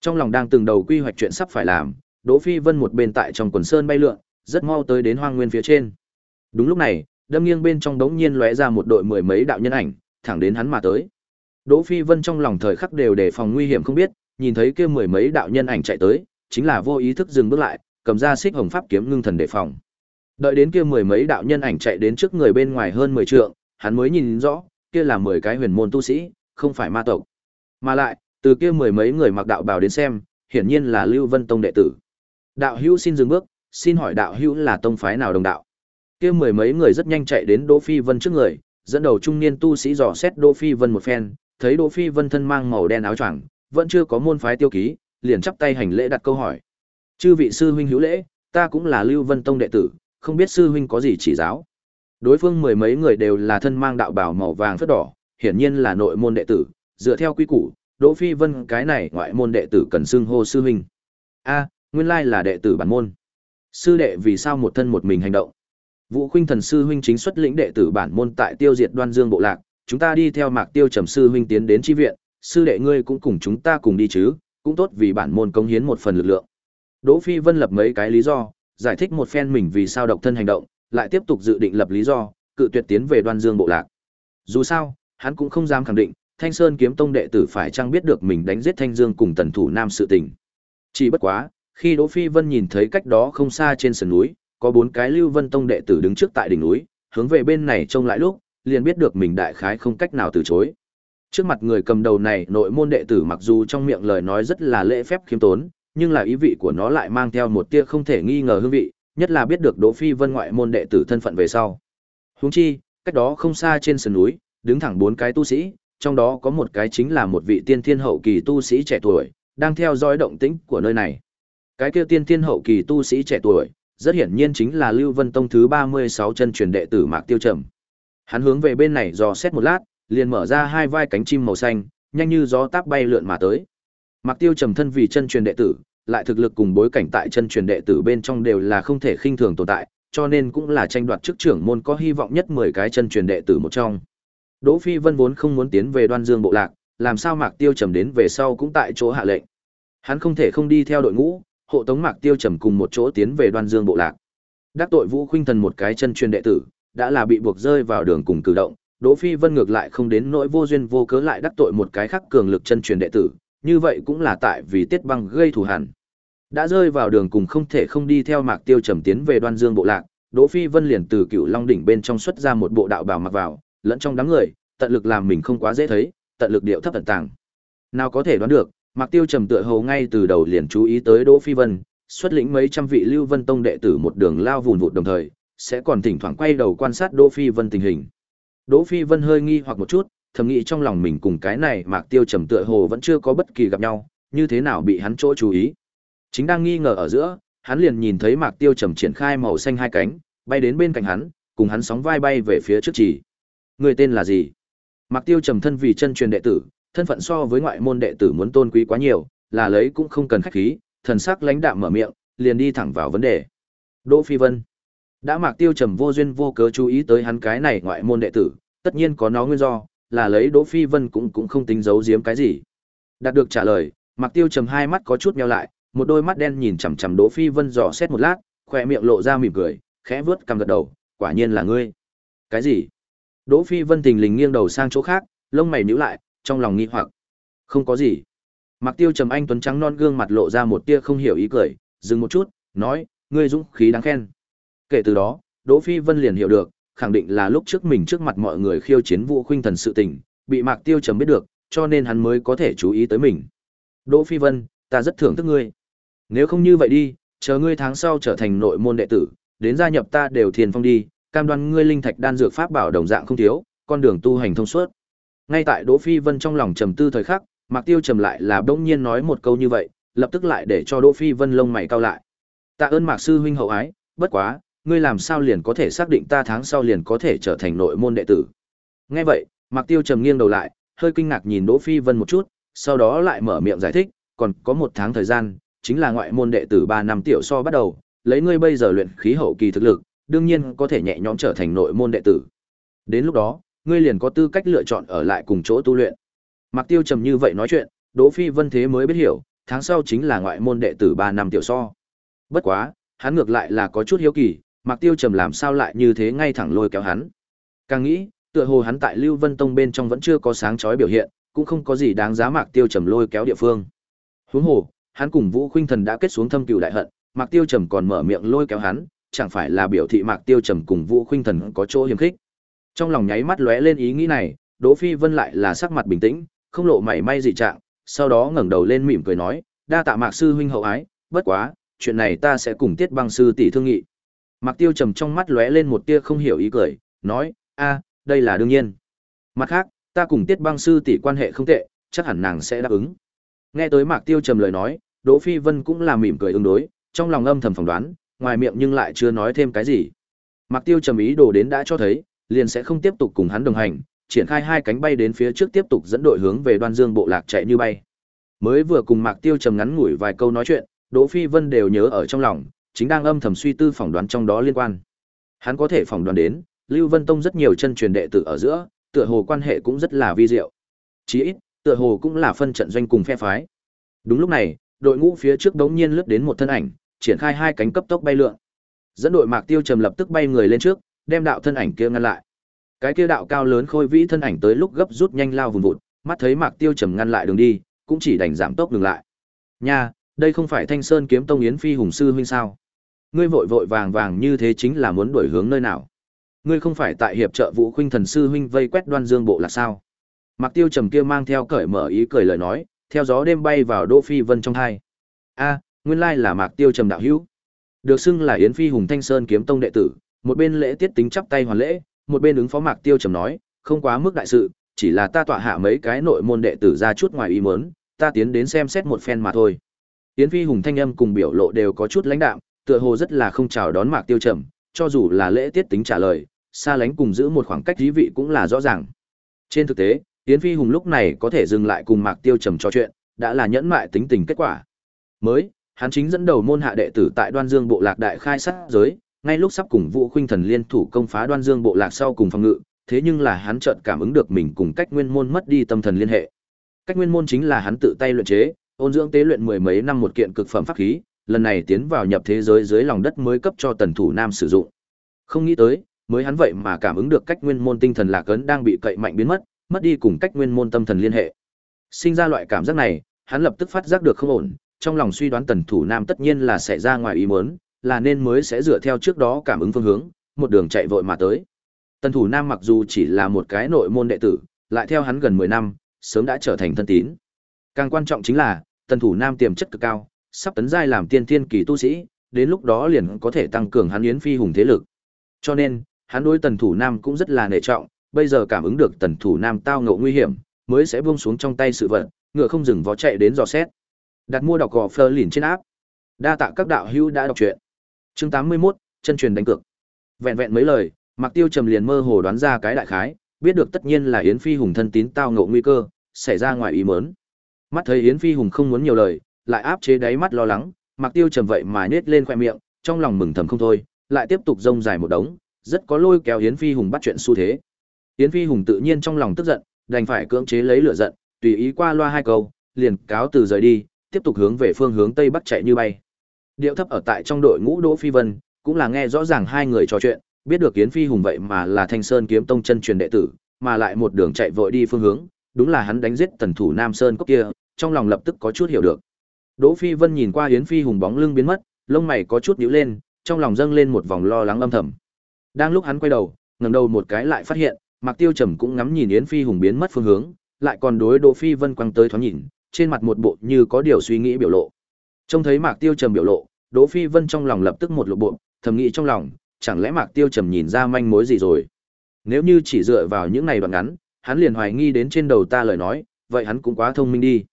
Trong lòng đang từng đầu quy hoạch chuyện sắp phải làm, Đỗ Phi Vân một bên tại trong quần sơn bay lượn, rất mau tới đến hoang nguyên phía trên. Đúng lúc này, đâm nghiêng bên trong đống nhiên lóe ra một đội mười mấy đạo nhân ảnh, thẳng đến hắn mà tới. Đỗ Phi Vân trong lòng thời khắc đều đề phòng nguy hiểm không biết, nhìn thấy kia mười mấy đạo nhân ảnh chạy tới, chính là vô ý thức dừng bước lại, cầm ra xích hồng pháp kiếm ngưng thần đề phòng. Đợi đến kia mười mấy đạo nhân ảnh chạy đến trước người bên ngoài hơn 10 trượng, hắn mới nhìn rõ, kia là 10 cái huyền môn tu sĩ, không phải ma tộc. Mà lại, từ kia mười mấy người mặc đạo bào đến xem, hiển nhiên là Lưu Vân Tông đệ tử. Đạo hữu xin dừng bước, xin hỏi đạo hữu là tông phái nào đồng đạo? Kia mười mấy người rất nhanh chạy đến Đỗ Phi Vân trước người, dẫn đầu trung niên tu sĩ dò xét Đỗ Phi Vân một phen, thấy Đỗ Phi Vân thân mang màu đen áo choàng, vẫn chưa có môn phái tiêu ký, liền chắp tay hành lễ đặt câu hỏi. Chư vị sư huynh hữu lễ, ta cũng là Lưu Vân Tông đệ tử, không biết sư huynh có gì chỉ giáo. Đối phương mười mấy người đều là thân mang đạo bào màu vàng phất đỏ, hiển nhiên là nội môn đệ tử, dựa theo quy củ, Đỗ Phi Vân cái này ngoại môn đệ tử cần xưng hô sư huynh. A, nguyên lai là đệ tử bản môn. Sư đệ vì sao một thân một mình hành động? Vũ Khuynh Thần sư huynh chính xuất lĩnh đệ tử bản môn tại Tiêu Diệt Đoan Dương bộ lạc, chúng ta đi theo Mạc Tiêu Trầm sư huynh tiến đến chi viện, sư đệ ngươi cũng cùng chúng ta cùng đi chứ, cũng tốt vì bản môn công hiến một phần lực lượng. Đỗ Phi Vân lập mấy cái lý do, giải thích một phen mình vì sao độc thân hành động, lại tiếp tục dự định lập lý do, cự tuyệt tiến về Đoan Dương bộ lạc. Dù sao, hắn cũng không dám khẳng định, Thanh Sơn kiếm tông đệ tử phải chăng biết được mình đánh giết Thanh Dương cùng Tần Thủ Nam sự tình. Chỉ bất quá, khi Đỗ Phi Vân nhìn thấy cách đó không xa trên sườn núi, có bốn cái Lưu Vân Tông đệ tử đứng trước tại đỉnh núi, hướng về bên này trông lại lúc, liền biết được mình đại khái không cách nào từ chối. Trước mặt người cầm đầu này nội môn đệ tử mặc dù trong miệng lời nói rất là lễ phép khiêm tốn, nhưng là ý vị của nó lại mang theo một tia không thể nghi ngờ hương vị, nhất là biết được Đỗ Phi Vân ngoại môn đệ tử thân phận về sau. Huống chi, cách đó không xa trên sườn núi, đứng thẳng bốn cái tu sĩ, trong đó có một cái chính là một vị tiên thiên hậu kỳ tu sĩ trẻ tuổi, đang theo dõi động tĩnh của nơi này. Cái kia tiên thiên hậu kỳ tu sĩ trẻ tuổi, rất hiển nhiên chính là Lưu Vân Tông thứ 36 chân truyền đệ tử Mạc Tiêu Trầm. Hắn hướng về bên này dò xét một lát, liền mở ra hai vai cánh chim màu xanh, nhanh như gió táp bay lượn mà tới. Mạc Tiêu Trầm thân vì chân truyền đệ tử, lại thực lực cùng bối cảnh tại chân truyền đệ tử bên trong đều là không thể khinh thường tồn tại, cho nên cũng là tranh đoạt chức trưởng môn có hy vọng nhất 10 cái chân truyền đệ tử một trong. Đỗ Phi Vân vốn không muốn tiến về Đoan Dương bộ lạc, làm sao Mạc Tiêu Trầm đến về sau cũng tại chỗ hạ lệnh. Hắn không thể không đi theo đội ngũ, hộ tống Mạc Tiêu Trầm cùng một chỗ tiến về Đoan Dương bộ lạc. Đắc tội Vũ Khuynh Thần một cái chân truyền đệ tử, đã là bị buộc rơi vào đường cùng cử động, Đỗ Phi Vân ngược lại không đến nỗi vô duyên vô cớ lại đắc tội một cái khác cường lực chân truyền đệ tử, như vậy cũng là tại vì Tiết Băng gây thù hằn. Đã rơi vào đường cùng không thể không đi theo Mạc Tiêu Trầm tiến về Đoan Dương bộ lạc, Đỗ Phi Vân liền từ Cựu Long đỉnh bên trong xuất ra một bộ đạo bào mặc vào, lẫn trong đám người, tận lực làm mình không quá dễ thấy, tận lực điệu thấp tận tàng. Nào có thể đoán được, Mạc Tiêu trầm tựa hồ ngay từ đầu liền chú ý tới Đỗ Phi Vân, xuất lĩnh mấy trăm vị Lưu Vân Tông đệ tử một đường lao vùn vụt đồng thời, sẽ còn thỉnh thoảng quay đầu quan sát Đỗ Phi Vân tình hình. Đỗ Phi Vân hơi nghi hoặc một chút, thầm nghĩ trong lòng mình cùng cái này Mạc Tiêu trầm tựa hồ vẫn chưa có bất kỳ gặp nhau, như thế nào bị hắn chỗ chú ý. Chính đang nghi ngờ ở giữa, hắn liền nhìn thấy Mạc Tiêu trầm triển khai màu xanh hai cánh, bay đến bên cạnh hắn, cùng hắn sóng vai bay về phía trước chỉ. Người tên là gì? Mạc Tiêu trầm thân vì chân truyền đệ tử, thân phận so với ngoại môn đệ tử muốn tôn quý quá nhiều, là lấy cũng không cần khách khí, thần sắc lãnh đạm mở miệng, liền đi thẳng vào vấn đề. Đỗ Phi Vân đã Mạc Tiêu trầm vô duyên vô cớ chú ý tới hắn cái này ngoại môn đệ tử, tất nhiên có nó nguyên do, là lấy Đỗ Phi Vân cũng cũng không tính giấu giếm cái gì. Đạt được trả lời, Mạc Tiêu trầm hai mắt có chút nheo lại, một đôi mắt đen nhìn chằm chằm Đỗ Phi Vân dò xét một lát, khỏe miệng lộ ra mỉm cười, khẽ vướt cằm gật đầu, quả nhiên là ngươi. Cái gì? Đỗ Phi Vân thình lình nghiêng đầu sang chỗ khác, lông mày nhíu lại, trong lòng nghi hoặc. Không có gì. Mạc Tiêu trầm anh tuấn trắng non gương mặt lộ ra một tia không hiểu ý cười, dừng một chút, nói, ngươi dũng khí đáng khen. Kể từ đó, Đỗ Phi Vân liền hiểu được, khẳng định là lúc trước mình trước mặt mọi người khiêu chiến Vũ Khuynh Thần sự tình, bị Mạc Tiêu trầm biết được, cho nên hắn mới có thể chú ý tới mình. Đỗ Phi Vân, ta rất thưởng thức ngươi. Nếu không như vậy đi, chờ ngươi tháng sau trở thành nội môn đệ tử, đến gia nhập ta đều thiền phong đi, cam đoan ngươi linh thạch đan dược pháp bảo đồng dạng không thiếu, con đường tu hành thông suốt. Ngay tại Đỗ Phi Vân trong lòng trầm tư thời khắc, Mạc Tiêu trầm lại là bỗng nhiên nói một câu như vậy, lập tức lại để cho Đỗ Phi Vân lông mày cau lại. Tạ ơn Mạc sư huynh hậu ái, bất quá, ngươi làm sao liền có thể xác định ta tháng sau liền có thể trở thành nội môn đệ tử? Nghe vậy, Mạc Tiêu trầm nghiêng đầu lại, hơi kinh ngạc nhìn Đỗ Phi Vân một chút, sau đó lại mở miệng giải thích, còn có một tháng thời gian, chính là ngoại môn đệ tử 3 năm tiểu so bắt đầu, lấy ngươi bây giờ luyện khí hậu kỳ thực lực, đương nhiên có thể nhẹ nhõm trở thành nội môn đệ tử. Đến lúc đó, ngươi liền có tư cách lựa chọn ở lại cùng chỗ tu luyện. Mạc Tiêu trầm như vậy nói chuyện, Đỗ Phi Vân thế mới biết hiểu, tháng sau chính là ngoại môn đệ tử 3 năm tiểu so. Bất quá, hắn ngược lại là có chút hiếu kỳ, Mạc Tiêu trầm làm sao lại như thế ngay thẳng lôi kéo hắn. Càng nghĩ, tựa hồ hắn tại Lưu Vân Tông bên trong vẫn chưa có sáng chói biểu hiện, cũng không có gì đáng giá Mạc Tiêu trầm lôi kéo địa phương. Huống hồ, hắn cùng Vũ Khuynh Thần đã kết xuống thâm cừu đại hận, Mạc Tiêu trầm còn mở miệng lôi kéo hắn, chẳng phải là biểu thị Mạc Tiêu trầm cùng Vũ Khuynh Thần có chỗ hiềm khích. Trong lòng nháy mắt lóe lên ý nghĩ này, Đỗ Phi Vân lại là sắc mặt bình tĩnh, không lộ mảy may dị trạng, sau đó ngẩng đầu lên mỉm cười nói, đa tạ Mạc sư huynh hậu ái, bất quá, chuyện này ta sẽ cùng Tiết Băng sư tỷ thương nghị. Mạc Tiêu trầm trong mắt lóe lên một tia không hiểu ý cười, nói, a, đây là đương nhiên. Mặt khác, ta cùng Tiết Băng sư tỷ quan hệ không tệ, chắc hẳn nàng sẽ đáp ứng. Nghe tới Mạc Tiêu trầm lời nói, Đỗ Phi Vân cũng là mỉm cười ứng đối, trong lòng âm thầm phỏng đoán, ngoài miệng nhưng lại chưa nói thêm cái gì. Mạc Tiêu trầm ý đồ đến đã cho thấy, liền sẽ không tiếp tục cùng hắn đồng hành, triển khai hai cánh bay đến phía trước tiếp tục dẫn đội hướng về Đoan Dương bộ lạc chạy như bay. Mới vừa cùng Mạc Tiêu trầm ngắn ngủi vài câu nói chuyện, Đỗ Phi Vân đều nhớ ở trong lòng, chính đang âm thầm suy tư phỏng đoán trong đó liên quan. Hắn có thể phỏng đoán đến, Lưu Vân Tông rất nhiều chân truyền đệ tử ở giữa, tựa hồ quan hệ cũng rất là vi diệu. Chí ít, tựa hồ cũng là phân trận doanh cùng phe phái. Đúng lúc này, đội ngũ phía trước đống nhiên lướt đến một thân ảnh, triển khai hai cánh cấp tốc bay lượn. Dẫn đội Mạc Tiêu trầm lập tức bay người lên trước, đem đạo thân ảnh kia ngăn lại. Cái kia đạo cao lớn khôi vĩ thân ảnh tới lúc gấp rút nhanh lao vùng vụt, mắt thấy Mạc Tiêu trầm ngăn lại đường đi, cũng chỉ đành giảm tốc dừng lại. Nha, đây không phải Thanh Sơn kiếm tông yến phi hùng sư huynh sao? Ngươi vội vội vàng vàng như thế chính là muốn đuổi hướng nơi nào? Ngươi không phải tại hiệp trợ Vũ Khuynh thần sư huynh vây quét Đoan Dương bộ là sao? Mạc Tiêu trầm kia mang theo cởi mở ý cười lời nói, theo gió đêm bay vào Đỗ Phi Vân trong hai. A, nguyên lai là Mạc Tiêu trầm đạo hữu. Được xưng là Yến Phi Hùng Thanh Sơn kiếm tông đệ tử, một bên lễ tiết tính chắp tay hoàn lễ, một bên ứng phó Mạc Tiêu trầm nói, không quá mức đại sự, chỉ là ta tọa hạ mấy cái nội môn đệ tử ra chút ngoài ý muốn, ta tiến đến xem xét một phen mà thôi. Yến Phi Hùng thanh âm cùng biểu lộ đều có chút lãnh đạm, tựa hồ rất là không chào đón Mạc Tiêu trầm, cho dù là lễ tiết tính trả lời, xa lánh cùng giữ một khoảng cách thí vị cũng là rõ ràng. Trên thực tế, Yến Phi Hùng lúc này có thể dừng lại cùng Mạc Tiêu trầm trò chuyện, đã là nhẫn mại tính tình kết quả. Mới, hắn chính dẫn đầu môn hạ đệ tử tại Đoan Dương bộ lạc đại khai sát giới, ngay lúc sắp cùng Vũ Khuynh Thần liên thủ công phá Đoan Dương bộ lạc sau cùng phòng ngự, thế nhưng là hắn chợt cảm ứng được mình cùng Cách Nguyên môn mất đi tâm thần liên hệ. Cách Nguyên môn chính là hắn tự tay luyện chế, ôn dưỡng tế luyện mười mấy năm một kiện cực phẩm pháp khí, lần này tiến vào nhập thế giới dưới lòng đất mới cấp cho Tần Thủ Nam sử dụng. Không nghĩ tới, mới hắn vậy mà cảm ứng được Cách Nguyên môn tinh thần lạc ấn đang bị cậy mạnh biến mất, mất đi cùng Cách Nguyên môn tâm thần liên hệ. Sinh ra loại cảm giác này, hắn lập tức phát giác được không ổn, trong lòng suy đoán tần thủ nam tất nhiên là sẽ ra ngoài ý muốn, là nên mới sẽ dựa theo trước đó cảm ứng phương hướng, một đường chạy vội mà tới. Tần thủ nam mặc dù chỉ là một cái nội môn đệ tử, lại theo hắn gần 10 năm, sớm đã trở thành thân tín. Càng quan trọng chính là, tần thủ nam tiềm chất cực cao, sắp tấn giai làm tiên thiên kỳ tu sĩ, đến lúc đó liền có thể tăng cường hắn yến phi hùng thế lực. Cho nên, hắn đối tần thủ nam cũng rất là nể trọng, bây giờ cảm ứng được tần thủ nam tao ngộ nguy hiểm, mới sẽ buông xuống trong tay sự vật, ngựa không dừng vó chạy đến dò xét. Đặt mua đọc gò phơ lìn trên áp. Đa tạ các đạo hữu đã đọc truyện. Chương 81, chân truyền đánh cược. Vẹn vẹn mấy lời, Mạc Tiêu trầm liền mơ hồ đoán ra cái đại khái, biết được tất nhiên là Yến Phi Hùng thân tín tao ngộ nguy cơ, xảy ra ngoài ý muốn. Mắt thấy Yến Phi Hùng không muốn nhiều lời, lại áp chế đáy mắt lo lắng, Mạc Tiêu trầm vậy mà nhếch lên khóe miệng, trong lòng mừng thầm không thôi, lại tiếp tục rông dài một đống, rất có lôi kéo Yến Phi Hùng bắt chuyện xu thế. Yến Phi Hùng tự nhiên trong lòng tức giận, đành phải cưỡng chế lấy lửa giận, tùy ý qua loa hai câu, liền cáo từ rời đi, tiếp tục hướng về phương hướng tây bắc chạy như bay. Điệu thấp ở tại trong đội ngũ Đỗ Phi Vân, cũng là nghe rõ ràng hai người trò chuyện, biết được Yến Phi Hùng vậy mà là Thanh Sơn kiếm tông chân truyền đệ tử, mà lại một đường chạy vội đi phương hướng, đúng là hắn đánh giết tần thủ Nam Sơn cốc kia, trong lòng lập tức có chút hiểu được. Đỗ Phi Vân nhìn qua Yến Phi Hùng bóng lưng biến mất, lông mày có chút nhíu lên, trong lòng dâng lên một vòng lo lắng âm thầm. Đang lúc hắn quay đầu, ngẩng đầu một cái lại phát hiện, Mạc Tiêu Trầm cũng ngắm nhìn Yến Phi Hùng biến mất phương hướng, lại còn đối Đỗ Phi Vân quăng tới thoáng nhìn, trên mặt một bộ như có điều suy nghĩ biểu lộ. Trông thấy Mạc Tiêu Trầm biểu lộ, Đỗ Phi Vân trong lòng lập tức một lộ bộ, thầm nghĩ trong lòng, chẳng lẽ Mạc Tiêu Trầm nhìn ra manh mối gì rồi? Nếu như chỉ dựa vào những này đoạn ngắn, hắn liền hoài nghi đến trên đầu ta lời nói, vậy hắn cũng quá thông minh đi.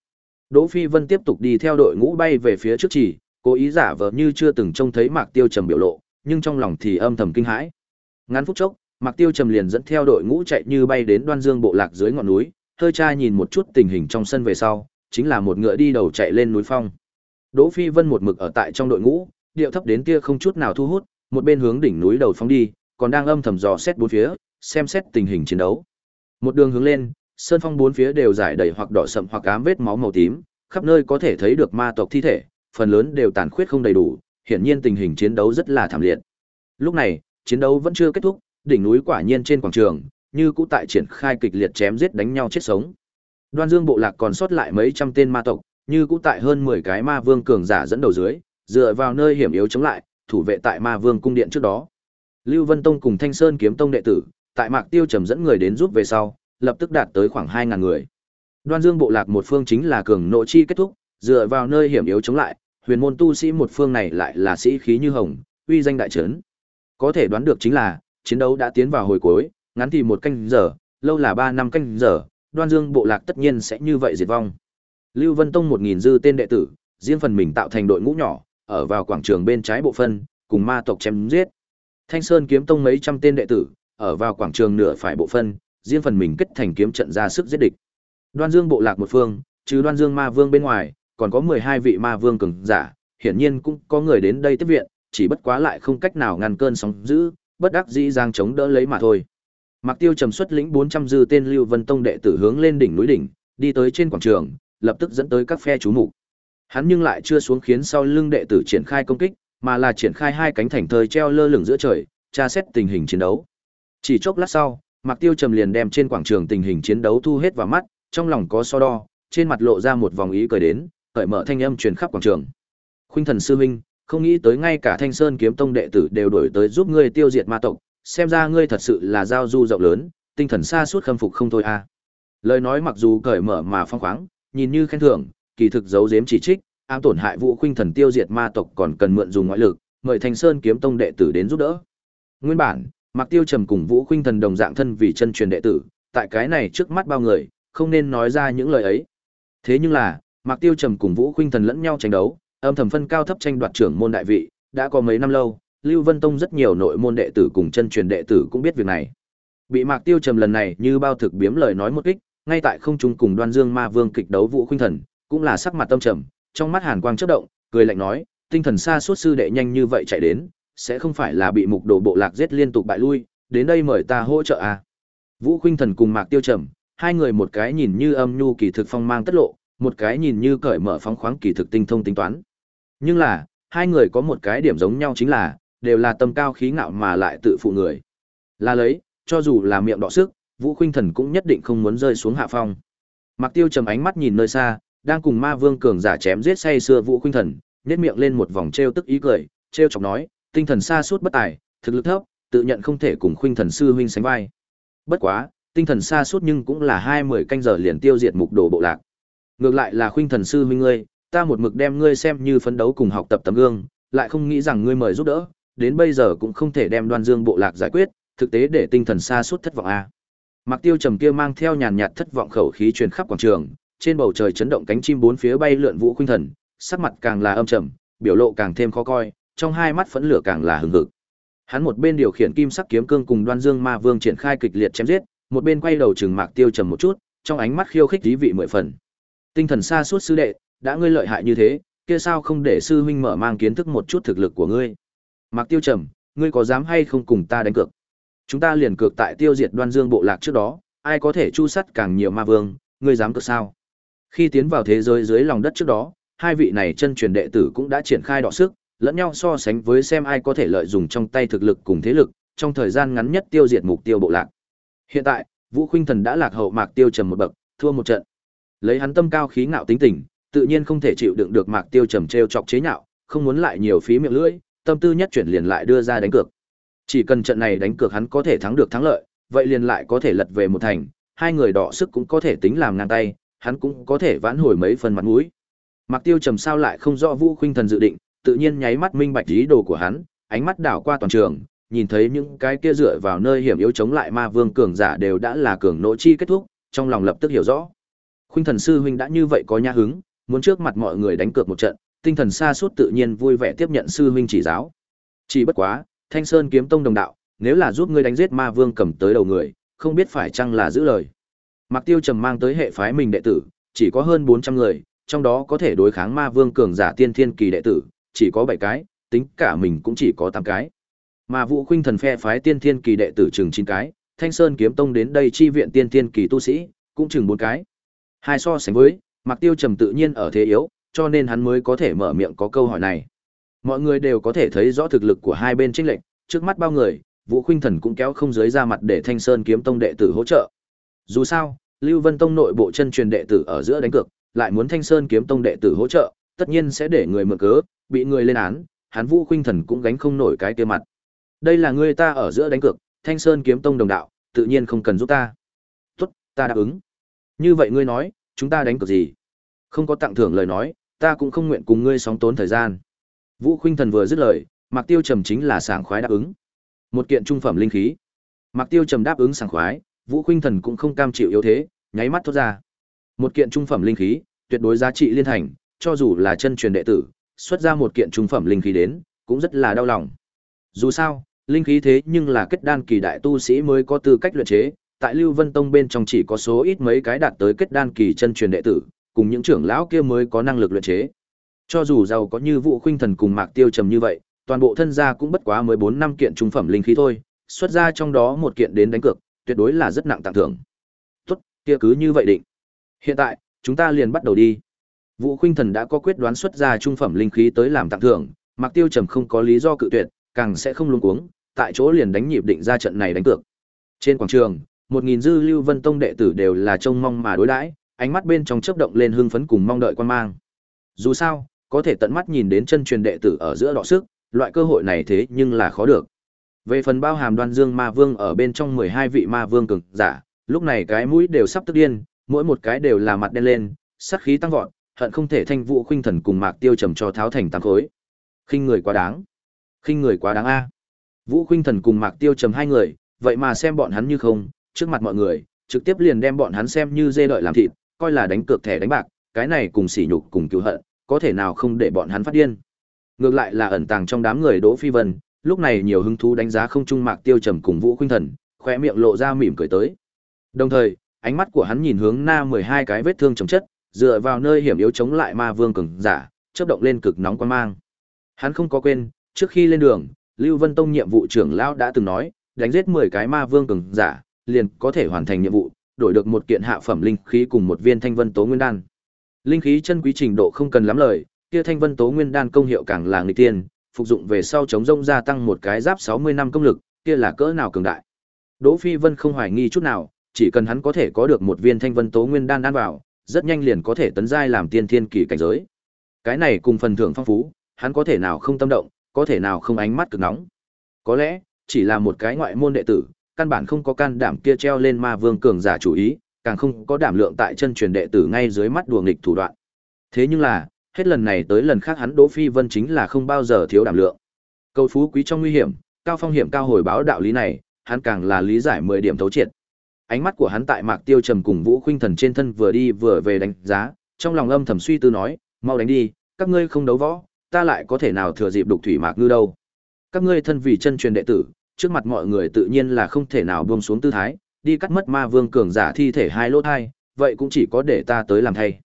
Đỗ Phi Vân tiếp tục đi theo đội ngũ bay về phía trước chỉ, cố ý giả vờ như chưa từng trông thấy Mạc Tiêu Trầm biểu lộ, nhưng trong lòng thì âm thầm kinh hãi. Ngắn phút chốc, Mạc Tiêu Trầm liền dẫn theo đội ngũ chạy như bay đến Đoan Dương bộ lạc dưới ngọn núi, hơi tra nhìn một chút tình hình trong sân về sau, chính là một ngựa đi đầu chạy lên núi phong. Đỗ Phi Vân một mực ở tại trong đội ngũ, điệu thấp đến kia không chút nào thu hút, một bên hướng đỉnh núi đầu phóng đi, còn đang âm thầm dò xét bốn phía, xem xét tình hình chiến đấu. Một đường hướng lên, sơn phong bốn phía đều giải đầy hoặc đỏ sậm hoặc ám vết máu màu tím, khắp nơi có thể thấy được ma tộc thi thể, phần lớn đều tàn khuyết không đầy đủ, hiển nhiên tình hình chiến đấu rất là thảm liệt. Lúc này, chiến đấu vẫn chưa kết thúc, đỉnh núi quả nhiên trên quảng trường, như cũ tại triển khai kịch liệt chém giết đánh nhau chết sống. Đoan Dương bộ lạc còn sót lại mấy trăm tên ma tộc, như cũ tại hơn 10 cái ma vương cường giả dẫn đầu dưới, dựa vào nơi hiểm yếu chống lại, thủ vệ tại ma vương cung điện trước đó. Lưu Vân Tông cùng Thanh Sơn kiếm tông đệ tử, tại Mạc Tiêu trầm dẫn người đến giúp về sau, lập tức đạt tới khoảng 2000 người. Đoan Dương bộ lạc một phương chính là cường nội chi kết thúc, dựa vào nơi hiểm yếu chống lại, huyền môn tu sĩ một phương này lại là sĩ khí như hồng, uy danh đại trấn. Có thể đoán được chính là, chiến đấu đã tiến vào hồi cuối, ngắn thì một canh giờ, lâu là 3 năm canh giờ, Đoan Dương bộ lạc tất nhiên sẽ như vậy diệt vong. Lưu Vân Tông 1000 dư tên đệ tử, riêng phần mình tạo thành đội ngũ nhỏ, ở vào quảng trường bên trái bộ phân, cùng ma tộc chém giết. Thanh Sơn kiếm tông mấy trăm tên đệ tử, ở vào quảng trường nửa phải bộ phân, riêng phần mình kết thành kiếm trận ra sức giết địch. Đoan Dương bộ lạc một phương, trừ Đoan Dương Ma Vương bên ngoài, còn có 12 vị Ma Vương cường giả, hiển nhiên cũng có người đến đây tiếp viện, chỉ bất quá lại không cách nào ngăn cơn sóng dữ, bất đắc dĩ giang chống đỡ lấy mà thôi. Mạc Tiêu trầm xuất lĩnh 400 dư tên Lưu Vân Tông đệ tử hướng lên đỉnh núi đỉnh, đi tới trên quảng trường, lập tức dẫn tới các phe chú mục. Hắn nhưng lại chưa xuống khiến sau lưng đệ tử triển khai công kích, mà là triển khai hai cánh thành thời treo lơ lửng giữa trời, tra xét tình hình chiến đấu. Chỉ chốc lát sau, Mạc Tiêu trầm liền đem trên quảng trường tình hình chiến đấu thu hết vào mắt, trong lòng có so đo, trên mặt lộ ra một vòng ý cười đến, cởi mở thanh âm truyền khắp quảng trường. Khuynh Thần sư huynh, không nghĩ tới ngay cả Thanh Sơn kiếm tông đệ tử đều đổi tới giúp ngươi tiêu diệt ma tộc, xem ra ngươi thật sự là giao du rộng lớn, tinh thần xa suốt khâm phục không thôi a. À. Lời nói mặc dù cởi mở mà phong khoáng, nhìn như khen thưởng, kỳ thực giấu giếm chỉ trích, ám tổn hại Vũ Khuynh Thần tiêu diệt ma tộc còn cần mượn dùng ngoại lực, mời Thanh Sơn kiếm tông đệ tử đến giúp đỡ. Nguyên bản, Mạc Tiêu Trầm cùng Vũ Khuynh Thần đồng dạng thân vì chân truyền đệ tử, tại cái này trước mắt bao người, không nên nói ra những lời ấy. Thế nhưng là, Mạc Tiêu Trầm cùng Vũ Khuynh Thần lẫn nhau tranh đấu, âm thầm phân cao thấp tranh đoạt trưởng môn đại vị, đã có mấy năm lâu, Lưu Vân Tông rất nhiều nội môn đệ tử cùng chân truyền đệ tử cũng biết việc này. Bị Mạc Tiêu Trầm lần này như bao thực biếm lời nói một kích, ngay tại không trung cùng Đoan Dương Ma Vương kịch đấu Vũ Khuynh Thần, cũng là sắc mặt tâm trầm, trong mắt hàn quang chớp động, cười lạnh nói, tinh thần xa suốt sư đệ nhanh như vậy chạy đến, sẽ không phải là bị mục đồ bộ lạc giết liên tục bại lui, đến đây mời ta hỗ trợ à. Vũ Khuynh Thần cùng Mạc Tiêu Trầm, hai người một cái nhìn như âm nhu kỳ thực phong mang tất lộ, một cái nhìn như cởi mở phóng khoáng kỳ thực tinh thông tính toán. Nhưng là, hai người có một cái điểm giống nhau chính là, đều là tâm cao khí ngạo mà lại tự phụ người. Là lấy, cho dù là miệng đọ sức, Vũ Khuynh Thần cũng nhất định không muốn rơi xuống hạ phong. Mặc Tiêu trầm ánh mắt nhìn nơi xa, đang cùng Ma Vương cường giả chém giết say xưa Vũ Khuynh Thần, nhét miệng lên một vòng trêu tức ý cười, trêu chọc nói, tinh thần xa suốt bất tài, thực lực thấp, tự nhận không thể cùng Khuynh Thần sư huynh sánh vai. Bất quá, tinh thần xa suốt nhưng cũng là hai mười canh giờ liền tiêu diệt mục đồ bộ lạc. Ngược lại là Khuynh Thần sư huynh ngươi, ta một mực đem ngươi xem như phấn đấu cùng học tập tấm gương, lại không nghĩ rằng ngươi mời giúp đỡ, đến bây giờ cũng không thể đem Đoan Dương bộ lạc giải quyết, thực tế để tinh thần xa suốt thất vọng a. Mạc Tiêu trầm kia mang theo nhàn nhạt thất vọng khẩu khí truyền khắp quảng trường, trên bầu trời chấn động cánh chim bốn phía bay lượn vũ khuynh thần, sắc mặt càng là âm trầm, biểu lộ càng thêm khó coi, trong hai mắt phẫn lửa càng là hừng hực. Hắn một bên điều khiển kim sắc kiếm cương cùng Đoan Dương Ma Vương triển khai kịch liệt chém giết, một bên quay đầu trừng Mạc Tiêu trầm một chút, trong ánh mắt khiêu khích tí vị mười phần. Tinh thần xa suốt sư đệ, đã ngươi lợi hại như thế, kia sao không để sư huynh mở mang kiến thức một chút thực lực của ngươi? Mạc Tiêu trầm, ngươi có dám hay không cùng ta đánh cược? Chúng ta liền cược tại tiêu diệt Đoan Dương bộ lạc trước đó, ai có thể chu sắt càng nhiều ma vương, ngươi dám cược sao? Khi tiến vào thế giới dưới lòng đất trước đó, hai vị này chân truyền đệ tử cũng đã triển khai đọ sức, lẫn nhau so sánh với xem ai có thể lợi dụng trong tay thực lực cùng thế lực, trong thời gian ngắn nhất tiêu diệt mục tiêu bộ lạc. Hiện tại, Vũ Khuynh Thần đã lạc hậu Mạc Tiêu Trầm một bậc, thua một trận. Lấy hắn tâm cao khí ngạo tính tình, tự nhiên không thể chịu đựng được Mạc Tiêu Trầm trêu chọc chế nhạo, không muốn lại nhiều phí miệng lưỡi, tâm tư nhất chuyển liền lại đưa ra đánh cược. Chỉ cần trận này đánh cược hắn có thể thắng được thắng lợi, vậy liền lại có thể lật về một thành, hai người đỏ sức cũng có thể tính làm ngang tay, hắn cũng có thể vãn hồi mấy phần mặt mũi. Mạc Tiêu trầm sao lại không rõ Vũ Khuynh Thần dự định, tự nhiên nháy mắt minh bạch ý đồ của hắn, ánh mắt đảo qua toàn trường, nhìn thấy những cái kia dựa vào nơi hiểm yếu chống lại ma vương cường giả đều đã là cường nỗ chi kết thúc, trong lòng lập tức hiểu rõ. Khuynh Thần sư huynh đã như vậy có nhã hứng, muốn trước mặt mọi người đánh cược một trận, tinh thần xa suốt tự nhiên vui vẻ tiếp nhận sư huynh chỉ giáo. Chỉ bất quá, Thanh Sơn kiếm tông đồng đạo, nếu là giúp ngươi đánh giết ma vương cầm tới đầu người, không biết phải chăng là giữ lời. Mạc Tiêu trầm mang tới hệ phái mình đệ tử, chỉ có hơn 400 người, trong đó có thể đối kháng ma vương cường giả tiên thiên kỳ đệ tử, chỉ có 7 cái, tính cả mình cũng chỉ có 8 cái. Mà Vũ Khuynh thần phe phái tiên thiên kỳ đệ tử chừng 9 cái, Thanh Sơn kiếm tông đến đây chi viện tiên thiên kỳ tu sĩ, cũng chừng 4 cái. Hai so sánh với, Mạc Tiêu trầm tự nhiên ở thế yếu, cho nên hắn mới có thể mở miệng có câu hỏi này. Mọi người đều có thể thấy rõ thực lực của hai bên chênh lệch, trước mắt bao người, Vũ Khuynh Thần cũng kéo không dưới ra mặt để Thanh Sơn kiếm tông đệ tử hỗ trợ. Dù sao, Lưu Vân Tông nội bộ chân truyền đệ tử ở giữa đánh cược, lại muốn Thanh Sơn kiếm tông đệ tử hỗ trợ, tất nhiên sẽ để người mượn cớ, bị người lên án, hắn Vũ Khuynh Thần cũng gánh không nổi cái kia mặt. Đây là người ta ở giữa đánh cược, Thanh Sơn kiếm tông đồng đạo, tự nhiên không cần giúp ta. Tốt, ta đáp ứng. Như vậy ngươi nói, chúng ta đánh cược gì? Không có tặng thưởng lời nói, ta cũng không nguyện cùng ngươi sóng tốn thời gian. Vũ Khuynh Thần vừa dứt lời, Mạc Tiêu Trầm chính là sảng khoái đáp ứng. Một kiện trung phẩm linh khí. Mạc Tiêu Trầm đáp ứng sảng khoái, Vũ Khuynh Thần cũng không cam chịu yếu thế, nháy mắt thốt ra. Một kiện trung phẩm linh khí, tuyệt đối giá trị liên thành, cho dù là chân truyền đệ tử, xuất ra một kiện trung phẩm linh khí đến, cũng rất là đau lòng. Dù sao, linh khí thế nhưng là kết đan kỳ đại tu sĩ mới có tư cách luyện chế, tại Lưu Vân Tông bên trong chỉ có số ít mấy cái đạt tới kết đan kỳ chân truyền đệ tử, cùng những trưởng lão kia mới có năng lực luyện chế. Cho dù giàu có như Vũ Khuynh Thần cùng Mạc Tiêu trầm như vậy, toàn bộ thân gia cũng bất quá mới bốn năm kiện trung phẩm linh khí thôi, xuất ra trong đó một kiện đến đánh cược, tuyệt đối là rất nặng tặng thưởng. Tốt, kia cứ như vậy định. Hiện tại, chúng ta liền bắt đầu đi. Vũ Khuynh Thần đã có quyết đoán xuất ra trung phẩm linh khí tới làm tặng thưởng, Mạc Tiêu Trầm không có lý do cự tuyệt, càng sẽ không luống cuống, tại chỗ liền đánh nhịp định ra trận này đánh cược. Trên quảng trường, một nghìn dư Lưu Vân Tông đệ tử đều là trông mong mà đối đãi, ánh mắt bên trong chớp động lên hưng phấn cùng mong đợi quan mang. Dù sao, có thể tận mắt nhìn đến chân truyền đệ tử ở giữa đọ sức, loại cơ hội này thế nhưng là khó được. Về phần bao hàm Đoan Dương Ma Vương ở bên trong 12 vị Ma Vương cường giả, lúc này cái mũi đều sắp tức điên, mỗi một cái đều là mặt đen lên, sát khí tăng vọt, hận không thể thanh vũ khuynh thần cùng Mạc Tiêu trầm cho tháo thành tám khối. Khinh người quá đáng. Khinh người quá đáng a. Vũ khuynh thần cùng Mạc Tiêu trầm hai người, vậy mà xem bọn hắn như không, trước mặt mọi người, trực tiếp liền đem bọn hắn xem như dê đợi làm thịt, coi là đánh cược thẻ đánh bạc, cái này cùng sỉ nhục cùng cứu hận, có thể nào không để bọn hắn phát điên. Ngược lại là ẩn tàng trong đám người Đỗ Phi Vân, lúc này nhiều hứng thú đánh giá không trung Mạc Tiêu Trầm cùng Vũ Khuynh Thần, khóe miệng lộ ra mỉm cười tới. Đồng thời, ánh mắt của hắn nhìn hướng na 12 cái vết thương chồng chất, dựa vào nơi hiểm yếu chống lại ma vương cường giả, chớp động lên cực nóng quan mang. Hắn không có quên, trước khi lên đường, Lưu Vân Tông nhiệm vụ trưởng lão đã từng nói, đánh giết 10 cái ma vương cường giả, liền có thể hoàn thành nhiệm vụ, đổi được một kiện hạ phẩm linh khí cùng một viên thanh vân tố nguyên đan. Linh khí chân quý trình độ không cần lắm lời, kia thanh vân tố nguyên đan công hiệu càng là người tiên, phục dụng về sau chống rông gia tăng một cái giáp 60 năm công lực, kia là cỡ nào cường đại. Đỗ Phi Vân không hoài nghi chút nào, chỉ cần hắn có thể có được một viên thanh vân tố nguyên đan đan vào, rất nhanh liền có thể tấn giai làm tiên thiên kỳ cảnh giới. Cái này cùng phần thưởng phong phú, hắn có thể nào không tâm động, có thể nào không ánh mắt cực nóng. Có lẽ, chỉ là một cái ngoại môn đệ tử, căn bản không có can đảm kia treo lên ma vương cường giả chủ ý, càng không có đảm lượng tại chân truyền đệ tử ngay dưới mắt đùa nghịch thủ đoạn. Thế nhưng là, hết lần này tới lần khác hắn Đỗ Phi Vân chính là không bao giờ thiếu đảm lượng. Cầu phú quý trong nguy hiểm, cao phong hiểm cao hồi báo đạo lý này, hắn càng là lý giải 10 điểm thấu triệt. Ánh mắt của hắn tại Mạc Tiêu Trầm cùng Vũ Khuynh Thần trên thân vừa đi vừa về đánh giá, trong lòng âm thầm suy tư nói, mau đánh đi, các ngươi không đấu võ, ta lại có thể nào thừa dịp đục thủy mạc ngư đâu. Các ngươi thân vì chân truyền đệ tử, trước mặt mọi người tự nhiên là không thể nào buông xuống tư thái, đi cắt mất ma vương cường giả thi thể hai lỗ thai, vậy cũng chỉ có để ta tới làm thay.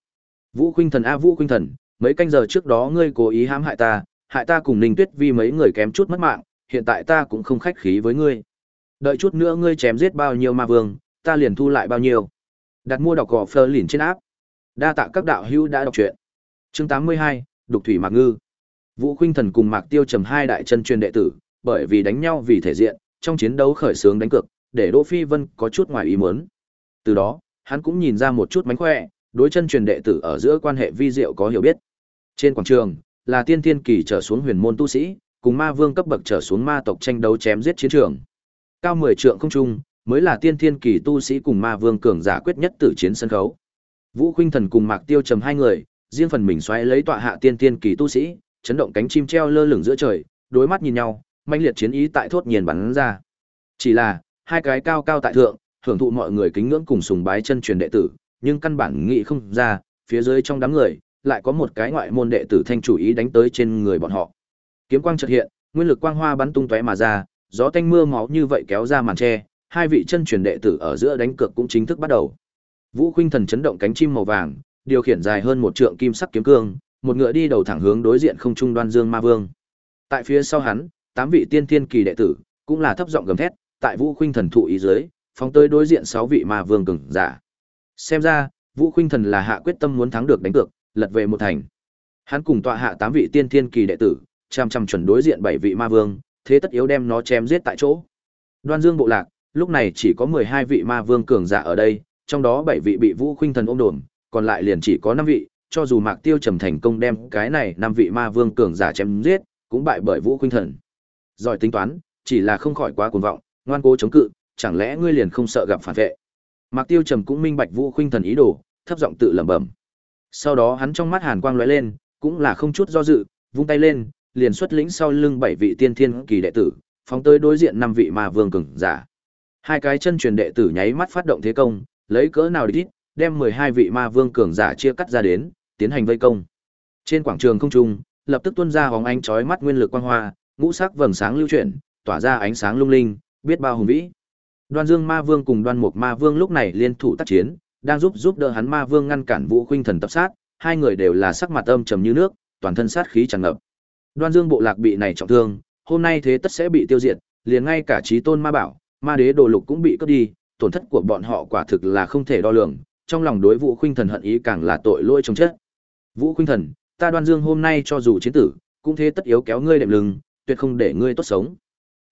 Vũ Khuynh Thần a Vũ Khuynh Thần, mấy canh giờ trước đó ngươi cố ý hãm hại ta, hại ta cùng Ninh Tuyết Vi mấy người kém chút mất mạng, hiện tại ta cũng không khách khí với ngươi. Đợi chút nữa ngươi chém giết bao nhiêu ma vương, ta liền thu lại bao nhiêu. Đặt mua đọc gò Fleur lìn trên áp. Đa tạ các đạo hữu đã đọc truyện. Chương 82, Đục thủy Mạc Ngư. Vũ Khuynh Thần cùng Mạc Tiêu trầm hai đại chân truyền đệ tử, bởi vì đánh nhau vì thể diện, trong chiến đấu khởi xướng đánh cược, để Đỗ Phi Vân có chút ngoài ý muốn. Từ đó, hắn cũng nhìn ra một chút mánh khỏe, đối chân truyền đệ tử ở giữa quan hệ vi diệu có hiểu biết. Trên quảng trường, là tiên thiên kỳ trở xuống huyền môn tu sĩ, cùng ma vương cấp bậc trở xuống ma tộc tranh đấu chém giết chiến trường. Cao 10 trượng không trung, mới là tiên thiên kỳ tu sĩ cùng ma vương cường giả quyết nhất tử chiến sân khấu. Vũ Khuynh Thần cùng Mạc Tiêu trầm hai người, riêng phần mình xoáy lấy tọa hạ tiên thiên kỳ tu sĩ, chấn động cánh chim treo lơ lửng giữa trời, đối mắt nhìn nhau, mãnh liệt chiến ý tại thốt nhiên bắn ra. Chỉ là, hai cái cao cao tại thượng, hưởng thụ mọi người kính ngưỡng cùng sùng bái chân truyền đệ tử, nhưng căn bản nghĩ không ra, phía dưới trong đám người, lại có một cái ngoại môn đệ tử thanh chủ ý đánh tới trên người bọn họ. Kiếm quang chợt hiện, nguyên lực quang hoa bắn tung tóe mà ra, gió tanh mưa máu như vậy kéo ra màn che, hai vị chân truyền đệ tử ở giữa đánh cược cũng chính thức bắt đầu. Vũ Khuynh Thần chấn động cánh chim màu vàng, điều khiển dài hơn một trượng kim sắc kiếm cương, một ngựa đi đầu thẳng hướng đối diện không trung Đoan Dương Ma Vương. Tại phía sau hắn, tám vị tiên thiên kỳ đệ tử, cũng là thấp giọng gầm thét, tại Vũ Khuynh Thần thụ ý dưới, phóng tới đối diện sáu vị Ma Vương cường giả. Xem ra, Vũ Khuynh Thần là hạ quyết tâm muốn thắng được đánh cược, lật về một thành. Hắn cùng tọa hạ tám vị tiên thiên kỳ đệ tử, chăm chăm chuẩn đối diện bảy vị ma vương, thế tất yếu đem nó chém giết tại chỗ. Đoan Dương bộ lạc, lúc này chỉ có 12 vị ma vương cường giả ở đây, trong đó 7 vị bị Vũ Khuynh Thần ôm đồn, còn lại liền chỉ có 5 vị, cho dù Mạc Tiêu trầm thành công đem cái này 5 vị ma vương cường giả chém giết, cũng bại bởi Vũ Khuynh Thần. Giỏi tính toán, chỉ là không khỏi quá cuồng vọng, ngoan cố chống cự, chẳng lẽ ngươi liền không sợ gặp phản vệ? Mạc Tiêu trầm cũng minh bạch Vũ Khuynh Thần ý đồ, thấp giọng tự lẩm bẩm. Sau đó hắn trong mắt hàn quang lóe lên, cũng là không chút do dự, vung tay lên, liền xuất lĩnh sau lưng bảy vị tiên thiên kỳ đệ tử, phóng tới đối diện năm vị ma vương cường giả. Hai cái chân truyền đệ tử nháy mắt phát động thế công, lấy cỡ nào đi, đem 12 vị ma vương cường giả chia cắt ra đến, tiến hành vây công. Trên quảng trường không trung, lập tức tuôn ra hồng ánh chói mắt nguyên lực quang hoa, ngũ sắc vầng sáng lưu chuyển, tỏa ra ánh sáng lung linh, biết bao hùng vĩ. Đoan Dương Ma Vương cùng Đoan Mục Ma Vương lúc này liên thủ tác chiến, đang giúp giúp đỡ hắn Ma Vương ngăn cản Vũ Khuynh Thần tập sát, hai người đều là sắc mặt âm trầm như nước, toàn thân sát khí tràn ngập. Đoan Dương bộ lạc bị này trọng thương, hôm nay thế tất sẽ bị tiêu diệt, liền ngay cả Chí Tôn Ma Bảo, Ma Đế Đồ Lục cũng bị cướp đi, tổn thất của bọn họ quả thực là không thể đo lường, trong lòng đối Vũ Khuynh Thần hận ý càng là tội lỗi chồng chất. Vũ Khuynh Thần, ta Đoan Dương hôm nay cho dù chiến tử, cũng thế tất yếu kéo ngươi đệm lưng, tuyệt không để ngươi tốt sống.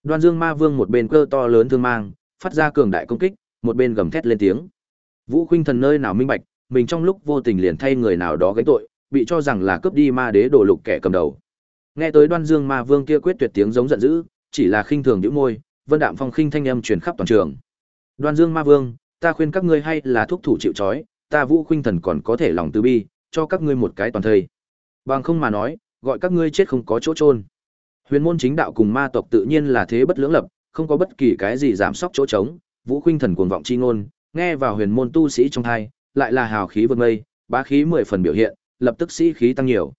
Đoan Dương Ma Vương một bên cơ to lớn thương mang, phát ra cường đại công kích, một bên gầm thét lên tiếng. Vũ Khuynh Thần nơi nào minh bạch, mình trong lúc vô tình liền thay người nào đó gánh tội, bị cho rằng là cướp đi ma đế đồ lục kẻ cầm đầu. Nghe tới Đoan Dương Ma Vương kia quyết tuyệt tiếng giống giận dữ, chỉ là khinh thường nhíu môi, Vân Đạm Phong khinh thanh âm truyền khắp toàn trường. Đoan Dương Ma Vương, ta khuyên các ngươi hay là thúc thủ chịu trói, ta Vũ Khuynh Thần còn có thể lòng từ bi, cho các ngươi một cái toàn thây. Bằng không mà nói, gọi các ngươi chết không có chỗ trôn. Huyền môn chính đạo cùng ma tộc tự nhiên là thế bất lưỡng lập, không có bất kỳ cái gì giảm sóc chỗ trống, Vũ Khuynh Thần cuồng vọng chi ngôn, nghe vào huyền môn tu sĩ trong hai, lại là hào khí vượt mây, bá khí mười phần biểu hiện, lập tức sĩ khí tăng nhiều.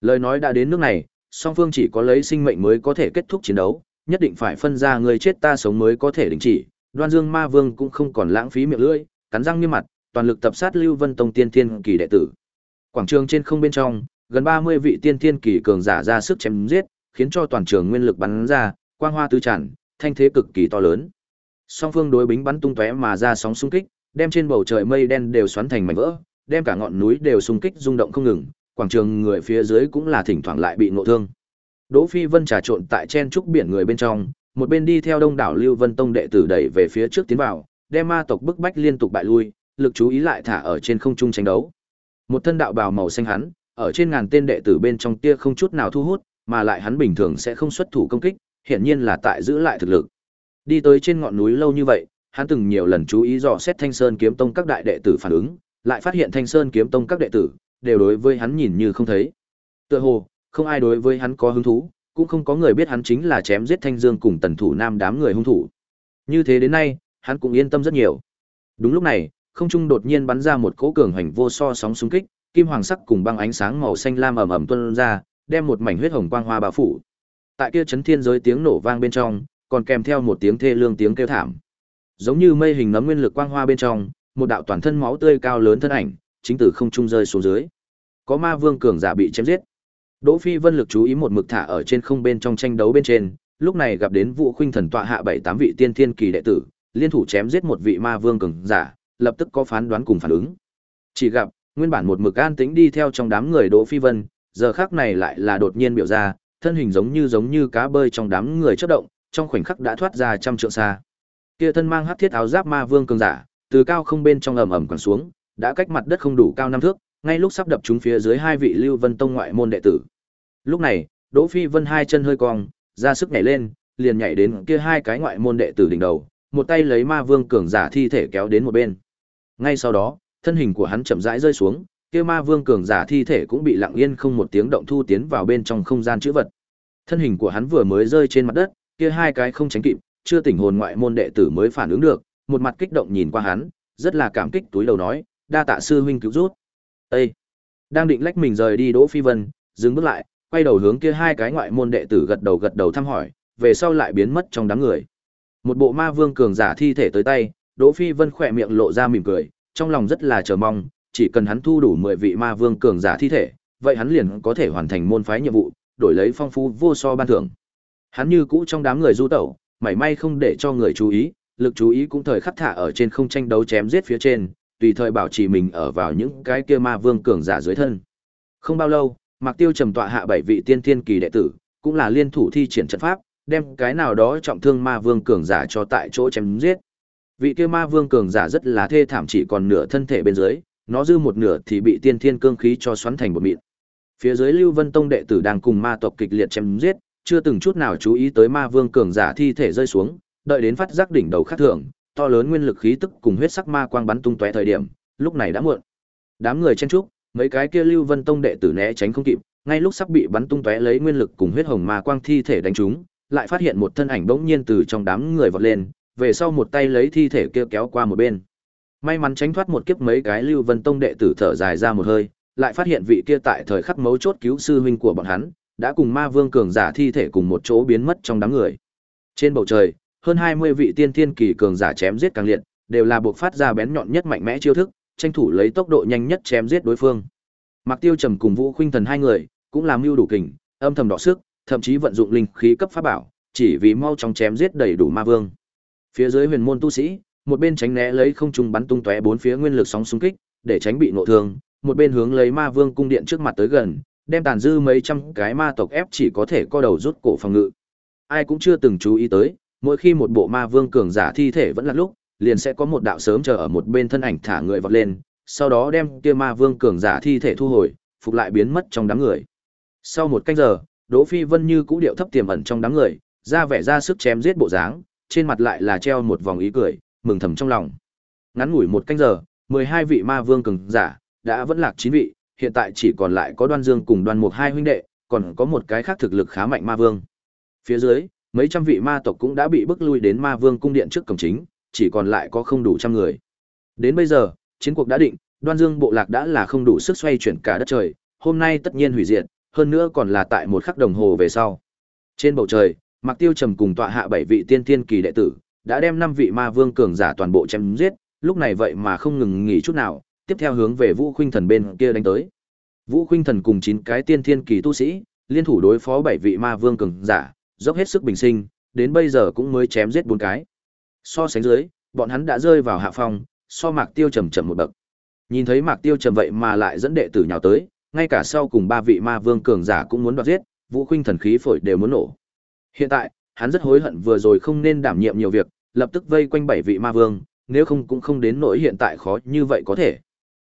Lời nói đã đến nước này, song phương chỉ có lấy sinh mệnh mới có thể kết thúc chiến đấu, nhất định phải phân ra người chết ta sống mới có thể đình chỉ. Đoan Dương Ma Vương cũng không còn lãng phí miệng lưỡi, cắn răng nghiêm mặt, toàn lực tập sát Lưu Vân Tông Tiên Thiên kỳ đệ tử. Quảng trường trên không bên trong, gần 30 vị Tiên Thiên kỳ cường giả ra sức chém giết, khiến cho toàn trường nguyên lực bắn ra, quang hoa tứ tràn, thanh thế cực kỳ to lớn. Song phương đối bính bắn tung tóe mà ra sóng xung kích, đem trên bầu trời mây đen đều xoắn thành mảnh vỡ, đem cả ngọn núi đều xung kích rung động không ngừng, quảng trường người phía dưới cũng là thỉnh thoảng lại bị ngộ thương. Đỗ Phi Vân trà trộn tại chen trúc biển người bên trong, một bên đi theo đông đảo Lưu Vân Tông đệ tử đẩy về phía trước tiến vào, đem ma tộc bức bách liên tục bại lui, lực chú ý lại thả ở trên không trung tranh đấu. Một thân đạo bào màu xanh hắn, ở trên ngàn tên đệ tử bên trong tia không chút nào thu hút, mà lại hắn bình thường sẽ không xuất thủ công kích, hiển nhiên là tại giữ lại thực lực. Đi tới trên ngọn núi lâu như vậy, hắn từng nhiều lần chú ý dò xét Thanh Sơn Kiếm Tông các đại đệ tử phản ứng, lại phát hiện Thanh Sơn Kiếm Tông các đệ tử đều đối với hắn nhìn như không thấy. Tựa hồ, không ai đối với hắn có hứng thú, cũng không có người biết hắn chính là chém giết Thanh Dương cùng Tần Thủ Nam đám người hung thủ. Như thế đến nay, hắn cũng yên tâm rất nhiều. Đúng lúc này, không trung đột nhiên bắn ra một cỗ cường hành vô so sóng xung kích, kim hoàng sắc cùng băng ánh sáng màu xanh lam ầm ầm tuôn ra, đem một mảnh huyết hồng quang hoa bao phủ. Tại kia chấn thiên giới tiếng nổ vang bên trong, còn kèm theo một tiếng thê lương tiếng kêu thảm. Giống như mây hình nấm nguyên lực quang hoa bên trong, một đạo toàn thân máu tươi cao lớn thân ảnh, chính từ không trung rơi xuống dưới. Có ma vương cường giả bị chém giết. Đỗ Phi Vân lực chú ý một mực thả ở trên không bên trong tranh đấu bên trên, lúc này gặp đến Vũ Khuynh Thần tọa hạ bảy tám vị tiên thiên kỳ đệ tử, liên thủ chém giết một vị ma vương cường giả, lập tức có phán đoán cùng phản ứng. Chỉ gặp, nguyên bản một mực an tĩnh đi theo trong đám người Đỗ Phi Vân, giờ khắc này lại là đột nhiên biểu ra, thân hình giống như giống như cá bơi trong đám người chớp động, trong khoảnh khắc đã thoát ra trăm trượng xa. Kia thân mang hắc thiết áo giáp ma vương cường giả, từ cao không bên trong ầm ầm quằn xuống, đã cách mặt đất không đủ cao năm thước, ngay lúc sắp đập trúng phía dưới hai vị Lưu Vân Tông ngoại môn đệ tử. Lúc này, Đỗ Phi Vân hai chân hơi cong, ra sức nhảy lên, liền nhảy đến kia hai cái ngoại môn đệ tử đỉnh đầu, một tay lấy ma vương cường giả thi thể kéo đến một bên. Ngay sau đó, thân hình của hắn chậm rãi rơi xuống, kia ma vương cường giả thi thể cũng bị lặng yên không một tiếng động thu tiến vào bên trong không gian chữ vật. Thân hình của hắn vừa mới rơi trên mặt đất, kia hai cái không tránh kịp, chưa tỉnh hồn ngoại môn đệ tử mới phản ứng được, một mặt kích động nhìn qua hắn, rất là cảm kích túi đầu nói, đa tạ sư huynh cứu rút. Ê! Đang định lách mình rời đi Đỗ Phi Vân, dừng bước lại, quay đầu hướng kia hai cái ngoại môn đệ tử gật đầu gật đầu thăm hỏi, về sau lại biến mất trong đám người. Một bộ ma vương cường giả thi thể tới tay, Đỗ Phi Vân khỏe miệng lộ ra mỉm cười, trong lòng rất là chờ mong, chỉ cần hắn thu đủ 10 vị ma vương cường giả thi thể, vậy hắn liền có thể hoàn thành môn phái nhiệm vụ, đổi lấy phong phú vô so ban thưởng. Hắn như cũ trong đám người du tẩu, mảy may không để cho người chú ý, lực chú ý cũng thời khắc thả ở trên không tranh đấu chém giết phía trên, tùy thời bảo trì mình ở vào những cái kia ma vương cường giả dưới thân. Không bao lâu, Mạc Tiêu trầm tọa hạ bảy vị tiên thiên kỳ đệ tử, cũng là liên thủ thi triển trận pháp, đem cái nào đó trọng thương ma vương cường giả cho tại chỗ chém giết. Vị kia ma vương cường giả rất là thê thảm chỉ còn nửa thân thể bên dưới, nó dư một nửa thì bị tiên thiên cương khí cho xoắn thành một mịn. Phía dưới Lưu Vân Tông đệ tử đang cùng ma tộc kịch liệt chém giết, chưa từng chút nào chú ý tới ma vương cường giả thi thể rơi xuống, đợi đến phát giác đỉnh đầu khác thường, to lớn nguyên lực khí tức cùng huyết sắc ma quang bắn tung tóe thời điểm, lúc này đã muộn. Đám người chen trúc, mấy cái kia Lưu Vân Tông đệ tử né tránh không kịp, ngay lúc sắp bị bắn tung tóe lấy nguyên lực cùng huyết hồng ma quang thi thể đánh trúng, lại phát hiện một thân ảnh bỗng nhiên từ trong đám người vọt lên, về sau một tay lấy thi thể kia kéo qua một bên. May mắn tránh thoát một kiếp mấy cái Lưu Vân Tông đệ tử thở dài ra một hơi, lại phát hiện vị kia tại thời khắc mấu chốt cứu sư huynh của bọn hắn, đã cùng Ma Vương cường giả thi thể cùng một chỗ biến mất trong đám người. Trên bầu trời, hơn 20 vị tiên thiên kỳ cường giả chém giết càng liệt, đều là buộc phát ra bén nhọn nhất mạnh mẽ chiêu thức, tranh thủ lấy tốc độ nhanh nhất chém giết đối phương. Mạc Tiêu Trầm cùng Vũ Khuynh Thần hai người, cũng làm mưu đủ kình, âm thầm đỏ sức, thậm chí vận dụng linh khí cấp pháp bảo, chỉ vì mau chóng chém giết đầy đủ ma vương. Phía dưới huyền môn tu sĩ, một bên tránh né lấy không trung bắn tung tóe bốn phía nguyên lực sóng xung kích, để tránh bị ngộ thương, một bên hướng lấy ma vương cung điện trước mặt tới gần, đem tàn dư mấy trăm cái ma tộc ép chỉ có thể co đầu rút cổ phòng ngự. Ai cũng chưa từng chú ý tới, mỗi khi một bộ ma vương cường giả thi thể vẫn là lúc, liền sẽ có một đạo sớm chờ ở một bên thân ảnh thả người vọt lên, sau đó đem kia ma vương cường giả thi thể thu hồi, phục lại biến mất trong đám người. Sau một canh giờ, Đỗ Phi Vân như cũ điệu thấp tiềm ẩn trong đám người, ra vẻ ra sức chém giết bộ dáng, trên mặt lại là treo một vòng ý cười, mừng thầm trong lòng. Ngắn ngủi một canh giờ, 12 vị ma vương cường giả đã vẫn lạc 9 vị, hiện tại chỉ còn lại có Đoan Dương cùng Đoan Mục hai huynh đệ, còn có một cái khác thực lực khá mạnh ma vương. Phía dưới, mấy trăm vị ma tộc cũng đã bị bức lui đến ma vương cung điện trước cổng chính, chỉ còn lại có không đủ trăm người. Đến bây giờ, chiến cuộc đã định, Đoan Dương bộ lạc đã là không đủ sức xoay chuyển cả đất trời, hôm nay tất nhiên hủy diệt, hơn nữa còn là tại một khắc đồng hồ về sau. Trên bầu trời, Mạc Tiêu Trầm cùng tọa hạ bảy vị tiên tiên kỳ đệ tử, đã đem năm vị ma vương cường giả toàn bộ chém giết, lúc này vậy mà không ngừng nghỉ chút nào, tiếp theo hướng về Vũ Khuynh Thần bên kia đánh tới. Vũ Khuynh Thần cùng chín cái tiên thiên kỳ tu sĩ, liên thủ đối phó bảy vị ma vương cường giả, dốc hết sức bình sinh, đến bây giờ cũng mới chém giết bốn cái. So sánh dưới, bọn hắn đã rơi vào hạ phong, so Mạc Tiêu trầm chậm một bậc. Nhìn thấy Mạc Tiêu trầm vậy mà lại dẫn đệ tử nhào tới, ngay cả sau cùng ba vị ma vương cường giả cũng muốn đoạt giết, Vũ Khuynh thần khí phổi đều muốn nổ. Hiện tại, hắn rất hối hận vừa rồi không nên đảm nhiệm nhiều việc, lập tức vây quanh bảy vị ma vương, nếu không cũng không đến nỗi hiện tại khó như vậy có thể.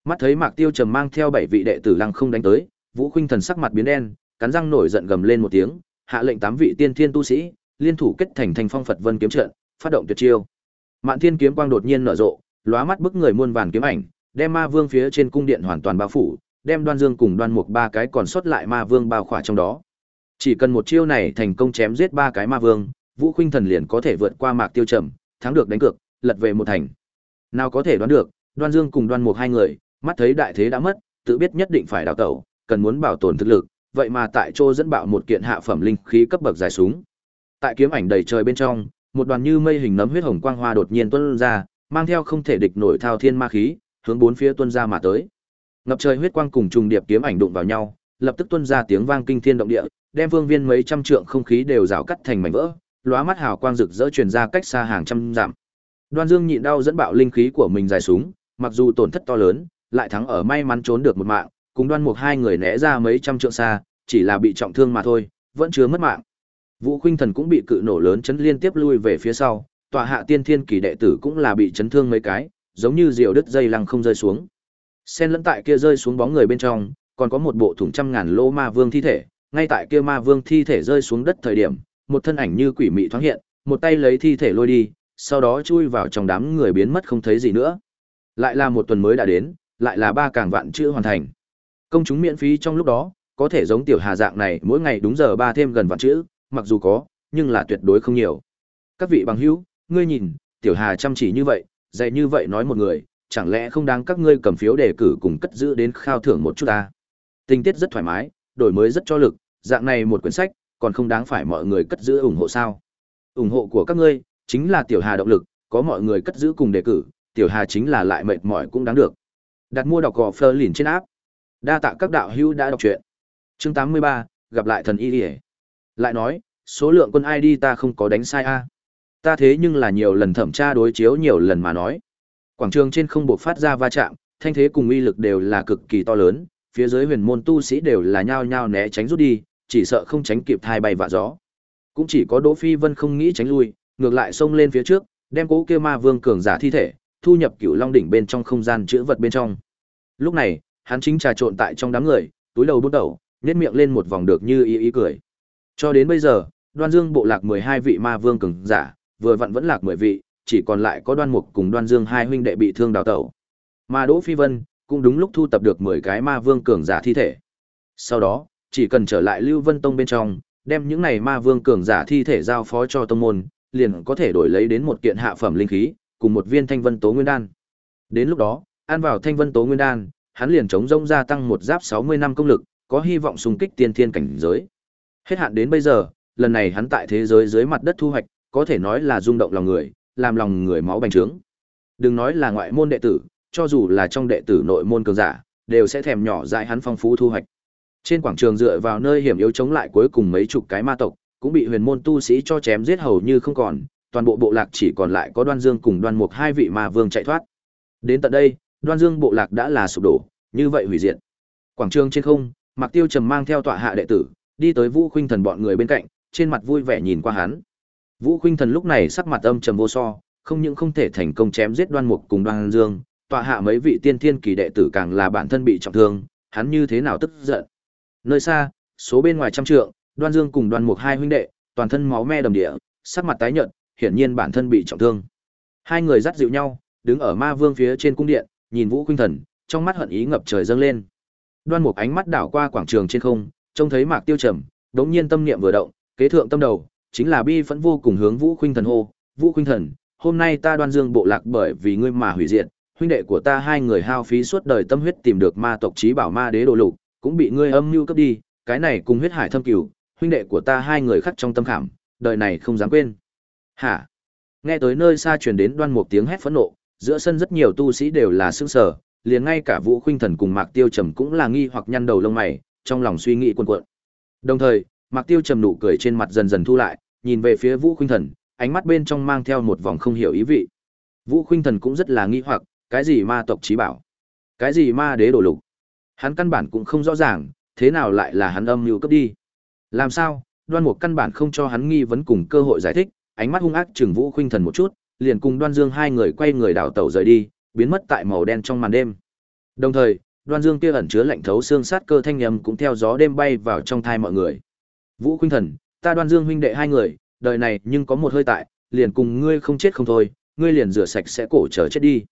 Mắt thấy Mạc Tiêu trầm mang theo bảy vị đệ tử lăng không đánh tới, Vũ Khuynh thần sắc mặt biến đen, cắn răng nổi giận gầm lên một tiếng, hạ lệnh tám vị tiên thiên tu sĩ, liên thủ kết thành thành phong Phật Vân kiếm trận, phát động tuyệt chiêu. Mạn Thiên kiếm quang đột nhiên nở rộ, lóa mắt bức người muôn vàn kiếm ảnh, đem ma vương phía trên cung điện hoàn toàn bao phủ, đem Đoan Dương cùng Đoan Mục ba cái còn sót lại ma vương bao khỏa trong đó. Chỉ cần một chiêu này thành công chém giết ba cái ma vương, Vũ Khuynh Thần liền có thể vượt qua Mạc Tiêu Trầm, thắng được đánh cược, lật về một thành. Nào có thể đoán được, Đoan Dương cùng Đoan Mục hai người, mắt thấy đại thế đã mất, tự biết nhất định phải đào tẩu, cần muốn bảo tồn thực lực, vậy mà tại chỗ dẫn bạo một kiện hạ phẩm linh khí cấp bậc dài súng. Tại kiếm ảnh đầy trời bên trong, một đoàn như mây hình nấm huyết hồng quang hoa đột nhiên tuôn ra, mang theo không thể địch nổi thao thiên ma khí, hướng bốn phía tuôn ra mà tới. Ngập trời huyết quang cùng trùng điệp kiếm ảnh đụng vào nhau, lập tức tuôn ra tiếng vang kinh thiên động địa, đem vương viên mấy trăm trượng không khí đều rào cắt thành mảnh vỡ, lóa mắt hào quang rực rỡ truyền ra cách xa hàng trăm dặm. Đoan Dương nhịn đau dẫn bạo linh khí của mình dài súng, mặc dù tổn thất to lớn, lại thắng ở may mắn trốn được một mạng, cùng Đoan Mục hai người né ra mấy trăm trượng xa, chỉ là bị trọng thương mà thôi, vẫn chưa mất mạng. Vũ Khuynh Thần cũng bị cự nổ lớn chấn liên tiếp lui về phía sau, tòa hạ tiên thiên kỳ đệ tử cũng là bị chấn thương mấy cái, giống như diều đứt dây lăng không rơi xuống. Sen lẫn tại kia rơi xuống bóng người bên trong, còn có một bộ thủng trăm ngàn lô ma vương thi thể, ngay tại kia ma vương thi thể rơi xuống đất thời điểm, một thân ảnh như quỷ mị thoáng hiện, một tay lấy thi thể lôi đi, sau đó chui vào trong đám người biến mất không thấy gì nữa. Lại là một tuần mới đã đến, lại là ba càng vạn chữ hoàn thành. Công chúng miễn phí trong lúc đó, có thể giống tiểu hà dạng này mỗi ngày đúng giờ ba thêm gần vạn chữ, mặc dù có, nhưng là tuyệt đối không nhiều. Các vị bằng hữu, ngươi nhìn, tiểu hà chăm chỉ như vậy, dạy như vậy nói một người, chẳng lẽ không đáng các ngươi cầm phiếu đề cử cùng cất giữ đến khao thưởng một chút ta. Tình tiết rất thoải mái, đổi mới rất cho lực, dạng này một quyển sách, còn không đáng phải mọi người cất giữ ủng hộ sao. ủng hộ của các ngươi, chính là tiểu hà động lực, có mọi người cất giữ cùng đề cử, tiểu hà chính là lại mệt mỏi cũng đáng được. Đặt mua đọc gò phơ lìn trên áp. Đa tạ các đạo hữu đã đọc truyện. Chương 83, gặp lại thần y liễu. Lại nói, số lượng quân ID ta không có đánh sai a. Ta thế nhưng là nhiều lần thẩm tra đối chiếu nhiều lần mà nói. Quảng trường trên không buộc phát ra va chạm, thanh thế cùng uy lực đều là cực kỳ to lớn, phía dưới huyền môn tu sĩ đều là nhao nhao né tránh rút đi, chỉ sợ không tránh kịp thai bay vạ gió. Cũng chỉ có Đỗ Phi Vân không nghĩ tránh lui, ngược lại xông lên phía trước, đem cố kia ma vương cường giả thi thể, thu nhập cựu long đỉnh bên trong không gian chứa vật bên trong. Lúc này, hắn chính trà trộn tại trong đám người, túi đầu bút đầu, nhếch miệng lên một vòng được như ý ý cười. Cho đến bây giờ, Đoan Dương bộ lạc 12 vị ma vương cường giả, vừa vặn vẫn lạc 10 vị, chỉ còn lại có Đoan Mục cùng Đoan Dương hai huynh đệ bị thương đào tẩu. Mà Đỗ Phi Vân cũng đúng lúc thu tập được 10 cái ma vương cường giả thi thể. Sau đó, chỉ cần trở lại Lưu Vân Tông bên trong, đem những này ma vương cường giả thi thể giao phó cho tông môn, liền có thể đổi lấy đến một kiện hạ phẩm linh khí, cùng một viên thanh vân tố nguyên đan. Đến lúc đó, ăn vào thanh vân tố nguyên đan, hắn liền chống rông gia tăng một giáp 60 năm công lực, có hy vọng xung kích tiên thiên cảnh giới. Hết hạn đến bây giờ, lần này hắn tại thế giới dưới mặt đất thu hoạch, có thể nói là rung động lòng người, làm lòng người máu bành trướng. Đừng nói là ngoại môn đệ tử, cho dù là trong đệ tử nội môn cường giả, đều sẽ thèm nhỏ dại hắn phong phú thu hoạch. Trên quảng trường dựa vào nơi hiểm yếu chống lại cuối cùng mấy chục cái ma tộc, cũng bị huyền môn tu sĩ cho chém giết hầu như không còn, toàn bộ bộ lạc chỉ còn lại có Đoan Dương cùng Đoan Mục hai vị ma vương chạy thoát. Đến tận đây, Đoan Dương bộ lạc đã là sụp đổ, như vậy hủy diệt. Quảng trường trên không, Mạc Tiêu trầm mang theo tọa hạ đệ tử, đi tới Vũ Khuynh Thần bọn người bên cạnh, trên mặt vui vẻ nhìn qua hắn. Vũ Khuynh Thần lúc này sắc mặt âm trầm vô so, không những không thể thành công chém giết Đoan Mục cùng Đoan Dương, tọa hạ mấy vị tiên thiên kỳ đệ tử càng là bản thân bị trọng thương, hắn như thế nào tức giận. Nơi xa, số bên ngoài trăm trượng, Đoan Dương cùng Đoan Mục hai huynh đệ, toàn thân máu me đầm địa, sắc mặt tái nhợt, hiển nhiên bản thân bị trọng thương. Hai người dắt dịu nhau, đứng ở Ma Vương phía trên cung điện, nhìn Vũ Khuynh Thần, trong mắt hận ý ngập trời dâng lên. Đoan Mục ánh mắt đảo qua quảng trường trên không, trông thấy Mạc Tiêu Trầm, đống nhiên tâm niệm vừa động, kế thượng tâm đầu, chính là bi phẫn vô cùng hướng Vũ Khuynh Thần hô, "Vũ Khuynh Thần, hôm nay ta Đoan Dương bộ lạc bởi vì ngươi mà hủy diệt, huynh đệ của ta hai người hao phí suốt đời tâm huyết tìm được ma tộc chí bảo ma đế đồ lục, cũng bị ngươi âm mưu cấp đi, cái này cùng huyết hải thâm cửu, huynh đệ của ta hai người khắc trong tâm khảm, đời này không dám quên." Hả? Nghe tới nơi xa truyền đến Đoan một tiếng hét phẫn nộ, giữa sân rất nhiều tu sĩ đều là sững sờ, liền ngay cả Vũ Khuynh Thần cùng Mạc Tiêu Trầm cũng là nghi hoặc nhăn đầu lông mày, trong lòng suy nghĩ cuồn cuộn. Đồng thời, Mạc Tiêu Trầm nụ cười trên mặt dần dần thu lại, nhìn về phía Vũ Khuynh Thần, ánh mắt bên trong mang theo một vòng không hiểu ý vị. Vũ Khuynh Thần cũng rất là nghi hoặc, cái gì ma tộc chí bảo? Cái gì ma đế đồ lục? Hắn căn bản cũng không rõ ràng, thế nào lại là hắn âm mưu cấp đi? Làm sao? Đoan Mục căn bản không cho hắn nghi vấn cùng cơ hội giải thích, ánh mắt hung ác trừng Vũ Khuynh Thần một chút, liền cùng Đoan Dương hai người quay người đảo tẩu rời đi, biến mất tại màu đen trong màn đêm. Đồng thời, Đoan Dương kia ẩn chứa lạnh thấu xương sát cơ thanh âm cũng theo gió đêm bay vào trong thai mọi người. Vũ Khuynh Thần, ta Đoan Dương huynh đệ hai người, đời này nhưng có một hơi tại, liền cùng ngươi không chết không thôi, ngươi liền rửa sạch sẽ cổ chờ chết đi.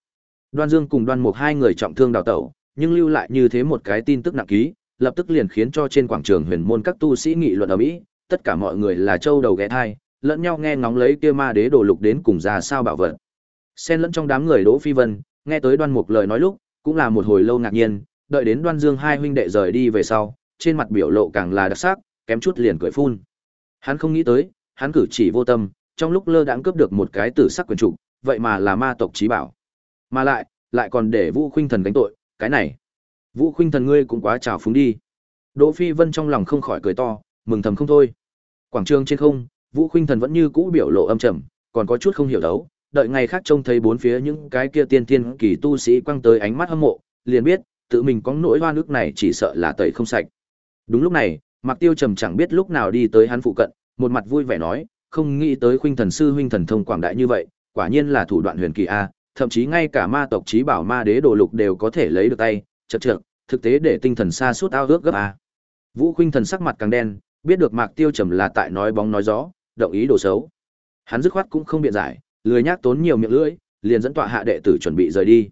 Đoan Dương cùng Đoan Mục hai người trọng thương đào tẩu, nhưng lưu lại như thế một cái tin tức nặng ký, lập tức liền khiến cho trên quảng trường huyền môn các tu sĩ nghị luận ở mỹ, tất cả mọi người là châu đầu ghé thai, lẫn nhau nghe ngóng lấy kia ma đế đồ lục đến cùng ra sao bảo vật. Xen lẫn trong đám người Đỗ Phi Vân, nghe tới Đoan Mục lời nói lúc, cũng là một hồi lâu ngạc nhiên, đợi đến Đoan Dương hai huynh đệ rời đi về sau, trên mặt biểu lộ càng là đặc sắc, kém chút liền cười phun. Hắn không nghĩ tới, hắn cử chỉ vô tâm, trong lúc lơ đãng cướp được một cái tử sắc quyền trụ, vậy mà là ma tộc chí bảo. Mà lại, lại còn để Vũ Khuynh Thần gánh tội, cái này. Vũ Khuynh Thần ngươi cũng quá trào phúng đi. Đỗ Phi Vân trong lòng không khỏi cười to, mừng thầm không thôi. Quảng trường trên không, Vũ Khuynh Thần vẫn như cũ biểu lộ âm trầm, còn có chút không hiểu đấu, đợi ngày khác trông thấy bốn phía những cái kia tiên tiên kỳ tu sĩ quăng tới ánh mắt hâm mộ, liền biết, tự mình có nỗi hoa nước này chỉ sợ là tẩy không sạch. Đúng lúc này, Mạc Tiêu trầm chẳng biết lúc nào đi tới hắn phụ cận, một mặt vui vẻ nói, không nghĩ tới khuynh thần sư huynh thần thông quảng đại như vậy, quả nhiên là thủ đoạn huyền kỳ a, thậm chí ngay cả ma tộc trí bảo ma đế đồ lục đều có thể lấy được tay, chật trượt, thực tế để tinh thần xa suốt ao ước gấp a. Vũ khuynh thần sắc mặt càng đen, biết được Mạc Tiêu Trầm là tại nói bóng nói gió, động ý đồ xấu. Hắn dứt khoát cũng không biện giải, lười nhác tốn nhiều miệng lưỡi, liền dẫn tọa hạ đệ tử chuẩn bị rời đi.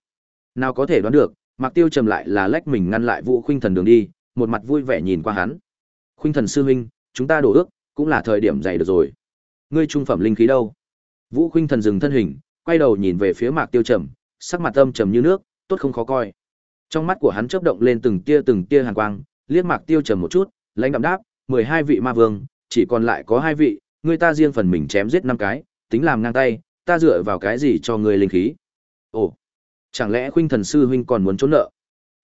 Nào có thể đoán được, Mạc Tiêu Trầm lại là lách mình ngăn lại Vũ khuynh thần đường đi, một mặt vui vẻ nhìn qua hắn. Khuynh thần sư huynh, chúng ta đổ ước, cũng là thời điểm dày được rồi. Ngươi trung phẩm linh khí đâu? Vũ Khuynh Thần dừng thân hình, quay đầu nhìn về phía Mạc Tiêu Trầm, sắc mặt âm trầm như nước, tốt không khó coi. Trong mắt của hắn chớp động lên từng tia từng tia hàn quang, liếc Mạc Tiêu Trầm một chút, lãnh đạm đáp, mười hai vị ma vương, chỉ còn lại có hai vị, người ta riêng phần mình chém giết năm cái, tính làm ngang tay, ta dựa vào cái gì cho ngươi linh khí? Ồ, chẳng lẽ Khuynh Thần sư huynh còn muốn trốn nợ?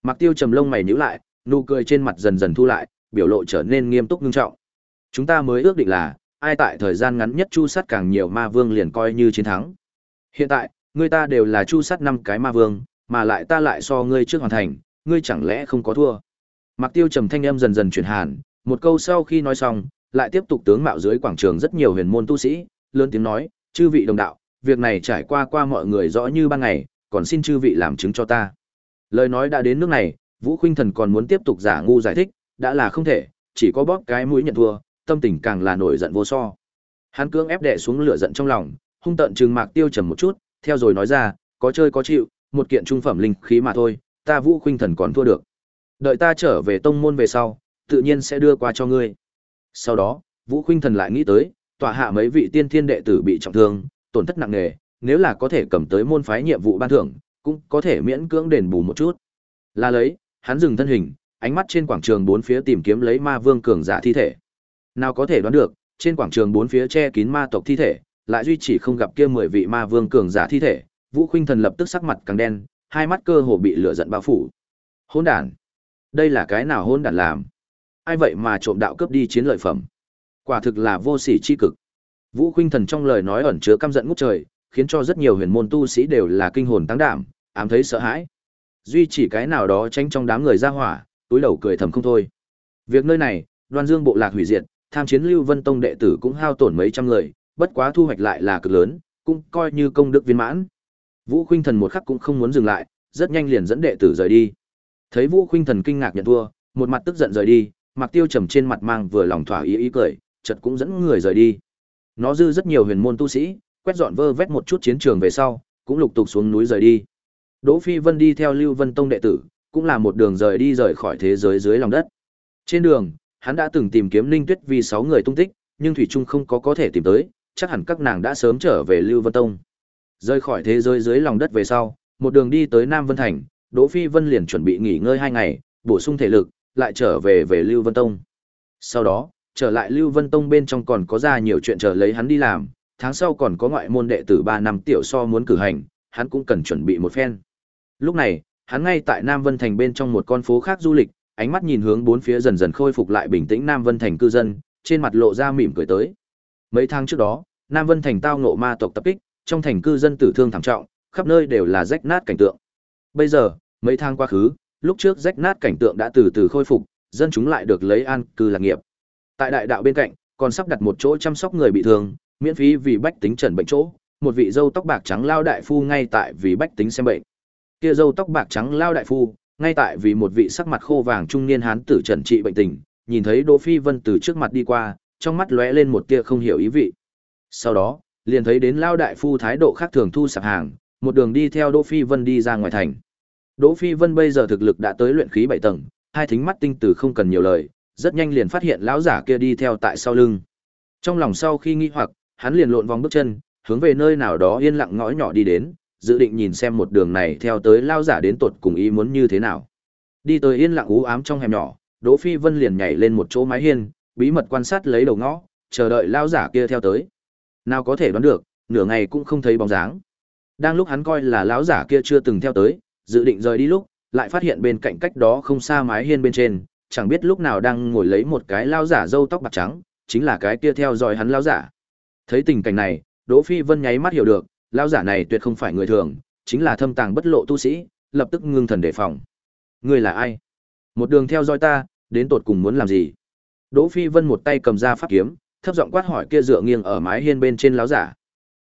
Mạc Tiêu Trầm lông mày nhíu lại, nụ cười trên mặt dần dần thu lại, biểu lộ trở nên nghiêm túc nghiêm trọng. Chúng ta mới ước định là, ai tại thời gian ngắn nhất chu sát càng nhiều ma vương liền coi như chiến thắng. Hiện tại, người ta đều là chu sát năm cái ma vương, mà lại ta lại so ngươi trước hoàn thành, ngươi chẳng lẽ không có thua. Mạc Tiêu trầm thanh âm dần dần chuyển hàn, một câu sau khi nói xong, lại tiếp tục tướng mạo dưới quảng trường rất nhiều huyền môn tu sĩ, lớn tiếng nói, chư vị đồng đạo, việc này trải qua qua mọi người rõ như ban ngày, còn xin chư vị làm chứng cho ta. Lời nói đã đến nước này, Vũ Khuynh Thần còn muốn tiếp tục giả ngu giải thích, đã là không thể, chỉ có bóp cái mũi nhận thua, tâm tình càng là nổi giận vô so. Hắn cưỡng ép đè xuống lửa giận trong lòng, hung tận trừng Mạc Tiêu trầm một chút, theo rồi nói ra, có chơi có chịu, một kiện trung phẩm linh khí mà thôi, ta Vũ Khuynh Thần còn thua được. Đợi ta trở về tông môn về sau, tự nhiên sẽ đưa qua cho ngươi. Sau đó, Vũ Khuynh Thần lại nghĩ tới, tọa hạ mấy vị tiên thiên đệ tử bị trọng thương, tổn thất nặng nề, nếu là có thể cầm tới môn phái nhiệm vụ ban thưởng, cũng có thể miễn cưỡng đền bù một chút. Là lấy, hắn dừng thân hình, ánh mắt trên quảng trường bốn phía tìm kiếm lấy ma vương cường giả thi thể. Nào có thể đoán được, trên quảng trường bốn phía che kín ma tộc thi thể, lại duy chỉ không gặp kia mười vị ma vương cường giả thi thể, Vũ Khuynh Thần lập tức sắc mặt càng đen, hai mắt cơ hồ bị lửa giận bao phủ. Hỗn đản, đây là cái nào hỗn đản làm? Ai vậy mà trộm đạo cướp đi chiến lợi phẩm? Quả thực là vô sỉ chi cực. Vũ Khuynh Thần trong lời nói ẩn chứa căm giận ngút trời, khiến cho rất nhiều huyền môn tu sĩ đều là kinh hồn tăng đảm, ám thấy sợ hãi. Duy chỉ cái nào đó tránh trong đám người ra hỏa, túi đầu cười thầm không thôi. Việc nơi này, Đoan Dương bộ lạc hủy diệt, tham chiến Lưu Vân Tông đệ tử cũng hao tổn mấy trăm người, bất quá thu hoạch lại là cực lớn, cũng coi như công đức viên mãn. Vũ Khuynh Thần một khắc cũng không muốn dừng lại, rất nhanh liền dẫn đệ tử rời đi. Thấy Vũ Khuynh Thần kinh ngạc nhận thua, một mặt tức giận rời đi, Mạc Tiêu trầm trên mặt mang vừa lòng thỏa ý ý cười, chợt cũng dẫn người rời đi. Nó dư rất nhiều huyền môn tu sĩ, quét dọn vơ vét một chút chiến trường về sau, cũng lục tục xuống núi rời đi. Đỗ Phi Vân đi theo Lưu Vân Tông đệ tử, cũng là một đường rời đi rời khỏi thế giới dưới lòng đất. Trên đường, hắn đã từng tìm kiếm Linh Tuyết vì sáu người tung tích, nhưng thủy trung không có có thể tìm tới, chắc hẳn các nàng đã sớm trở về Lưu Vân Tông. Rời khỏi thế giới dưới lòng đất về sau, một đường đi tới Nam Vân Thành, Đỗ Phi Vân liền chuẩn bị nghỉ ngơi hai ngày, bổ sung thể lực, lại trở về về Lưu Vân Tông. Sau đó, trở lại Lưu Vân Tông bên trong còn có ra nhiều chuyện chờ lấy hắn đi làm, tháng sau còn có ngoại môn đệ tử 3 năm tiểu so muốn cử hành, hắn cũng cần chuẩn bị một phen. Lúc này, hắn ngay tại Nam Vân Thành bên trong một con phố khác du lịch, ánh mắt nhìn hướng bốn phía dần dần khôi phục lại bình tĩnh Nam Vân Thành cư dân, trên mặt lộ ra mỉm cười tới. Mấy tháng trước đó, Nam Vân Thành tao ngộ ma tộc tập kích, trong thành cư dân tử thương thảm trọng, khắp nơi đều là rách nát cảnh tượng. Bây giờ, mấy tháng quá khứ, lúc trước rách nát cảnh tượng đã từ từ khôi phục, dân chúng lại được lấy an cư lạc nghiệp. Tại đại đạo bên cạnh, còn sắp đặt một chỗ chăm sóc người bị thương, miễn phí vì bách tính trần bệnh chỗ, một vị dâu tóc bạc trắng lao đại phu ngay tại vì bách tính xem bệnh. Kia dâu tóc bạc trắng lao đại phu, ngay tại vì một vị sắc mặt khô vàng trung niên hán tử trần trị bệnh tình, nhìn thấy Đỗ Phi Vân từ trước mặt đi qua, trong mắt lóe lên một tia không hiểu ý vị. Sau đó, liền thấy đến lao đại phu thái độ khác thường thu sạp hàng, một đường đi theo Đỗ Phi Vân đi ra ngoài thành. Đỗ Phi Vân bây giờ thực lực đã tới luyện khí bảy tầng, hai thính mắt tinh tử không cần nhiều lời, rất nhanh liền phát hiện lão giả kia đi theo tại sau lưng. Trong lòng sau khi nghi hoặc, hắn liền lộn vòng bước chân, hướng về nơi nào đó yên lặng ngõ nhỏ đi đến, dự định nhìn xem một đường này theo tới lao giả đến tột cùng ý muốn như thế nào. Đi tới yên lặng u ám trong hẻm nhỏ, Đỗ Phi Vân liền nhảy lên một chỗ mái hiên, bí mật quan sát lấy đầu ngõ, chờ đợi lao giả kia theo tới. Nào có thể đoán được, nửa ngày cũng không thấy bóng dáng. Đang lúc hắn coi là lão giả kia chưa từng theo tới, dự định rời đi lúc, lại phát hiện bên cạnh cách đó không xa mái hiên bên trên, chẳng biết lúc nào đang ngồi lấy một cái lao giả râu tóc bạc trắng, chính là cái kia theo dõi hắn lao giả. Thấy tình cảnh này, Đỗ Phi Vân nháy mắt hiểu được, lao giả này tuyệt không phải người thường, chính là thâm tàng bất lộ tu sĩ, lập tức ngưng thần đề phòng. Người là ai? Một đường theo dõi ta, đến tột cùng muốn làm gì? Đỗ Phi Vân một tay cầm ra pháp kiếm, thấp giọng quát hỏi kia dựa nghiêng ở mái hiên bên trên lão giả.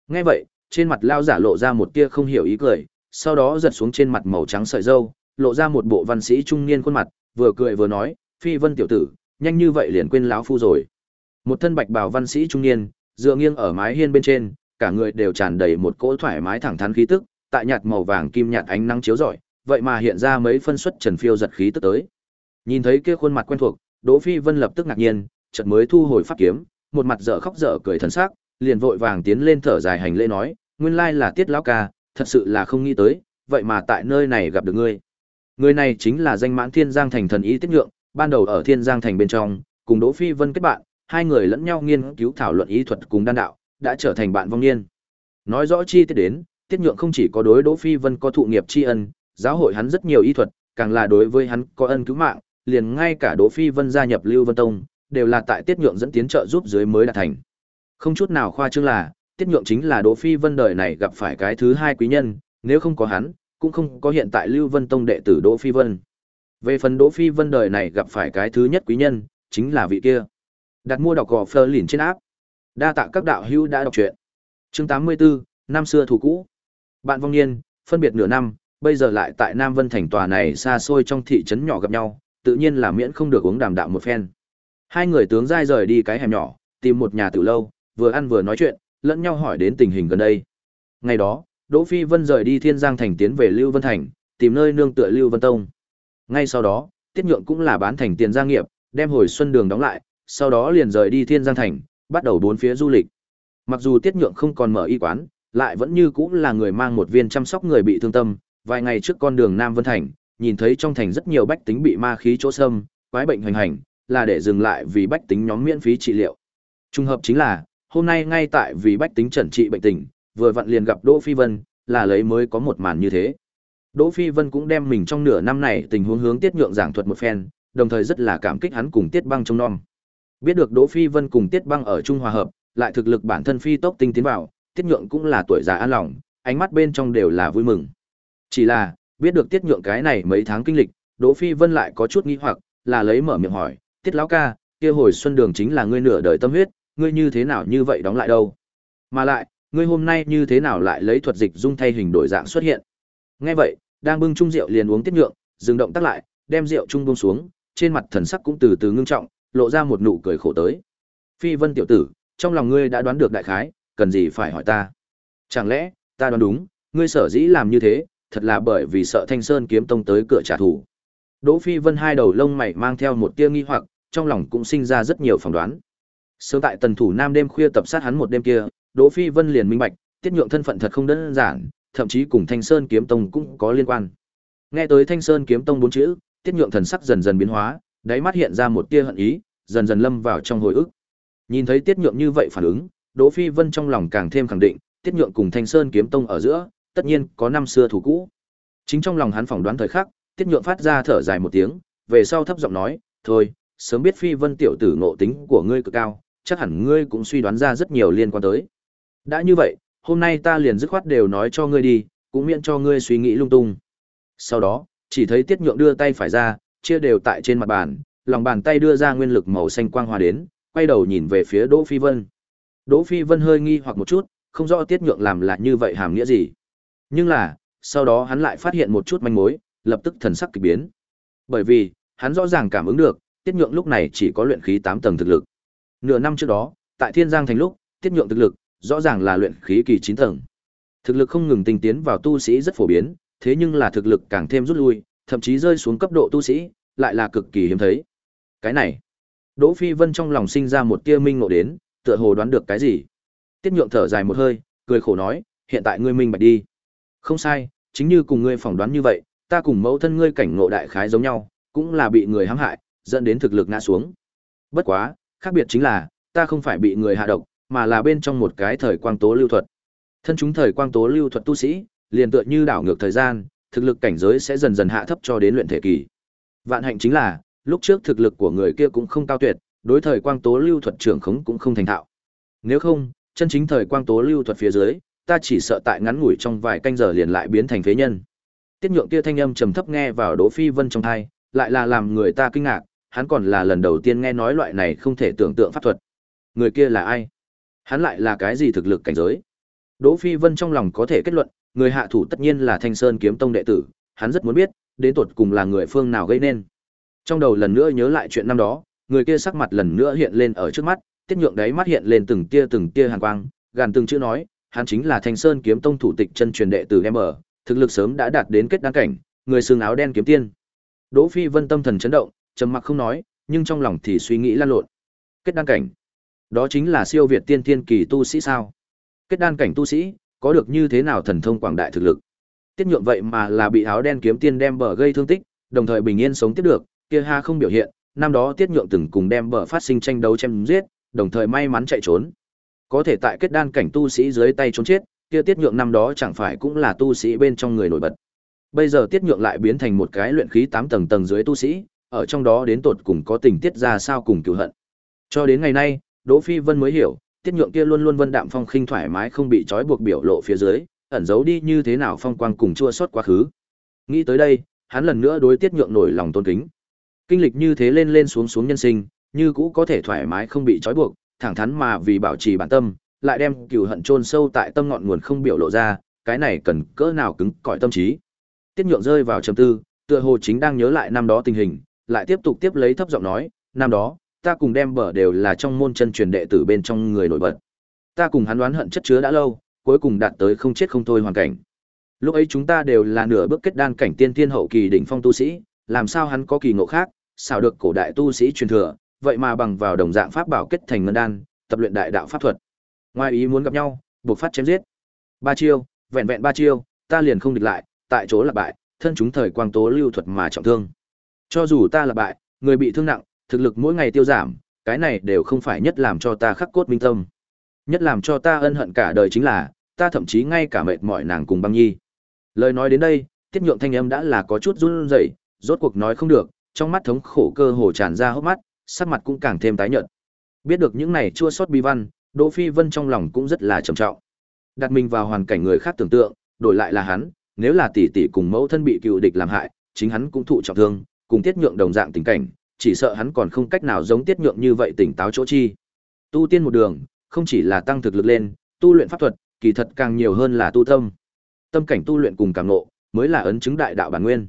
Nghe vậy, trên mặt lão giả lộ ra một tia không hiểu ý cười, sau đó giật xuống trên mặt màu trắng sợi râu, lộ ra một bộ văn sĩ trung niên khuôn mặt, vừa cười vừa nói, "Phi Vân tiểu tử, nhanh như vậy liền quên lão phu rồi." Một thân bạch bào văn sĩ trung niên, dựa nghiêng ở mái hiên bên trên, cả người đều tràn đầy một cỗ thoải mái thẳng thắn khí tức, tại nhạt màu vàng kim nhạt ánh nắng chiếu rọi, vậy mà hiện ra mấy phân suất trần phiêu giật khí tức tới. Nhìn thấy kia khuôn mặt quen thuộc, Đỗ Phi Vân lập tức ngạc nhiên, chợt mới thu hồi pháp kiếm, một mặt dở khóc dở cười thần sắc, liền vội vàng tiến lên thở dài hành lễ nói, nguyên lai là Tiết lão ca, thật sự là không nghĩ tới, vậy mà tại nơi này gặp được ngươi. Người này chính là danh mãn Thiên Giang thành thần ý Tiết Nhượng, ban đầu ở Thiên Giang thành bên trong, cùng Đỗ Phi Vân kết bạn, hai người lẫn nhau nghiên cứu thảo luận ý thuật cùng đan đạo, đã trở thành bạn vong niên. Nói rõ chi tiết đến, Tiết Nhượng không chỉ có đối Đỗ Phi Vân có thụ nghiệp tri ân, giáo hội hắn rất nhiều ý thuật, càng là đối với hắn có ân cứu mạng, liền ngay cả Đỗ Phi Vân gia nhập Lưu Vân Tông, đều là tại Tiết Nhượng dẫn tiến trợ giúp dưới mới đạt thành. Không chút nào khoa trương là, Tiết Nhượng chính là Đỗ Phi Vân đời này gặp phải cái thứ hai quý nhân, nếu không có hắn, cũng không có hiện tại Lưu Vân Tông đệ tử Đỗ Phi Vân. Về phần Đỗ Phi Vân đời này gặp phải cái thứ nhất quý nhân, chính là vị kia. Đặt mua đọc gò phơ lìn trên áp. Đa tạ các đạo hữu đã đọc truyện. Chương 84, năm xưa thủ cũ. Bạn vong niên, phân biệt nửa năm, bây giờ lại tại Nam Vân thành tòa này xa xôi trong thị trấn nhỏ gặp nhau, tự nhiên là miễn không được uống đàm đạo một phen. Hai người tướng giai rời đi cái hẻm nhỏ, tìm một nhà tử lâu, vừa ăn vừa nói chuyện, lẫn nhau hỏi đến tình hình gần đây. Ngày đó, Đỗ Phi Vân rời đi Thiên Giang thành tiến về Lưu Vân thành, tìm nơi nương tựa Lưu Vân Tông. Ngay sau đó, Tiết Nhượng cũng là bán thành tiền gia nghiệp, đem hồi xuân đường đóng lại, sau đó liền rời đi Thiên Giang thành, bắt đầu bốn phía du lịch. Mặc dù Tiết Nhượng không còn mở y quán, lại vẫn như cũng là người mang một viên chăm sóc người bị thương tâm, vài ngày trước con đường Nam Vân thành, nhìn thấy trong thành rất nhiều bách tính bị ma khí chỗ sâm, quái bệnh hoành hành, là để dừng lại vì bách tính nhóm miễn phí trị liệu. Trung hợp chính là, hôm nay ngay tại vì bách tính trần trị bệnh tình, vừa vặn liền gặp Đỗ Phi Vân, là lấy mới có một màn như thế. Đỗ Phi Vân cũng đem mình trong nửa năm này tình huống hướng Tiết Nhượng giảng thuật một phen, đồng thời rất là cảm kích hắn cùng Tiết Băng trong non. Biết được Đỗ Phi Vân cùng Tiết Băng ở chung hòa hợp, lại thực lực bản thân phi tốc tinh tiến vào, Tiết Nhượng cũng là tuổi già an lòng, ánh mắt bên trong đều là vui mừng. Chỉ là, biết được Tiết Nhượng cái này mấy tháng kinh lịch, Đỗ Phi Vân lại có chút nghi hoặc, là lấy mở miệng hỏi, "Tiết lão ca, kia hồi xuân đường chính là ngươi nửa đời tâm huyết, ngươi như thế nào như vậy đóng lại đâu? Mà lại, ngươi hôm nay như thế nào lại lấy thuật dịch dung thay hình đổi dạng xuất hiện?" Nghe vậy, đang bưng chung rượu liền uống Tiết Nhượng, dừng động tác lại, đem rượu chung buông xuống, trên mặt thần sắc cũng từ từ ngưng trọng, lộ ra một nụ cười khổ tới. "Phi Vân tiểu tử, trong lòng ngươi đã đoán được đại khái, cần gì phải hỏi ta? Chẳng lẽ, ta đoán đúng, ngươi sở dĩ làm như thế, thật là bởi vì sợ Thanh Sơn kiếm tông tới cửa trả thù. Đỗ Phi Vân hai đầu lông mày mang theo một tia nghi hoặc, trong lòng cũng sinh ra rất nhiều phỏng đoán. Sớm tại tần thủ nam đêm khuya tập sát hắn một đêm kia, Đỗ Phi Vân liền minh bạch, tiết nhượng thân phận thật không đơn giản, thậm chí cùng Thanh Sơn kiếm tông cũng có liên quan. Nghe tới Thanh Sơn kiếm tông bốn chữ, tiết nhượng thần sắc dần dần biến hóa, đáy mắt hiện ra một tia hận ý, dần dần lâm vào trong hồi ức. Nhìn thấy tiết nhượng như vậy phản ứng, Đỗ Phi Vân trong lòng càng thêm khẳng định, tiết nhượng cùng Thanh Sơn kiếm tông ở giữa, tất nhiên có năm xưa thủ cũ. Chính trong lòng hắn phỏng đoán thời khắc, Tiết Nhượng phát ra thở dài một tiếng, về sau thấp giọng nói, "Thôi, sớm biết Phi Vân tiểu tử ngộ tính của ngươi cực cao, chắc hẳn ngươi cũng suy đoán ra rất nhiều liên quan tới. Đã như vậy, hôm nay ta liền dứt khoát đều nói cho ngươi đi, cũng miễn cho ngươi suy nghĩ lung tung." Sau đó, chỉ thấy Tiết Nhượng đưa tay phải ra, chia đều tại trên mặt bàn, lòng bàn tay đưa ra nguyên lực màu xanh quang hoa đến, quay đầu nhìn về phía Đỗ Phi Vân. Đỗ Phi Vân hơi nghi hoặc một chút, không rõ Tiết Nhượng làm là như vậy hàm nghĩa gì. Nhưng là, sau đó hắn lại phát hiện một chút manh mối, lập tức thần sắc kỳ biến. Bởi vì, hắn rõ ràng cảm ứng được, Tiết Nhượng lúc này chỉ có luyện khí 8 tầng thực lực. Nửa năm trước đó, tại Thiên Giang thành lúc, Tiết Nhượng thực lực rõ ràng là luyện khí kỳ 9 tầng. Thực lực không ngừng tinh tiến vào tu sĩ rất phổ biến, thế nhưng là thực lực càng thêm rút lui, thậm chí rơi xuống cấp độ tu sĩ, lại là cực kỳ hiếm thấy. Cái này, Đỗ Phi Vân trong lòng sinh ra một tia minh ngộ đến, tựa hồ đoán được cái gì. Tiết Nhượng thở dài một hơi, cười khổ nói, hiện tại ngươi minh bạch đi. Không sai, chính như cùng ngươi phỏng đoán như vậy, ta cùng mẫu thân ngươi cảnh ngộ đại khái giống nhau, cũng là bị người hãm hại, dẫn đến thực lực ngã xuống. Bất quá, khác biệt chính là, ta không phải bị người hạ độc, mà là bên trong một cái thời quang tố lưu thuật. Thân chúng thời quang tố lưu thuật tu sĩ, liền tựa như đảo ngược thời gian, thực lực cảnh giới sẽ dần dần hạ thấp cho đến luyện thể kỳ. Vạn hạnh chính là, lúc trước thực lực của người kia cũng không cao tuyệt, đối thời quang tố lưu thuật trưởng khống cũng không thành thạo. Nếu không, chân chính thời quang tố lưu thuật phía dưới, ta chỉ sợ tại ngắn ngủi trong vài canh giờ liền lại biến thành phế nhân. Tiết nhượng kia thanh âm trầm thấp nghe vào Đỗ Phi Vân trong tai, lại là làm người ta kinh ngạc, hắn còn là lần đầu tiên nghe nói loại này không thể tưởng tượng pháp thuật. người kia là ai? Hắn lại là cái gì thực lực cảnh giới? Đỗ Phi Vân trong lòng có thể kết luận, người hạ thủ tất nhiên là Thanh Sơn Kiếm Tông đệ tử, hắn rất muốn biết, đến tột cùng là người phương nào gây nên. Trong đầu lần nữa nhớ lại chuyện năm đó, người kia sắc mặt lần nữa hiện lên ở trước mắt, tiết nhượng đấy mắt hiện lên từng tia từng tia hàn quang, gàn từng chữ nói, hắn chính là Thanh Sơn Kiếm Tông thủ tịch chân truyền đệ tử ở thực lực sớm đã đạt đến kết đăng cảnh, người xương áo đen kiếm tiên. Đỗ Phi Vân tâm thần chấn động, trầm mặc không nói, nhưng trong lòng thì suy nghĩ lan lộn. Kết đăng cảnh, đó chính là siêu việt tiên thiên kỳ tu sĩ sao? Kết đan cảnh tu sĩ, có được như thế nào thần thông quảng đại thực lực? Tiết nhượng vậy mà là bị áo đen kiếm tiên đem bờ gây thương tích, đồng thời bình yên sống tiếp được, kia ha không biểu hiện, năm đó Tiết nhượng từng cùng đem bờ phát sinh tranh đấu chém giết, đồng thời may mắn chạy trốn. Có thể tại kết đan cảnh tu sĩ dưới tay trốn chết, kia Tiết nhượng năm đó chẳng phải cũng là tu sĩ bên trong người nổi bật. Bây giờ Tiết nhượng lại biến thành một cái luyện khí 8 tầng tầng dưới tu sĩ, ở trong đó đến tột cùng có tình tiết ra sao cùng cửu hận. Cho đến ngày nay, Đỗ Phi Vân mới hiểu, Tiết nhượng kia luôn luôn vân đạm phong khinh thoải mái không bị trói buộc biểu lộ phía dưới, ẩn giấu đi như thế nào phong quang cùng chua xót quá khứ. Nghĩ tới đây, hắn lần nữa đối Tiết nhượng nổi lòng tôn kính. Kinh lịch như thế lên lên xuống xuống nhân sinh, như cũ có thể thoải mái không bị trói buộc, thẳng thắn mà vì bảo trì bản tâm, lại đem cừu hận chôn sâu tại tâm ngọn nguồn không biểu lộ ra, cái này cần cỡ nào cứng cỏi tâm trí. Tiết nhượng rơi vào trầm tư, tựa hồ chính đang nhớ lại năm đó tình hình, lại tiếp tục tiếp lấy thấp giọng nói, năm đó, ta cùng đem bờ đều là trong môn chân truyền đệ tử bên trong người nổi bật. Ta cùng hắn đoán hận chất chứa đã lâu, cuối cùng đạt tới không chết không thôi hoàn cảnh. Lúc ấy chúng ta đều là nửa bước kết đan cảnh tiên tiên hậu kỳ đỉnh phong tu sĩ, làm sao hắn có kỳ ngộ khác, sao được cổ đại tu sĩ truyền thừa, vậy mà bằng vào đồng dạng pháp bảo kết thành ngân đan, tập luyện đại đạo pháp thuật. Ngoài ý muốn gặp nhau, buộc phát chém giết. Ba chiêu, vẹn vẹn ba chiêu, ta liền không địch lại, tại chỗ là bại, thân chúng thời quang tố lưu thuật mà trọng thương. Cho dù ta là bại, người bị thương nặng, thực lực mỗi ngày tiêu giảm, cái này đều không phải nhất làm cho ta khắc cốt minh tâm. Nhất làm cho ta ân hận cả đời chính là, ta thậm chí ngay cả mệt mỏi nàng cùng băng nhi. Lời nói đến đây, tiết nhượng thanh âm đã là có chút run rẩy, rốt cuộc nói không được, trong mắt thống khổ cơ hồ tràn ra hốc mắt, sắc mặt cũng càng thêm tái nhợt. Biết được những này chua xót bi văn, Đỗ Phi Vân trong lòng cũng rất là trầm trọng. Đặt mình vào hoàn cảnh người khác tưởng tượng, đổi lại là hắn, nếu là tỷ tỷ cùng mẫu thân bị cựu địch làm hại, chính hắn cũng thụ trọng thương, cùng tiết nhượng đồng dạng tình cảnh, chỉ sợ hắn còn không cách nào giống tiết nhượng như vậy tỉnh táo chỗ chi. Tu tiên một đường, không chỉ là tăng thực lực lên, tu luyện pháp thuật, kỳ thật càng nhiều hơn là tu tâm. Tâm cảnh tu luyện cùng cảm ngộ, mới là ấn chứng đại đạo bản nguyên.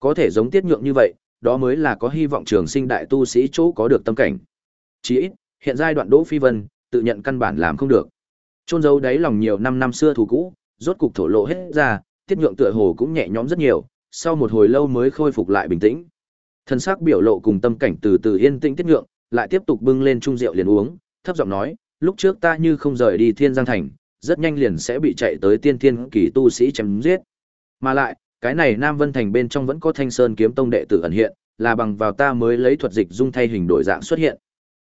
Có thể giống tiết nhượng như vậy, đó mới là có hy vọng trường sinh đại tu sĩ chỗ có được tâm cảnh. Chỉ ít, hiện giai đoạn Đỗ Phi Vân, tự nhận căn bản làm không được. Trôn giấu đáy lòng nhiều năm năm xưa thù cũ, rốt cục thổ lộ hết ra, tiết nhượng tựa hồ cũng nhẹ nhõm rất nhiều, sau một hồi lâu mới khôi phục lại bình tĩnh. Thân xác biểu lộ cùng tâm cảnh từ từ yên tĩnh tiết nhượng, lại tiếp tục bưng lên chung rượu liền uống, thấp giọng nói, lúc trước ta như không rời đi Thiên Giang thành, rất nhanh liền sẽ bị chạy tới tiên thiên kỳ tu sĩ chém giết. Mà lại, cái này Nam Vân thành bên trong vẫn có Thanh Sơn kiếm tông đệ tử ẩn hiện, là bằng vào ta mới lấy thuật dịch dung thay hình đổi dạng xuất hiện.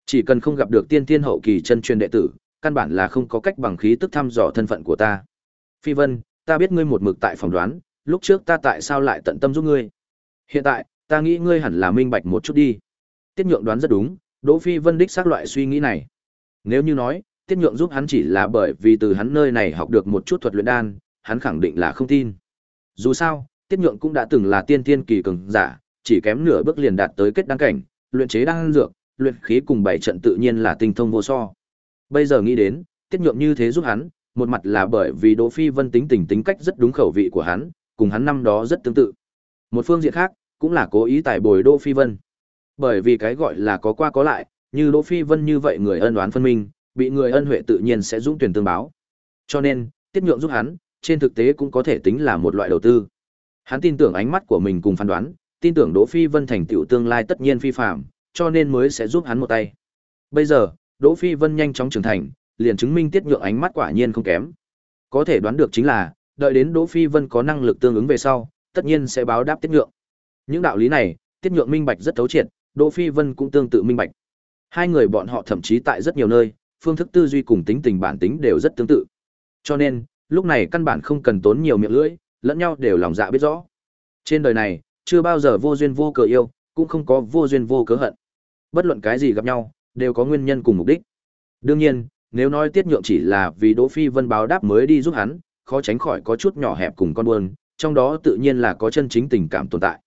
Chỉ cần không gặp được tiên thiên hậu kỳ chân truyền đệ tử, căn bản là không có cách bằng khí tức thăm dò thân phận của ta. Phi Vân, ta biết ngươi một mực tại phòng đoán, lúc trước ta tại sao lại tận tâm giúp ngươi. Hiện tại, ta nghĩ ngươi hẳn là minh bạch một chút đi. Tiết Nhượng đoán rất đúng, Đỗ Phi Vân đích xác loại suy nghĩ này. Nếu như nói, Tiết Nhượng giúp hắn chỉ là bởi vì từ hắn nơi này học được một chút thuật luyện đan, hắn khẳng định là không tin. Dù sao, Tiết Nhượng cũng đã từng là tiên tiên kỳ cường giả, chỉ kém nửa bước liền đạt tới kết đăng cảnh, luyện chế đan dược, luyện khí cùng bảy trận tự nhiên là tinh thông vô so. Bây giờ nghĩ đến, Tiết Nhượng như thế giúp hắn, một mặt là bởi vì Đỗ Phi Vân tính tình tính cách rất đúng khẩu vị của hắn, cùng hắn năm đó rất tương tự. Một phương diện khác, cũng là cố ý tài bồi Đỗ Phi Vân. Bởi vì cái gọi là có qua có lại, như Đỗ Phi Vân như vậy người ân oán phân minh, bị người ân huệ tự nhiên sẽ dũng tuyển tương báo. Cho nên, tiết nhượng giúp hắn, trên thực tế cũng có thể tính là một loại đầu tư. Hắn tin tưởng ánh mắt của mình cùng phán đoán, tin tưởng Đỗ Phi Vân thành tựu tương lai tất nhiên phi phàm, cho nên mới sẽ giúp hắn một tay. Bây giờ, Đỗ Phi Vân nhanh chóng trưởng thành, liền chứng minh tiết nhượng ánh mắt quả nhiên không kém. Có thể đoán được chính là, đợi đến Đỗ Phi Vân có năng lực tương ứng về sau, tất nhiên sẽ báo đáp tiết nhượng. Những đạo lý này, tiết nhượng minh bạch rất thấu triệt, Đỗ Phi Vân cũng tương tự minh bạch. Hai người bọn họ thậm chí tại rất nhiều nơi, phương thức tư duy cùng tính tình bản tính đều rất tương tự. Cho nên, lúc này căn bản không cần tốn nhiều miệng lưỡi, lẫn nhau đều lòng dạ biết rõ. Trên đời này, chưa bao giờ vô duyên vô cớ yêu, cũng không có vô duyên vô cớ hận. Bất luận cái gì gặp nhau, đều có nguyên nhân cùng mục đích. Đương nhiên, nếu nói tiết nhượng chỉ là vì Đỗ Phi Vân báo đáp mới đi giúp hắn, khó tránh khỏi có chút nhỏ hẹp cùng con buồn, trong đó tự nhiên là có chân chính tình cảm tồn tại.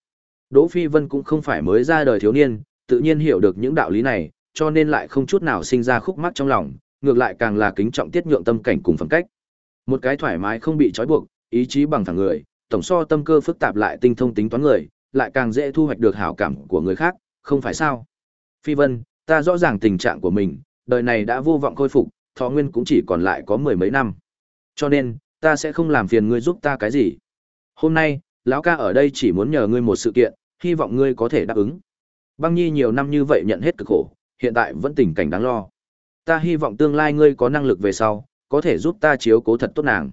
Đỗ Phi Vân cũng không phải mới ra đời thiếu niên, tự nhiên hiểu được những đạo lý này, cho nên lại không chút nào sinh ra khúc mắc trong lòng, ngược lại càng là kính trọng tiết nhượng tâm cảnh cùng phẩm cách. Một cái thoải mái không bị trói buộc, ý chí bằng thẳng người, tổng so tâm cơ phức tạp lại tinh thông tính toán người, lại càng dễ thu hoạch được hảo cảm của người khác, không phải sao? Phi Vân, ta rõ ràng tình trạng của mình, đời này đã vô vọng khôi phục, thọ nguyên cũng chỉ còn lại có mười mấy năm. Cho nên, ta sẽ không làm phiền ngươi giúp ta cái gì. Hôm nay, lão ca ở đây chỉ muốn nhờ ngươi một sự kiện, hy vọng ngươi có thể đáp ứng. Băng Nhi nhiều năm như vậy nhận hết cực khổ, hiện tại vẫn tình cảnh đáng lo. Ta hy vọng tương lai ngươi có năng lực về sau, có thể giúp ta chiếu cố thật tốt nàng.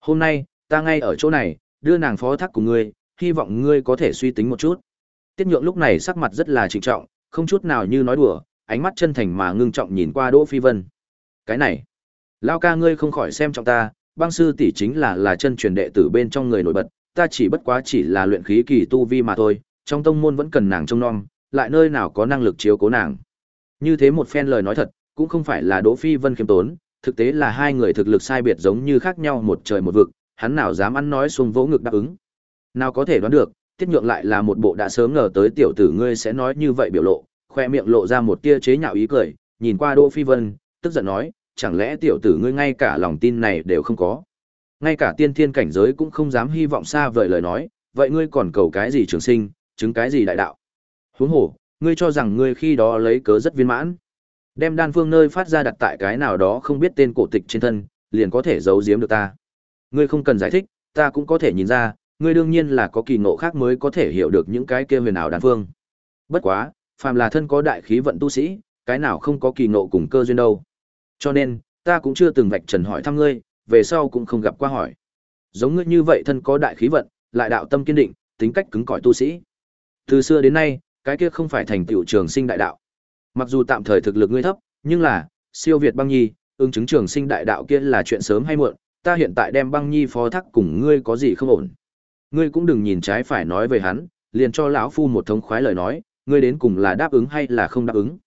Hôm nay, ta ngay ở chỗ này, đưa nàng phó thác của ngươi, hy vọng ngươi có thể suy tính một chút. Tiết Nhượng lúc này sắc mặt rất là trịnh trọng, không chút nào như nói đùa, ánh mắt chân thành mà ngưng trọng nhìn qua Đỗ Phi Vân. Cái này, lao ca ngươi không khỏi xem trọng ta, băng sư tỷ chính là là chân truyền đệ tử bên trong người nổi bật, ta chỉ bất quá chỉ là luyện khí kỳ tu vi mà thôi, trong tông môn vẫn cần nàng trông nom, lại nơi nào có năng lực chiếu cố nàng. Như thế một phen lời nói thật, cũng không phải là Đỗ Phi Vân khiêm tốn, thực tế là hai người thực lực sai biệt giống như khác nhau một trời một vực, hắn nào dám ăn nói xuông vỗ ngực đáp ứng. Nào có thể đoán được, tiết nhượng lại là một bộ đã sớm ngờ tới tiểu tử ngươi sẽ nói như vậy biểu lộ, khoe miệng lộ ra một tia chế nhạo ý cười, nhìn qua Đỗ Phi Vân, tức giận nói, chẳng lẽ tiểu tử ngươi ngay cả lòng tin này đều không có. Ngay cả tiên thiên cảnh giới cũng không dám hy vọng xa vời lời nói, vậy ngươi còn cầu cái gì trường sinh, chứng cái gì đại đạo. Huống hồ, ngươi cho rằng ngươi khi đó lấy cớ rất viên mãn. Đem đan phương nơi phát ra đặt tại cái nào đó không biết tên cổ tịch trên thân, liền có thể giấu giếm được ta. Ngươi không cần giải thích, ta cũng có thể nhìn ra, ngươi đương nhiên là có kỳ ngộ khác mới có thể hiểu được những cái kia huyền ảo đan phương. Bất quá, phàm là thân có đại khí vận tu sĩ, cái nào không có kỳ ngộ cùng cơ duyên đâu. Cho nên, ta cũng chưa từng vạch trần hỏi thăm ngươi, về sau cũng không gặp qua hỏi. Giống ngươi như vậy thân có đại khí vận, lại đạo tâm kiên định, tính cách cứng cỏi tu sĩ. Từ xưa đến nay, cái kia không phải thành tựu trường sinh đại đạo. Mặc dù tạm thời thực lực ngươi thấp, nhưng là siêu việt băng nhi, ứng chứng trường sinh đại đạo kia là chuyện sớm hay muộn, ta hiện tại đem băng nhi phó thác cùng ngươi có gì không ổn. Ngươi cũng đừng nhìn trái phải nói về hắn, liền cho lão phu một thống khoái lời nói, ngươi đến cùng là đáp ứng hay là không đáp ứng.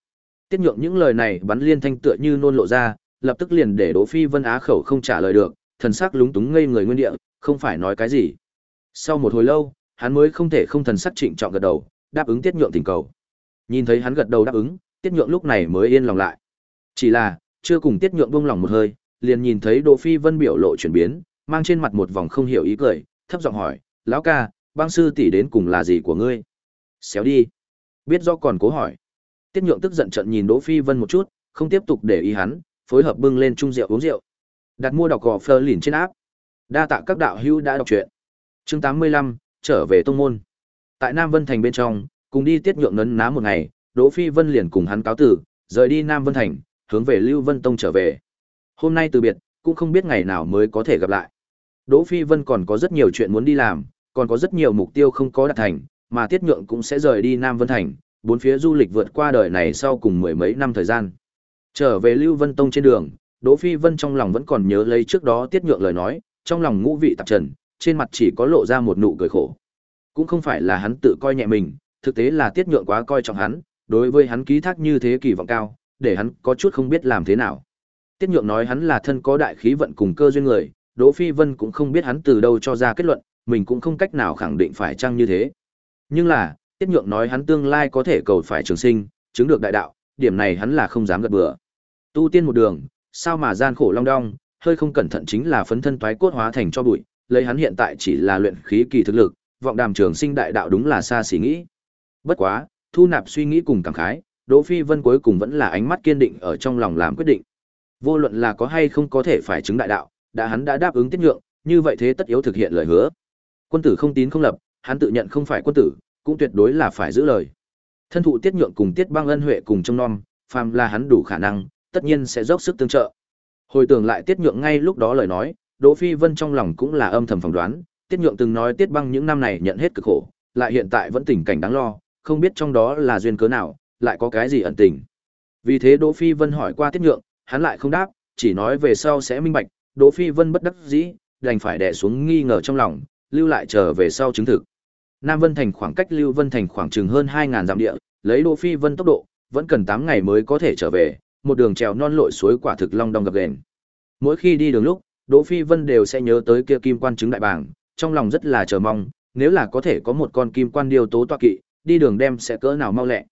Tiết nhượng những lời này bắn liên thanh tựa như nôn lộ ra, lập tức liền để Đỗ Phi Vân Á khẩu không trả lời được, thần sắc lúng túng ngây người nguyên địa, không phải nói cái gì. Sau một hồi lâu, hắn mới không thể không thần sắc trịnh trọng gật đầu, đáp ứng Tiết nhượng tình cầu. Nhìn thấy hắn gật đầu đáp ứng, Tiết nhượng lúc này mới yên lòng lại. Chỉ là, chưa cùng Tiết nhượng buông lòng một hơi, liền nhìn thấy Đỗ Phi Vân biểu lộ chuyển biến, mang trên mặt một vòng không hiểu ý cười, thấp giọng hỏi, "Lão ca, băng sư tỷ đến cùng là gì của ngươi?" "Xéo đi." Biết do còn cố hỏi. Tiết nhượng tức giận trận nhìn Đỗ Phi Vân một chút, không tiếp tục để ý hắn, phối hợp bưng lên chung rượu uống rượu. Đặt mua đọc gò phơ lìn trên áp. Đa tạ các đạo hữu đã đọc truyện. Chương 85, trở về tông môn. Tại Nam Vân Thành bên trong, cùng đi tiết nhượng nấn ná một ngày, Đỗ Phi Vân liền cùng hắn cáo tử, rời đi Nam Vân Thành, hướng về Lưu Vân Tông trở về. Hôm nay từ biệt, cũng không biết ngày nào mới có thể gặp lại. Đỗ Phi Vân còn có rất nhiều chuyện muốn đi làm, còn có rất nhiều mục tiêu không có đạt thành, mà Tiết Nhượng cũng sẽ rời đi Nam Vân Thành, bốn phía du lịch vượt qua đời này sau cùng mười mấy năm thời gian. Trở về Lưu Vân Tông trên đường, Đỗ Phi Vân trong lòng vẫn còn nhớ lấy trước đó Tiết Nhượng lời nói, trong lòng ngũ vị tạp trần, trên mặt chỉ có lộ ra một nụ cười khổ. Cũng không phải là hắn tự coi nhẹ mình, thực tế là Tiết Nhượng quá coi trọng hắn, đối với hắn ký thác như thế kỳ vọng cao, để hắn có chút không biết làm thế nào. Tiết Nhượng nói hắn là thân có đại khí vận cùng cơ duyên người, Đỗ Phi Vân cũng không biết hắn từ đâu cho ra kết luận, mình cũng không cách nào khẳng định phải chăng như thế. Nhưng là, Tiết Nhượng nói hắn tương lai có thể cầu phải trường sinh, chứng được đại đạo, điểm này hắn là không dám gật bừa. Tu tiên một đường, sao mà gian khổ long đong, hơi không cẩn thận chính là phấn thân toái cốt hóa thành cho bụi, lấy hắn hiện tại chỉ là luyện khí kỳ thực lực, vọng đàm trường sinh đại đạo đúng là xa xỉ nghĩ. Bất quá, thu nạp suy nghĩ cùng cảm khái, Đỗ Phi Vân cuối cùng vẫn là ánh mắt kiên định ở trong lòng làm quyết định. Vô luận là có hay không có thể phải chứng đại đạo, đã hắn đã đáp ứng tiết nhượng, như vậy thế tất yếu thực hiện lời hứa. Quân tử không tín không lập, hắn tự nhận không phải quân tử, cũng tuyệt đối là phải giữ lời. Thân thụ tiết nhượng cùng tiết băng ân huệ cùng trong non, phàm là hắn đủ khả năng, tất nhiên sẽ dốc sức tương trợ. Hồi tưởng lại tiết nhượng ngay lúc đó lời nói, Đỗ Phi Vân trong lòng cũng là âm thầm phỏng đoán, tiết nhượng từng nói tiết băng những năm này nhận hết cực khổ, lại hiện tại vẫn tình cảnh đáng lo, không biết trong đó là duyên cớ nào, lại có cái gì ẩn tình. Vì thế Đỗ Phi Vân hỏi qua tiết nhượng, hắn lại không đáp, chỉ nói về sau sẽ minh bạch, Đỗ Phi Vân bất đắc dĩ, đành phải đè xuống nghi ngờ trong lòng, lưu lại chờ về sau chứng thực. Nam Vân Thành khoảng cách Lưu Vân Thành khoảng chừng hơn 2000 dặm địa, lấy Đỗ Phi Vân tốc độ, vẫn cần 8 ngày mới có thể trở về, một đường trèo non lội suối quả thực long đong gặp ghềnh. Mỗi khi đi đường lúc, Đỗ Phi Vân đều sẽ nhớ tới kia kim quan chứng đại bảng, trong lòng rất là chờ mong, nếu là có thể có một con kim quan điều tố tọa kỵ, đi đường đem sẽ cỡ nào mau lẹ.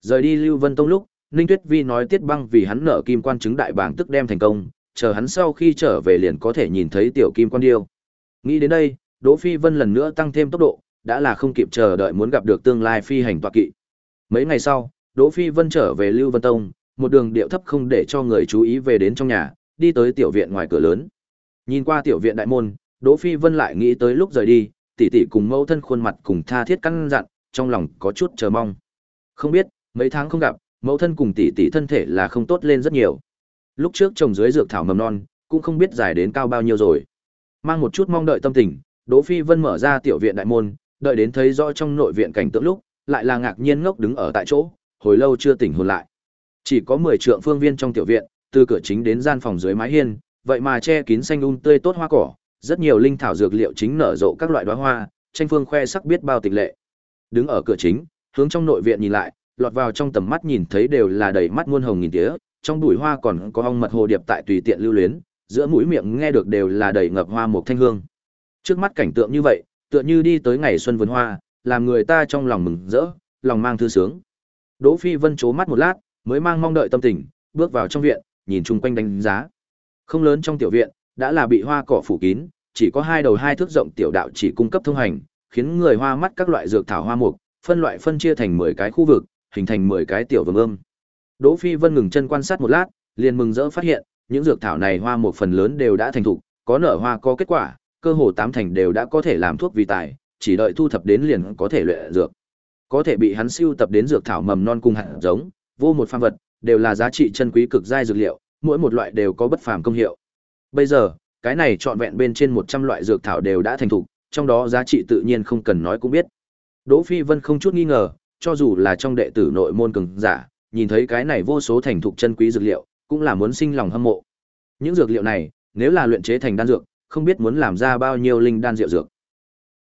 Rời đi Lưu Vân Tông lúc, Ninh Tuyết Vi nói Tiết Băng vì hắn nợ kim quan chứng đại bảng tức đem thành công, chờ hắn sau khi trở về liền có thể nhìn thấy tiểu kim quan điêu. Nghĩ đến đây, Đỗ Phi Vân lần nữa tăng thêm tốc độ, đã là không kịp chờ đợi muốn gặp được tương lai phi hành tọa kỵ. Mấy ngày sau, Đỗ Phi Vân trở về Lưu Vân Tông, một đường điệu thấp không để cho người chú ý về đến trong nhà, đi tới tiểu viện ngoài cửa lớn. Nhìn qua tiểu viện đại môn, Đỗ Phi Vân lại nghĩ tới lúc rời đi, tỷ tỷ cùng mẫu thân khuôn mặt cùng tha thiết căn dặn, trong lòng có chút chờ mong. Không biết, mấy tháng không gặp, mẫu thân cùng tỷ tỷ thân thể là không tốt lên rất nhiều. Lúc trước trồng dưới dược thảo mầm non, cũng không biết dài đến cao bao nhiêu rồi. Mang một chút mong đợi tâm tình, Đỗ Phi Vân mở ra tiểu viện đại môn, đợi đến thấy rõ trong nội viện cảnh tượng lúc, lại là ngạc nhiên ngốc đứng ở tại chỗ, hồi lâu chưa tỉnh hồn lại. Chỉ có 10 trượng phương viên trong tiểu viện, từ cửa chính đến gian phòng dưới mái hiên, vậy mà che kín xanh um tươi tốt hoa cỏ, rất nhiều linh thảo dược liệu chính nở rộ các loại đóa hoa, tranh phương khoe sắc biết bao tịch lệ. Đứng ở cửa chính, hướng trong nội viện nhìn lại, lọt vào trong tầm mắt nhìn thấy đều là đầy mắt muôn hồng nghìn tía, trong bụi hoa còn có ong mật hồ điệp tại tùy tiện lưu luyến, giữa mũi miệng nghe được đều là đầy ngập hoa một thanh hương. Trước mắt cảnh tượng như vậy, tựa như đi tới ngày xuân vườn hoa, làm người ta trong lòng mừng rỡ, lòng mang thư sướng. Đỗ Phi Vân chố mắt một lát, mới mang mong đợi tâm tình, bước vào trong viện, nhìn chung quanh đánh giá. Không lớn trong tiểu viện, đã là bị hoa cỏ phủ kín, chỉ có hai đầu hai thước rộng tiểu đạo chỉ cung cấp thông hành, khiến người hoa mắt các loại dược thảo hoa mục, phân loại phân chia thành 10 cái khu vực, hình thành 10 cái tiểu vườn ươm. Đỗ Phi Vân ngừng chân quan sát một lát, liền mừng rỡ phát hiện, những dược thảo này hoa một phần lớn đều đã thành thục, có nở hoa có kết quả, cơ hồ tám thành đều đã có thể làm thuốc vi tài, chỉ đợi thu thập đến liền có thể luyện dược. Có thể bị hắn siêu tập đến dược thảo mầm non cùng hạt giống, vô một phàm vật, đều là giá trị chân quý cực giai dược liệu, mỗi một loại đều có bất phàm công hiệu. Bây giờ, cái này trọn vẹn bên trên 100 loại dược thảo đều đã thành thục, trong đó giá trị tự nhiên không cần nói cũng biết. Đỗ Phi Vân không chút nghi ngờ, cho dù là trong đệ tử nội môn cường giả, nhìn thấy cái này vô số thành thục chân quý dược liệu, cũng là muốn sinh lòng hâm mộ. Những dược liệu này, nếu là luyện chế thành đan dược, không biết muốn làm ra bao nhiêu linh đan diệu dược.